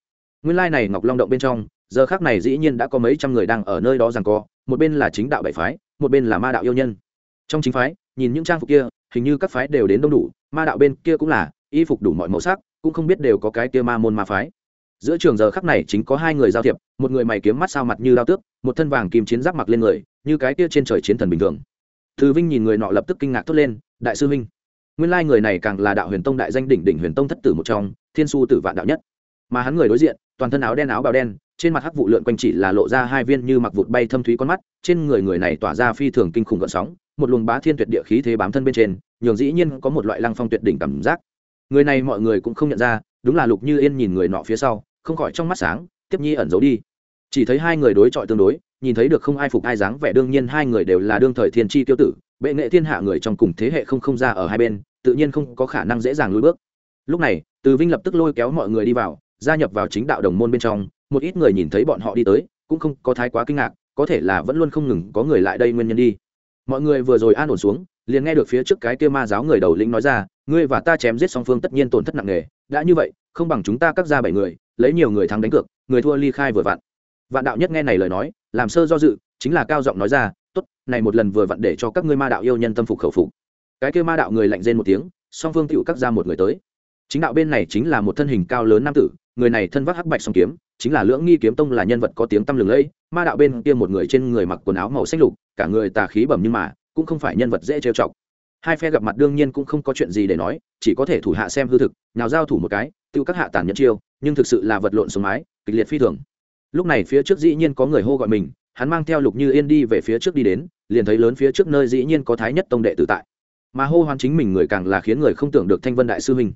Nguyên lai、like、này ngọc long động bên trong, giờ khác này dĩ nhiên đã có mấy trăm người đang ở nơi đó rằng co, một bên là chính đạo bảy phái, một bên là ma đạo yêu nhân. Trong chính phái, nhìn những trang phục kia, hình như các phái đều đến đông đủ, ma đạo bên kia cũng là, y phục đủ mọi màu sắc, cũng không biết đều có cái kia ma môn ma phái. Giữa trường giờ khắc này chính có hai người giao thiệp, một người mày kiếm mắt sao mặt như lao tước, một thân vàng kim chiến giáp mặc lên người như cái kia trên trời chiến thần bình thường. Thư vinh nhìn người nọ lập tức kinh ngạc thốt lên, đại sư huynh, nguyên lai người này càng là đạo huyền tông đại danh đỉnh đỉnh huyền tông thất tử một trong, thiên su tử vạn đạo nhất. Mà hắn người đối diện, toàn thân áo đen áo bào đen, trên mặt hắc vụ lượn quanh chỉ là lộ ra hai viên như mặc vụt bay thâm thúy con mắt, trên người người này tỏa ra phi thường kinh khủng gợn sóng, một luồng bá thiên tuyệt địa khí thế bám thân bên trên, nhường dĩ nhiên có một loại lăng phong tuyệt đỉnh cảm giác. Người này mọi người cũng không nhận ra, đúng là lục như yên nhìn người nọ phía sau, không khỏi trong mắt sáng, tiếp nhi ẩn giấu đi chỉ thấy hai người đối chọi tương đối, nhìn thấy được không ai phục ai dáng vẻ, đương nhiên hai người đều là đương thời thiên tri tiêu tử, bệ nghệ thiên hạ người trong cùng thế hệ không không ra ở hai bên, tự nhiên không có khả năng dễ dàng lùi bước. Lúc này, từ vinh lập tức lôi kéo mọi người đi vào, gia nhập vào chính đạo đồng môn bên trong, một ít người nhìn thấy bọn họ đi tới, cũng không có thái quá kinh ngạc, có thể là vẫn luôn không ngừng có người lại đây nguyên nhân đi. Mọi người vừa rồi an ổn xuống, liền nghe được phía trước cái kia ma giáo người đầu lĩnh nói ra, ngươi và ta chém giết song phương tất nhiên tổn thất nặng nề, đã như vậy, không bằng chúng ta cắt ra bảy người, lấy nhiều người thắng đánh cược, người thua ly khai vừa vặn vạn đạo nhất nghe này lời nói, làm sơ do dự, chính là cao giọng nói ra, tốt, này một lần vừa vặn để cho các ngươi ma đạo yêu nhân tâm phục khẩu phục. Cái kia ma đạo người lạnh rên một tiếng, song phương tựu cắt ra một người tới. Chính đạo bên này chính là một thân hình cao lớn nam tử, người này thân vác hắc bạch song kiếm, chính là lưỡng nghi kiếm tông là nhân vật có tiếng tăm lừng lẫy, ma đạo bên kia một người trên người mặc quần áo màu xanh lục, cả người tà khí bẩm nhưng mà, cũng không phải nhân vật dễ trêu chọc. Hai phe gặp mặt đương nhiên cũng không có chuyện gì để nói, chỉ có thể thủ hạ xem hư thực nào giao thủ một cái tiêu các hạ tàn nhẫn chiêu, nhưng thực sự là vật lộn xuống mái, kịch liệt phi thường lúc này phía trước dĩ nhiên có người hô gọi mình, hắn mang theo lục như yên đi về phía trước đi đến, liền thấy lớn phía trước nơi dĩ nhiên có thái nhất tông đệ tử tại. Mà hô hoán chính mình người càng là khiến người không tưởng được thanh vân đại sư huynh.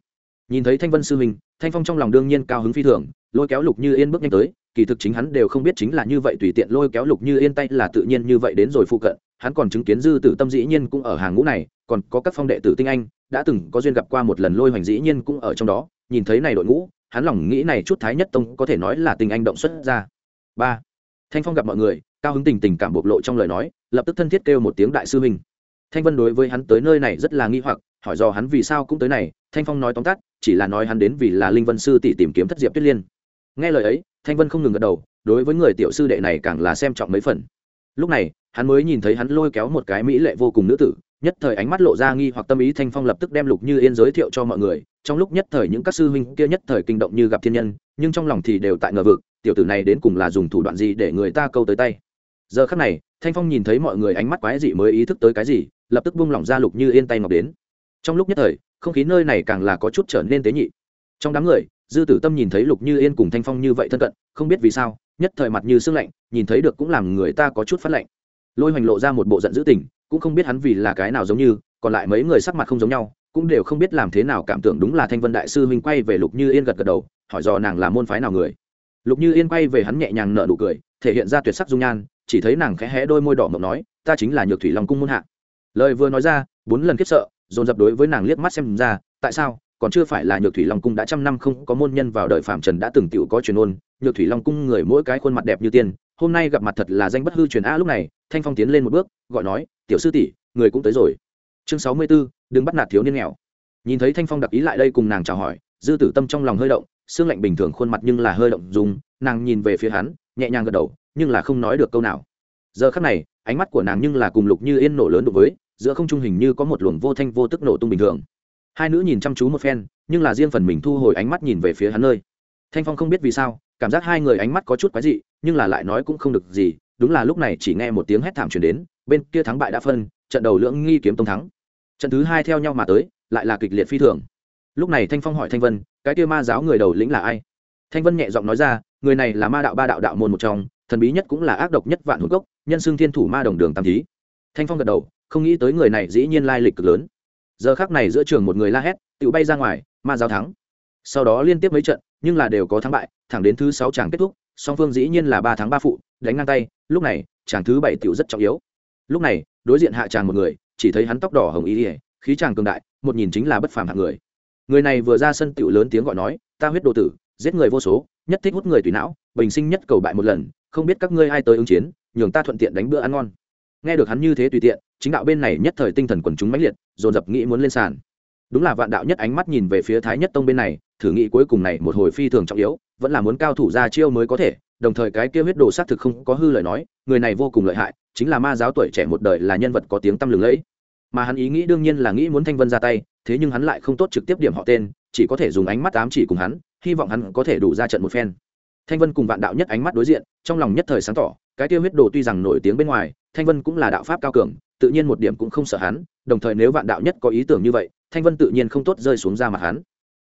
Nhìn thấy thanh vân sư huynh, thanh phong trong lòng đương nhiên cao hứng phi thường, lôi kéo lục như yên bước nhanh tới, kỳ thực chính hắn đều không biết chính là như vậy tùy tiện lôi kéo lục như yên tay là tự nhiên như vậy đến rồi phụ cận, hắn còn chứng kiến dư tử tâm dĩ nhiên cũng ở hàng ngũ này, còn có các phong đệ tử tinh anh, đã từng có duyên gặp qua một lần lôi hoành dĩ nhiên cũng ở trong đó, nhìn thấy này đội ngũ hắn lòng nghĩ này chút thái nhất tông có thể nói là tình anh động xuất ra. Ba, thanh phong gặp mọi người, cao hứng tình tình cảm bộc lộ trong lời nói, lập tức thân thiết kêu một tiếng đại sư huynh. Thanh vân đối với hắn tới nơi này rất là nghi hoặc, hỏi do hắn vì sao cũng tới này, thanh phong nói tóm tắt, chỉ là nói hắn đến vì là linh vân sư tỷ tìm kiếm thất diệp tuyết liên. Nghe lời ấy, thanh vân không ngừng gật đầu, đối với người tiểu sư đệ này càng là xem trọng mấy phần. Lúc này hắn mới nhìn thấy hắn lôi kéo một cái mỹ lệ vô cùng nữ tử, nhất thời ánh mắt lộ ra nghi hoặc tâm ý thanh phong lập tức đem lục như yên giới thiệu cho mọi người. Trong lúc nhất thời những các sư huynh kia nhất thời kinh động như gặp thiên nhân, nhưng trong lòng thì đều tại ngờ vực, tiểu tử này đến cùng là dùng thủ đoạn gì để người ta câu tới tay. Giờ khắc này, thanh phong nhìn thấy mọi người ánh mắt quái dị mới ý thức tới cái gì, lập tức buông lỏng ra lục như yên tay ngọc đến. Trong lúc nhất thời, không khí nơi này càng là có chút trở nên tế nhị. Trong đám người, dư tử tâm nhìn thấy lục như yên cùng thanh phong như vậy thân cận, không biết vì sao, nhất thời mặt như sương lạnh, nhìn thấy được cũng làm người ta có chút phát lạnh lôi hoành lộ ra một bộ giận dữ tình, cũng không biết hắn vì là cái nào giống như, còn lại mấy người sắc mặt không giống nhau, cũng đều không biết làm thế nào cảm tưởng đúng là thanh vân đại sư huynh quay về lục như yên gật gật đầu, hỏi dò nàng là môn phái nào người. Lục như yên quay về hắn nhẹ nhàng nở nụ cười, thể hiện ra tuyệt sắc dung nhan, chỉ thấy nàng khẽ hé đôi môi đỏ mộng nói, ta chính là nhược thủy long cung môn hạ. Lời vừa nói ra, bốn lần khiếp sợ, dồn dập đối với nàng liếc mắt xem ra, tại sao? Còn chưa phải là nhược thủy long cung đã trăm năm không có môn nhân vào đời phạm trần đã từng tựu có truyền ôn nhược thủy long cung người mỗi cái khuôn mặt đẹp như tiên hôm nay gặp mặt thật là danh bất hư truyền a lúc này thanh phong tiến lên một bước gọi nói tiểu sư tỷ người cũng tới rồi. Chương sáu mươi 64, đừng bắt nạt thiếu niên nghèo. Nhìn thấy thanh phong đặc ý lại đây cùng nàng chào hỏi dư tử tâm trong lòng hơi động xương lạnh bình thường khuôn mặt nhưng là hơi động dùng nàng nhìn về phía hắn nhẹ nhàng gật đầu nhưng là không nói được câu nào. Giờ khắc này ánh mắt của nàng nhưng là cùng lục như yên nổ lớn đối với giữa không trung hình như có một luồng vô thanh vô tức nổ tung bình thường hai nữ nhìn chăm chú một phen, nhưng là riêng phần mình thu hồi ánh mắt nhìn về phía hắn nơi. Thanh phong không biết vì sao, cảm giác hai người ánh mắt có chút quái dị, nhưng là lại nói cũng không được gì, đúng là lúc này chỉ nghe một tiếng hét thảm truyền đến, bên kia thắng bại đã phân, trận đầu lưỡng nghi kiếm tông thắng. Trận thứ hai theo nhau mà tới, lại là kịch liệt phi thường. Lúc này thanh phong hỏi thanh vân, cái kia ma giáo người đầu lĩnh là ai? Thanh vân nhẹ giọng nói ra, người này là ma đạo ba đạo đạo môn một trong, thần bí nhất cũng là ác độc nhất vạn hồn gốc, nhân xương thiên thủ ma đồng đường tam thí. Thanh phong gật đầu, không nghĩ tới người này dĩ nhiên lai lịch cực lớn giờ khác này giữa trường một người la hét, tự bay ra ngoài, ma giáo thắng. Sau đó liên tiếp mấy trận, nhưng là đều có thắng bại, thẳng đến thứ sáu chàng kết thúc, song phương dĩ nhiên là ba tháng ba phụ, đánh ngang tay, lúc này, chàng thứ bảy tiểu rất trọng yếu. Lúc này, đối diện hạ chàng một người, chỉ thấy hắn tóc đỏ hồng ý ỉa khí chàng cường đại, một nhìn chính là bất phàm hạng người. Người này vừa ra sân tiểu lớn tiếng gọi nói, ta huyết đồ tử, giết người vô số, nhất thích hút người tùy não, bình sinh nhất cầu bại một lần, không biết các ngươi ai tới ứng chiến, nhường ta thuận tiện đánh bữa ăn ngon nghe được hắn như thế tùy tiện, chính đạo bên này nhất thời tinh thần quần chúng mãnh liệt, dồn dập nghĩ muốn lên sàn. Đúng là vạn đạo nhất ánh mắt nhìn về phía thái nhất tông bên này, thử nghĩ cuối cùng này một hồi phi thường trọng yếu, vẫn là muốn cao thủ ra chiêu mới có thể, đồng thời cái kia huyết đồ xác thực không có hư lời nói, người này vô cùng lợi hại, chính là ma giáo tuổi trẻ một đời là nhân vật có tiếng tăm lừng lẫy. Mà hắn ý nghĩ đương nhiên là nghĩ muốn thanh vân ra tay, thế nhưng hắn lại không tốt trực tiếp điểm họ tên, chỉ có thể dùng ánh mắt ám chỉ cùng hắn, hy vọng hắn có thể đủ ra trận một phen. Thanh vân cùng vạn đạo nhất ánh mắt đối diện, trong lòng nhất thời sáng tỏ, cái tiêu huyết đồ tuy rằng nổi tiếng bên ngoài thanh vân cũng là đạo pháp cao cường, tự nhiên một điểm cũng không sợ hắn, đồng thời nếu vạn đạo nhất có ý tưởng như vậy, thanh vân tự nhiên không tốt rơi xuống ra mặt hắn.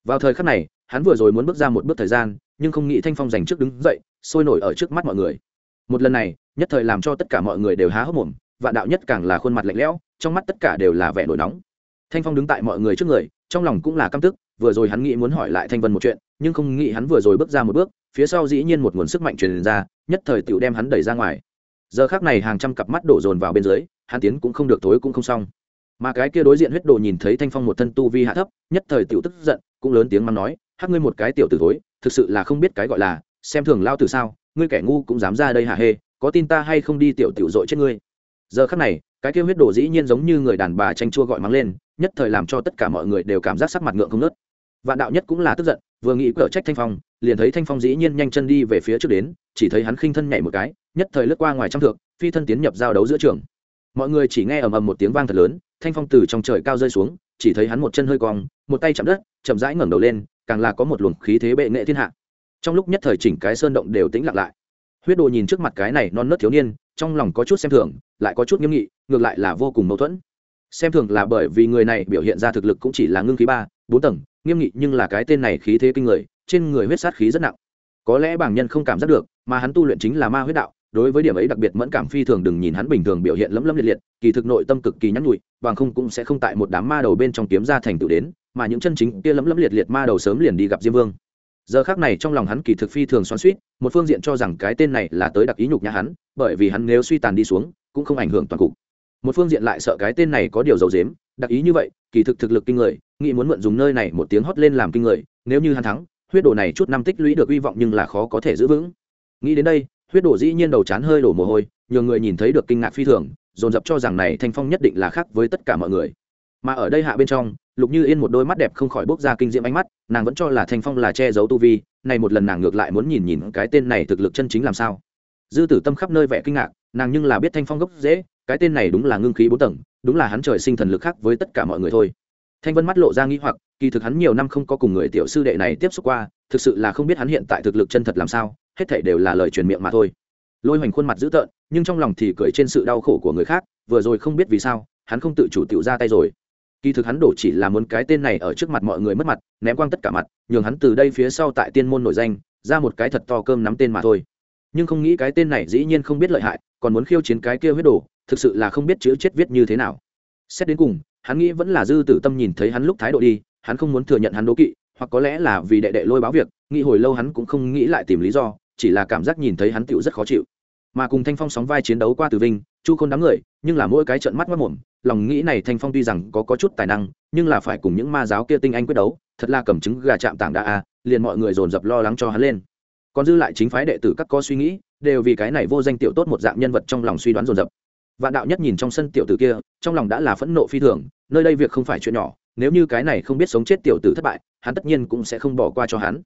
Vào thời khắc này, hắn vừa rồi muốn bước ra một bước thời gian, nhưng không nghĩ thanh phong giành trước đứng dậy, sôi nổi ở trước mắt mọi người. Một lần này, nhất thời làm cho tất cả mọi người đều há hốc mồm, vạn đạo nhất càng là khuôn mặt lạnh lẽo, trong mắt tất cả đều là vẻ nổi nóng. Thanh phong đứng tại mọi người trước người, trong lòng cũng là căm tức, vừa rồi hắn nghĩ muốn hỏi lại thanh vân một chuyện, nhưng không nghĩ hắn vừa rồi bước ra một bước, phía sau dĩ nhiên một nguồn sức mạnh truyền ra, nhất thời tựu đem hắn đẩy ra ngoài giờ khác này hàng trăm cặp mắt đổ dồn vào bên dưới, hắn tiến cũng không được, thối cũng không xong. Mà cái kia đối diện huyết đồ nhìn thấy thanh phong một thân tu vi hạ thấp, nhất thời tiểu tức giận, cũng lớn tiếng mắng nói, hắc ngươi một cái tiểu tử thối, thực sự là không biết cái gọi là, xem thường lao từ sao, ngươi kẻ ngu cũng dám ra đây hạ hê, có tin ta hay không đi tiểu tiểu dội chết ngươi. Giờ khắc này, cái kia huyết đồ dĩ nhiên giống như người đàn bà tranh chua gọi mắng lên, nhất thời làm cho tất cả mọi người đều cảm giác sắc mặt ngượng không nớt vạn đạo nhất cũng là tức giận vừa nghĩ cở trách thanh phong, liền thấy thanh phong dĩ nhiên nhanh chân đi về phía trước đến, chỉ thấy hắn khinh thân nhảy một cái, nhất thời lướt qua ngoài trăm thượng phi thân tiến nhập giao đấu giữa trường. Mọi người chỉ nghe ầm ầm một tiếng vang thật lớn, thanh phong từ trong trời cao rơi xuống, chỉ thấy hắn một chân hơi cong, một tay chạm đất, chậm rãi ngẩng đầu lên, càng là có một luồng khí thế bệ nghệ thiên hạ. Trong lúc nhất thời chỉnh cái sơn động đều tĩnh lặng lại. Huyết đồ nhìn trước mặt cái này non nớt thiếu niên, trong lòng có chút xem thường, lại có chút nghiêm nghị, ngược lại là vô cùng mâu thuẫn. Xem thường là bởi vì người này biểu hiện ra thực lực cũng chỉ là ngưng khí ba bốn tầng, nghiêm nghị nhưng là cái tên này khí thế kinh người, trên người huyết sát khí rất nặng. Có lẽ bảng nhân không cảm giác được, mà hắn tu luyện chính là ma huyết đạo, đối với điểm ấy đặc biệt mẫn cảm phi thường đừng nhìn hắn bình thường biểu hiện lấm lấm liệt liệt, kỳ thực nội tâm cực kỳ nhắn nhụi bằng không cũng sẽ không tại một đám ma đầu bên trong kiếm ra thành tựu đến, mà những chân chính kia lấm lấm liệt liệt ma đầu sớm liền đi gặp diêm vương. Giờ khác này trong lòng hắn kỳ thực phi thường xoắn suýt một phương diện cho rằng cái tên này là tới đặc ý nhục nhã hắn, bởi vì hắn nếu suy tàn đi xuống, cũng không ảnh hưởng toàn cục. Một phương diện lại sợ cái tên này có điều dầu dếm đặc ý như vậy, kỳ thực thực lực kinh người nghĩ muốn mượn dùng nơi này một tiếng hót lên làm kinh người, nếu như hắn thắng, huyết đồ này chút năm tích lũy được hy vọng nhưng là khó có thể giữ vững. Nghĩ đến đây, huyết đồ dĩ nhiên đầu chán hơi đổ mồ hôi nhiều người nhìn thấy được kinh ngạc phi thường, dồn dập cho rằng này thanh phong nhất định là khác với tất cả mọi người. Mà ở đây hạ bên trong, lục như yên một đôi mắt đẹp không khỏi bốc ra kinh diễm ánh mắt, nàng vẫn cho là thanh phong là che giấu tu vi, này một lần nàng ngược lại muốn nhìn nhìn cái tên này thực lực chân chính làm sao. Dư tử tâm khắp nơi vẻ kinh ngạc, nàng nhưng là biết thanh phong gốc dễ cái tên này đúng là ngưng khí bốn tầng, đúng là hắn trời sinh thần lực khác với tất cả mọi người thôi thanh vân mắt lộ ra nghĩ hoặc, kỳ thực hắn nhiều năm không có cùng người tiểu sư đệ này tiếp xúc qua, thực sự là không biết hắn hiện tại thực lực chân thật làm sao, hết thảy đều là lời truyền miệng mà thôi. Lôi hoành khuôn mặt dữ tợn, nhưng trong lòng thì cười trên sự đau khổ của người khác, vừa rồi không biết vì sao, hắn không tự chủ tiểu ra tay rồi. Kỳ thực hắn đổ chỉ là muốn cái tên này ở trước mặt mọi người mất mặt, ném quang tất cả mặt, nhường hắn từ đây phía sau tại tiên môn nổi danh, ra một cái thật to cơm nắm tên mà thôi. Nhưng không nghĩ cái tên này dĩ nhiên không biết lợi hại, còn muốn khiêu chiến cái kia huyết đồ, thực sự là không biết chữ chết viết như thế nào. Xét đến cùng hắn nghĩ vẫn là dư tử tâm nhìn thấy hắn lúc thái độ đi hắn không muốn thừa nhận hắn đố kỵ hoặc có lẽ là vì đệ đệ lôi báo việc nghĩ hồi lâu hắn cũng không nghĩ lại tìm lý do chỉ là cảm giác nhìn thấy hắn tựu rất khó chịu. Mà cùng thanh phong sóng vai chiến đấu qua từ vinh chu khôn đám người nhưng là mỗi cái trận mắt mất mồm lòng nghĩ này thanh phong tuy rằng có, có chút tài năng nhưng là phải cùng những ma giáo kia tinh anh quyết đấu thật là cầm chứng gà chạm tảng đa a liền mọi người dồn dập lo lắng cho hắn lên. Còn dư lại chính phái đệ tử các có suy nghĩ đều vì cái này vô danh tiểu tốt một dạng nhân vật trong lòng suy đoán dồn dập vạn đạo nhất nhìn trong sân tiểu tử kia, trong lòng đã là phẫn nộ phi thường, nơi đây việc không phải chuyện nhỏ, nếu như cái này không biết sống chết tiểu tử thất bại, hắn tất nhiên cũng sẽ không bỏ qua cho hắn.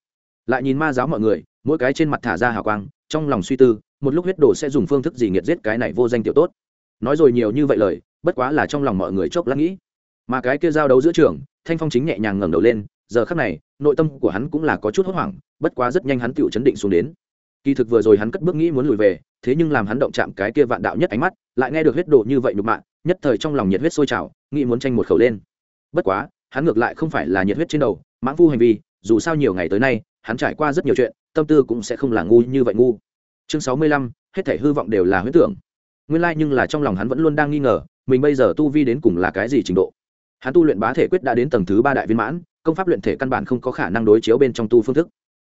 Lại nhìn ma giáo mọi người, mỗi cái trên mặt thả ra hào quang, trong lòng suy tư, một lúc huyết đồ sẽ dùng phương thức gì nghiệt giết cái này vô danh tiểu tốt. Nói rồi nhiều như vậy lời, bất quá là trong lòng mọi người chốc lát nghĩ. Mà cái kia giao đấu giữa trường, thanh phong chính nhẹ nhàng ngẩng đầu lên, giờ khắc này, nội tâm của hắn cũng là có chút hốt hoảng, bất quá rất nhanh hắn tựu chấn định xuống đến kỳ thực vừa rồi hắn cất bước nghĩ muốn lùi về, thế nhưng làm hắn động chạm cái kia vạn đạo nhất ánh mắt, lại nghe được huyết đồ như vậy nhục mạ, nhất thời trong lòng nhiệt huyết sôi trào, nghĩ muốn tranh một khẩu lên. Bất quá, hắn ngược lại không phải là nhiệt huyết trên đầu, mãng phu hành vi, dù sao nhiều ngày tới nay, hắn trải qua rất nhiều chuyện, tâm tư cũng sẽ không là ngu như vậy ngu. Chương sáu mươi lăm, hết thể hư vọng đều là huyết tưởng. Nguyên lai nhưng là trong lòng hắn vẫn luôn đang nghi ngờ, mình bây giờ tu vi đến cùng là cái gì trình độ. Hắn tu luyện bá thể quyết đã đến tầng thứ ba đại viên mãn, công pháp luyện thể căn bản không có khả năng đối chiếu bên trong tu phương thức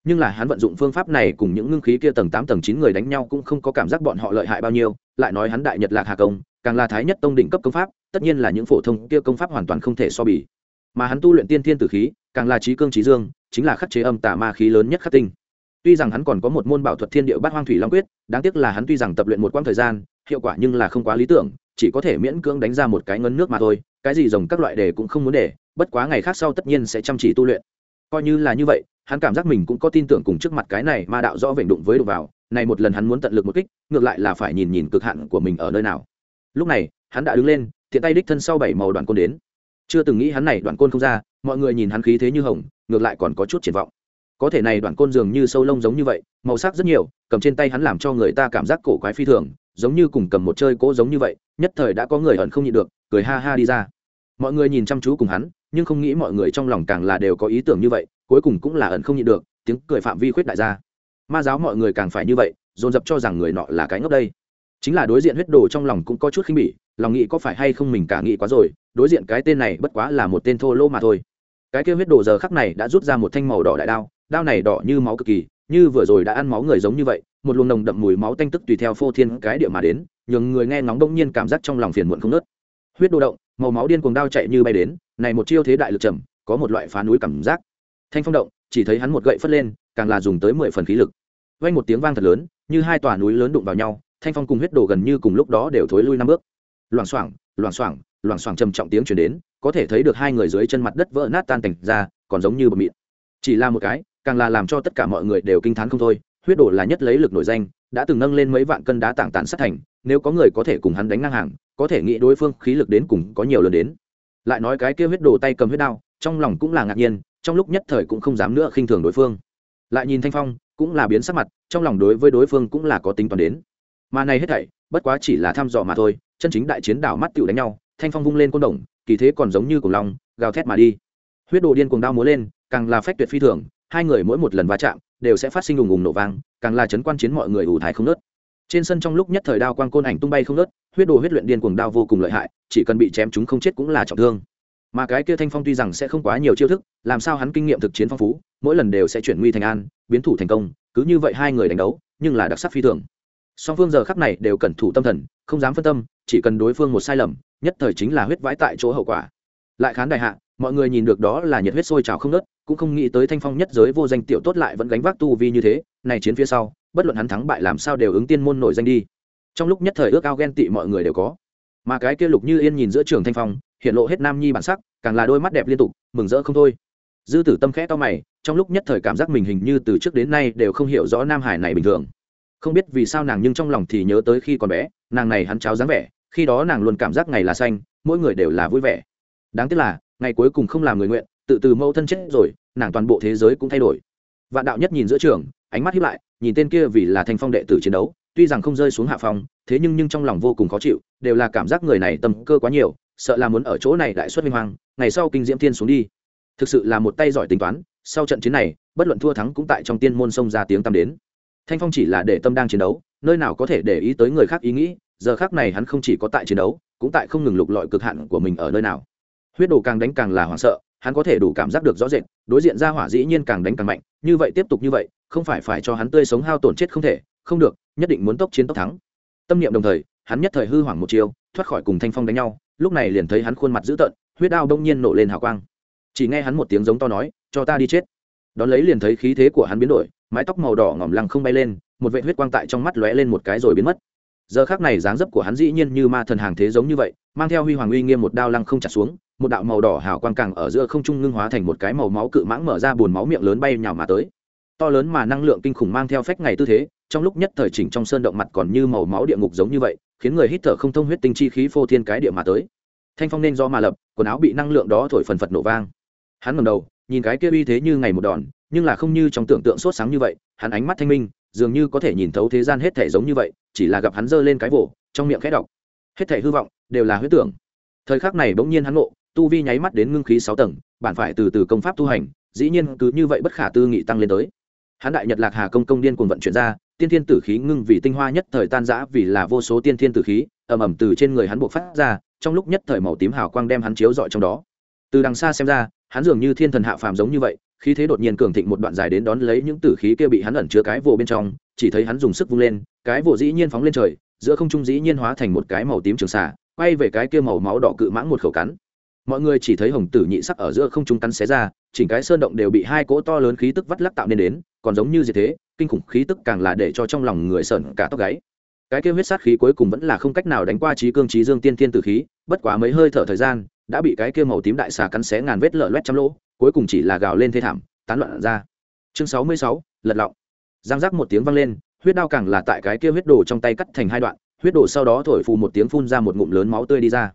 nhưng là hắn vận dụng phương pháp này cùng những ngưng khí kia tầng tám, tầng chín người đánh nhau cũng không có cảm giác bọn họ lợi hại bao nhiêu, lại nói hắn đại nhật lạc hà công, càng là thái nhất tông đỉnh cấp công pháp, tất nhiên là những phổ thông kia công pháp hoàn toàn không thể so bì. Mà hắn tu luyện tiên thiên tử khí, càng là trí cương trí dương, chính là khắc chế âm tà ma khí lớn nhất khắc tinh. Tuy rằng hắn còn có một môn bảo thuật thiên địa bát hoang thủy long quyết, đáng tiếc là hắn tuy rằng tập luyện một quãng thời gian, hiệu quả nhưng là không quá lý tưởng, chỉ có thể miễn cưỡng đánh ra một cái ngấn nước mà thôi, cái gì rồng các loại đề cũng không muốn để, bất quá ngày khác sau tất nhiên sẽ chăm chỉ tu luyện. Coi như là như vậy hắn cảm giác mình cũng có tin tưởng cùng trước mặt cái này ma đạo rõ vểnh đụng với đụng vào, này một lần hắn muốn tận lực một kích, ngược lại là phải nhìn nhìn cực hạn của mình ở nơi nào. Lúc này, hắn đã đứng lên thiện tay đích thân sau bảy màu đoạn côn đến. Chưa từng nghĩ hắn này đoạn côn không ra, mọi người nhìn hắn khí thế như hồng, ngược lại còn có chút triển vọng. Có thể này đoạn côn dường như sâu lông giống như vậy, màu sắc rất nhiều, cầm trên tay hắn làm cho người ta cảm giác cổ quái phi thường, giống như cùng cầm một chơi cỗ giống như vậy, nhất thời đã có người ẩn không nhịn được, cười ha ha đi ra. Mọi người nhìn chăm chú cùng hắn, nhưng không nghĩ mọi người trong lòng càng là đều có ý tưởng như vậy cuối cùng cũng là ẩn không nhịn được, tiếng cười phạm vi khuyết đại ra ma giáo mọi người càng phải như vậy, dồn dập cho rằng người nọ là cái ngốc đây. Chính là đối diện huyết đồ trong lòng cũng có chút khinh bỉ, lòng nghĩ có phải hay không mình cả nghĩ quá rồi, đối diện cái tên này bất quá là một tên thô lỗ mà thôi. Cái kia huyết đồ giờ khắc này đã rút ra một thanh màu đỏ đại đao đao này đỏ như máu cực kỳ, như vừa rồi đã ăn máu người giống như vậy, một luồng nồng đậm mùi máu tanh tức tùy theo phô thiên cái địa mà đến, nhường người nghe ngóng đông nhiên cảm giác trong lòng phiền muộn không nớt huyết đồ động, màu máu điên cuồng đao chạy như bay đến, này một chiêu thế đại lực trầm, có một loại phá núi cảm giác thanh phong động, chỉ thấy hắn một gậy phất lên, càng là dùng tới mười phần khí lực. Vang một tiếng vang thật lớn, như hai tòa núi lớn đụng vào nhau, thanh phong cùng huyết đồ gần như cùng lúc đó đều thối lui năm bước. Loảng xoảng loảng xoảng loảng xoảng trầm trọng tiếng chuyển đến, có thể thấy được hai người dưới chân mặt đất vỡ nát tan tành ra, còn giống như bờ mịn chỉ là một cái, càng là làm cho tất cả mọi người đều kinh t h á n không thôi, huyết đồ là nhất lấy lực nổi danh, đã từng nâng lên mấy vạn cân đá tảng tàn sát thành, nếu có người có thể cùng hắn đánh ngang hàng, có thể nghĩ đối phương khí lực đến cùng có nhiều lần đến. Lại nói cái kia huyết đồ tay cầm huyết đao, trong lòng cũng là ngạc nhiên trong lúc nhất thời cũng không dám nữa khinh thường đối phương. Lại nhìn thanh phong, cũng là biến sắc mặt, trong lòng đối với đối phương cũng là có tính toán đến. Mà này hết thảy, bất quá chỉ là thăm dò mà thôi, chân chính đại chiến đảo mắt tựu đánh nhau, thanh phong vung lên côn đồng, kỳ thế còn giống như cùng lòng gào thét mà đi. Huyết đồ điên cuồng đao múa lên, càng là phách tuyệt phi thường, hai người mỗi một lần va chạm, đều sẽ phát sinh ùng ùng nổ vang, càng là chấn quan chiến mọi người ủ thái không nớt trên sân trong lúc nhất thời đao quang côn ảnh tung bay không nớt huyết đồ huyết luyện điên cuồng đao vô cùng lợi hại, chỉ cần bị chém chúng không chết cũng là trọng thương mà cái kia thanh phong tuy rằng sẽ không quá nhiều chiêu thức, làm sao hắn kinh nghiệm thực chiến phong phú, mỗi lần đều sẽ chuyển nguy thành an, biến thủ thành công, cứ như vậy hai người đánh đấu, nhưng là đặc sắc phi thường. Song phương giờ khắc này đều cẩn thủ tâm thần, không dám phân tâm, chỉ cần đối phương một sai lầm, nhất thời chính là huyết vãi tại chỗ hậu quả. Lại khán đại hạ, mọi người nhìn được đó là nhiệt huyết sôi trào không nớt cũng không nghĩ tới thanh phong nhất giới vô danh tiểu tốt lại vẫn gánh vác tu vi như thế, này chiến phía sau, bất luận hắn thắng bại làm sao đều ứng tiên môn nổi danh đi. Trong lúc nhất thời ước ao ghen tị mọi người đều có. Mà cái kia lục như yên nhìn giữa trường thanh phong hiện lộ hết nam nhi bản sắc, càng là đôi mắt đẹp liên tục, mừng rỡ không thôi. Dư tử tâm khẽ to mày, trong lúc nhất thời cảm giác mình hình như từ trước đến nay đều không hiểu rõ nam hải này bình thường. Không biết vì sao nàng nhưng trong lòng thì nhớ tới khi còn bé, nàng này hắn cháo dáng vẻ, khi đó nàng luôn cảm giác ngày là xanh, mỗi người đều là vui vẻ. Đáng tiếc là, ngày cuối cùng không làm người nguyện, tự từ mâu thân chết rồi, nàng toàn bộ thế giới cũng thay đổi. Vạn đạo nhất nhìn giữa trường, ánh mắt hiếp lại, nhìn tên kia vì là thanh phong đệ tử chiến đấu, tuy rằng không rơi xuống hạ phong, thế nhưng nhưng trong lòng vô cùng khó chịu, đều là cảm giác người này tâm cơ quá nhiều sợ là muốn ở chỗ này đại xuất minh hoàng ngày sau kinh diễm thiên xuống đi. Thực sự là một tay giỏi tính toán, sau trận chiến này, bất luận thua thắng cũng tại trong tiên môn sông ra tiếng tăm đến. Thanh phong chỉ là để tâm đang chiến đấu, nơi nào có thể để ý tới người khác ý nghĩ, giờ khác này hắn không chỉ có tại chiến đấu, cũng tại không ngừng lục lọi cực hạn của mình ở nơi nào. Huyết đồ càng đánh càng là hoảng sợ, hắn có thể đủ cảm giác được rõ rệt, đối diện ra hỏa dĩ nhiên càng đánh càng mạnh, như vậy tiếp tục như vậy, không phải phải cho hắn tươi sống hao tổn chết không thể, không được, nhất định muốn tốc chiến tốc thắng. Tâm niệm đồng thời, hắn nhất thời hư hoảng một chiều thoát khỏi cùng thanh phong đánh nhau lúc này liền thấy hắn khuôn mặt dữ tợn, huyết đao đông nhiên nổ lên hào quang. Chỉ nghe hắn một tiếng giống to nói, cho ta đi chết. Đón lấy liền thấy khí thế của hắn biến đổi, mái tóc màu đỏ ngỏm lăng không bay lên, một vệ huyết quang tại trong mắt lóe lên một cái rồi biến mất. Giờ khác này dáng dấp của hắn dĩ nhiên như ma thần hàng thế giống như vậy, mang theo huy hoàng uy nghiêm một đao lăng không chặt xuống, một đạo màu đỏ hào quang càng ở giữa không trung ngưng hóa thành một cái màu máu cự mãng mở ra bùn máu miệng lớn bay nhào mà tới. To lớn mà năng lượng kinh khủng mang theo phách ngày tư thế trong lúc nhất thời chỉnh trong sơn động mặt còn như màu máu địa ngục giống như vậy, khiến người hít thở không thông huyết tinh chi khí phô thiên cái địa mà tới. Thanh phong nên do mà lập, quần áo bị năng lượng đó thổi phần phật nổ vang. Hắn ngầm đầu, nhìn cái kia uy thế như ngày một đòn, nhưng là không như trong tưởng tượng sốt sáng như vậy, hắn ánh mắt thanh minh, dường như có thể nhìn thấu thế gian hết thể giống như vậy, chỉ là gặp hắn giơ lên cái vỗ trong miệng khẽ đọc. Hết thể hư vọng, đều là huyết tưởng. Thời khắc này bỗng nhiên hắn ngộ, tu vi nháy mắt đến ngưng khí sáu tầng, bản phải từ từ công pháp tu hành, dĩ nhiên cứ như vậy bất khả tư nghị tăng lên tới. Hắn đại nhật lạc hà công công điên cuồng vận chuyển ra tiên thiên tử khí ngưng vì tinh hoa nhất thời tan rã vì là vô số tiên thiên tử khí, ầm ầm từ trên người hắn buộc phát ra, trong lúc nhất thời màu tím hào quang đem hắn chiếu rọi trong đó. Từ đằng xa xem ra, hắn dường như thiên thần hạ phàm giống như vậy, khí thế đột nhiên cường thịnh một đoạn dài đến đón lấy những tử khí kia bị hắn ẩn chứa cái vồ bên trong, chỉ thấy hắn dùng sức vung lên, cái vồ dĩ nhiên phóng lên trời, giữa không trung dĩ nhiên hóa thành một cái màu tím trường xả quay về cái kia màu máu đỏ cự mãng một khẩu cắn. Mọi người chỉ thấy hồng tử nhị sắc ở giữa không trung cắn xé ra, chỉnh cái sơn động đều bị hai cỗ to lớn khí tức vắt lắc tạo nên đến còn giống như gì thế, kinh khủng khí tức càng là để cho trong lòng người sởn cả tóc gáy. Cái kêu huyết sát khí cuối cùng vẫn là không cách nào đánh qua trí cương trí dương tiên thiên tử khí, bất quá mấy hơi thở thời gian, đã bị cái kêu màu tím đại xà cắn xé ngàn vết lở loét trăm lỗ, cuối cùng chỉ là gào lên thê thảm, tán loạn ra. Chương sáu mươi sáu, lật lọng. Giang giác một tiếng vang lên, huyết đao càng là tại cái kia huyết đồ trong tay cắt thành hai đoạn, huyết đồ sau đó thổi phù một tiếng phun ra một ngụm lớn máu tươi đi ra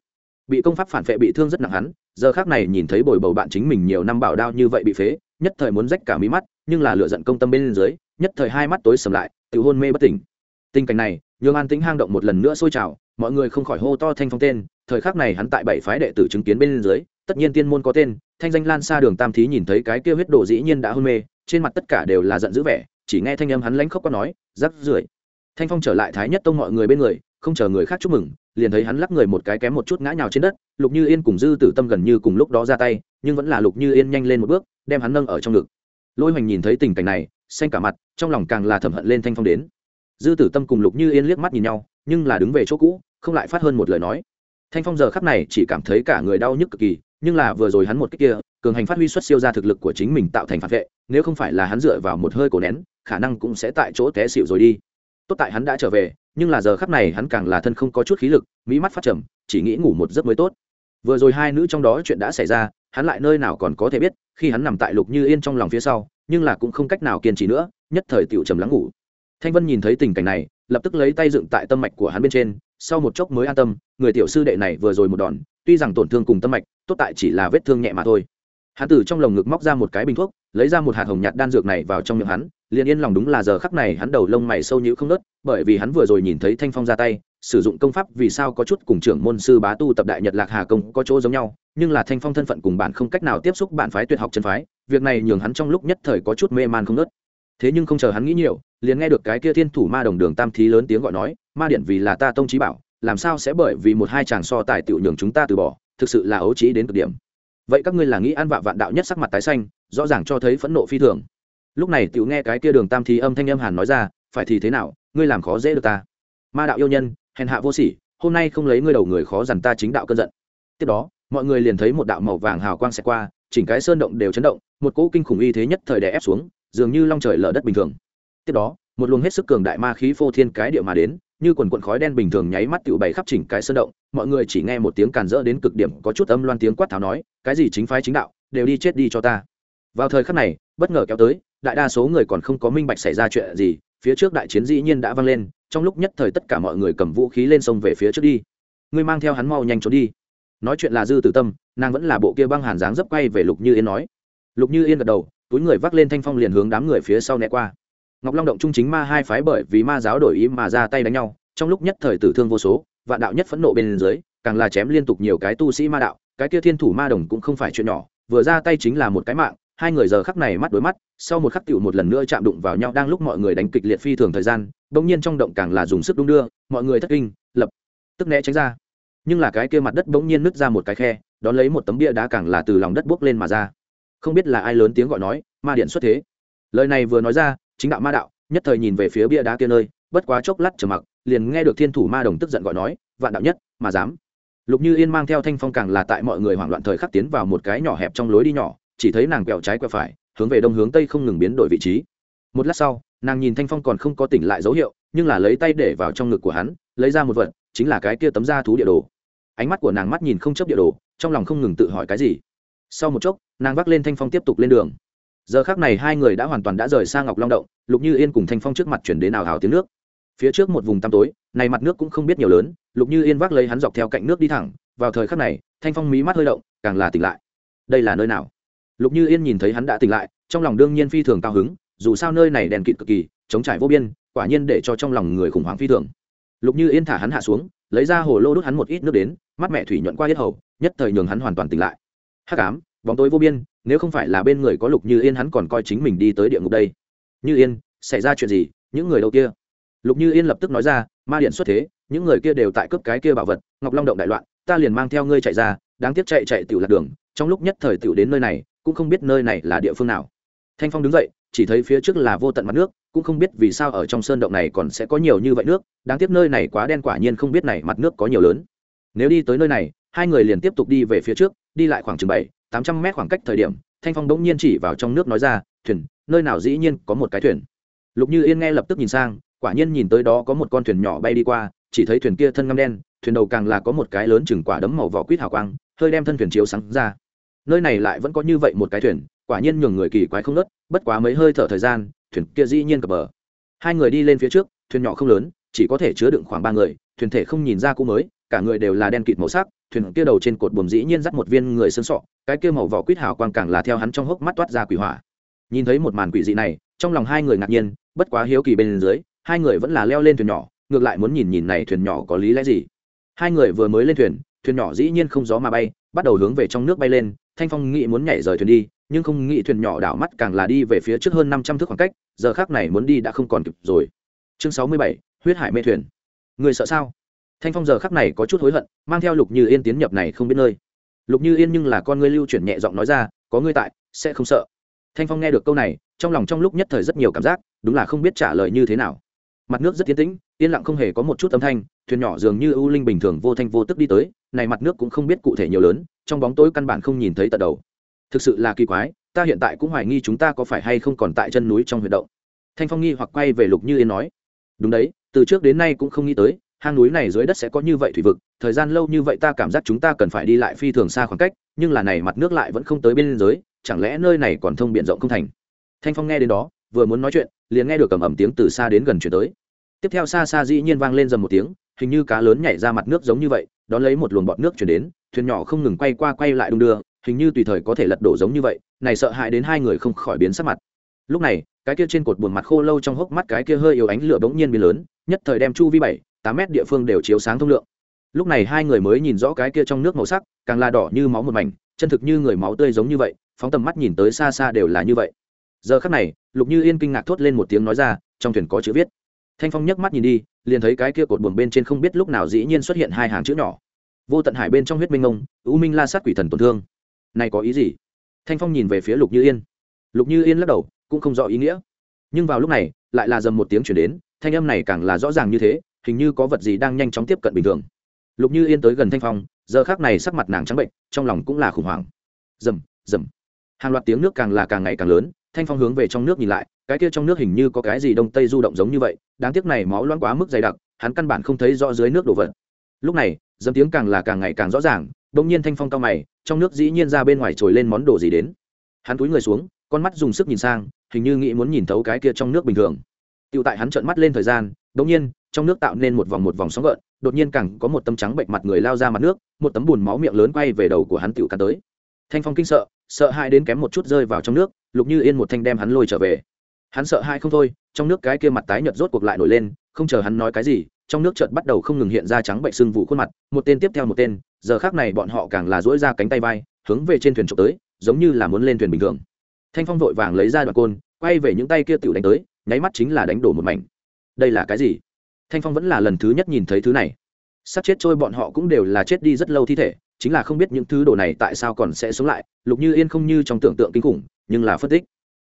bị công pháp phản vệ bị thương rất nặng hắn, giờ khác này nhìn thấy bồi bầu bạn chính mình nhiều năm bảo đao như vậy bị phế, nhất thời muốn rách cả mí mắt, nhưng là lựa giận công tâm bên dưới, nhất thời hai mắt tối sầm lại, tự hôn mê bất tỉnh. Tình cảnh này nhường an tính hang động một lần nữa sôi trào, mọi người không khỏi hô to thanh phong tên, thời khắc này hắn tại bảy phái đệ tử chứng kiến bên dưới, tất nhiên tiên môn có tên, thanh danh lan xa đường tam thí nhìn thấy cái kia huyết đồ dĩ nhiên đã hôn mê, trên mặt tất cả đều là giận dữ vẻ, chỉ nghe thanh âm hắn lãnh khóc có nói, rắc rưởi. Thanh phong trở lại thái nhất tông mọi người bên người, không chờ người khác chúc mừng liền thấy hắn lắc người một cái kém một chút ngã nhào trên đất, lục như yên cùng dư tử tâm gần như cùng lúc đó ra tay, nhưng vẫn là lục như yên nhanh lên một bước, đem hắn nâng ở trong ngực. Lôi hoành nhìn thấy tình cảnh này, xanh cả mặt, trong lòng càng là thầm hận lên thanh phong đến. Dư tử tâm cùng lục như yên liếc mắt nhìn nhau, nhưng là đứng về chỗ cũ, không lại phát hơn một lời nói. Thanh phong giờ khắp này chỉ cảm thấy cả người đau nhức cực kỳ, nhưng là vừa rồi hắn một cách kia, cường hành phát huy xuất siêu ra thực lực của chính mình tạo thành phản vệ, nếu không phải là hắn dựa vào một hơi cổ nén, khả năng cũng sẽ tại chỗ té xịu rồi đi tốt tại hắn đã trở về, nhưng là giờ khắp này hắn càng là thân không có chút khí lực, mỹ mắt phát trầm, chỉ nghĩ ngủ một giấc mới tốt. Vừa rồi hai nữ trong đó chuyện đã xảy ra, hắn lại nơi nào còn có thể biết, khi hắn nằm tại lục như yên trong lòng phía sau, nhưng là cũng không cách nào kiên trì nữa, nhất thời tiểu trầm lắng ngủ. Thanh vân nhìn thấy tình cảnh này, lập tức lấy tay dựng tại tâm mạch của hắn bên trên, sau một chốc mới an tâm, người tiểu sư đệ này vừa rồi một đòn, tuy rằng tổn thương cùng tâm mạch, tốt tại chỉ là vết thương nhẹ mà thôi. Hắn từ trong lồng ngực móc ra một cái bình thuốc, lấy ra một hạt hồng nhạt đan dược này vào trong miệng hắn liền yên lòng đúng là giờ khắc này hắn đầu lông mày sâu nhữ không nớt, bởi vì hắn vừa rồi nhìn thấy thanh phong ra tay, sử dụng công pháp vì sao có chút cùng trưởng môn sư bá tu tập đại nhật lạc hà công có chỗ giống nhau, nhưng là thanh phong thân phận cùng bạn không cách nào tiếp xúc bạn phái tuyệt học chân phái, việc này nhường hắn trong lúc nhất thời có chút mê man không nớt. Thế nhưng không chờ hắn nghĩ nhiều, liền nghe được cái kia thiên thủ ma đồng đường tam thí lớn tiếng gọi nói, ma điện vì là ta tông trí bảo, làm sao sẽ bởi vì một hai chàng so tài tiểu nhường chúng ta từ bỏ, thực sự là ấu trí đến cực điểm. Vậy các ngươi là nghĩ ăn vạ vạn đạo nhất sắc mặt tái xanh, rõ ràng cho thấy phẫn nộ phi thường lúc này tiểu nghe cái kia đường tam thí âm thanh âm hàn nói ra, phải thì thế nào, ngươi làm khó dễ được ta? Ma đạo yêu nhân, hèn hạ vô sỉ, hôm nay không lấy ngươi đầu người khó dằn ta chính đạo cơn giận. Tiếp đó, mọi người liền thấy một đạo màu vàng hào quang xẹt qua, chỉnh cái sơn động đều chấn động, một cỗ kinh khủng y thế nhất thời đè ép xuống, dường như long trời lở đất bình thường. Tiếp đó, một luồng hết sức cường đại ma khí phô thiên cái địa mà đến, như quần quần khói đen bình thường nháy mắt tiểu bày khắp chỉnh cái sơn động, mọi người chỉ nghe một tiếng càn rỡ đến cực điểm, có chút âm loan tiếng quát tháo nói, cái gì chính phái chính đạo, đều đi chết đi cho ta. Vào thời khắc này, bất ngờ kéo tới đại đa số người còn không có minh bạch xảy ra chuyện gì, phía trước đại chiến dĩ nhiên đã vang lên, trong lúc nhất thời tất cả mọi người cầm vũ khí lên sông về phía trước đi. Ngươi mang theo hắn mau nhanh trốn đi. Nói chuyện là dư tử tâm, nàng vẫn là bộ kia băng hàn dáng dấp quay về lục như yên nói. Lục như yên gật đầu, túi người vác lên thanh phong liền hướng đám người phía sau né qua. Ngọc long động trung chính ma hai phái bởi vì ma giáo đổi ý mà ra tay đánh nhau, trong lúc nhất thời tử thương vô số, vạn đạo nhất phẫn nộ bên dưới, càng là chém liên tục nhiều cái tu sĩ ma đạo, cái kia thiên thủ ma đồng cũng không phải chuyện nhỏ, vừa ra tay chính là một cái mạng hai người giờ khắc này mắt đối mắt, sau một khắc tựu một lần nữa chạm đụng vào nhau, đang lúc mọi người đánh kịch liệt phi thường thời gian, bỗng nhiên trong động càng là dùng sức đung đưa, mọi người thất kinh, lập tức né tránh ra. Nhưng là cái kia mặt đất bỗng nhiên nứt ra một cái khe, đón lấy một tấm bia đá càng là từ lòng đất bốc lên mà ra. Không biết là ai lớn tiếng gọi nói, ma điện xuất thế. Lời này vừa nói ra, chính đạo ma đạo, nhất thời nhìn về phía bia đá kia nơi, bất quá chốc lát trở mặc, liền nghe được thiên thủ ma đồng tức giận gọi nói, vạn đạo nhất, mà dám. Lục như yên mang theo thanh phong càng là tại mọi người hoảng loạn thời khắc tiến vào một cái nhỏ hẹp trong lối đi nhỏ chỉ thấy nàng quẹo trái quẹo phải, hướng về đông hướng tây không ngừng biến đổi vị trí. Một lát sau, nàng nhìn thanh phong còn không có tỉnh lại dấu hiệu, nhưng là lấy tay để vào trong ngực của hắn, lấy ra một vật, chính là cái kia tấm da thú địa đồ. Ánh mắt của nàng mắt nhìn không chấp địa đồ, trong lòng không ngừng tự hỏi cái gì. Sau một chốc, nàng vác lên thanh phong tiếp tục lên đường. Giờ khác này hai người đã hoàn toàn đã rời sang ngọc long động, lục như yên cùng thanh phong trước mặt chuyển đến ảo hào tiếng nước. Phía trước một vùng tăm tối, này mặt nước cũng không biết nhiều lớn, lục như yên vác lấy hắn dọc theo cạnh nước đi thẳng, vào thời khắc này, thanh phong mí mắt hơi động, càng là tỉnh lại. Đây là nơi nào? Lục như yên nhìn thấy hắn đã tỉnh lại, trong lòng đương nhiên phi thường cao hứng, dù sao nơi này đèn kịt cực kỳ, chống trải vô biên, quả nhiên để cho trong lòng người khủng hoảng phi thường. Lục như yên thả hắn hạ xuống, lấy ra hồ lô đút hắn một ít nước đến, mắt mẹ thủy nhuận qua hết hầu, nhất thời nhường hắn hoàn toàn tỉnh lại. Hắc ám, bóng tối vô biên, nếu không phải là bên người có lục như yên hắn còn coi chính mình đi tới địa ngục đây. Như yên, xảy ra chuyện gì? Những người đâu kia? Lục như yên lập tức nói ra, ma điện xuất thế, những người kia đều tại cướp cái kia bảo vật, ngọc long động đại loạn, ta liền mang theo ngươi chạy ra, đáng tiếc chạy chạy tiểu lạc đường, trong lúc nhất thời tiểu đến nơi này cũng không biết nơi này là địa phương nào. Thanh phong đứng dậy, chỉ thấy phía trước là vô tận mặt nước, cũng không biết vì sao ở trong sơn động này còn sẽ có nhiều như vậy nước, đáng tiếc nơi này quá đen quả nhiên không biết này mặt nước có nhiều lớn. Nếu đi tới nơi này, hai người liền tiếp tục đi về phía trước, đi lại khoảng chừng bảy, tám trăm mét khoảng cách thời điểm, thanh phong bỗng nhiên chỉ vào trong nước nói ra, thuyền, nơi nào dĩ nhiên có một cái thuyền? Lục như yên nghe lập tức nhìn sang, quả nhiên nhìn tới đó có một con thuyền nhỏ bay đi qua, chỉ thấy thuyền kia thân ngâm đen, thuyền đầu càng là có một cái lớn chừng quả đấm màu vỏ quýt hào quang, hơi đem thân thuyền chiếu sáng ra nơi này lại vẫn có như vậy một cái thuyền, quả nhiên nhường người kỳ quái không nớt, bất quá mấy hơi thở thời gian, thuyền kia dĩ nhiên cập bờ. Hai người đi lên phía trước, thuyền nhỏ không lớn, chỉ có thể chứa đựng khoảng ba người, thuyền thể không nhìn ra cũ mới, cả người đều là đen kịt màu sắc, thuyền kia đầu trên cột buồm dĩ nhiên dắt một viên người sơn sọ, cái kia màu vỏ quýt hào quang càng là theo hắn trong hốc mắt toát ra quỷ hỏa. Nhìn thấy một màn quỷ dị này, trong lòng hai người ngạc nhiên, bất quá hiếu kỳ bên dưới, hai người vẫn là leo lên thuyền nhỏ, ngược lại muốn nhìn nhìn này thuyền nhỏ có lý lẽ gì. Hai người vừa mới lên thuyền thuyền nhỏ dĩ nhiên không gió mà bay bắt đầu hướng về trong nước bay lên, thanh phong nghĩ muốn nhảy rời thuyền đi, nhưng không nghĩ thuyền nhỏ đảo mắt càng là đi về phía trước hơn năm trăm thước khoảng cách, giờ khác này muốn đi đã không còn kịp rồi. Chương sáu mươi bảy, huyết hải mê thuyền. Người sợ sao? Thanh phong giờ khắc này có chút hối hận, mang theo lục như yên tiến nhập này không biết nơi. Lục như yên nhưng là con ngươi lưu chuyển nhẹ giọng nói ra, có ngươi tại, sẽ không sợ. Thanh phong nghe được câu này, trong lòng trong lúc nhất thời rất nhiều cảm giác, đúng là không biết trả lời như thế nào. Mặt nước rất tiến tĩnh, yên lặng không hề có một chút âm thanh, thuyền nhỏ dường như ưu linh bình thường vô thanh vô tức đi tới này mặt nước cũng không biết cụ thể nhiều lớn, trong bóng tối căn bản không nhìn thấy tận đầu. Thực sự là kỳ quái, ta hiện tại cũng hoài nghi chúng ta có phải hay không còn tại chân núi trong huyệt động. Thanh phong nghi hoặc quay về lục như yên nói, đúng đấy, từ trước đến nay cũng không nghĩ tới, hang núi này dưới đất sẽ có như vậy thủy vực, thời gian lâu như vậy ta cảm giác chúng ta cần phải đi lại phi thường xa khoảng cách, nhưng là này mặt nước lại vẫn không tới bên dưới, chẳng lẽ nơi này còn thông biện rộng không thành? Thanh phong nghe đến đó, vừa muốn nói chuyện, liền nghe được cầm ẩm tiếng từ xa đến gần chuyển tới. Tiếp theo xa xa dĩ nhiên vang lên dầm một tiếng hình như cá lớn nhảy ra mặt nước giống như vậy, đón lấy một luồng bọt nước chuyển đến, thuyền nhỏ không ngừng quay qua quay lại đung đưa, hình như tùy thời có thể lật đổ giống như vậy, này sợ hãi đến hai người không khỏi biến sắc mặt. Lúc này, cái kia trên cột buồn mặt khô lâu trong hốc mắt cái kia hơi yếu ánh lửa bỗng nhiên biến lớn, nhất thời đem chu vi bảy, tám mét địa phương đều chiếu sáng thông lượng. Lúc này hai người mới nhìn rõ cái kia trong nước màu sắc, càng là đỏ như máu một mảnh, chân thực như người máu tươi giống như vậy, phóng tầm mắt nhìn tới xa xa đều là như vậy. Giờ khắc này, lục như yên kinh ngạc thốt lên một tiếng nói ra, trong thuyền có chữ viết. Thanh phong nhấc mắt nhìn đi liền thấy cái kia cột buồn bên trên không biết lúc nào dĩ nhiên xuất hiện hai hàng chữ nhỏ. Vô tận hải bên trong huyết minh ông u minh la sát quỷ thần tổn thương. Này có ý gì? Thanh phong nhìn về phía lục như yên. Lục như yên lắc đầu, cũng không rõ ý nghĩa. Nhưng vào lúc này, lại là dầm một tiếng chuyển đến, thanh âm này càng là rõ ràng như thế, hình như có vật gì đang nhanh chóng tiếp cận bình thường. Lục như yên tới gần thanh phong, giờ khác này sắc mặt nàng trắng bệnh, trong lòng cũng là khủng hoảng. Dầm dầm. Hàng loạt tiếng nước càng là càng ngày càng lớn thanh phong hướng về trong nước nhìn lại, cái kia trong nước hình như có cái gì đông tây du động giống như vậy, đáng tiếc này máu loãng quá mức dày đặc, hắn căn bản không thấy rõ dưới nước đổ vật. Lúc này, dâm tiếng càng là càng ngày càng rõ ràng, bỗng nhiên thanh phong cao mày, trong nước dĩ nhiên ra bên ngoài trồi lên món đồ gì đến. Hắn túi người xuống, con mắt dùng sức nhìn sang, hình như nghĩ muốn nhìn thấu cái kia trong nước bình thường. Tựu tại hắn trợn mắt lên thời gian bỗng nhiên, trong nước tạo nên một vòng một vòng sóng gợn, đột nhiên càng có một tấm trắng bệnh mặt người lao ra mặt nước, một tấm bùn máu miệng lớn quay về đầu của hắn tựu cắn tới. Thanh phong kinh sợ sợ hãi đến kém một chút rơi vào trong nước, lục như yên một thanh đem hắn lôi trở về. Hắn sợ hãi không thôi, trong nước cái kia mặt tái nhợt rốt cuộc lại nổi lên, không chờ hắn nói cái gì, trong nước chợt bắt đầu không ngừng hiện ra trắng bệnh sưng vụ khuôn mặt, một tên tiếp theo một tên, giờ khác này bọn họ càng là dỗi ra cánh tay vai, hướng về trên thuyền trục tới, giống như là muốn lên thuyền bình thường. Thanh phong vội vàng lấy ra đoạn côn, quay về những tay kia tựu đánh tới, nháy mắt chính là đánh đổ một mảnh. Đây là cái gì? Thanh phong vẫn là lần thứ nhất nhìn thấy thứ này. Sắp chết trôi bọn họ cũng đều là chết đi rất lâu thi thể chính là không biết những thứ đồ này tại sao còn sẽ sống lại, lục như yên không như trong tưởng tượng kinh khủng, nhưng là phân tích.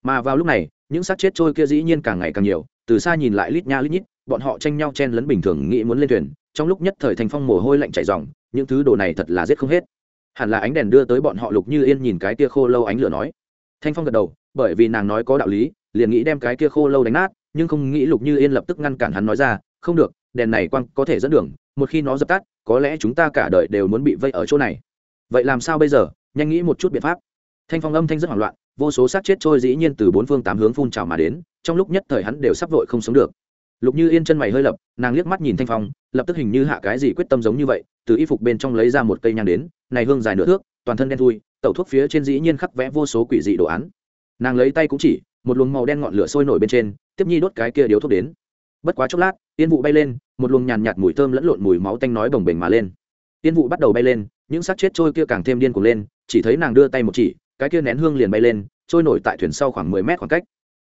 Mà vào lúc này, những xác chết trôi kia dĩ nhiên càng ngày càng nhiều, từ xa nhìn lại lít nha lít nhít, bọn họ tranh nhau chen lấn bình thường nghĩ muốn lên thuyền, trong lúc nhất thời thành phong mồ hôi lạnh chảy dòng những thứ đồ này thật là giết không hết. Hẳn là ánh đèn đưa tới bọn họ, lục như yên nhìn cái kia khô lâu ánh lửa nói. Thanh phong gật đầu, bởi vì nàng nói có đạo lý, liền nghĩ đem cái kia khô lâu đánh nát, nhưng không nghĩ lục như yên lập tức ngăn cản hắn nói ra, không được, đèn này quang có thể dẫn đường một khi nó dập tắt, có lẽ chúng ta cả đời đều muốn bị vây ở chỗ này. Vậy làm sao bây giờ? Nhanh nghĩ một chút biện pháp. Thanh phong âm thanh rất hoảng loạn, vô số xác chết trôi dĩ nhiên từ bốn phương tám hướng phun trào mà đến, trong lúc nhất thời hắn đều sắp vội không sống được. Lục như yên chân mày hơi lập, nàng liếc mắt nhìn thanh phong, lập tức hình như hạ cái gì quyết tâm giống như vậy, từ y phục bên trong lấy ra một cây nhang đến, này hương dài nửa thước, toàn thân đen thui, tẩu thuốc phía trên dĩ nhiên khắc vẽ vô số quỷ dị đồ án. Nàng lấy tay cũng chỉ, một luồng màu đen ngọn lửa sôi nổi bên trên, tiếp nhi đốt cái kia điếu thuốc đến bất quá chốc lát, tiên vụ bay lên, một luồng nhàn nhạt mùi thơm lẫn lộn mùi máu tanh nói bồng bềnh mà lên. Tiên vụ bắt đầu bay lên, những xác chết trôi kia càng thêm điên cuồng lên, chỉ thấy nàng đưa tay một chỉ, cái kia nén hương liền bay lên, trôi nổi tại thuyền sau khoảng mười mét khoảng cách.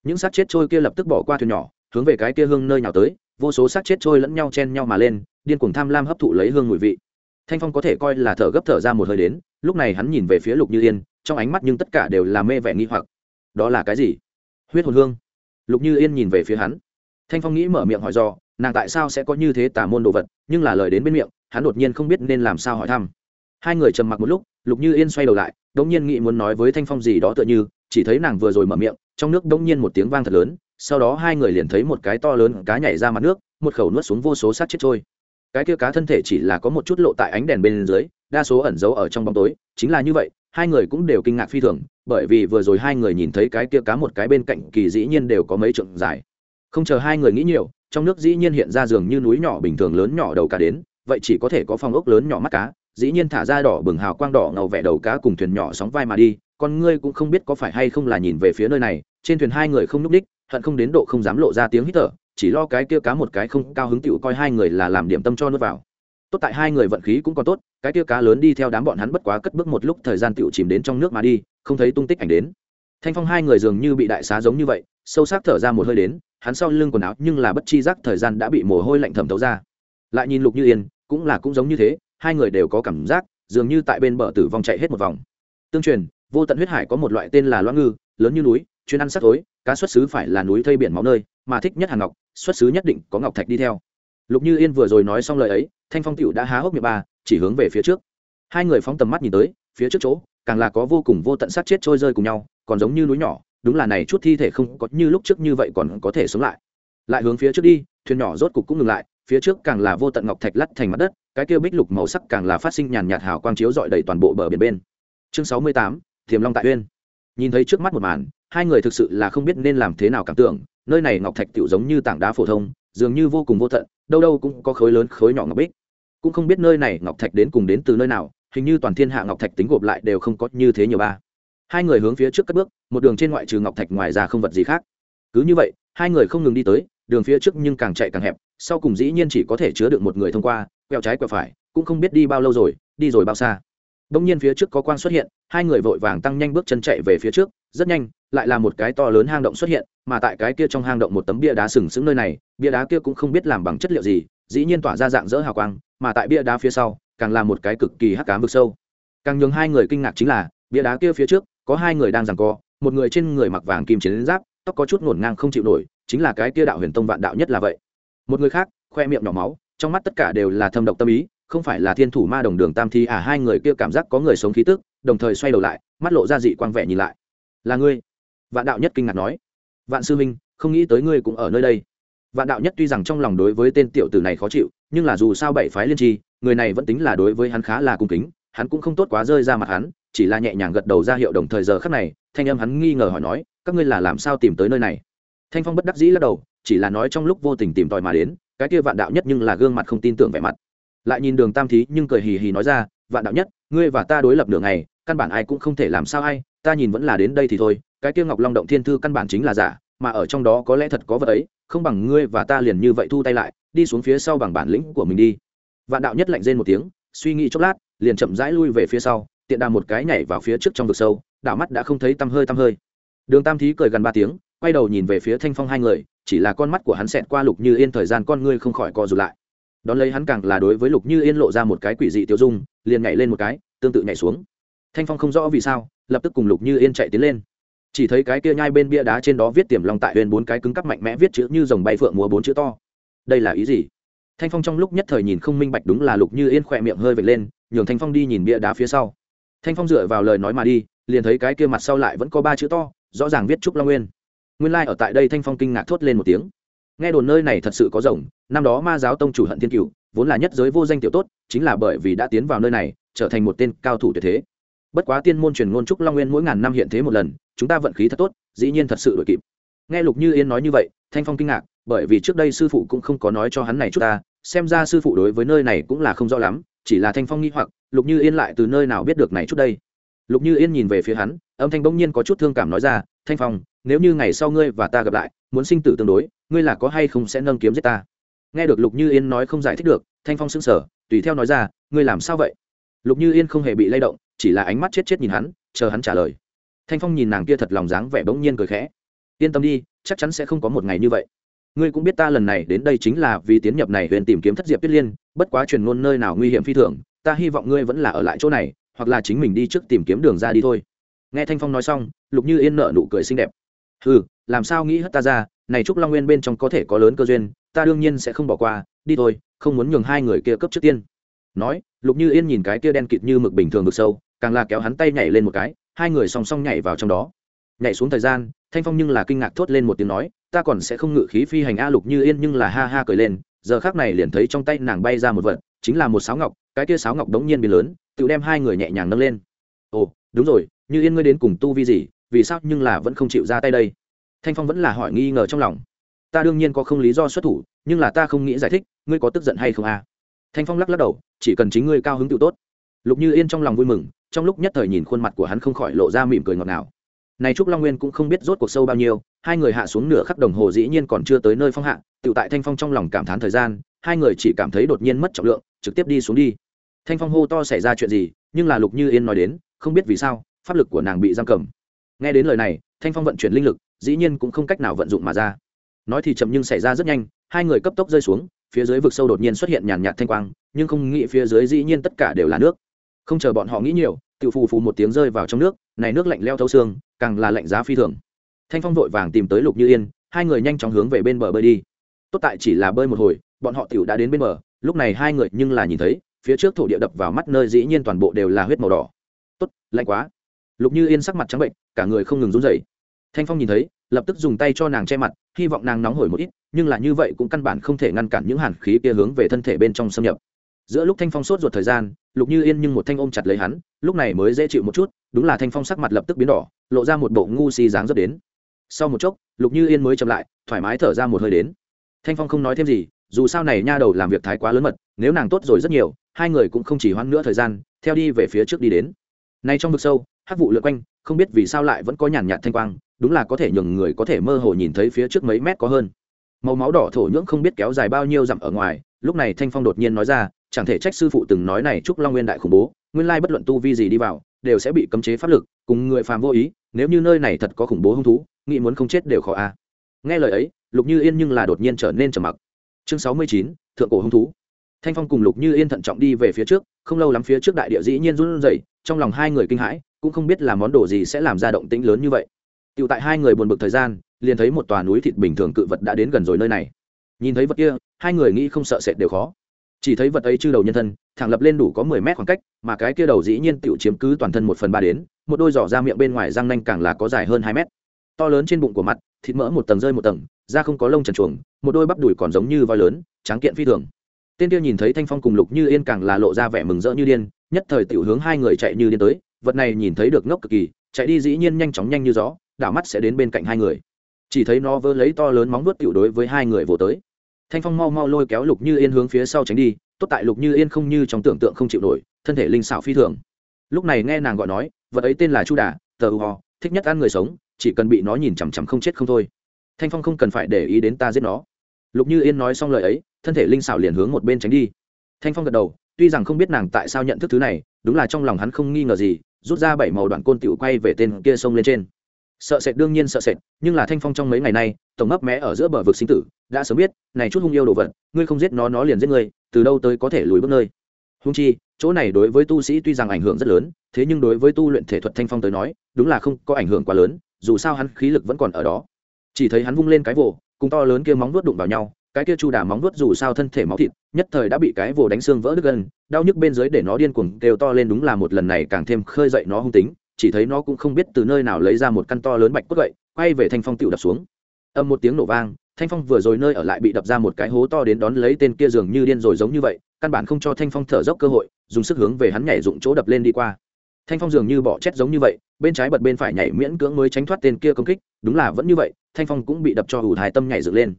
Những xác chết trôi kia lập tức bỏ qua thuyền nhỏ, hướng về cái kia hương nơi nào tới, vô số xác chết trôi lẫn nhau chen nhau mà lên, điên cuồng tham lam hấp thụ lấy hương mùi vị. Thanh phong có thể coi là thở gấp thở ra một hơi đến, lúc này hắn nhìn về phía lục như yên, trong ánh mắt nhưng tất cả đều là mê vẻ nghi hoặc. Đó là cái gì? Huyết hồn hương. Lục như yên nhìn về phía hắn thanh phong nghĩ mở miệng hỏi do, nàng tại sao sẽ có như thế tà môn đồ vật, nhưng là lời đến bên miệng, hắn đột nhiên không biết nên làm sao hỏi thăm. Hai người trầm mặc một lúc, lục như yên xoay đầu lại đ ỗ n g nhiên nghĩ muốn nói với thanh phong gì đó tựa như, chỉ thấy nàng vừa rồi mở miệng, trong nước đống nhiên một tiếng vang thật lớn, sau đó hai người liền thấy một cái to lớn cá nhảy ra mặt nước, một khẩu nuốt xuống vô số sát chết trôi. Cái kia cá thân thể chỉ là có một chút lộ tại ánh đèn bên dưới, đa số ẩn giấu ở trong bóng tối, chính là như vậy, hai người cũng đều kinh ngạc phi thường, bởi vì vừa rồi hai người nhìn thấy cái kia cá một cái bên cạnh kỳ dĩ nhiên đều có mấy trượng dài không chờ hai người nghĩ nhiều, trong nước dĩ nhiên hiện ra giường như núi nhỏ bình thường lớn nhỏ đầu cá đến, vậy chỉ có thể có phong ốc lớn nhỏ mắt cá, dĩ nhiên thả ra đỏ bừng hào quang đỏ ngầu vẻ đầu cá cùng thuyền nhỏ sóng vai mà đi, con ngươi cũng không biết có phải hay không là nhìn về phía nơi này, trên thuyền hai người không nhúc đích hận không đến độ không dám lộ ra tiếng hít thở, chỉ lo cái kia cá một cái không cao hứng tựu coi hai người là làm điểm tâm cho nước vào. Tốt tại hai người vận khí cũng còn tốt, cái kia cá lớn đi theo đám bọn hắn bất quá cất bước một lúc thời gian tựu chìm đến trong nước mà đi, không thấy tung tích ảnh đến. Thanh phong hai người dường như bị đại xá giống như vậy sâu sắc thở ra một hơi đến, hắn sau lưng quần áo nhưng là bất chi giác thời gian đã bị mồ hôi lạnh thẩm thấu ra. Lại nhìn lục như yên, cũng là cũng giống như thế, hai người đều có cảm giác, dường như tại bên bờ tử vong chạy hết một vòng. Tương truyền, vô tận huyết hải có một loại tên là loãng ngư, lớn như núi, chuyên ăn sắc tối cá xuất xứ phải là núi thây biển máu nơi, mà thích nhất hàng ngọc, xuất xứ nhất định có ngọc thạch đi theo. Lục như yên vừa rồi nói xong lời ấy, thanh phong cựu đã há hốc miệng ba, chỉ hướng về phía trước. Hai người phóng tầm mắt nhìn tới, phía trước chỗ, càng là có vô cùng vô tận sát chết trôi rơi cùng nhau, còn giống như núi nhỏ đúng là này chút thi thể không có như lúc trước như vậy còn có thể sống lại. Lại hướng phía trước đi, thuyền nhỏ rốt cục cũng ngừng lại, phía trước càng là vô tận ngọc thạch lắt thành mặt đất, cái kia bích lục màu sắc càng là phát sinh nhàn nhạt hào quang chiếu dọi đầy toàn bộ bờ biển bên. Chương sáu mươi tám, thiềm long tại uyên. Nhìn thấy trước mắt một màn, hai người thực sự là không biết nên làm thế nào cảm tưởng, nơi này ngọc thạch tiểu giống như tảng đá phổ thông, dường như vô cùng vô tận, đâu đâu cũng có khối lớn khối nhỏ ngọc bích. Cũng không biết nơi này ngọc thạch đến cùng đến từ nơi nào, hình như toàn thiên hạ ngọc thạch tính gộp lại đều không có như thế nhiều ba hai người hướng phía trước cất bước, một đường trên ngoại trừ ngọc thạch ngoài ra không vật gì khác. Cứ như vậy, hai người không ngừng đi tới, đường phía trước nhưng càng chạy càng hẹp, sau cùng dĩ nhiên chỉ có thể chứa được một người thông qua, quẹo trái quẹo phải, cũng không biết đi bao lâu rồi, đi rồi bao xa. Đông nhiên phía trước có quang xuất hiện, hai người vội vàng tăng nhanh bước chân chạy về phía trước, rất nhanh, lại là một cái to lớn hang động xuất hiện, mà tại cái kia trong hang động một tấm bia đá sừng sững nơi này, bia đá kia cũng không biết làm bằng chất liệu gì, dĩ nhiên tỏa ra dạng dỡ hào quang, mà tại bia đá phía sau, càng là một cái cực kỳ hắc cám vực sâu. Càng nhường hai người kinh ngạc chính là, bia đá kia phía trước có hai người đang giằng co, một người trên người mặc vàng kim chiến giáp, tóc có chút ngổn ngang không chịu nổi, chính là cái kia đạo huyền tông vạn đạo nhất là vậy. Một người khác, khoe miệng nhỏ máu, trong mắt tất cả đều là thâm độc tâm ý, không phải là thiên thủ ma đồng đường tam thi à hai người kia cảm giác có người sống khí tức, đồng thời xoay đầu lại, mắt lộ ra dị quang vẻ nhìn lại. Là ngươi? Vạn đạo nhất kinh ngạc nói. Vạn sư minh không nghĩ tới ngươi cũng ở nơi đây. Vạn đạo nhất tuy rằng trong lòng đối với tên tiểu tử này khó chịu, nhưng là dù sao bảy phái liên tri, người này vẫn tính là đối với hắn khá là cung kính, hắn cũng không tốt quá rơi ra mặt hắn chỉ là nhẹ nhàng gật đầu ra hiệu đồng thời giờ khắc này, thanh âm hắn nghi ngờ hỏi nói, các ngươi là làm sao tìm tới nơi này? Thanh phong bất đắc dĩ lắc đầu, chỉ là nói trong lúc vô tình tìm tòi mà đến, cái kia vạn đạo nhất nhưng là gương mặt không tin tưởng vẻ mặt. Lại nhìn đường tam thí nhưng cười hì hì nói ra, vạn đạo nhất, ngươi và ta đối lập nửa ngày, căn bản ai cũng không thể làm sao hay ta nhìn vẫn là đến đây thì thôi, cái kia ngọc long động thiên thư căn bản chính là giả, mà ở trong đó có lẽ thật có vật ấy, không bằng ngươi và ta liền như vậy thu tay lại, đi xuống phía sau bằng bản lĩnh của mình đi. Vạn đạo nhất lạnh rên một tiếng, suy nghĩ chốc lát, liền chậm rãi lui về phía sau tiện đà một cái nhảy vào phía trước trong vực sâu, đảo mắt đã không thấy tăm hơi tăm hơi. Đường tam thí cười gần ba tiếng, quay đầu nhìn về phía thanh phong hai người, chỉ là con mắt của hắn xẹt qua lục như yên thời gian con ngươi không khỏi co rụt lại. Đón lấy hắn càng là đối với lục như yên lộ ra một cái quỷ dị tiêu dung, liền nhảy lên một cái, tương tự nhảy xuống. Thanh phong không rõ vì sao, lập tức cùng lục như yên chạy tiến lên. Chỉ thấy cái kia nhai bên bia đá trên đó viết tiềm long tại huyền bốn cái cứng cắp mạnh mẽ viết chữ như dòng bay phượng múa bốn chữ to. Đây là ý gì? Thanh phong trong lúc nhất thời nhìn không minh bạch đúng là lục như yên khỏe miệng hơi vệt lên, nhường thanh phong đi nhìn bia đá phía sau thanh phong dựa vào lời nói mà đi, liền thấy cái kia mặt sau lại vẫn có ba chữ to, rõ ràng viết trúc long nguyên. Nguyên lai、like、ở tại đây thanh phong kinh ngạc thốt lên một tiếng. Nghe đồn nơi này thật sự có rồng, năm đó ma giáo tông chủ hận thiên cựu vốn là nhất giới vô danh tiểu tốt, chính là bởi vì đã tiến vào nơi này, trở thành một tên cao thủ tuyệt thế. Bất quá tiên môn truyền ngôn trúc long nguyên mỗi ngàn năm hiện thế một lần, chúng ta vận khí thật tốt, dĩ nhiên thật sự đội kịp. Nghe lục như yên nói như vậy, thanh phong kinh ngạc, bởi vì trước đây sư phụ cũng không có nói cho hắn này chút ta, xem ra sư phụ đối với nơi này cũng là không rõ lắm chỉ là thanh phong nghi hoặc, lục như yên lại từ nơi nào biết được này chút đây? Lục như yên nhìn về phía hắn, âm thanh bỗng nhiên có chút thương cảm nói ra, thanh phong, nếu như ngày sau ngươi và ta gặp lại, muốn sinh tử tương đối, ngươi là có hay không sẽ nâng kiếm giết ta? Nghe được lục như yên nói không giải thích được, thanh phong sững sờ, tùy theo nói ra, ngươi làm sao vậy? Lục như yên không hề bị lay động, chỉ là ánh mắt chết chết nhìn hắn, chờ hắn trả lời. Thanh phong nhìn nàng kia thật lòng dáng vẻ bỗng nhiên cười khẽ. Yên tâm đi, chắc chắn sẽ không có một ngày như vậy. Ngươi cũng biết ta lần này đến đây chính là vì tiến nhập này huyền tìm kiếm thất diệp tuyết liên bất quá truyền ngôn nơi nào nguy hiểm phi thường, ta hy vọng ngươi vẫn là ở lại chỗ này, hoặc là chính mình đi trước tìm kiếm đường ra đi thôi. Nghe thanh phong nói xong, lục như yên nợ nụ cười xinh đẹp. Ừ làm sao nghĩ hất ta ra, này trúc long nguyên bên trong có thể có lớn cơ duyên, ta đương nhiên sẽ không bỏ qua, đi thôi, không muốn nhường hai người kia cấp trước tiên. Nói, lục như yên nhìn cái kia đen kịt như mực bình thường được sâu, càng là kéo hắn tay nhảy lên một cái, hai người song song nhảy vào trong đó. Nhảy xuống thời gian, thanh phong nhưng là kinh ngạc thốt lên một tiếng nói, ta còn sẽ không ngự khí phi hành a lục như yên nhưng là ha ha cười lên giờ khác này liền thấy trong tay nàng bay ra một vật, chính là một sáo ngọc, cái kia sáo ngọc đống nhiên biến lớn, tự đem hai người nhẹ nhàng nâng lên. Ồ, đúng rồi, như yên ngươi đến cùng tu vi gì, vì sao nhưng là vẫn không chịu ra tay đây? Thanh phong vẫn là hỏi nghi ngờ trong lòng. Ta đương nhiên có không lý do xuất thủ, nhưng là ta không nghĩ giải thích, ngươi có tức giận hay không a thanh phong lắc lắc đầu, chỉ cần chính ngươi cao hứng tự tốt. Lục như yên trong lòng vui mừng, trong lúc nhất thời nhìn khuôn mặt của hắn không khỏi lộ ra mỉm cười ngọt ngào. Này trúc long nguyên cũng không biết rốt cuộc sâu bao nhiêu, hai người hạ xuống nửa khắc đồng hồ dĩ nhiên còn chưa tới nơi phong hạ tự tại thanh phong trong lòng cảm thán thời gian, hai người chỉ cảm thấy đột nhiên mất trọng lượng, trực tiếp đi xuống đi. Thanh phong hô to xảy ra chuyện gì, nhưng là lục như yên nói đến, không biết vì sao, pháp lực của nàng bị giam cầm. Nghe đến lời này, thanh phong vận chuyển linh lực, dĩ nhiên cũng không cách nào vận dụng mà ra. Nói thì chậm nhưng xảy ra rất nhanh, hai người cấp tốc rơi xuống, phía dưới vực sâu đột nhiên xuất hiện nhàn nhạt thanh quang, nhưng không nghĩ phía dưới dĩ nhiên tất cả đều là nước. Không chờ bọn họ nghĩ nhiều tự phù phù một tiếng rơi vào trong nước, này nước lạnh leo thấu xương, càng là lạnh giá phi thường. Thanh phong vội vàng tìm tới lục như yên, hai người nhanh chóng hướng về bên bờ bơi đi tốt tại chỉ là bơi một hồi, bọn họ tiểu đã đến bên bờ, lúc này hai người nhưng là nhìn thấy, phía trước thổ địa đập vào mắt nơi dĩ nhiên toàn bộ đều là huyết màu đỏ. Tốt, lạnh quá. Lục như yên sắc mặt trắng bệnh, cả người không ngừng run rẩy. Thanh phong nhìn thấy, lập tức dùng tay cho nàng che mặt, hy vọng nàng nóng hổi một ít, nhưng là như vậy cũng căn bản không thể ngăn cản những hàn khí kia hướng về thân thể bên trong xâm nhập. Giữa lúc thanh phong sốt ruột thời gian, lục như yên nhưng một thanh ôm chặt lấy hắn, lúc này mới dễ chịu một chút, đúng là thanh phong sắc mặt lập tức biến đỏ, lộ ra một bộ ngu si dáng dấp đến. Sau một chốc, lục như yên mới chậm lại, thoải mái thở ra một hơi đến thanh phong không nói thêm gì, dù sao này nha đầu làm việc thái quá lớn mật, nếu nàng tốt rồi rất nhiều, hai người cũng không chỉ hoãn nữa thời gian, theo đi về phía trước đi đến. Nay trong vực sâu, hắc vụ lượn quanh, không biết vì sao lại vẫn có nhàn nhạt thanh quang, đúng là có thể nhường người có thể mơ hồ nhìn thấy phía trước mấy mét có hơn. Màu máu đỏ thổ nhưỡng không biết kéo dài bao nhiêu dặm ở ngoài, lúc này thanh phong đột nhiên nói ra, chẳng thể trách sư phụ từng nói này trúc long nguyên đại khủng bố, nguyên lai bất luận tu vi gì đi vào, đều sẽ bị cấm chế pháp lực, cùng người phàm vô ý, nếu như nơi này thật có khủng bố hung thú, nghĩ muốn không chết đều khó a. Nghe lời ấy lục như yên nhưng là đột nhiên trở nên trầm mặc. Chương sáu mươi chín, thượng cổ hung thú. Thanh phong cùng lục như yên thận trọng đi về phía trước, không lâu lắm phía trước đại địa dĩ nhiên run rẩy, trong lòng hai người kinh hãi, cũng không biết là món đồ gì sẽ làm ra động tĩnh lớn như vậy. Tựu tại hai người buồn bực thời gian, liền thấy một tòa núi thịt bình thường cự vật đã đến gần rồi nơi này. Nhìn thấy vật kia, hai người nghĩ không sợ sệt đều khó. Chỉ thấy vật ấy chư đầu nhân thân, thẳng lập lên đủ có mười mét khoảng cách, mà cái kia đầu dĩ nhiên tựu chiếm cứ toàn thân một phần ba đến, một đôi giỏ ra miệng bên ngoài răng nanh càng là có dài hơn hai mét. To lớn trên bụng của mặt, thịt mỡ một tầng rơi một tầng da không có lông trần chuồng, một đôi bắp đùi còn giống như voi lớn, tráng kiện phi thường. Tên kia nhìn thấy thanh phong cùng lục như yên càng là lộ ra vẻ mừng rỡ như điên, nhất thời tiểu hướng hai người chạy như điên tới, vật này nhìn thấy được ngốc cực kỳ, chạy đi dĩ nhiên nhanh chóng nhanh như gió, đảo mắt sẽ đến bên cạnh hai người. Chỉ thấy nó vơ lấy to lớn móng vuốt tiểu đối với hai người vồ tới. Thanh phong mau mau lôi kéo lục như yên hướng phía sau tránh đi, tốt tại lục như yên không như trong tưởng tượng không chịu nổi, thân thể linh xảo phi thường. Lúc này nghe nàng gọi nói, vật ấy tên là chu đà, tờ ho, thích nhất ăn người sống, chỉ cần bị nó nhìn chằm chằm không chết không thôi thanh phong không cần phải để ý đến ta giết nó. Lục như yên nói xong lời ấy, thân thể linh xảo liền hướng một bên tránh đi. Thanh phong gật đầu, tuy rằng không biết nàng tại sao nhận thức thứ này, đúng là trong lòng hắn không nghi ngờ gì, rút ra bảy màu đoạn côn tựu quay về tên kia sông lên trên. Sợ sệt đương nhiên sợ sệt, nhưng là thanh phong trong mấy ngày nay, tổng mấp mé ở giữa bờ vực sinh tử, đã sớm biết, này chút hung yêu đồ vật, ngươi không giết nó nó liền giết ngươi, từ đâu tới có thể lùi bước nơi. Hung chi, chỗ này đối với tu sĩ tuy rằng ảnh hưởng rất lớn, thế nhưng đối với tu luyện thể thuật thanh phong tới nói, đúng là không có ảnh hưởng quá lớn, dù sao hắn khí lực vẫn còn ở đó chỉ thấy hắn vung lên cái vồ, cùng to lớn kia móng vuốt đụng vào nhau, cái kia chu đà móng vuốt dù sao thân thể máu thịt, nhất thời đã bị cái vồ đánh xương vỡ đứt gân, đau nhức bên dưới để nó điên cuồng kêu to lên đúng là một lần này càng thêm khơi dậy nó hung tính, chỉ thấy nó cũng không biết từ nơi nào lấy ra một căn to lớn bạch cốt gậy, quay về thanh phong tựu đập xuống. Âm một tiếng nổ vang, thanh phong vừa rồi nơi ở lại bị đập ra một cái hố to đến đón lấy tên kia dường như điên rồi giống như vậy, căn bản không cho thanh phong thở dốc cơ hội, dùng sức hướng về hắn nhảy dụng chỗ đập lên đi qua thanh phong dường như bỏ chết giống như vậy, bên trái bật bên phải nhảy miễn cưỡng mới tránh thoát tên kia công kích, đúng là vẫn như vậy, thanh phong cũng bị đập cho ủ thái tâm nhảy dựng lên.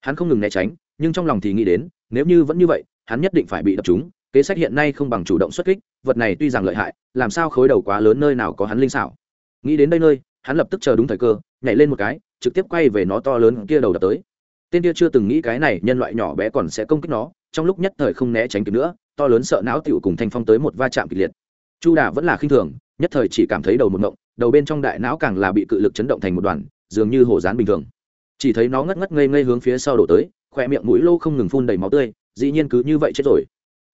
Hắn không ngừng né tránh, nhưng trong lòng thì nghĩ đến, nếu như vẫn như vậy, hắn nhất định phải bị đập trúng, kế sách hiện nay không bằng chủ động xuất kích, vật này tuy rằng lợi hại, làm sao khối đầu quá lớn nơi nào có hắn linh xảo. Nghĩ đến đây nơi, hắn lập tức chờ đúng thời cơ, nhảy lên một cái, trực tiếp quay về nó to lớn kia đầu đập tới. Tên kia chưa từng nghĩ cái này, nhân loại nhỏ bé còn sẽ công kích nó, trong lúc nhất thời không né tránh kịp nữa, to lớn sợ não tựu cùng thanh phong tới một va chạm kịch liệt chu đà vẫn là khinh thường, nhất thời chỉ cảm thấy đầu một ngộng, đầu bên trong đại não càng là bị cự lực chấn động thành một đoàn, dường như hổ dán bình thường. Chỉ thấy nó ngất ngất ngây ngây hướng phía sau đổ tới, khoe miệng mũi lô không ngừng phun đầy máu tươi, dĩ nhiên cứ như vậy chết rồi.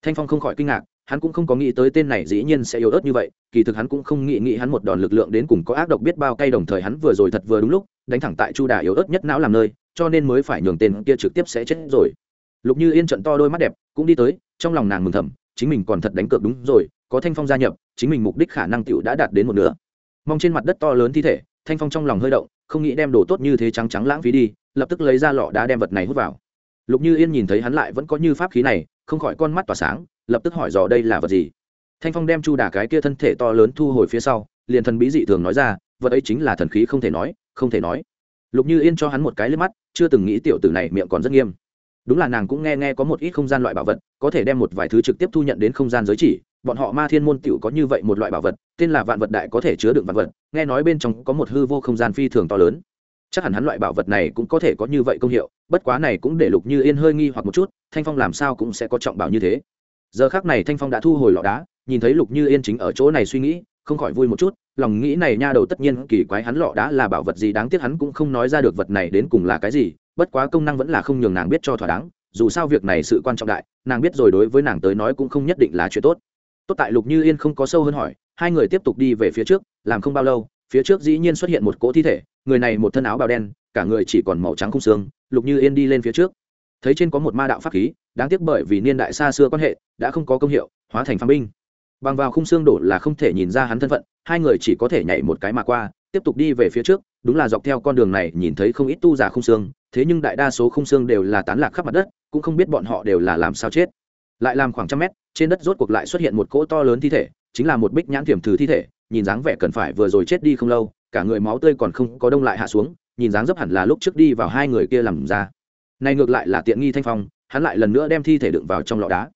Thanh phong không khỏi kinh ngạc, hắn cũng không có nghĩ tới tên này dĩ nhiên sẽ yếu ớt như vậy, kỳ thực hắn cũng không nghĩ nghĩ hắn một đòn lực lượng đến cùng có ác độc biết bao cay đồng thời hắn vừa rồi thật vừa đúng lúc, đánh thẳng tại chu đà yếu ớt nhất não làm nơi, cho nên mới phải nhường tên kia trực tiếp sẽ chết rồi. Lục như yên trận to đôi mắt đẹp, cũng đi tới, trong lòng nàng mừng thầm, chính mình còn thật đánh cược đúng rồi có thanh phong gia nhập, chính mình mục đích khả năng tựu đã đạt đến một nửa. Mong trên mặt đất to lớn thi thể, thanh phong trong lòng hơi động, không nghĩ đem đồ tốt như thế trắng trắng lãng phí đi, lập tức lấy ra lọ đá đem vật này hút vào. Lục như yên nhìn thấy hắn lại vẫn có như pháp khí này, không khỏi con mắt tỏa sáng, lập tức hỏi dò đây là vật gì. Thanh phong đem chu đà cái kia thân thể to lớn thu hồi phía sau, liền thần bí dị thường nói ra, vật ấy chính là thần khí không thể nói, không thể nói. Lục như yên cho hắn một cái lên mắt, chưa từng nghĩ tiểu tử này miệng còn rất nghiêm. Đúng là nàng cũng nghe nghe có một ít không gian loại bảo vật, có thể đem một vài thứ trực tiếp thu nhận đến không gian giới chỉ bọn họ ma thiên môn tiểu có như vậy một loại bảo vật, tên là vạn vật đại có thể chứa đựng vạn vật, nghe nói bên trong có một hư vô không gian phi thường to lớn. Chắc hẳn hắn loại bảo vật này cũng có thể có như vậy công hiệu, bất quá này cũng để lục như yên hơi nghi hoặc một chút, thanh phong làm sao cũng sẽ có trọng bảo như thế. Giờ khác này thanh phong đã thu hồi lọ đá, nhìn thấy lục như yên chính ở chỗ này suy nghĩ, không khỏi vui một chút, lòng nghĩ này nha đầu tất nhiên kỳ quái hắn lọ đá là bảo vật gì đáng tiếc hắn cũng không nói ra được vật này đến cùng là cái gì, bất quá công năng vẫn là không nhường nàng biết cho thỏa đáng, dù sao việc này sự quan trọng đại, nàng biết rồi đối với nàng tới nói cũng không nhất định là chuyện tốt tốt tại lục như yên không có sâu hơn hỏi, hai người tiếp tục đi về phía trước, làm không bao lâu, phía trước dĩ nhiên xuất hiện một cỗ thi thể, người này một thân áo bào đen, cả người chỉ còn màu trắng không xương, lục như yên đi lên phía trước. Thấy trên có một ma đạo pháp khí, đáng tiếc bởi vì niên đại xa xưa quan hệ, đã không có công hiệu, hóa thành phang binh. Bằng vào khung xương đổ là không thể nhìn ra hắn thân phận, hai người chỉ có thể nhảy một cái mà qua, tiếp tục đi về phía trước, đúng là dọc theo con đường này nhìn thấy không ít tu giả khung xương, thế nhưng đại đa số khung xương đều là tán lạc khắp mặt đất, cũng không biết bọn họ đều là làm sao chết lại làm khoảng trăm mét, trên đất rốt cuộc lại xuất hiện một cỗ to lớn thi thể, chính là một bích nhãn thiểm thử thi thể, nhìn dáng vẻ cần phải vừa rồi chết đi không lâu, cả người máu tươi còn không có đông lại hạ xuống, nhìn dáng dấp hẳn là lúc trước đi vào hai người kia làm ra. Này ngược lại là tiện nghi thanh phong, hắn lại lần nữa đem thi thể đựng vào trong lọ đá.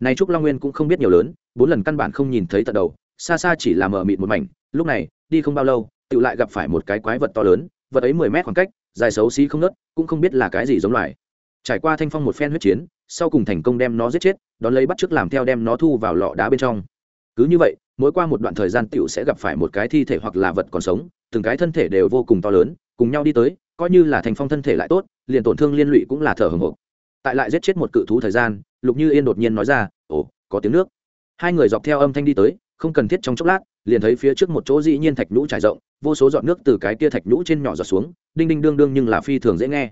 Này trúc long nguyên cũng không biết nhiều lớn, bốn lần căn bản không nhìn thấy tận đầu, xa xa chỉ là mở mịt một mảnh, lúc này, đi không bao lâu tự lại gặp phải một cái quái vật to lớn, vật ấy mười mét khoảng cách, dài xấu xí không nớt cũng không biết là cái gì giống loài. Trải qua thanh phong một phen huyết chiến sau cùng thành công đem nó giết chết, đón lấy bắt chước làm theo đem nó thu vào lọ đá bên trong. Cứ như vậy, mỗi qua một đoạn thời gian tiểu sẽ gặp phải một cái thi thể hoặc là vật còn sống, từng cái thân thể đều vô cùng to lớn, cùng nhau đi tới, coi như là thành phong thân thể lại tốt, liền tổn thương liên lụy cũng là thở hồng hộc tại lại giết chết một cự thú thời gian, lục như yên đột nhiên nói ra, ồ, có tiếng nước. Hai người dọc theo âm thanh đi tới, không cần thiết trong chốc lát, liền thấy phía trước một chỗ dĩ nhiên thạch nhũ trải rộng, vô số giọt nước từ cái kia thạch nhũ trên nhỏ giọt xuống, đinh đinh đương đương nhưng là phi thường dễ nghe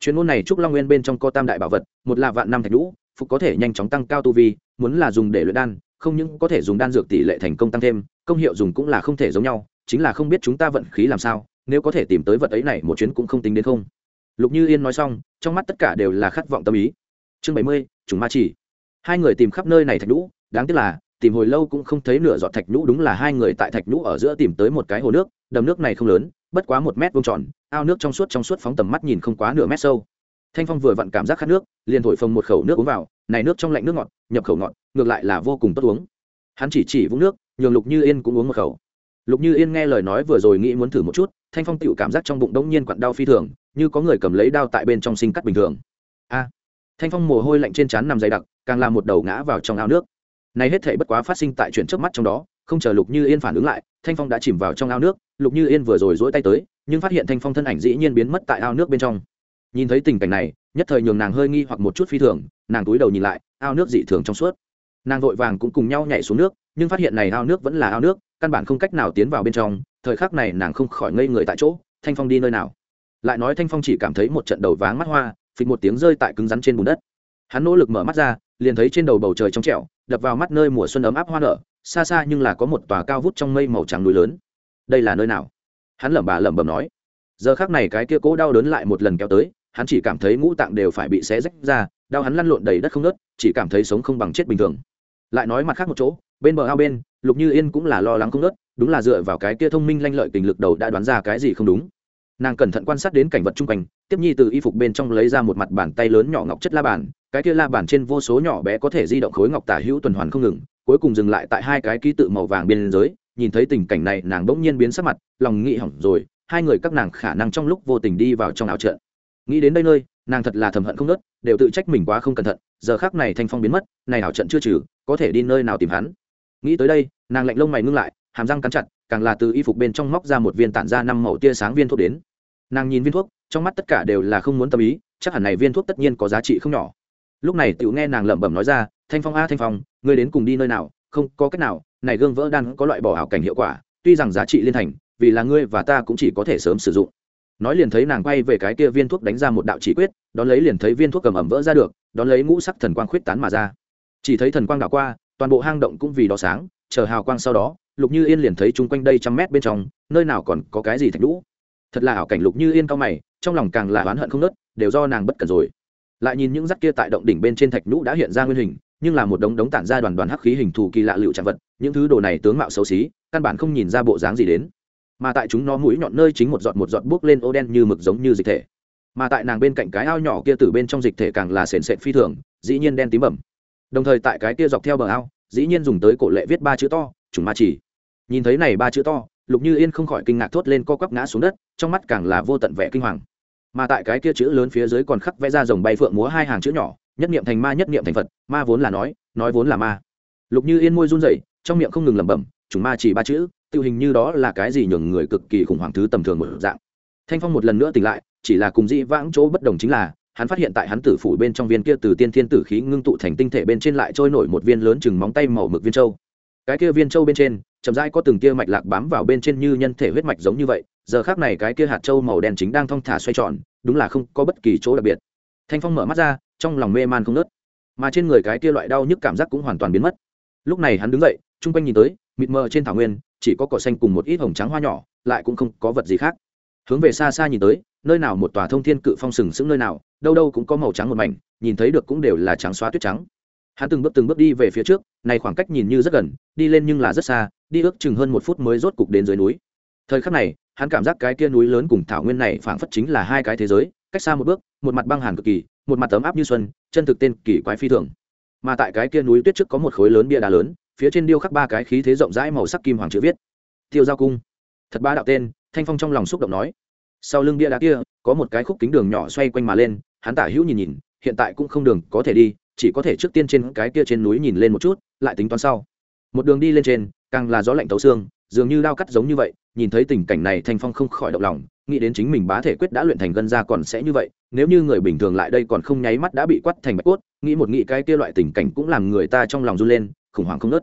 chuyên môn này trúc long nguyên bên trong có tam đại bảo vật một là vạn năm thạch đũ, phục có thể nhanh chóng tăng cao tu vi muốn là dùng để luyện đan không những có thể dùng đan dược tỷ lệ thành công tăng thêm công hiệu dùng cũng là không thể giống nhau chính là không biết chúng ta vận khí làm sao nếu có thể tìm tới vật ấy này một chuyến cũng không tính đến không. Lục như yên nói xong trong mắt tất cả đều là khát vọng tâm ý. Chương bảy mươi chúng ma chỉ. Hai người tìm khắp nơi này thạch nhũ đáng tiếc là tìm hồi lâu cũng không thấy nửa giọt thạch nhũ đúng là hai người tại thạch nhũ ở giữa tìm tới một cái hồ nước đầm nước này không lớn bất quá một mét vuông tròn, ao nước trong suốt trong suốt phóng tầm mắt nhìn không quá nửa mét sâu. Thanh phong vừa vặn cảm giác khát nước, liền thổi phồng một khẩu nước uống vào, này nước trong lạnh nước ngọt, nhập khẩu ngọt, ngược lại là vô cùng tốt uống. Hắn chỉ chỉ vũng nước, nhường lục như yên cũng uống một khẩu. Lục như yên nghe lời nói vừa rồi nghĩ muốn thử một chút, thanh phong tựu cảm giác trong bụng đông nhiên quặn đau phi thường, như có người cầm lấy đao tại bên trong sinh cắt bình thường. A! Thanh phong mồ hôi lạnh trên trán nằm dày đặc, càng làm một đầu ngã vào trong ao nước. Này hết thể bất quá phát sinh tại chuyện trước mắt trong đó không chờ lục như yên phản ứng lại, thanh phong đã chìm vào trong ao nước, lục như yên vừa rồi dỗi tay tới, nhưng phát hiện thanh phong thân ảnh dĩ nhiên biến mất tại ao nước bên trong. Nhìn thấy tình cảnh này, nhất thời nhường nàng hơi nghi hoặc một chút phi thường, nàng túi đầu nhìn lại, ao nước dị thường trong suốt. Nàng vội vàng cũng cùng nhau nhảy xuống nước, nhưng phát hiện này ao nước vẫn là ao nước, căn bản không cách nào tiến vào bên trong, thời khắc này nàng không khỏi ngây người tại chỗ, thanh phong đi nơi nào? Lại nói thanh phong chỉ cảm thấy một trận đầu váng mắt hoa, phịch một tiếng rơi tại cứng rắn trên bùn đất. Hắn nỗ lực mở mắt ra, liền thấy trên đầu bầu trời trong trẻo, đập vào mắt nơi mùa xuân ấm áp hoa nở xa xa nhưng là có một tòa cao vút trong mây màu trắng núi lớn. Đây là nơi nào? Hắn lẩm bà lẩm bẩm nói. Giờ khác này cái kia cố đau đớn lại một lần kéo tới, hắn chỉ cảm thấy ngũ tạng đều phải bị xé rách ra, đau hắn lăn lộn đầy đất không nớt chỉ cảm thấy sống không bằng chết bình thường. Lại nói mặt khác một chỗ, bên bờ ao bên, lục như yên cũng là lo lắng không nớt đúng là dựa vào cái kia thông minh lanh lợi tình lực đầu đã đoán ra cái gì không đúng. Nàng cẩn thận quan sát đến cảnh vật chung quanh, tiếp nhi từ y phục bên trong lấy ra một mặt bàn tay lớn nhỏ ngọc chất la bàn, cái kia la bàn trên vô số nhỏ bé có thể di động khối ngọc tả hữu tuần hoàn không ngừng cuối cùng dừng lại tại hai cái ký tự màu vàng bên dưới nhìn thấy tình cảnh này, nàng bỗng nhiên biến sắc mặt, lòng nghĩ hỏng rồi, hai người các nàng khả năng trong lúc vô tình đi vào trong ảo trận. Nghĩ đến đây nơi, nàng thật là thầm hận không nớt đều tự trách mình quá không cẩn thận, giờ khác này thanh phong biến mất, này ảo trận chưa trừ, có thể đi nơi nào tìm hắn. Nghĩ tới đây, nàng lạnh lông mày ngưng lại, hàm răng cắn chặt, càng là từ y phục bên trong móc ra một viên tản ra năm màu tia sáng viên thuốc đến. Nàng nhìn viên thuốc, trong mắt tất cả đều là không muốn tâm ý, chắc hẳn này viên thuốc tất nhiên có giá trị không nhỏ. Lúc này tiểu nghe nàng lẩm bẩm nói ra thanh phong a, thanh phong, ngươi đến cùng đi nơi nào? Không có cách nào, này gương vỡ đan có loại bỏ hảo cảnh hiệu quả, tuy rằng giá trị liên thành, vì là ngươi và ta cũng chỉ có thể sớm sử dụng. Nói liền thấy nàng quay về cái kia viên thuốc đánh ra một đạo chỉ quyết, đón lấy liền thấy viên thuốc cầm ẩm vỡ ra được, đón lấy ngũ sắc thần quang khuyết tán mà ra. Chỉ thấy thần quang đảo qua, toàn bộ hang động cũng vì đó sáng, chờ hào quang sau đó, lục như yên liền thấy chung quanh đây trăm mét bên trong, nơi nào còn có cái gì thạch lũ thật là ảo cảnh, lục như yên cao mày, trong lòng càng là oán hận không nớt, đều do nàng bất cần rồi. Lại nhìn những rắc kia tại động đỉnh bên trên thạch nhũ đã hiện ra nguyên hình nhưng là một đống đống tản ra đoàn đoàn hắc khí hình thù kỳ lạ lựu trạng vật, những thứ đồ này tướng mạo xấu xí, căn bản không nhìn ra bộ dáng gì đến. Mà tại chúng nó mũi nhọn nơi chính một giọt một giọt buốc lên ô đen như mực giống như dịch thể. Mà tại nàng bên cạnh cái ao nhỏ kia từ bên trong dịch thể càng là sền sệt phi thường, dĩ nhiên đen tím bẩm. Đồng thời tại cái kia dọc theo bờ ao, dĩ nhiên dùng tới cổ lệ viết ba chữ to, trùng ma chỉ. Nhìn thấy này ba chữ to, lục như yên không khỏi kinh ngạc thốt lên co quắp ngã xuống đất, trong mắt càng là vô tận vẻ kinh hoàng. Mà tại cái kia chữ lớn phía dưới còn khắc vẽ ra dòng bay phượng múa hai hàng chữ nhỏ nhất niệm thành ma nhất niệm thành phật, ma vốn là nói nói vốn là ma. Lục như yên môi run rẩy, trong miệng không ngừng lẩm bẩm, chúng ma chỉ ba chữ, tự hình như đó là cái gì nhường người cực kỳ khủng hoảng thứ tầm thường một dạng. Thanh phong một lần nữa tỉnh lại, chỉ là cùng dĩ vãng chỗ bất đồng chính là, hắn phát hiện tại hắn tử phủ bên trong viên kia từ tiên thiên tử khí ngưng tụ thành tinh thể bên trên lại trôi nổi một viên lớn chừng móng tay màu mực viên châu. Cái kia viên châu bên trên, chậm rãi có từng kia mạch lạc bám vào bên trên như nhân thể huyết mạch giống như vậy, giờ khác này cái kia hạt châu màu đen chính đang thong thả xoay tròn, đúng là không có bất kỳ chỗ đặc biệt thanh phong mở mắt ra, trong lòng mê man không nớt mà trên người cái kia loại đau nhức cảm giác cũng hoàn toàn biến mất. Lúc này hắn đứng dậy, chung quanh nhìn tới, mịt mờ trên thảo nguyên, chỉ có cỏ xanh cùng một ít hồng trắng hoa nhỏ, lại cũng không có vật gì khác. Hướng về xa xa nhìn tới, nơi nào một tòa thông thiên cự phong sừng sững nơi nào, đâu đâu cũng có màu trắng một mảnh, nhìn thấy được cũng đều là trắng xóa tuyết trắng. Hắn từng bước từng bước đi về phía trước, này khoảng cách nhìn như rất gần, đi lên nhưng là rất xa, đi ước chừng hơn một phút mới rốt cục đến dưới núi. Thời khắc này, hắn cảm giác cái kia núi lớn cùng thảo nguyên này phảng phất chính là hai cái thế giới cách xa một bước, một mặt băng hàn cực kỳ, một mặt tấm áp như xuân, chân thực tên kỳ quái phi thường. Mà tại cái kia núi tuyết trước có một khối lớn bia đá lớn, phía trên điêu khắc ba cái khí thế rộng rãi màu sắc kim hoàng chữ viết. Tiêu giao cung. Thật ba đạo tên, thanh phong trong lòng xúc động nói. Sau lưng bia đá kia, có một cái khúc kính đường nhỏ xoay quanh mà lên, hắn tả hữu nhìn nhìn, hiện tại cũng không đường, có thể đi, chỉ có thể trước tiên trên cái kia trên núi nhìn lên một chút, lại tính toán sau. Một đường đi lên trên, càng là gió lạnh tấu xương, dường như lao cắt giống như vậy, nhìn thấy tình cảnh này thanh phong không khỏi động lòng nghĩ đến chính mình bá thể quyết đã luyện thành gân ra còn sẽ như vậy, nếu như người bình thường lại đây còn không nháy mắt đã bị quắt thành bạch cốt, nghĩ một nghĩ cái kia loại tình cảnh cũng làm người ta trong lòng run lên, khủng hoảng không nớt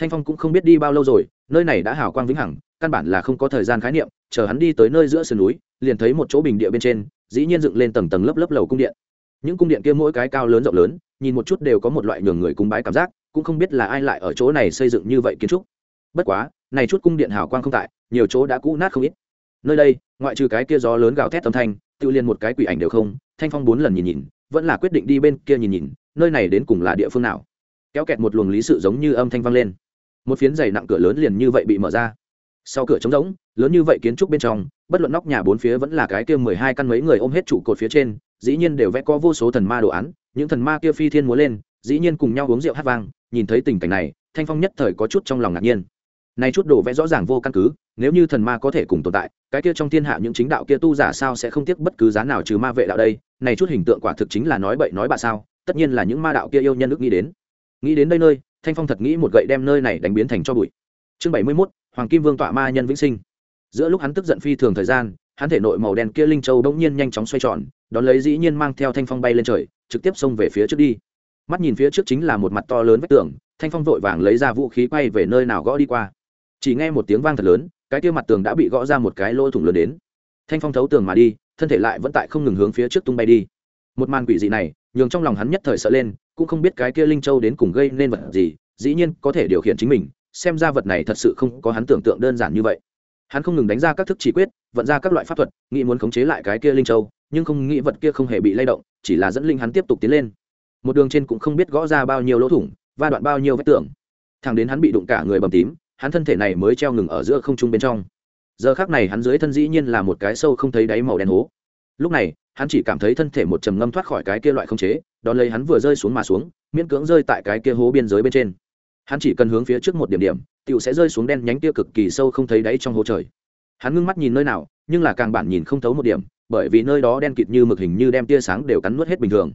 thanh phong cũng không biết đi bao lâu rồi, nơi này đã hào quang vĩnh hằng, căn bản là không có thời gian khái niệm, chờ hắn đi tới nơi giữa sườn núi, liền thấy một chỗ bình địa bên trên, dĩ nhiên dựng lên tầng tầng lớp lớp lầu cung điện. Những cung điện kia mỗi cái cao lớn rộng lớn, nhìn một chút đều có một loại nhường người cung bái cảm giác, cũng không biết là ai lại ở chỗ này xây dựng như vậy kiến trúc. Bất quá, này chút cung điện hào quang không tại, nhiều chỗ đã cũ nát không ít nơi đây, ngoại trừ cái kia gió lớn gào thét âm thanh, tự liền một cái quỷ ảnh đều không, thanh phong bốn lần nhìn nhìn, vẫn là quyết định đi bên kia nhìn nhìn, nơi này đến cùng là địa phương nào. Kéo kẹt một luồng lý sự giống như âm thanh vang lên. Một phiến dày nặng cửa lớn liền như vậy bị mở ra. Sau cửa trống rỗng, lớn như vậy kiến trúc bên trong, bất luận nóc nhà bốn phía vẫn là cái kia mười hai căn mấy người ôm hết trụ cột phía trên, dĩ nhiên đều vẽ có vô số thần ma đồ án, những thần ma kia phi thiên múa lên, dĩ nhiên cùng nhau uống rượu hát vang, nhìn thấy tình cảnh này, thanh phong nhất thời có chút trong lòng ngạc nhiên. Nay chút đồ vẽ rõ ràng vô căn cứ, nếu như thần ma có thể cùng tồn tại cái kia trong thiên hạ những chính đạo kia tu giả sao sẽ không tiếc bất cứ giá nào trừ ma vệ đạo đây? Này chút hình tượng quả thực chính là nói bậy nói bạ sao, tất nhiên là những ma đạo kia yêu nhân ức nghĩ đến. Nghĩ đến đây nơi, thanh phong thật nghĩ một gậy đem nơi này đánh biến thành cho bụi. Chương bảy mươi mốt, hoàng kim vương tọa ma nhân vĩnh sinh. Giữa lúc hắn tức giận phi thường thời gian, hắn thể nội màu đen kia linh châu bỗng nhiên nhanh chóng xoay tròn, đón lấy dĩ nhiên mang theo thanh phong bay lên trời, trực tiếp xông về phía trước đi. Mắt nhìn phía trước chính là một mặt to lớn vách tường, thanh phong vội vàng lấy ra vũ khí quay về nơi nào gõ đi qua. Chỉ nghe một tiếng vang thật lớn cái kia mặt tường đã bị gõ ra một cái lỗ thủng lớn đến. Thanh phong thấu tường mà đi, thân thể lại vẫn tại không ngừng hướng phía trước tung bay đi. Một màn quỷ dị này, nhường trong lòng hắn nhất thời sợ lên, cũng không biết cái kia linh châu đến cùng gây nên vật gì, dĩ nhiên có thể điều khiển chính mình, xem ra vật này thật sự không có hắn tưởng tượng đơn giản như vậy. Hắn không ngừng đánh ra các thức chỉ quyết, vận ra các loại pháp thuật, nghĩ muốn khống chế lại cái kia linh châu, nhưng không nghĩ vật kia không hề bị lay động, chỉ là dẫn linh hắn tiếp tục tiến lên. Một đường trên cũng không biết gõ ra bao nhiêu lỗ thủng và đoạn bao nhiêu vết tường. Thằng đến hắn bị đụng cả người bầm tím hắn thân thể này mới treo ngừng ở giữa không trung bên trong. Giờ khác này hắn dưới thân dĩ nhiên là một cái sâu không thấy đáy màu đen hố. Lúc này, hắn chỉ cảm thấy thân thể một trầm ngâm thoát khỏi cái kia loại không chế, đón lấy hắn vừa rơi xuống mà xuống, miễn cưỡng rơi tại cái kia hố biên giới bên trên. Hắn chỉ cần hướng phía trước một điểm điểm tựu sẽ rơi xuống đen nhánh kia cực kỳ sâu không thấy đáy trong hố trời. Hắn ngưng mắt nhìn nơi nào, nhưng là càng bản nhìn không thấu một điểm, bởi vì nơi đó đen kịt như mực hình như đem tia sáng đều cắn nuốt hết bình thường.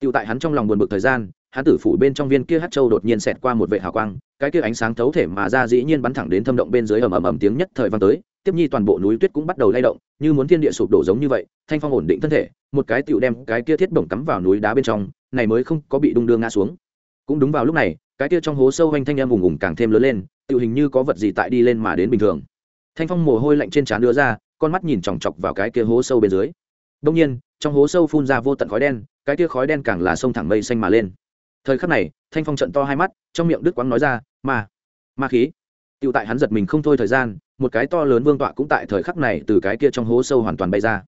Tựu tại hắn trong lòng buồn bực thời gian hắn tử phủ bên trong viên kia hát châu đột nhiên xẹt qua một vệ hào quang, cái kia ánh sáng thấu thể mà ra dĩ nhiên bắn thẳng đến thâm động bên dưới ầm ầm ầm tiếng nhất thời vang tới, tiếp nhi toàn bộ núi tuyết cũng bắt đầu lay động, như muốn thiên địa sụp đổ giống như vậy, thanh phong ổn định thân thể, một cái tựu đem cái kia thiết bổng cắm vào núi đá bên trong, này mới không có bị đung đưa ngã xuống. Cũng đúng vào lúc này, cái kia trong hố sâu hoành thanh em ùng ùng càng thêm lớn lên tự hình như có vật gì tại đi lên mà đến bình thường. Thanh phong mồ hôi lạnh trên trán đưa ra, con mắt nhìn chòng chọc vào cái kia hố sâu bên dưới. Đông nhiên, trong hố sâu phun ra vô tận khói đen, cái kia khói đen càng là sông thẳng mây xanh mà lên thời khắc này, thanh phong trận to hai mắt, trong miệng đức quang nói ra, ma ma khí. Tựu tại hắn giật mình không thôi thời gian, một cái to lớn vương tọa cũng tại thời khắc này từ cái kia trong hố sâu hoàn toàn bay ra.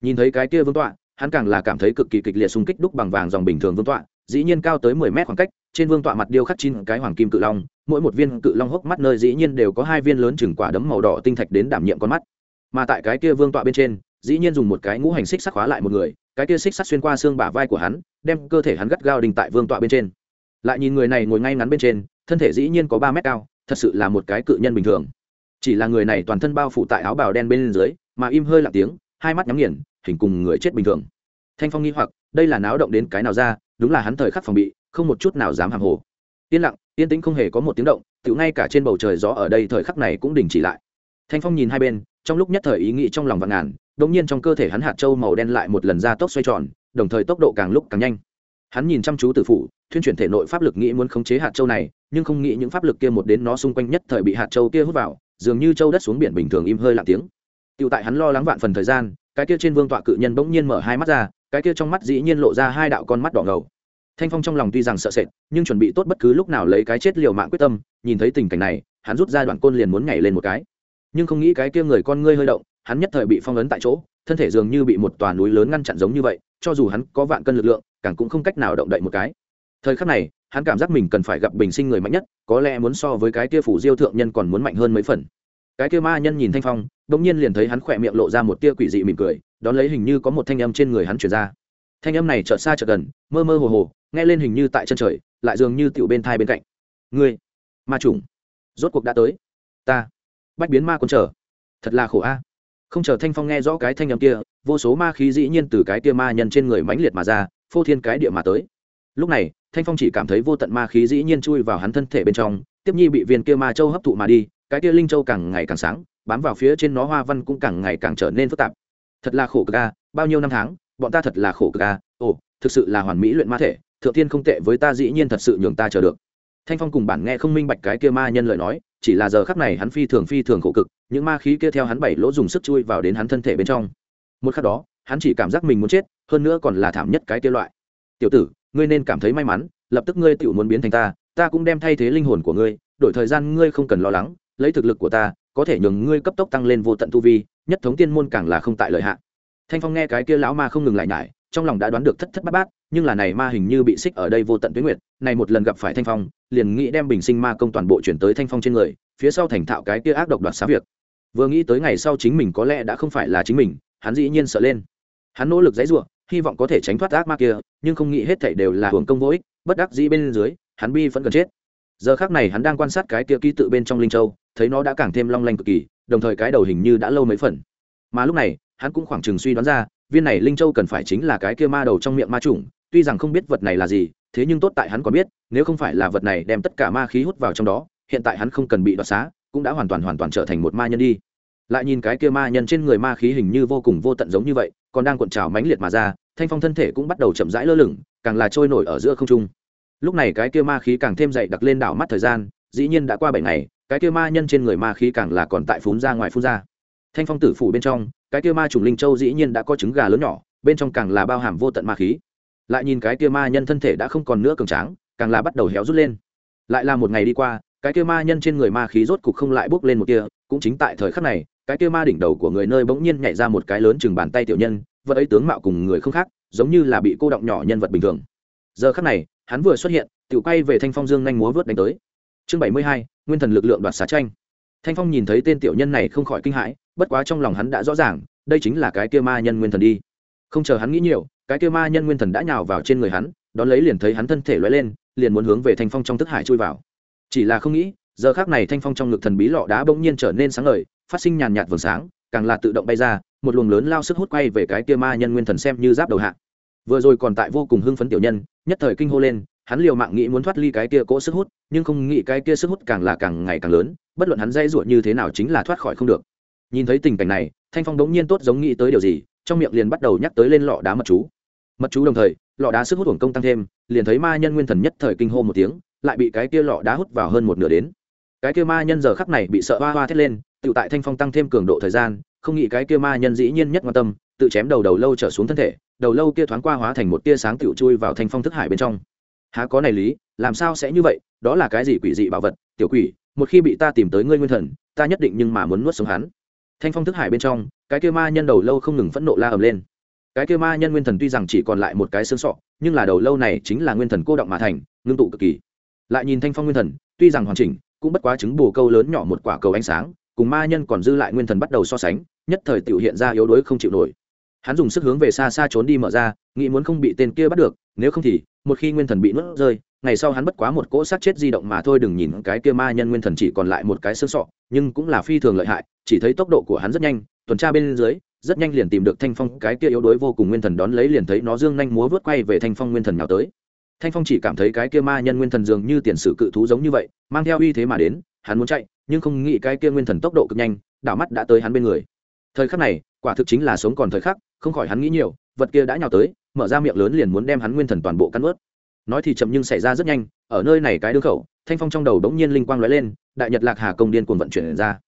Nhìn thấy cái kia vương tọa, hắn càng là cảm thấy cực kỳ kịch liệt xung kích đúc bằng vàng dòng bình thường vương tọa, dĩ nhiên cao tới mười mét khoảng cách, trên vương tọa mặt điêu khắc chín cái hoàng kim cự long, mỗi một viên cự long hốc mắt nơi dĩ nhiên đều có hai viên lớn chừng quả đấm màu đỏ tinh thạch đến đảm nhiệm con mắt. Mà tại cái kia vương tọa bên trên dĩ nhiên dùng một cái ngũ hành xích sắt khóa lại một người, cái kia xích sắt xuyên qua xương bả vai của hắn, đem cơ thể hắn gắt gao đình tại vương tọa bên trên. Lại nhìn người này ngồi ngay ngắn bên trên, thân thể dĩ nhiên có ba mét cao, thật sự là một cái cự nhân bình thường. Chỉ là người này toàn thân bao phủ tại áo bào đen bên dưới, mà im hơi lặng tiếng, hai mắt nhắm nghiền, hình cùng người chết bình thường. Thanh phong nghi hoặc, đây là náo động đến cái nào ra, đúng là hắn thời khắc phòng bị, không một chút nào dám hàng hồ. Yên lặng, yên tĩnh không hề có một tiếng động tự ngay cả trên bầu trời gió ở đây thời khắc này cũng đình chỉ lại thanh phong nhìn hai bên, trong lúc nhất thời ý nghĩ trong lòng vạn ngàn đống nhiên trong cơ thể hắn hạt châu màu đen lại một lần ra tốc xoay tròn, đồng thời tốc độ càng lúc càng nhanh. Hắn nhìn chăm chú tử phụ thuyên chuyển thể nội pháp lực nghĩ muốn khống chế hạt châu này, nhưng không nghĩ những pháp lực kia một đến nó xung quanh nhất thời bị hạt châu kia hút vào, dường như châu đất xuống biển bình thường im hơi lặng tiếng. Tựu tại hắn lo lắng vạn phần thời gian, cái kia trên vương tọa cự nhân bỗng nhiên mở hai mắt ra, cái kia trong mắt dĩ nhiên lộ ra hai đạo con mắt đỏ ngầu. Thanh phong trong lòng tuy rằng sợ sệt, nhưng chuẩn bị tốt bất cứ lúc nào lấy cái chết liều mạng quyết tâm, nhìn thấy tình cảnh này, hắn rút ra đoạn côn liền muốn nhảy lên một cái nhưng không nghĩ cái kia người con ngươi hơi động, hắn nhất thời bị phong ấn tại chỗ, thân thể dường như bị một tòa núi lớn ngăn chặn giống như vậy, cho dù hắn có vạn cân lực lượng, càng cũng không cách nào động đậy một cái. Thời khắc này, hắn cảm giác mình cần phải gặp bình sinh người mạnh nhất, có lẽ muốn so với cái kia phủ diêu thượng nhân còn muốn mạnh hơn mấy phần. Cái kia ma nhân nhìn thanh phong đ ỗ n g nhiên liền thấy hắn khỏe miệng lộ ra một tia quỷ dị mỉm cười, đón lấy hình như có một thanh âm trên người hắn chuyển ra. Thanh âm này chợt xa chợt gần, mơ mơ hồ hồ, nghe lên hình như tại chân trời, lại dường như tựu bên thai bên cạnh. Ngươi, ma chủng, rốt cuộc đã tới. Ta bách biến ma quân chờ thật là khổ a. Không chờ thanh phong nghe rõ cái thanh âm kia, vô số ma khí dĩ nhiên từ cái kia ma nhân trên người mãnh liệt mà ra, phô thiên cái địa mà tới. Lúc này, thanh phong chỉ cảm thấy vô tận ma khí dĩ nhiên chui vào hắn thân thể bên trong, tiếp nhi bị viên kia ma châu hấp thụ mà đi, cái kia linh châu càng ngày càng sáng, bám vào phía trên nó hoa văn cũng càng ngày càng trở nên phức tạp. Thật là khổ cực a, bao nhiêu năm tháng, bọn ta thật là khổ cực a. Ồ, thực sự là hoàn mỹ luyện ma thể, thượng tiên không tệ với ta dĩ nhiên thật sự nhường ta chờ được. Thanh phong cùng bản nghe không minh bạch cái kia ma nhân lời nói chỉ là giờ khắc này hắn phi thường phi thường khổ cực, những ma khí kia theo hắn bảy lỗ dùng sức chui vào đến hắn thân thể bên trong. Một khắc đó, hắn chỉ cảm giác mình muốn chết, hơn nữa còn là thảm nhất cái kia loại. Tiểu tử, ngươi nên cảm thấy may mắn, lập tức ngươi tự muốn biến thành ta ta cũng đem thay thế linh hồn của ngươi, đổi thời gian ngươi không cần lo lắng, lấy thực lực của ta, có thể nhường ngươi cấp tốc tăng lên vô tận tu vi, nhất thống tiên môn càng là không tại lợi hạn thanh phong nghe cái kia lão ma không ngừng lại nhải trong lòng đã đoán được thất thất bát bát, nhưng là này ma hình như bị xích ở đây vô tận tuyến nguyệt, này một lần gặp phải thanh phong, liền nghĩ đem bình sinh ma công toàn bộ chuyển tới thanh phong trên người, phía sau thành thạo cái kia ác độc đoạt xá việc. Vừa nghĩ tới ngày sau chính mình có lẽ đã không phải là chính mình, hắn dĩ nhiên sợ lên. Hắn nỗ lực dãy ruộng hy vọng có thể tránh thoát ác ma kia, nhưng không nghĩ hết thảy đều là hưởng công vô ích, bất đắc dĩ bên dưới, hắn bi vẫn cần chết. Giờ khác này hắn đang quan sát cái kia ký tự bên trong linh châu, thấy nó đã càng thêm long lanh cực kỳ, đồng thời cái đầu hình như đã lâu mấy phần. Mà lúc này, hắn cũng khoảng chừng suy đoán ra viên này linh châu cần phải chính là cái kia ma đầu trong miệng ma trùng tuy rằng không biết vật này là gì, thế nhưng tốt tại hắn còn biết, nếu không phải là vật này đem tất cả ma khí hút vào trong đó, hiện tại hắn không cần bị đoạt xá, cũng đã hoàn toàn hoàn toàn trở thành một ma nhân đi. Lại nhìn cái kia ma nhân trên người ma khí hình như vô cùng vô tận giống như vậy, còn đang cuộn trào mãnh liệt mà ra, thanh phong thân thể cũng bắt đầu chậm rãi lơ lửng, càng là trôi nổi ở giữa không trung. Lúc này cái kia ma khí càng thêm dậy đặc lên đảo mắt thời gian, dĩ nhiên đã qua bảy ngày, cái kia ma nhân trên người ma khí càng là còn tại phún ra ngoài phun ra. Thanh phong tử phủ bên trong cái kia ma trùng linh châu dĩ nhiên đã có trứng gà lớn nhỏ, bên trong càng là bao hàm vô tận ma khí. Lại nhìn cái kia ma nhân thân thể đã không còn nữa cường tráng, càng là bắt đầu héo rút lên. Lại là một ngày đi qua, cái kia ma nhân trên người ma khí rốt cục không lại bốc lên một kia cũng chính tại thời khắc này, cái kia ma đỉnh đầu của người nơi bỗng nhiên nhảy ra một cái lớn chừng bàn tay tiểu nhân, vật ấy tướng mạo cùng người không khác, giống như là bị cô động nhỏ nhân vật bình thường. Giờ khắc này, hắn vừa xuất hiện tự quay về thanh phong dương nhanh múa vớt đánh tới. Chương bảy mươi hai, nguyên thần lực lượng đoạt xá tranh thanh phong nhìn thấy tên tiểu nhân này không khỏi kinh hãi, bất quá trong lòng hắn đã rõ ràng, đây chính là cái kia ma nhân nguyên thần đi. Không chờ hắn nghĩ nhiều, cái kia ma nhân nguyên thần đã nhào vào trên người hắn, đón lấy liền thấy hắn thân thể loay lên, liền muốn hướng về thanh phong trong thức hải chui vào. Chỉ là không nghĩ, giờ khác này thanh phong trong ngực thần bí lọ đá bỗng nhiên trở nên sáng ngời, phát sinh nhàn nhạt vầng sáng, càng là tự động bay ra, một luồng lớn lao sức hút quay về cái kia ma nhân nguyên thần xem như giáp đầu hạ. Vừa rồi còn tại vô cùng hưng phấn tiểu nhân, nhất thời kinh hô lên hắn liều mạng nghĩ muốn thoát ly cái kia cỗ sức hút, nhưng không nghĩ cái kia sức hút càng là càng ngày càng lớn, bất luận hắn dây ruột như thế nào chính là thoát khỏi không được. Nhìn thấy tình cảnh này, thanh phong đống nhiên tốt giống nghĩ tới điều gì, trong miệng liền bắt đầu nhắc tới lên lọ đá mật chú. Mật chú đồng thời, lọ đá sức hút hưởng công tăng thêm, liền thấy ma nhân nguyên thần nhất thời kinh hô một tiếng, lại bị cái kia lọ đá hút vào hơn một nửa đến. Cái kia ma nhân giờ khắc này bị sợ hoa hoa thét lên tự tại thanh phong tăng thêm cường độ thời gian, không nghĩ cái kia ma nhân dĩ nhiên nhất quan tâm, tự chém đầu đầu lâu trở xuống thân thể, đầu lâu kia thoáng qua hóa thành một tia sáng tựu chui vào thanh phong thức hải bên trong há có này lý, làm sao sẽ như vậy? Đó là cái gì quỷ dị bảo vật? Tiểu quỷ, một khi bị ta tìm tới ngươi nguyên thần, ta nhất định nhưng mà muốn nuốt sống hắn. Thanh phong thức hải bên trong, cái kia ma nhân đầu lâu không ngừng phẫn nộ la ầm lên. Cái kia ma nhân nguyên thần tuy rằng chỉ còn lại một cái xương sọ, nhưng là đầu lâu này chính là nguyên thần cô động mà thành, ngưng tụ cực kỳ. Lại nhìn thanh phong nguyên thần, tuy rằng hoàn chỉnh, cũng bất quá chứng bù câu lớn nhỏ một quả cầu ánh sáng, cùng ma nhân còn dư lại nguyên thần bắt đầu so sánh, nhất thời tiểu hiện ra yếu đuối không chịu nổi. Hắn dùng sức hướng về xa xa trốn đi mở ra, nghĩ muốn không bị tên kia bắt được, nếu không thì một khi nguyên thần bị nuốt rơi, ngày sau hắn bất quá một cỗ xác chết di động mà thôi, đừng nhìn cái kia ma nhân nguyên thần chỉ còn lại một cái xương sọ, nhưng cũng là phi thường lợi hại, chỉ thấy tốc độ của hắn rất nhanh, tuần tra bên dưới, rất nhanh liền tìm được thanh phong, cái kia yếu đuối vô cùng nguyên thần đón lấy liền thấy nó dương nhanh múa vớt quay về thanh phong nguyên thần nào tới. Thanh phong chỉ cảm thấy cái kia ma nhân nguyên thần dường như tiền sử cự thú giống như vậy, mang theo uy thế mà đến, hắn muốn chạy, nhưng không nghĩ cái kia nguyên thần tốc độ cực nhanh, đảo mắt đã tới hắn bên người. Thời khắc này, quả thực chính là sống còn thời khắc, không khỏi hắn nghĩ nhiều, vật kia đã nhào tới mở ra miệng lớn liền muốn đem hắn nguyên thần toàn bộ cắn ướt. Nói thì chậm nhưng xảy ra rất nhanh, ở nơi này cái đương khẩu, thanh phong trong đầu đống nhiên linh quang lóe lên, đại nhật lạc hà công điên cuồng vận chuyển ra.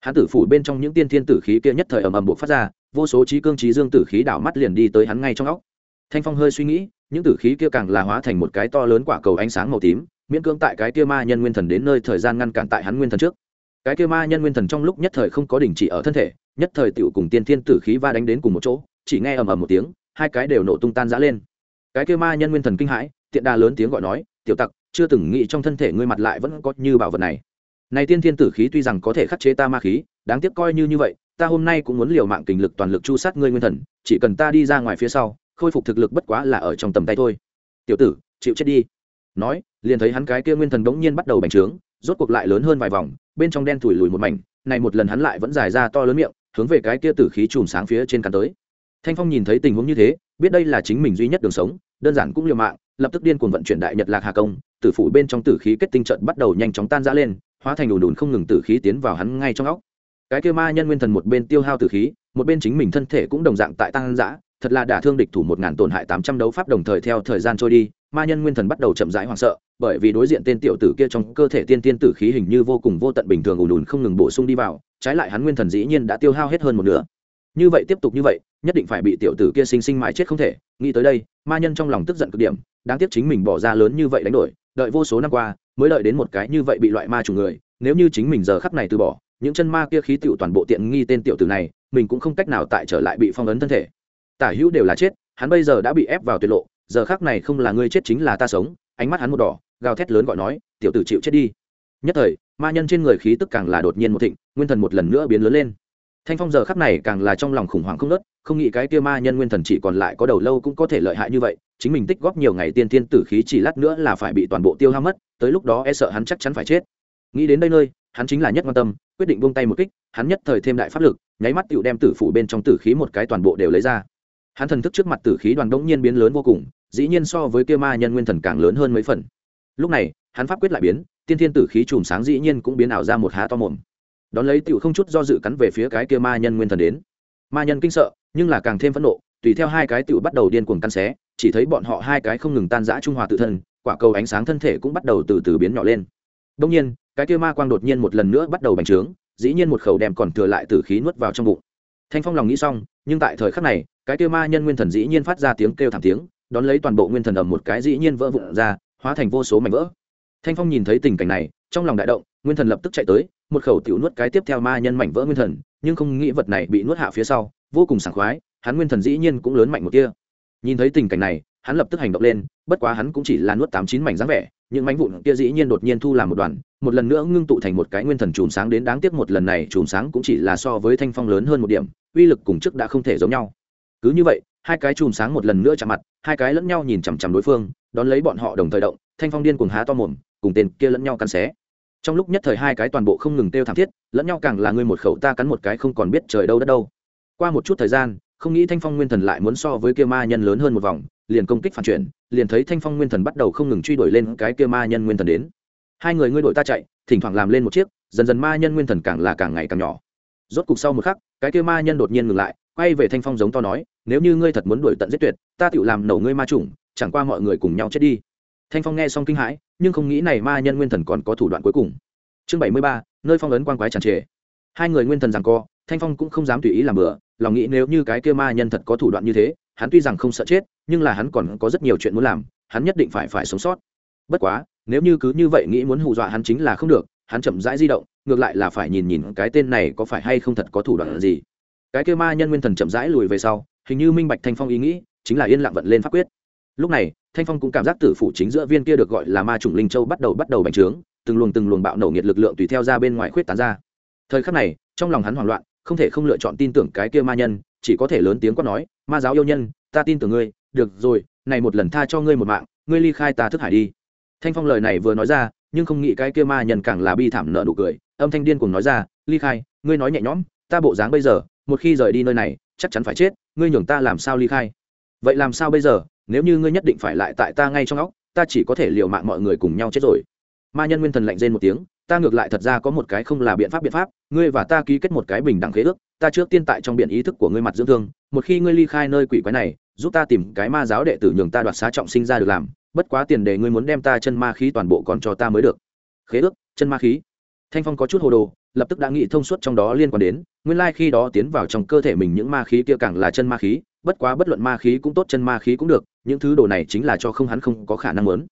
Hắn tử phủ bên trong những tiên thiên tử khí kia nhất thời ầm ầm buộc phát ra, vô số trí cương trí dương tử khí đảo mắt liền đi tới hắn ngay trong óc. Thanh phong hơi suy nghĩ, những tử khí kia càng là hóa thành một cái to lớn quả cầu ánh sáng màu tím, miễn cưỡng tại cái kia ma nhân nguyên thần đến nơi thời gian ngăn cản tại hắn nguyên thần trước. Cái kia ma nhân nguyên thần trong lúc nhất thời không có đình chỉ ở thân thể, nhất thời tựu cùng tiên thiên tử khí va đánh đến cùng một chỗ, chỉ nghe ầm ầm một tiếng hai cái đều nổ tung tan rã lên. Cái kia ma nhân nguyên thần kinh hãi, tiện đà lớn tiếng gọi nói, tiểu tặc, chưa từng nghĩ trong thân thể ngươi mặt lại vẫn có như bảo vật này. Này tiên thiên tử khí tuy rằng có thể khắc chế ta ma khí, đáng tiếc coi như như vậy, ta hôm nay cũng muốn liều mạng kình lực toàn lực chu sát ngươi nguyên thần, chỉ cần ta đi ra ngoài phía sau, khôi phục thực lực bất quá là ở trong tầm tay thôi. Tiểu tử, chịu chết đi. Nói, liền thấy hắn cái kia nguyên thần đống nhiên bắt đầu bành trướng, rốt cuộc lại lớn hơn vài vòng, bên trong đen thủi lùi một mảnh, này một lần hắn lại vẫn dài ra to lớn miệng, hướng về cái kia tử khí chùm sáng phía trên cắn tới thanh phong nhìn thấy tình huống như thế, biết đây là chính mình duy nhất đường sống, đơn giản cũng liều mạng, lập tức điên cuồng vận chuyển đại nhật lạc hà công, tử phủ bên trong tử khí kết tinh trận bắt đầu nhanh chóng tan rã lên, hóa thành đùn đùn không ngừng tử khí tiến vào hắn ngay trong óc. Cái kia ma nhân nguyên thần một bên tiêu hao tử khí, một bên chính mình thân thể cũng đồng dạng tại tăng dã thật là đả thương địch thủ một ngàn tổn hại tám trăm đấu pháp đồng thời theo thời gian trôi đi, ma nhân nguyên thần bắt đầu chậm rãi hoảng sợ, bởi vì đối diện tên tiểu tử kia trong cơ thể tiên tiên tử khí hình như vô cùng vô tận bình thường ùn ùn không ngừng bổ sung đi vào, trái lại hắn nguyên thần dĩ nhiên đã tiêu hao hết hơn một nửa. Như vậy tiếp tục như vậy nhất định phải bị tiểu tử kia sinh sinh mãi chết không thể. Nghĩ tới đây, ma nhân trong lòng tức giận cực điểm, đáng tiếc chính mình bỏ ra lớn như vậy đánh đổi, đợi vô số năm qua, mới đợi đến một cái như vậy bị loại ma chủ người. Nếu như chính mình giờ khắc này từ bỏ, những chân ma kia khí tựu toàn bộ tiện nghi tên tiểu tử này, mình cũng không cách nào tại trở lại bị phong ấn thân thể. Tả hữu đều là chết, hắn bây giờ đã bị ép vào tuyệt lộ, giờ khắc này không là ngươi chết chính là ta sống. Ánh mắt hắn một đỏ, gào thét lớn gọi nói, tiểu tử chịu chết đi. Nhất thời, ma nhân trên người khí tức càng là đột nhiên một thịnh, nguyên thần một lần nữa biến lớn lên thanh phong giờ khắc này càng là trong lòng khủng hoảng không nớt không nghĩ cái kia ma nhân nguyên thần chỉ còn lại có đầu lâu cũng có thể lợi hại như vậy, chính mình tích góp nhiều ngày tiên thiên tử khí chỉ lát nữa là phải bị toàn bộ tiêu hao mất, tới lúc đó e sợ hắn chắc chắn phải chết. Nghĩ đến đây nơi, hắn chính là nhất quan tâm, quyết định buông tay một kích, hắn nhất thời thêm đại pháp lực, nháy mắt tựu đem tử phủ bên trong tử khí một cái toàn bộ đều lấy ra. Hắn thần thức trước mặt tử khí đoàn đống nhiên biến lớn vô cùng, dĩ nhiên so với kia ma nhân nguyên thần càng lớn hơn mấy phần. Lúc này, hắn pháp quyết lại biến, tiên thiên tử khí chùm sáng dĩ nhiên cũng biến ảo ra một há to mồm đón lấy tiểu không chút do dự cắn về phía cái kia ma nhân nguyên thần đến. Ma nhân kinh sợ, nhưng là càng thêm phẫn nộ, tùy theo hai cái tiểu bắt đầu điên cuồng căn xé, chỉ thấy bọn họ hai cái không ngừng tan rã trung hòa tự thân, quả cầu ánh sáng thân thể cũng bắt đầu từ từ biến nhỏ lên. Đông nhiên, cái kia ma quang đột nhiên một lần nữa bắt đầu bành trướng, dĩ nhiên một khẩu đem còn thừa lại tử khí nuốt vào trong bụng. Thanh phong lòng nghĩ xong, nhưng tại thời khắc này, cái kia ma nhân nguyên thần dĩ nhiên phát ra tiếng kêu thảm tiếng, đón lấy toàn bộ nguyên thần ầm một cái dĩ nhiên vỡ vụn ra, hóa thành vô số mảnh vỡ. Thanh phong nhìn thấy tình cảnh này, trong lòng đại động nguyên thần lập tức chạy tới, một khẩu tiểu nuốt cái tiếp theo ma nhân mảnh vỡ nguyên thần, nhưng không nghĩ vật này bị nuốt hạ phía sau, vô cùng sảng khoái, hắn nguyên thần dĩ nhiên cũng lớn mạnh một kia nhìn thấy tình cảnh này, hắn lập tức hành động lên, bất quá hắn cũng chỉ là nuốt tám chín mảnh dáng vẻ, những mảnh vụn kia dĩ nhiên đột nhiên thu làm một đoàn, một lần nữa ngưng tụ thành một cái nguyên thần chùm sáng đến đáng tiếc một lần này chùm sáng cũng chỉ là so với thanh phong lớn hơn một điểm, uy lực cùng trước đã không thể giống nhau. Cứ như vậy, hai cái chùm sáng một lần nữa chạm mặt, hai cái lẫn nhau nhìn chằm chằm đối phương, đón lấy bọn họ đồng thời động, thanh phong điên cuồng há to mồm, cùng tên kia lẫn nhau cắn xé trong lúc nhất thời hai cái toàn bộ không ngừng têu thảm thiết, lẫn nhau càng là ngươi một khẩu ta cắn một cái không còn biết trời đâu đất đâu. Qua một chút thời gian, không nghĩ thanh phong nguyên thần lại muốn so với kia ma nhân lớn hơn một vòng, liền công kích phản chuyển, liền thấy thanh phong nguyên thần bắt đầu không ngừng truy đuổi lên cái kia ma nhân nguyên thần đến. Hai người ngươi đội ta chạy, thỉnh thoảng làm lên một chiếc, dần dần ma nhân nguyên thần càng là càng ngày càng nhỏ. Rốt cục sau một khắc, cái kia ma nhân đột nhiên ngừng lại, quay về thanh phong giống to nói, nếu như ngươi thật muốn đuổi tận giết tuyệt, ta tự làm nổ ngươi ma chủng, chẳng qua mọi người cùng nhau chết đi thanh phong nghe xong kinh hãi, nhưng không nghĩ này ma nhân nguyên thần còn có thủ đoạn cuối cùng. Chương bảy mươi ba, nơi phong ấn quan quái tràn trề. Hai người nguyên thần rằng co, thanh phong cũng không dám tùy ý làm bừa, lòng nghĩ nếu như cái kia ma nhân thật có thủ đoạn như thế, hắn tuy rằng không sợ chết, nhưng là hắn còn có rất nhiều chuyện muốn làm, hắn nhất định phải phải sống sót. Bất quá, nếu như cứ như vậy nghĩ muốn hù dọa hắn chính là không được, hắn chậm rãi di động, ngược lại là phải nhìn nhìn cái tên này có phải hay không thật có thủ đoạn gì. Cái kia ma nhân nguyên thần chậm rãi lùi về sau, hình như minh bạch thanh phong ý nghĩ, chính là yên lặng vận lên pháp quyết lúc này, thanh phong cũng cảm giác tử phủ chính giữa viên kia được gọi là ma chủng linh châu bắt đầu bắt đầu bành trướng, từng luồng từng luồng bạo nổ nhiệt lực lượng tùy theo ra bên ngoài khuyết tán ra. Thời khắc này, trong lòng hắn hoảng loạn, không thể không lựa chọn tin tưởng cái kia ma nhân, chỉ có thể lớn tiếng quát nói, ma giáo yêu nhân, ta tin tưởng ngươi, được rồi, này một lần tha cho ngươi một mạng, ngươi ly khai ta thức hải đi. Thanh phong lời này vừa nói ra, nhưng không nghĩ cái kia ma nhân càng là bi thảm nợ nụ cười, âm thanh điên cùng nói ra, ly khai, ngươi nói nhẹ nhõm, ta bộ dáng bây giờ, một khi rời đi nơi này, chắc chắn phải chết, ngươi nhường ta làm sao ly khai? Vậy làm sao bây giờ? Nếu như ngươi nhất định phải lại tại ta ngay trong óc, ta chỉ có thể liều mạng mọi người cùng nhau chết rồi. Ma nhân nguyên thần lạnh rên một tiếng, ta ngược lại thật ra có một cái không là biện pháp biện pháp, ngươi và ta ký kết một cái bình đẳng khế ước, ta trước tiên tại trong biển ý thức của ngươi mặt dưỡng thương, một khi ngươi ly khai nơi quỷ quái này, giúp ta tìm cái ma giáo đệ tử nhường ta đoạt xá trọng sinh ra được làm, bất quá tiền đề ngươi muốn đem ta chân ma khí toàn bộ còn cho ta mới được. Khế ước, chân ma khí. Thanh phong có chút hồ đồ, lập tức đã nghĩ thông suốt trong đó liên quan đến, nguyên lai khi đó tiến vào trong cơ thể mình những ma khí kia càng là chân ma khí bất quá bất luận ma khí cũng tốt, chân ma khí cũng được, những thứ đồ này chính là cho không hắn không có khả năng muốn.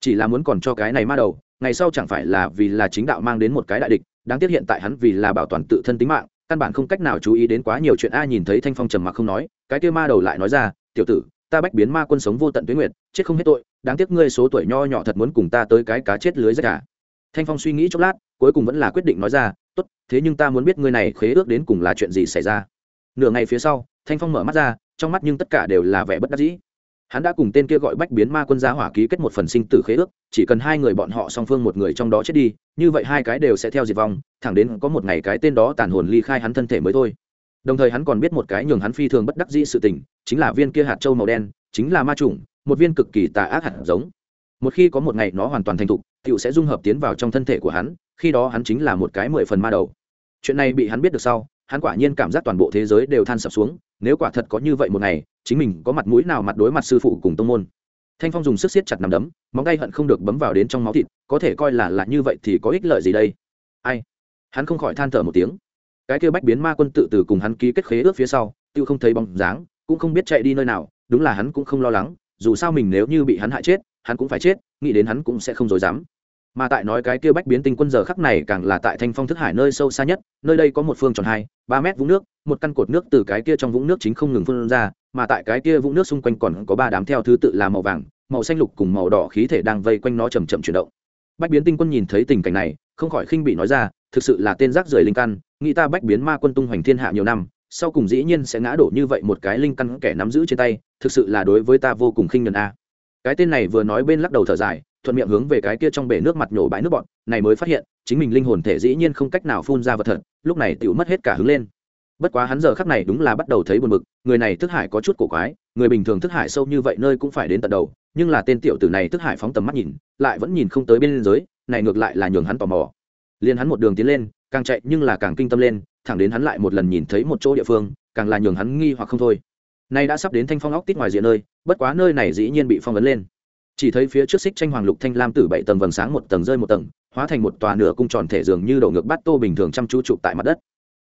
Chỉ là muốn còn cho cái này ma đầu, ngày sau chẳng phải là vì là chính đạo mang đến một cái đại địch, đáng tiếc hiện tại hắn vì là bảo toàn tự thân tính mạng, căn bản không cách nào chú ý đến quá nhiều chuyện a nhìn thấy thanh phong trầm mặc không nói, cái kia ma đầu lại nói ra, tiểu tử, ta bách biến ma quân sống vô tận tuyến nguyệt, chết không hết tội, đáng tiếc ngươi số tuổi nho nhỏ thật muốn cùng ta tới cái cá chết lưới rách cả thanh phong suy nghĩ chốc lát, cuối cùng vẫn là quyết định nói ra, tốt, thế nhưng ta muốn biết ngươi này khế ước đến cùng là chuyện gì xảy ra. Nửa ngày phía sau, thanh phong mở mắt ra trong mắt nhưng tất cả đều là vẻ bất đắc dĩ. Hắn đã cùng tên kia gọi bách biến ma quân gia hỏa ký kết một phần sinh tử khế ước, chỉ cần hai người bọn họ song phương một người trong đó chết đi, như vậy hai cái đều sẽ theo diệt vong, thẳng đến có một ngày cái tên đó tàn hồn ly khai hắn thân thể mới thôi. Đồng thời hắn còn biết một cái nhường hắn phi thường bất đắc dĩ sự tình, chính là viên kia hạt trâu màu đen, chính là ma trùng một viên cực kỳ tà ác hạt giống. Một khi có một ngày nó hoàn toàn thành thục t sẽ dung hợp tiến vào trong thân thể của hắn, khi đó hắn chính là một cái mười phần ma đầu. Chuyện này bị hắn biết được sau hắn quả nhiên cảm giác toàn bộ thế giới đều than sập xuống, nếu quả thật có như vậy một ngày, chính mình có mặt mũi nào mặt đối mặt sư phụ cùng tông môn. Thanh phong dùng sức siết chặt nằm đấm, móng tay hận không được bấm vào đến trong máu thịt, có thể coi là là như vậy thì có ích lợi gì đây? Ai? Hắn không khỏi than thở một tiếng. Cái kêu bách biến ma quân tự từ cùng hắn ký kết khế ước phía sau tự không thấy bóng dáng, cũng không biết chạy đi nơi nào, đúng là hắn cũng không lo lắng, dù sao mình nếu như bị hắn hại chết, hắn cũng phải chết, nghĩ đến hắn cũng sẽ không dối dám mà tại nói cái kia bách biến tinh quân giờ khắc này càng là tại thanh phong thức hải nơi sâu xa nhất, nơi đây có một phương tròn hai, ba mét vũng nước, một căn cột nước từ cái kia trong vũng nước chính không ngừng phân ra, mà tại cái kia vũng nước xung quanh còn có ba đám theo thứ tự là màu vàng, màu xanh lục cùng màu đỏ khí thể đang vây quanh nó chầm chậm chuyển động. Bách biến tinh quân nhìn thấy tình cảnh này, không khỏi khinh bị nói ra, thực sự là tên rác rưởi linh căn, nghĩ ta bách biến ma quân tung hoành thiên hạ nhiều năm, sau cùng dĩ nhiên sẽ ngã đổ như vậy một cái linh căn kẻ nắm giữ trên tay, thực sự là đối với ta vô cùng khinh nhẫn a. Cái tên này vừa nói bên lắc đầu thở dài thuận miệng hướng về cái kia trong bể nước mặt nhổ bãi nước bọn, này mới phát hiện, chính mình linh hồn thể dĩ nhiên không cách nào phun ra vật thật, lúc này tựu mất hết cả hứng lên. Bất quá hắn giờ khắc này đúng là bắt đầu thấy buồn bực, người này thức hải có chút cổ quái, người bình thường thức hải sâu như vậy nơi cũng phải đến tận đầu, nhưng là tên tiểu tử này thức hải phóng tầm mắt nhìn, lại vẫn nhìn không tới bên giới này ngược lại là nhường hắn tò mò. Liền hắn một đường tiến lên, càng chạy nhưng là càng kinh tâm lên, thẳng đến hắn lại một lần nhìn thấy một chỗ địa phương, càng là nhường hắn nghi hoặc không thôi. Nay đã sắp đến thanh phong óc tít ngoài diện nơi, bất quá nơi này dĩ nhiên bị phong ấn lên chỉ thấy phía trước xích tranh hoàng lục thanh lam tử bảy tầng vầng sáng một tầng rơi một tầng, hóa thành một tòa nửa cung tròn thể dường như đổ ngược bát tô bình thường chăm chú chụp tại mặt đất.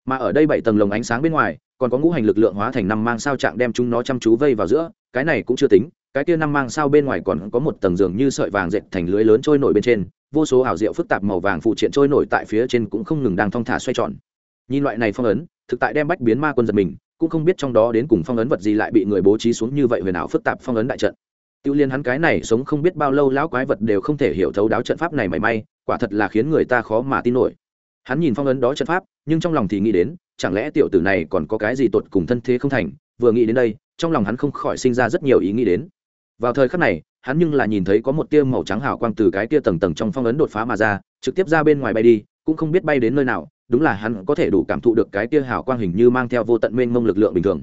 Mà ở đây bảy tầng lồng ánh sáng bên ngoài, còn có ngũ hành lực lượng hóa thành năm mang sao trạng đem chúng nó chăm chú vây vào giữa, cái này cũng chưa tính, cái kia năm mang sao bên ngoài còn có một tầng dường như sợi vàng dệt thành lưới lớn trôi nổi bên trên, vô số ảo diệu phức tạp màu vàng phụ triện trôi nổi tại phía trên cũng không ngừng đang thong thả xoay tròn. Nhìn loại này phong ấn, thực tại đem bách biến ma quân giật mình, cũng không biết trong đó đến cùng phong ấn vật gì lại bị người bố trí xuống như vậy huyền ảo phức tạp phong ấn đại trận tiêu liên hắn cái này sống không biết bao lâu lão quái vật đều không thể hiểu thấu đáo trận pháp này mảy may, quả thật là khiến người ta khó mà tin nổi. Hắn nhìn phong ấn đó trận pháp, nhưng trong lòng thì nghĩ đến, chẳng lẽ tiểu tử này còn có cái gì tột cùng thân thế không thành, vừa nghĩ đến đây, trong lòng hắn không khỏi sinh ra rất nhiều ý nghĩ đến. Vào thời khắc này, hắn nhưng là nhìn thấy có một tia màu trắng hào quang từ cái tia tầng tầng trong phong ấn đột phá mà ra, trực tiếp ra bên ngoài bay đi, cũng không biết bay đến nơi nào, đúng là hắn có thể đủ cảm thụ được cái tia hào quang hình như mang theo vô tận mênh mông lực lượng bình thường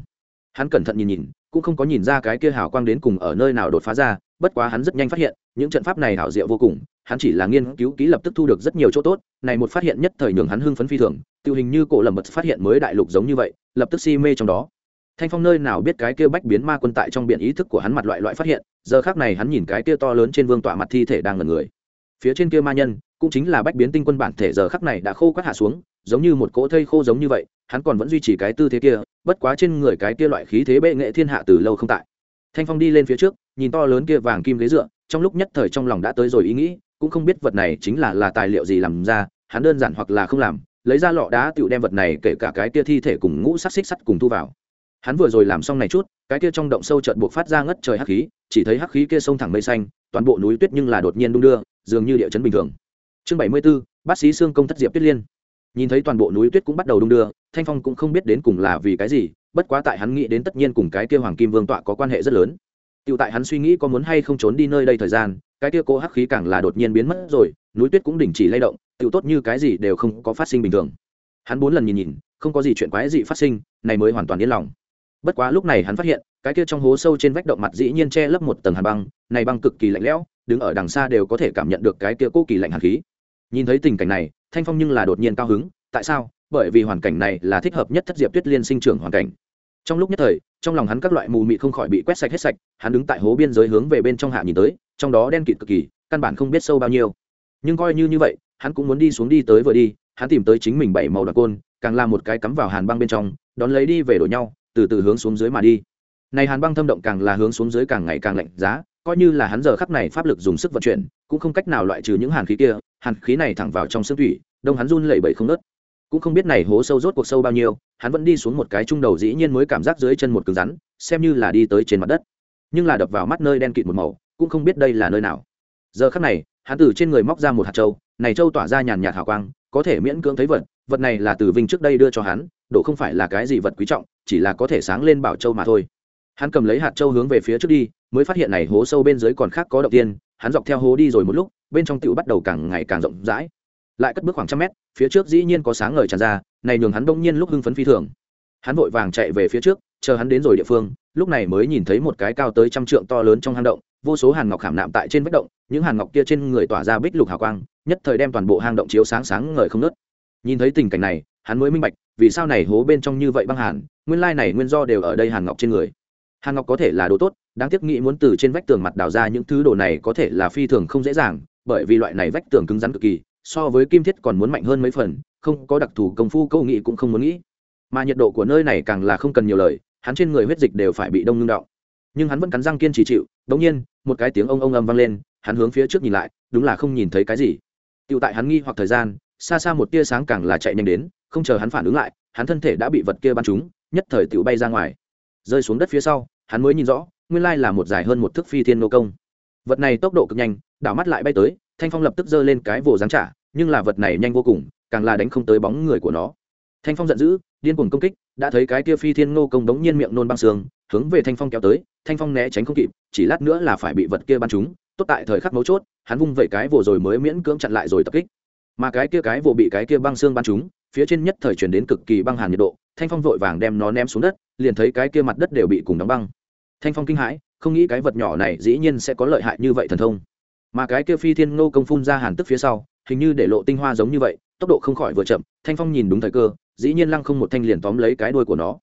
hắn cẩn thận nhìn nhìn, cũng không có nhìn ra cái kia hào quang đến cùng ở nơi nào đột phá ra, bất quá hắn rất nhanh phát hiện, những trận pháp này hảo diệu vô cùng, hắn chỉ là nghiên cứu kỹ lập tức thu được rất nhiều chỗ tốt, này một phát hiện nhất thời nhường hắn hưng phấn phi thường tiêu hình như cổ lầm bật phát hiện mới đại lục giống như vậy, lập tức si mê trong đó. Thanh phong nơi nào biết cái kia bách biến ma quân tại trong biển ý thức của hắn mặt loại loại phát hiện, giờ khác này hắn nhìn cái kia to lớn trên vương tọa mặt thi thể đang ngần người. Phía trên kia ma nhân, cũng chính là bách biến tinh quân bản thể giờ khắc này đã khô quát hạ xuống, giống như một cỗ thây khô giống như vậy hắn còn vẫn duy trì cái tư thế kia bất quá trên người cái kia loại khí thế bệ nghệ thiên hạ từ lâu không tại. Thanh phong đi lên phía trước nhìn to lớn kia vàng kim ghế dựa trong lúc nhất thời trong lòng đã tới rồi ý nghĩ cũng không biết vật này chính là là tài liệu gì làm ra hắn đơn giản hoặc là không làm lấy ra lọ đá tựu đem vật này kể cả cái kia thi thể cùng ngũ sắc xích sắt cùng thu vào. Hắn vừa rồi làm xong này chút cái kia trong động sâu chợt buộc phát ra ngất trời hắc khí chỉ thấy hắc khí kia sông thẳng mây xanh toàn bộ núi tuyết nhưng là đột nhiên đung đưa dường như địa chấn bình thường. Chương bảy mươi 74, bác sĩ xương công thất diệp tuyết liên nhìn thấy toàn bộ núi tuyết cũng bắt đầu đung đưa thanh phong cũng không biết đến cùng là vì cái gì bất quá tại hắn nghĩ đến tất nhiên cùng cái kia hoàng kim vương tọa có quan hệ rất lớn tựu tại hắn suy nghĩ có muốn hay không trốn đi nơi đây thời gian, cái kia cô hắc khí càng là đột nhiên biến mất rồi, núi tuyết cũng đình chỉ lay động, tựu tốt như cái gì đều không có phát sinh bình thường. Hắn bốn lần nhìn nhìn, không có gì chuyện quái gì phát sinh, này mới hoàn toàn yên lòng. Bất quá lúc này hắn phát hiện, cái kia trong hố sâu trên vách động mặt dĩ nhiên che lấp một tầng hàn băng, này băng cực kỳ lạnh lẽo, đứng ở đằng xa đều có thể cảm nhận được cái kia cô kỳ lạnh hàn khí. Nhìn thấy tình cảnh này, Thanh Phong nhưng là đột nhiên cao hứng, tại sao? Bởi vì hoàn cảnh này là thích hợp nhất thất diệp tuyết liên sinh trưởng hoàn cảnh. Trong lúc nhất thời trong lòng hắn các loại mù mị không khỏi bị quét sạch hết sạch hắn đứng tại hố biên giới hướng về bên trong hạ nhìn tới trong đó đen kịt cực kỳ căn bản không biết sâu bao nhiêu. Nhưng coi như như vậy hắn cũng muốn đi xuống đi tới vừa đi hắn tìm tới chính mình bảy màu đặc côn càng làm một cái cắm vào hàn băng bên trong đón lấy đi về đổi nhau từ từ hướng xuống dưới mà đi. Này hàn băng thâm động càng là hướng xuống dưới càng ngày càng lạnh giá coi như là hắn giờ khắc này pháp lực dùng sức vận chuyển cũng không cách nào loại trừ những hàn khí kia, hàn khí này thẳng vào trong xương thủy, đông hắn run lẩy bẩy không nớt cũng không biết này hố sâu rốt cuộc sâu bao nhiêu, hắn vẫn đi xuống một cái trung đầu dĩ nhiên mới cảm giác dưới chân một cứng rắn, xem như là đi tới trên mặt đất. Nhưng là đập vào mắt nơi đen kịt một màu, cũng không biết đây là nơi nào. Giờ khắc này, hắn từ trên người móc ra một hạt trâu này trâu tỏa ra nhàn nhạt hào quang, có thể miễn cưỡng thấy vật vật này là từ vinh trước đây đưa cho hắn, đổ không phải là cái gì vật quý trọng, chỉ là có thể sáng lên bảo châu mà thôi. Hắn cầm lấy hạt trâu hướng về phía trước đi, mới phát hiện này hố sâu bên dưới còn khác có động tiên hắn dọc theo hố đi rồi một lúc, bên trong tựu bắt đầu càng ngày càng rộng rãi. Lại cất bước khoảng trăm mét, phía trước dĩ nhiên có sáng ngời tràn ra, này nhường hắn đông nhiên lúc hưng phấn phi thường. Hắn vội vàng chạy về phía trước, chờ hắn đến rồi địa phương, lúc này mới nhìn thấy một cái cao tới trăm trượng to lớn trong hang động, vô số hàn ngọc khảm nạm tại trên vách động, những hàn ngọc kia trên người tỏa ra bích lục hào quang, nhất thời đem toàn bộ hang động chiếu sáng sáng ngời không nớt nhìn thấy tình cảnh này, hắn mới minh bạch, vì sao này hố bên trong như vậy băng hàn, nguyên lai này nguyên do đều ở đây hàn ngọc trên người. Hàn ngọc có thể là đồ tốt đáng tiếc nghĩ muốn từ trên vách tường mặt đào ra những thứ đồ này có thể là phi thường không dễ dàng, bởi vì loại này vách tường cứng rắn cực kỳ, so với kim thiết còn muốn mạnh hơn mấy phần, không có đặc thù công phu câu nghị cũng không muốn nghĩ. Mà nhiệt độ của nơi này càng là không cần nhiều lời, hắn trên người huyết dịch đều phải bị đông ngưng đọng nhưng hắn vẫn cắn răng kiên trì chịu, đống nhiên, một cái tiếng ông ông âm vang lên, hắn hướng phía trước nhìn lại, đúng là không nhìn thấy cái gì. Tựu tại hắn nghi hoặc thời gian, xa xa một tia sáng càng là chạy nhanh đến, không chờ hắn phản ứng lại, hắn thân thể đã bị vật kia bắn trúng, nhất thời tựu bay ra ngoài. Rơi xuống đất phía sau, hắn mới nhìn rõ nguyên lai là một dài hơn một thước phi thiên nô công. Vật này tốc độ cực nhanh, đảo mắt lại bay tới, thanh phong lập tức giơ lên cái vồ giáng trả, nhưng là vật này nhanh vô cùng, càng là đánh không tới bóng người của nó. Thanh phong giận dữ, điên cuồng công kích, đã thấy cái kia phi thiên nô công đống nhiên miệng nôn băng xương hướng về thanh phong kéo tới, thanh phong né tránh không kịp, chỉ lát nữa là phải bị vật kia bắn trúng, tốt tại thời khắc mấu chốt, hắn vung vẩy cái vồ rồi mới miễn cưỡng chặn lại rồi tập kích. Mà cái kia cái vồ bị cái kia băng xương bắn trúng, phía trên nhất thời chuyển đến cực kỳ băng hàn nhiệt độ, thanh phong vội vàng đem nó ném xuống đất, liền thấy cái kia mặt đất đều bị cùng đóng băng thanh phong kinh hãi, không nghĩ cái vật nhỏ này dĩ nhiên sẽ có lợi hại như vậy thần thông. Mà cái kia phi thiên ngô công phun ra hàn tức phía sau, hình như để lộ tinh hoa giống như vậy, tốc độ không khỏi vừa chậm, thanh phong nhìn đúng thời cơ, dĩ nhiên lăng không một thanh liền tóm lấy cái đuôi của nó.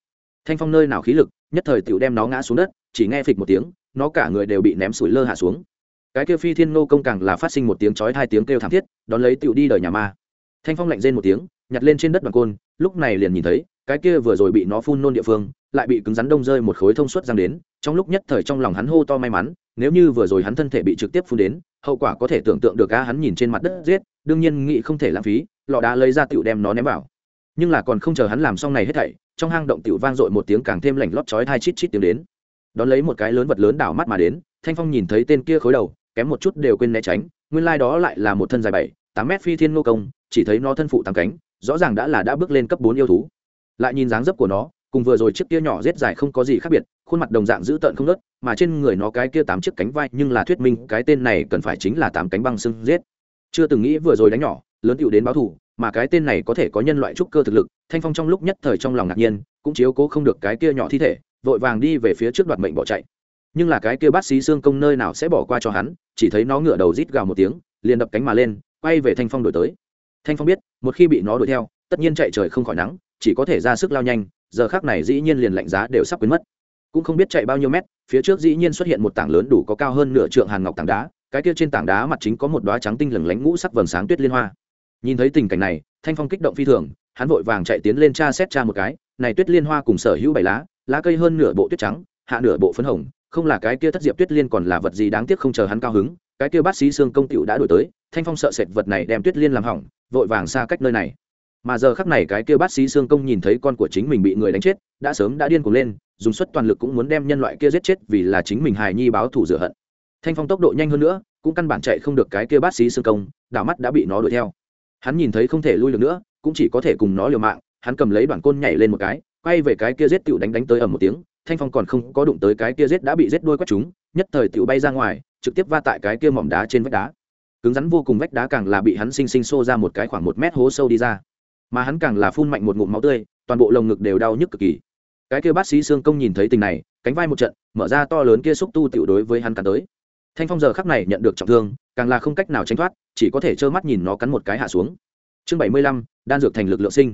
Thanh phong nơi nào khí lực, nhất thời tựu đem nó ngã xuống đất, chỉ nghe phịch một tiếng, nó cả người đều bị ném sủi lơ hạ xuống. Cái kia phi thiên ngô công càng là phát sinh một tiếng chói hai tiếng kêu thảm thiết, đón lấy tựu đi đời nhà ma. Thanh phong lạnh rên một tiếng, nhặt lên trên đất bằng côn, lúc này liền nhìn thấy cái kia vừa rồi bị nó phun nôn địa phương, lại bị cứng rắn đông rơi một khối thông suốt răng đến, trong lúc nhất thời trong lòng hắn hô to may mắn, nếu như vừa rồi hắn thân thể bị trực tiếp phun đến, hậu quả có thể tưởng tượng được a, hắn nhìn trên mặt đất giết, đương nhiên nghĩ không thể lãng phí, lọ đá lấy ra tựu đem nó ném vào. Nhưng là còn không chờ hắn làm xong này hết thảy, trong hang động tựu vang dội một tiếng càng thêm lảnh lót chói hai chít chít tiếng đến. Đón lấy một cái lớn vật lớn đảo mắt mà đến, thanh phong nhìn thấy tên kia khối đầu, kém một chút đều quên né tránh, nguyên lai đó lại là một thân dài bảy, tám mét phi thiên nô công, chỉ thấy nó thân phụ tám cánh, rõ ràng đã là đã bước lên cấp bốn yêu thú lại nhìn dáng dấp của nó, cùng vừa rồi chiếc kia nhỏ rết dài không có gì khác biệt, khuôn mặt đồng dạng dữ tợn không nớt, mà trên người nó cái kia tám chiếc cánh vai nhưng là thuyết minh cái tên này cần phải chính là tám cánh băng xương rết. Chưa từng nghĩ vừa rồi đánh nhỏ, lớn tựu đến báo thù, mà cái tên này có thể có nhân loại trúc cơ thực lực, thanh phong trong lúc nhất thời trong lòng ngạc nhiên, cũng chiếu cố không được cái kia nhỏ thi thể, vội vàng đi về phía trước đoạt mệnh bỏ chạy. Nhưng là cái kia bác sĩ xương công nơi nào sẽ bỏ qua cho hắn, chỉ thấy nó ngửa đầu rít gào một tiếng, liền đập cánh mà lên, quay về thanh phong đổi tới. Thanh phong biết, một khi bị nó đuổi theo, tất nhiên chạy trời không khỏi nắng chỉ có thể ra sức lao nhanh, giờ khác này dĩ nhiên liền lạnh giá đều sắp biến mất. Cũng không biết chạy bao nhiêu mét, phía trước dĩ nhiên xuất hiện một tảng lớn đủ có cao hơn nửa trượng hàn ngọc tảng đá, cái kia trên tảng đá mặt chính có một đoá trắng tinh lừng lánh ngũ sắc vầng sáng tuyết liên hoa. Nhìn thấy tình cảnh này, thanh phong kích động phi thường, hắn vội vàng chạy tiến lên tra xét tra một cái, này tuyết liên hoa cùng sở hữu bảy lá lá cây hơn nửa bộ tuyết trắng, hạ nửa bộ phấn hồng, không là cái kia thất diệp tuyết liên còn là vật gì đáng tiếc không chờ hắn cao hứng, cái kia bác sĩ xương công tiểu đã đổi tới, thanh phong sợ sệt vật này đem tuyết liên làm hỏng, vội vàng xa cách nơi này mà giờ khắc này cái kia bác sĩ xương công nhìn thấy con của chính mình bị người đánh chết, đã sớm đã điên cuồng lên, dùng suất toàn lực cũng muốn đem nhân loại kia giết chết vì là chính mình hài nhi báo thủ rửa hận. Thanh phong tốc độ nhanh hơn nữa, cũng căn bản chạy không được cái kia bác sĩ xương công, đảo mắt đã bị nó đuổi theo. Hắn nhìn thấy không thể lui được nữa, cũng chỉ có thể cùng nó liều mạng, hắn cầm lấy đoạn côn nhảy lên một cái, quay về cái kia giết tựu đánh đánh tới ầm một tiếng, thanh phong còn không có đụng tới cái kia giết đã bị giết đuôi quét chúng, nhất thời tựu bay ra ngoài, trực tiếp va tại cái kia mỏm đá trên vách đá. Cứng rắn vô cùng vách đá càng là bị hắn sinh sinh xô ra một cái khoảng một mét hố sâu đi ra mà hắn càng là phun mạnh một ngụm máu tươi, toàn bộ lồng ngực đều đau nhức cực kỳ. Cái kia bác sĩ xương công nhìn thấy tình này, cánh vai một trận, mở ra to lớn kia xúc tu tiểu đối với hắn cắn tới. Thanh phong giờ khắc này nhận được trọng thương, càng là không cách nào tránh thoát, chỉ có thể trơ mắt nhìn nó cắn một cái hạ xuống. Chương bảy mươi lăm, đan dược thành lực lượng sinh.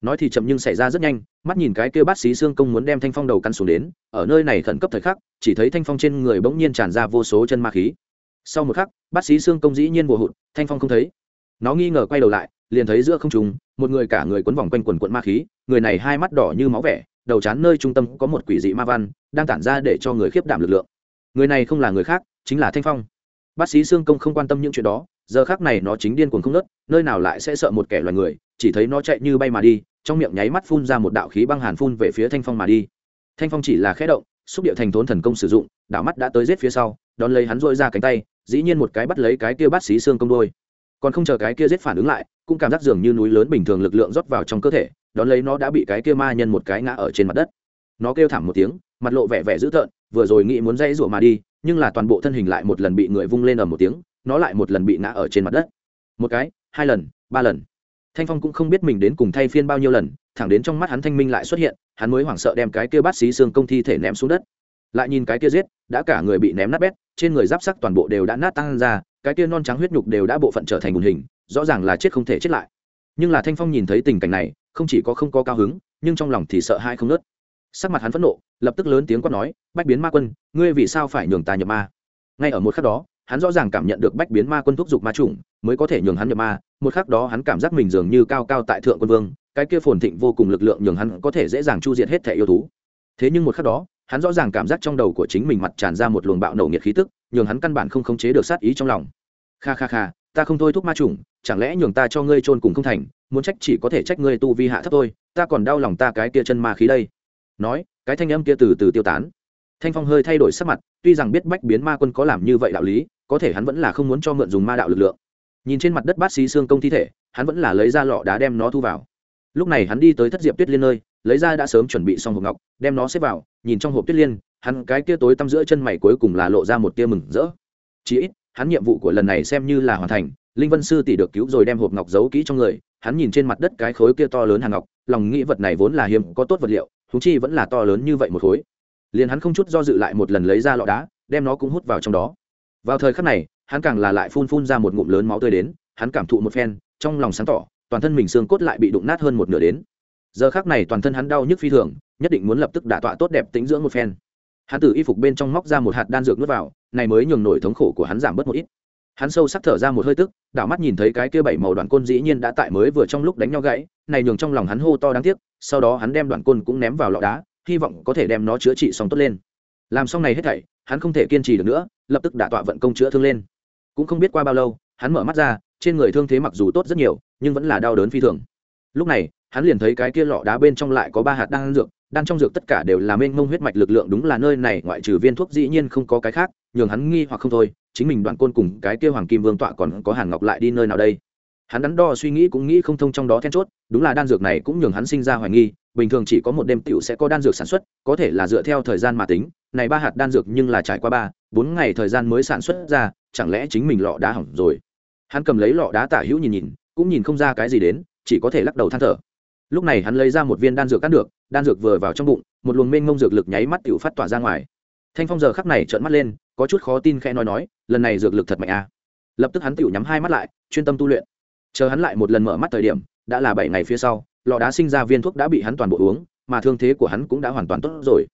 Nói thì chậm nhưng xảy ra rất nhanh, mắt nhìn cái kia bác sĩ xương công muốn đem thanh phong đầu căn xuống đến, ở nơi này khẩn cấp thời khắc, chỉ thấy thanh phong trên người bỗng nhiên tràn ra vô số chân ma khí. Sau một khắc, bác sĩ xương công dĩ nhiên vô hụt, thanh phong không thấy. Nó nghi ngờ quay đầu lại liền thấy giữa không trung, một người cả người quấn vòng quanh quần quận ma khí, người này hai mắt đỏ như máu vẻ, đầu chán nơi trung tâm có một quỷ dị ma văn, đang tản ra để cho người khiếp đảm lực lượng. Người này không là người khác, chính là thanh phong. Bác sĩ xương công không quan tâm những chuyện đó, giờ khác này nó chính điên cuồng không nớt nơi nào lại sẽ sợ một kẻ loài người, chỉ thấy nó chạy như bay mà đi, trong miệng nháy mắt phun ra một đạo khí băng hàn phun về phía thanh phong mà đi. Thanh phong chỉ là khẽ động, xúc điệu thành thốn thần công sử dụng, đạo mắt đã tới giết phía sau, đón lấy hắn dội ra cánh tay, dĩ nhiên một cái bắt lấy cái kia bát xí xương công đôi còn không chờ cái kia giết phản ứng lại, cũng cảm giác dường như núi lớn bình thường lực lượng rót vào trong cơ thể, đón lấy nó đã bị cái kia ma nhân một cái ngã ở trên mặt đất. Nó kêu thảm một tiếng, mặt lộ vẻ vẻ dữ tợn, vừa rồi nghĩ muốn dãy rủa mà đi, nhưng là toàn bộ thân hình lại một lần bị người vung lên ở một tiếng, nó lại một lần bị ngã ở trên mặt đất. Một cái, hai lần, ba lần. Thanh phong cũng không biết mình đến cùng thay phiên bao nhiêu lần, thẳng đến trong mắt hắn thanh minh lại xuất hiện, hắn mới hoảng sợ đem cái kia bát xí xương công thi thể ném xuống đất. Lại nhìn cái kia giết, đã cả người bị ném nát bét, trên người giáp sắc toàn bộ đều đã nát tăng ra cái kia non trắng huyết nhục đều đã bộ phận trở thành bùn hình, rõ ràng là chết không thể chết lại. Nhưng là thanh phong nhìn thấy tình cảnh này, không chỉ có không có cao hứng, nhưng trong lòng thì sợ hai không nớt sắc mặt hắn phẫn nộ, lập tức lớn tiếng quát nói, bách biến ma quân, ngươi vì sao phải nhường ta nhập ma? Ngay ở một khắc đó, hắn rõ ràng cảm nhận được bách biến ma quân thúc giục ma chủng, mới có thể nhường hắn nhập ma. Một khắc đó hắn cảm giác mình dường như cao cao tại thượng quân vương, cái kia phồn thịnh vô cùng lực lượng nhường hắn có thể dễ dàng chu diệt hết thẻ yêu thú. Thế nhưng một khắc đó hắn rõ ràng cảm giác trong đầu của chính mình mặt tràn ra một luồng bạo nổ nhiệt khí tức, nhường hắn căn bản không khống chế được sát ý trong lòng. Kha kha kha, ta không thôi thúc ma chủng, chẳng lẽ nhường ta cho ngươi trôn cùng không thành, muốn trách chỉ có thể trách ngươi tu vi hạ thấp thôi, ta còn đau lòng ta cái kia chân ma khí đây. Nói, cái thanh âm kia từ từ tiêu tán. Thanh phong hơi thay đổi sắc mặt, tuy rằng biết bách biến ma quân có làm như vậy đạo lý, có thể hắn vẫn là không muốn cho mượn dùng ma đạo lực lượng. Nhìn trên mặt đất bát xí xương công thi thể, hắn vẫn là lấy ra lọ đá đem nó thu vào. Lúc này hắn đi tới thất diệp tuyết liên nơi lấy ra đã sớm chuẩn bị xong hộp ngọc, đem nó xếp vào, nhìn trong hộp tuyết liên, hắn cái kia tối tăm giữa chân mày cuối cùng là lộ ra một tia mừng rỡ. Chí ít, hắn nhiệm vụ của lần này xem như là hoàn thành, linh vân sư tỷ được cứu rồi đem hộp ngọc giấu kỹ trong người, hắn nhìn trên mặt đất cái khối kia to lớn hàng ngọc, lòng nghĩ vật này vốn là hiếm, có tốt vật liệu thú chi vẫn là to lớn như vậy một khối. Liền hắn không chút do dự lại một lần lấy ra lọ đá, đem nó cũng hút vào trong đó. Vào thời khắc này, hắn càng là lại phun phun ra một ngụm lớn máu tươi đến, hắn cảm thụ một phen, trong lòng sáng tỏ, toàn thân mình xương cốt lại bị đụng nát hơn một nửa đến giờ khác này toàn thân hắn đau nhức phi thường, nhất định muốn lập tức đả tọa tốt đẹp tính dưỡng một phen. Hắn từ y phục bên trong móc ra một hạt đan dược nuốt vào, này mới nhường nổi thống khổ của hắn giảm bớt một ít. Hắn sâu sắc thở ra một hơi tức, đảo mắt nhìn thấy cái kia bảy màu đoạn côn dĩ nhiên đã tại mới vừa trong lúc đánh nhau gãy, này nhường trong lòng hắn hô to đáng tiếc, sau đó hắn đem đoạn côn cũng ném vào lọ đá, hy vọng có thể đem nó chữa trị xong tốt lên. Làm xong này hết thảy, hắn không thể kiên trì được nữa, lập tức đả tọa vận công chữa thương lên. Cũng không biết qua bao lâu, hắn mở mắt ra, trên người thương thế mặc dù tốt rất nhiều, nhưng vẫn là đau đớn phi thường. Lúc này hắn liền thấy cái kia lọ đá bên trong lại có ba hạt đan dược, đan trong dược tất cả đều là mênh mông huyết mạch lực lượng đúng là nơi này ngoại trừ viên thuốc dĩ nhiên không có cái khác, nhường hắn nghi hoặc không thôi, chính mình đoạn côn cùng cái kia hoàng kim vương tọa còn có hàn ngọc lại đi nơi nào đây? Hắn đắn đo suy nghĩ cũng nghĩ không thông trong đó then chốt, đúng là đan dược này cũng nhường hắn sinh ra hoài nghi, bình thường chỉ có một đêm tiểu sẽ có đan dược sản xuất, có thể là dựa theo thời gian mà tính, này ba hạt đan dược nhưng là trải qua ba, bốn ngày thời gian mới sản xuất ra, chẳng lẽ chính mình lọ đá hỏng rồi? Hắn cầm lấy lọ đá tả hữu nhìn nhìn, cũng nhìn không ra cái gì đến, chỉ có thể lắc đầu than thở lúc này hắn lấy ra một viên đan dược cắt được, đan dược vừa vào trong bụng, một luồng mênh mông dược lực nháy mắt tự phát tỏa ra ngoài. Thanh phong giờ khắc này trợn mắt lên, có chút khó tin khẽ nói nói, lần này dược lực thật mạnh à. lập tức hắn tự nhắm hai mắt lại, chuyên tâm tu luyện. Chờ hắn lại một lần mở mắt thời điểm, đã là bảy ngày phía sau, lọ đá sinh ra viên thuốc đã bị hắn toàn bộ uống, mà thương thế của hắn cũng đã hoàn toàn tốt rồi.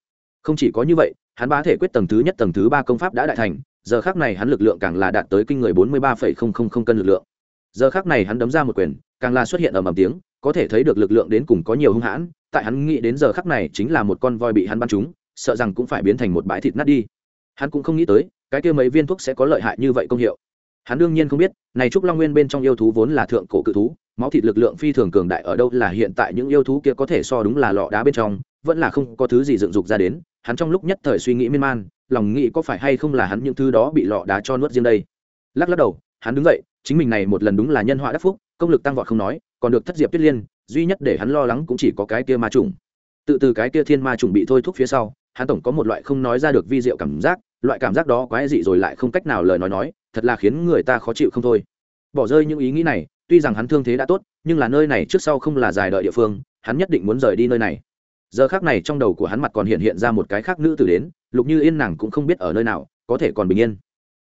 Không chỉ có như vậy, hắn bá thể quyết tầng thứ nhất, tầng thứ ba công pháp đã đại thành, giờ khác này hắn lực lượng càng là đạt tới kinh người bốn mươi ba cân lực lượng. Giờ khác này hắn đấm ra một quyền, càng là xuất hiện ở mầm tiếng có thể thấy được lực lượng đến cùng có nhiều hung hãn, tại hắn nghĩ đến giờ khắc này chính là một con voi bị hắn bắn trúng, sợ rằng cũng phải biến thành một bãi thịt nát đi. Hắn cũng không nghĩ tới, cái kia mấy viên thuốc sẽ có lợi hại như vậy công hiệu. Hắn đương nhiên không biết, này trúc long nguyên bên trong yêu thú vốn là thượng cổ cự thú, máu thịt lực lượng phi thường cường đại ở đâu là hiện tại những yêu thú kia có thể so đúng là lọ đá bên trong, vẫn là không có thứ gì dựng dục ra đến. Hắn trong lúc nhất thời suy nghĩ miên man, lòng nghĩ có phải hay không là hắn những thứ đó bị lọ đá cho nuốt riêng đây. Lắc lắc đầu, hắn đứng dậy, chính mình này một lần đúng là nhân họa đắc phúc, công lực tăng vọt không nói còn được thất diệp tuyết liên, duy nhất để hắn lo lắng cũng chỉ có cái kia ma trùng. Tự từ cái kia thiên ma trùng bị thôi thúc phía sau, hắn tổng có một loại không nói ra được vi diệu cảm giác, loại cảm giác đó quái dị rồi lại không cách nào lời nói nói, thật là khiến người ta khó chịu không thôi. Bỏ rơi những ý nghĩ này, tuy rằng hắn thương thế đã tốt, nhưng là nơi này trước sau không là dài đợi địa phương, hắn nhất định muốn rời đi nơi này. Giờ khác này trong đầu của hắn mặt còn hiện hiện ra một cái khác nữ tử đến, lục như yên nàng cũng không biết ở nơi nào, có thể còn bình yên.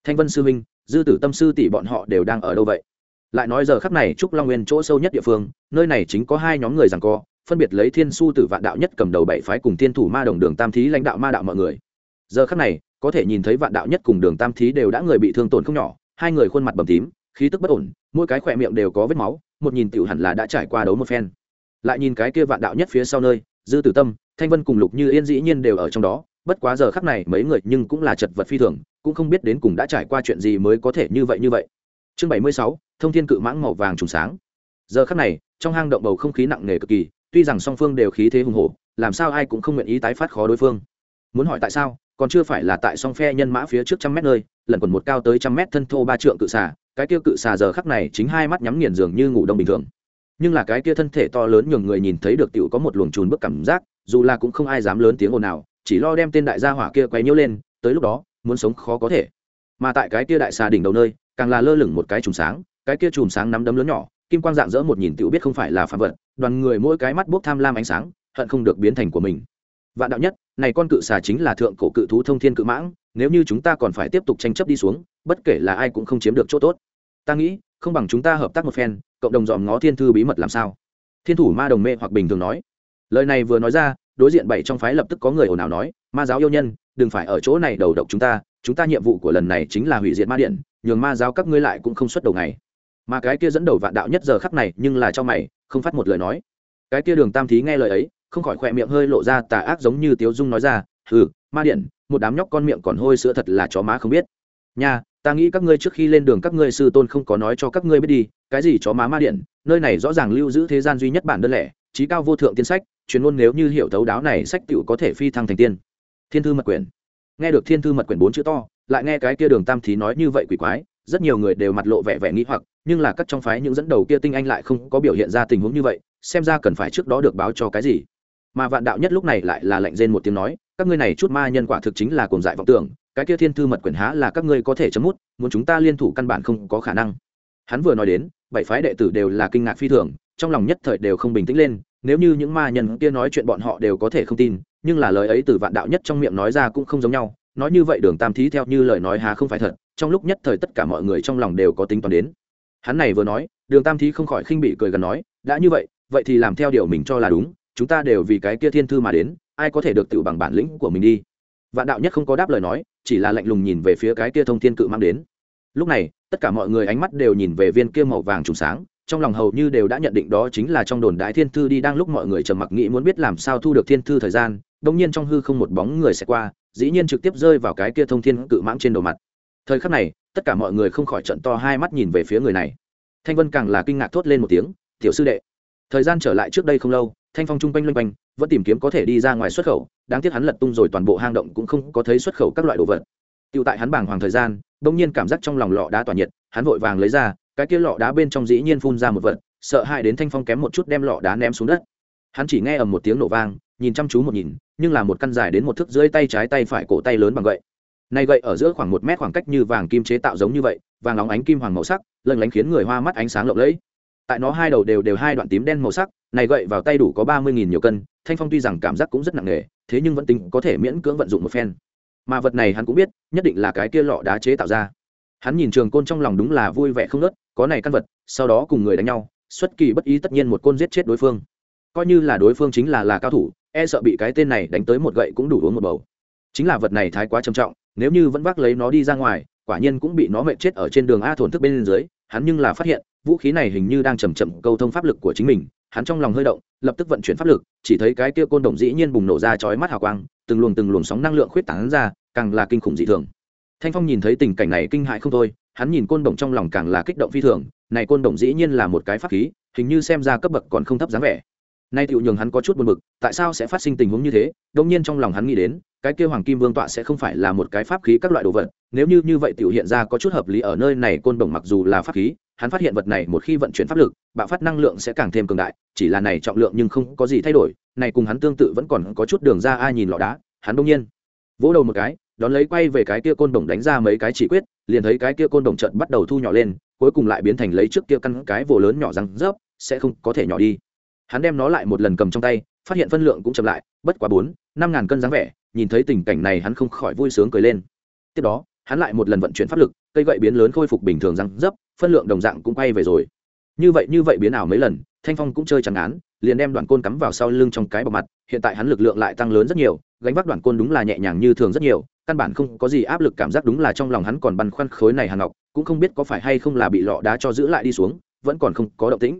Thanh vân sư minh dư tử tâm sư tỷ bọn họ đều đang ở đâu vậy? Lại nói giờ khắc này trúc long nguyên chỗ sâu nhất địa phương, nơi này chính có hai nhóm người rằng co, phân biệt lấy thiên su tử vạn đạo nhất cầm đầu bảy phái cùng thiên thủ ma đồng đường tam thí lãnh đạo ma đạo mọi người. Giờ khắc này, có thể nhìn thấy vạn đạo nhất cùng đường tam thí đều đã người bị thương tổn không nhỏ, hai người khuôn mặt bầm tím, khí tức bất ổn, mỗi cái khỏe miệng đều có vết máu, một nhìn tiểu hẳn là đã trải qua đấu một phen. Lại nhìn cái kia vạn đạo nhất phía sau nơi, dư tử tâm, thanh vân cùng lục như yên dĩ nhiên đều ở trong đó, bất quá giờ khắc này mấy người nhưng cũng là chật vật phi thường, cũng không biết đến cùng đã trải qua chuyện gì mới có thể như vậy như vậy. Chương bảy mươi sáu thông thiên cự mãng màu vàng trùng sáng. Giờ khắc này, trong hang động bầu không khí nặng nề cực kỳ, tuy rằng song phương đều khí thế hùng hổ, làm sao ai cũng không nguyện ý tái phát khó đối phương. Muốn hỏi tại sao, còn chưa phải là tại song phe nhân mã phía trước trăm mét nơi, lần quần một cao tới trăm mét thân thô ba trượng cự xà, cái kia cự xà giờ khắc này chính hai mắt nhắm nghiền dường như ngủ đông bình thường. Nhưng là cái kia thân thể to lớn nhường người nhìn thấy được tiểu có một luồng trùn bức cảm giác, dù là cũng không ai dám lớn tiếng ồn nào chỉ lo đem tên đại gia hỏa kia quấy nhiễu lên, tới lúc đó, muốn sống khó có thể. Mà tại cái kia đại xà đỉnh đầu nơi, càng là lơ lửng một cái trùng sáng cái kia chùm sáng nắm đấm lớn nhỏ, kim quang dạng dỡ một nhìn tiểu biết không phải là phạm vật, đoàn người mỗi cái mắt buốc tham lam ánh sáng, hận không được biến thành của mình. Vạn đạo nhất, này con cự xà chính là thượng cổ cự thú thông thiên cự mãng, nếu như chúng ta còn phải tiếp tục tranh chấp đi xuống, bất kể là ai cũng không chiếm được chỗ tốt. Ta nghĩ, không bằng chúng ta hợp tác một phen, cộng đồng dòm ngó thiên thư bí mật làm sao? Thiên thủ ma đồng mê hoặc bình thường nói. Lời này vừa nói ra, đối diện bảy trong phái lập tức có người ồn ào nói, ma giáo yêu nhân, đừng phải ở chỗ này đầu độc chúng ta chúng ta nhiệm vụ của lần này chính là hủy diệt ma điện, nhường ma giáo các ngươi lại cũng không xuất đầu ngày mà cái kia dẫn đầu vạn đạo nhất giờ khắc này nhưng là cho mày, không phát một lời nói. Cái kia đường tam thí nghe lời ấy, không khỏi khỏe miệng hơi lộ ra tà ác giống như tiếu dung nói ra, hừ, ma điện, một đám nhóc con miệng còn hôi sữa thật là chó má không biết. Nha, ta nghĩ các ngươi trước khi lên đường các ngươi sư tôn không có nói cho các ngươi biết đi, cái gì chó má ma điện, nơi này rõ ràng lưu giữ thế gian duy nhất bản đơn lẻ trí cao vô thượng tiên sách, chuyên môn nếu như hiểu thấu đáo này sách tựu có thể phi thăng thành tiên. Thiên thư mật quyển. Nghe được thiên thư mật quyển bốn chữ to, lại nghe cái kia đường tam thí nói như vậy quỷ quái, rất nhiều người đều mặt lộ vẻ vẻ nghĩ hoặc nhưng là các trong phái những dẫn đầu kia tinh anh lại không có biểu hiện ra tình huống như vậy, xem ra cần phải trước đó được báo cho cái gì. Mà vạn đạo nhất lúc này lại là lạnh rên một tiếng nói, các ngươi này chút ma nhân quả thực chính là cuồng dại vọng tưởng, cái kia thiên thư mật quyển há là các ngươi có thể chấm mút, muốn chúng ta liên thủ căn bản không có khả năng. Hắn vừa nói đến, bảy phái đệ tử đều là kinh ngạc phi thường, trong lòng nhất thời đều không bình tĩnh lên, nếu như những ma nhân kia nói chuyện bọn họ đều có thể không tin, nhưng là lời ấy từ vạn đạo nhất trong miệng nói ra cũng không giống nhau, nói như vậy đường tam thí theo như lời nói há không phải thật, trong lúc nhất thời tất cả mọi người trong lòng đều có tính toán đến hắn này vừa nói, đường tam thí không khỏi khinh bị cười gần nói, đã như vậy vậy thì làm theo điều mình cho là đúng, chúng ta đều vì cái kia thiên thư mà đến, ai có thể được tự bằng bản lĩnh của mình đi? Vạn đạo nhất không có đáp lời nói, chỉ là lạnh lùng nhìn về phía cái kia thông thiên cự mang đến. Lúc này, tất cả mọi người ánh mắt đều nhìn về viên kia màu vàng trùng sáng, trong lòng hầu như đều đã nhận định đó chính là trong đồn đại thiên thư đi đang lúc mọi người trầm mặc nghĩ muốn biết làm sao thu được thiên thư thời gian, đông nhiên trong hư không một bóng người sẽ qua, dĩ nhiên trực tiếp rơi vào cái kia thông thiên cự mãng trên đầu mặt. Thời khắc này tất cả mọi người không khỏi trận to hai mắt nhìn về phía người này. Thanh vân càng là kinh ngạc thốt lên một tiếng, tiểu sư đệ, thời gian trở lại trước đây không lâu, thanh phong chung quanh loanh quanh, vẫn tìm kiếm có thể đi ra ngoài xuất khẩu, đáng tiếc hắn lật tung rồi toàn bộ hang động cũng không có thấy xuất khẩu các loại đồ vật. Tựu tại hắn bàng hoàng thời gian, bỗng nhiên cảm giác trong lòng lọ đá tỏa nhiệt, hắn vội vàng lấy ra, cái kia lọ đá bên trong dĩ nhiên phun ra một vật, sợ hãi đến thanh phong kém một chút đem lọ đá ném xuống đất. Hắn chỉ nghe ầm một tiếng nổ vang, nhìn chăm chú một nhìn, nhưng là một căn dài đến một thước dưới tay trái tay phải cổ tay lớn bằng gậy này gậy ở giữa khoảng một mét khoảng cách như vàng kim chế tạo giống như vậy, vàng óng ánh kim hoàng màu sắc lừng lánh khiến người hoa mắt ánh sáng lộng lẫy. Tại nó hai đầu đều đều hai đoạn tím đen màu sắc, này gậy vào tay đủ có ba mươi nghìn nhiều cân, thanh phong tuy rằng cảm giác cũng rất nặng nề, thế nhưng vẫn tính có thể miễn cưỡng vận dụng một phen. Mà vật này hắn cũng biết, nhất định là cái kia lọ đá chế tạo ra. Hắn nhìn trường côn trong lòng đúng là vui vẻ không nớt có này căn vật, sau đó cùng người đánh nhau, xuất kỳ bất ý tất nhiên một côn giết chết đối phương. Coi như là đối phương chính là là cao thủ e sợ bị cái tên này đánh tới một gậy cũng đủ uống một bầu. Chính là vật này thái quá trầm trọng nếu như vẫn vác lấy nó đi ra ngoài, quả nhiên cũng bị nó mệt chết ở trên đường a thổn thức bên dưới, hắn nhưng là phát hiện, vũ khí này hình như đang chầm chậm câu thông pháp lực của chính mình, hắn trong lòng hơi động, lập tức vận chuyển pháp lực, chỉ thấy cái kia côn đồng dĩ nhiên bùng nổ ra chói mắt hào quang, từng luồng từng luồng sóng năng lượng khuyết tán ra, càng là kinh khủng dị thường. Thanh phong nhìn thấy tình cảnh này kinh hại không thôi, hắn nhìn côn đồng trong lòng càng là kích động phi thường, này côn đồng dĩ nhiên là một cái pháp khí, hình như xem ra cấp bậc còn không thấp dáng vẻ. Nay tựu nhường hắn có chút buồn bực, tại sao sẽ phát sinh tình huống như thế đông nhiên trong lòng hắn nghĩ đến cái kia hoàng kim vương tọa sẽ không phải là một cái pháp khí các loại đồ vật, nếu như như vậy tiểu hiện ra có chút hợp lý ở nơi này, côn đồng mặc dù là pháp khí, hắn phát hiện vật này một khi vận chuyển pháp lực, bạo phát năng lượng sẽ càng thêm cường đại, chỉ là này trọng lượng nhưng không có gì thay đổi, này cùng hắn tương tự vẫn còn có chút đường ra ai nhìn lọ đá, hắn đông nhiên vỗ đầu một cái, đón lấy quay về cái kia côn đồng đánh ra mấy cái chỉ quyết, liền thấy cái kia côn đồng trận bắt đầu thu nhỏ lên, cuối cùng lại biến thành lấy trước kia căn cái vồ lớn nhỏ răng rớp, sẽ không có thể nhỏ đi. Hắn đem nó lại một lần cầm trong tay phát hiện phân lượng cũng chậm lại, bất quá bốn, năm ngàn cân dáng vẻ, nhìn thấy tình cảnh này hắn không khỏi vui sướng cười lên. Tiếp đó, hắn lại một lần vận chuyển pháp lực, cây gậy biến lớn khôi phục bình thường răng dấp, phân lượng đồng dạng cũng quay về rồi. Như vậy như vậy biến ảo mấy lần, thanh phong cũng chơi chẳng án, liền đem đoạn côn cắm vào sau lưng trong cái bọc mặt, hiện tại hắn lực lượng lại tăng lớn rất nhiều, gánh vác đoạn côn đúng là nhẹ nhàng như thường rất nhiều, căn bản không có gì áp lực cảm giác đúng là trong lòng hắn còn băn khoăn khối này hàng ngọc, cũng không biết có phải hay không là bị lọ đá cho giữ lại đi xuống, vẫn còn không có động tĩnh.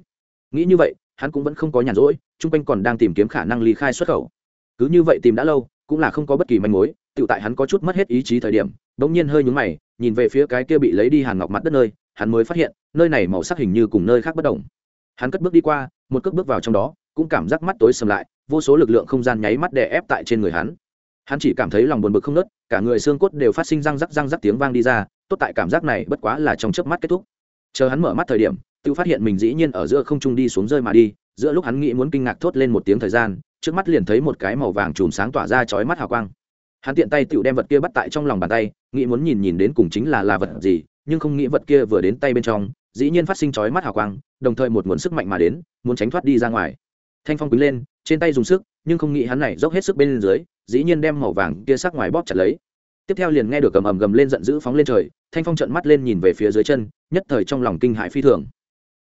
Nghĩ như vậy hắn cũng vẫn không có nhàn rỗi, chung quanh còn đang tìm kiếm khả năng ly khai xuất khẩu. Cứ như vậy tìm đã lâu, cũng là không có bất kỳ manh mối tự tại hắn có chút mất hết ý chí thời điểm, bỗng nhiên hơi nhúng mày, nhìn về phía cái kia bị lấy đi hàn ngọc mặt đất nơi, hắn mới phát hiện, nơi này màu sắc hình như cùng nơi khác bất đồng. Hắn cất bước đi qua, một cước bước vào trong đó, cũng cảm giác mắt tối sầm lại, vô số lực lượng không gian nháy mắt đè ép tại trên người hắn. Hắn chỉ cảm thấy lòng buồn bực không nớt cả người xương cốt đều phát sinh răng rắc răng rắc tiếng vang đi ra, tốt tại cảm giác này bất quá là trong chớp mắt kết thúc. Chờ hắn mở mắt thời điểm tự phát hiện mình dĩ nhiên ở giữa không trung đi xuống rơi mà đi, giữa lúc hắn nghĩ muốn kinh ngạc thốt lên một tiếng thời gian, trước mắt liền thấy một cái màu vàng chùm sáng tỏa ra chói mắt hào quang. Hắn tiện tay tự đem vật kia bắt tại trong lòng bàn tay, nghĩ muốn nhìn nhìn đến cùng chính là là vật gì, nhưng không nghĩ vật kia vừa đến tay bên trong, dĩ nhiên phát sinh chói mắt hào quang, đồng thời một nguồn sức mạnh mà đến, muốn tránh thoát đi ra ngoài. Thanh phong quý lên, trên tay dùng sức, nhưng không nghĩ hắn này dốc hết sức bên dưới, dĩ nhiên đem màu vàng kia sắc ngoài bóp chặt lấy. Tiếp theo liền nghe được cầm ầm gầm lên giận dữ phóng lên trời, thanh phong trợn mắt lên nhìn về phía dưới chân, nhất thời trong lòng kinh hại phi thường.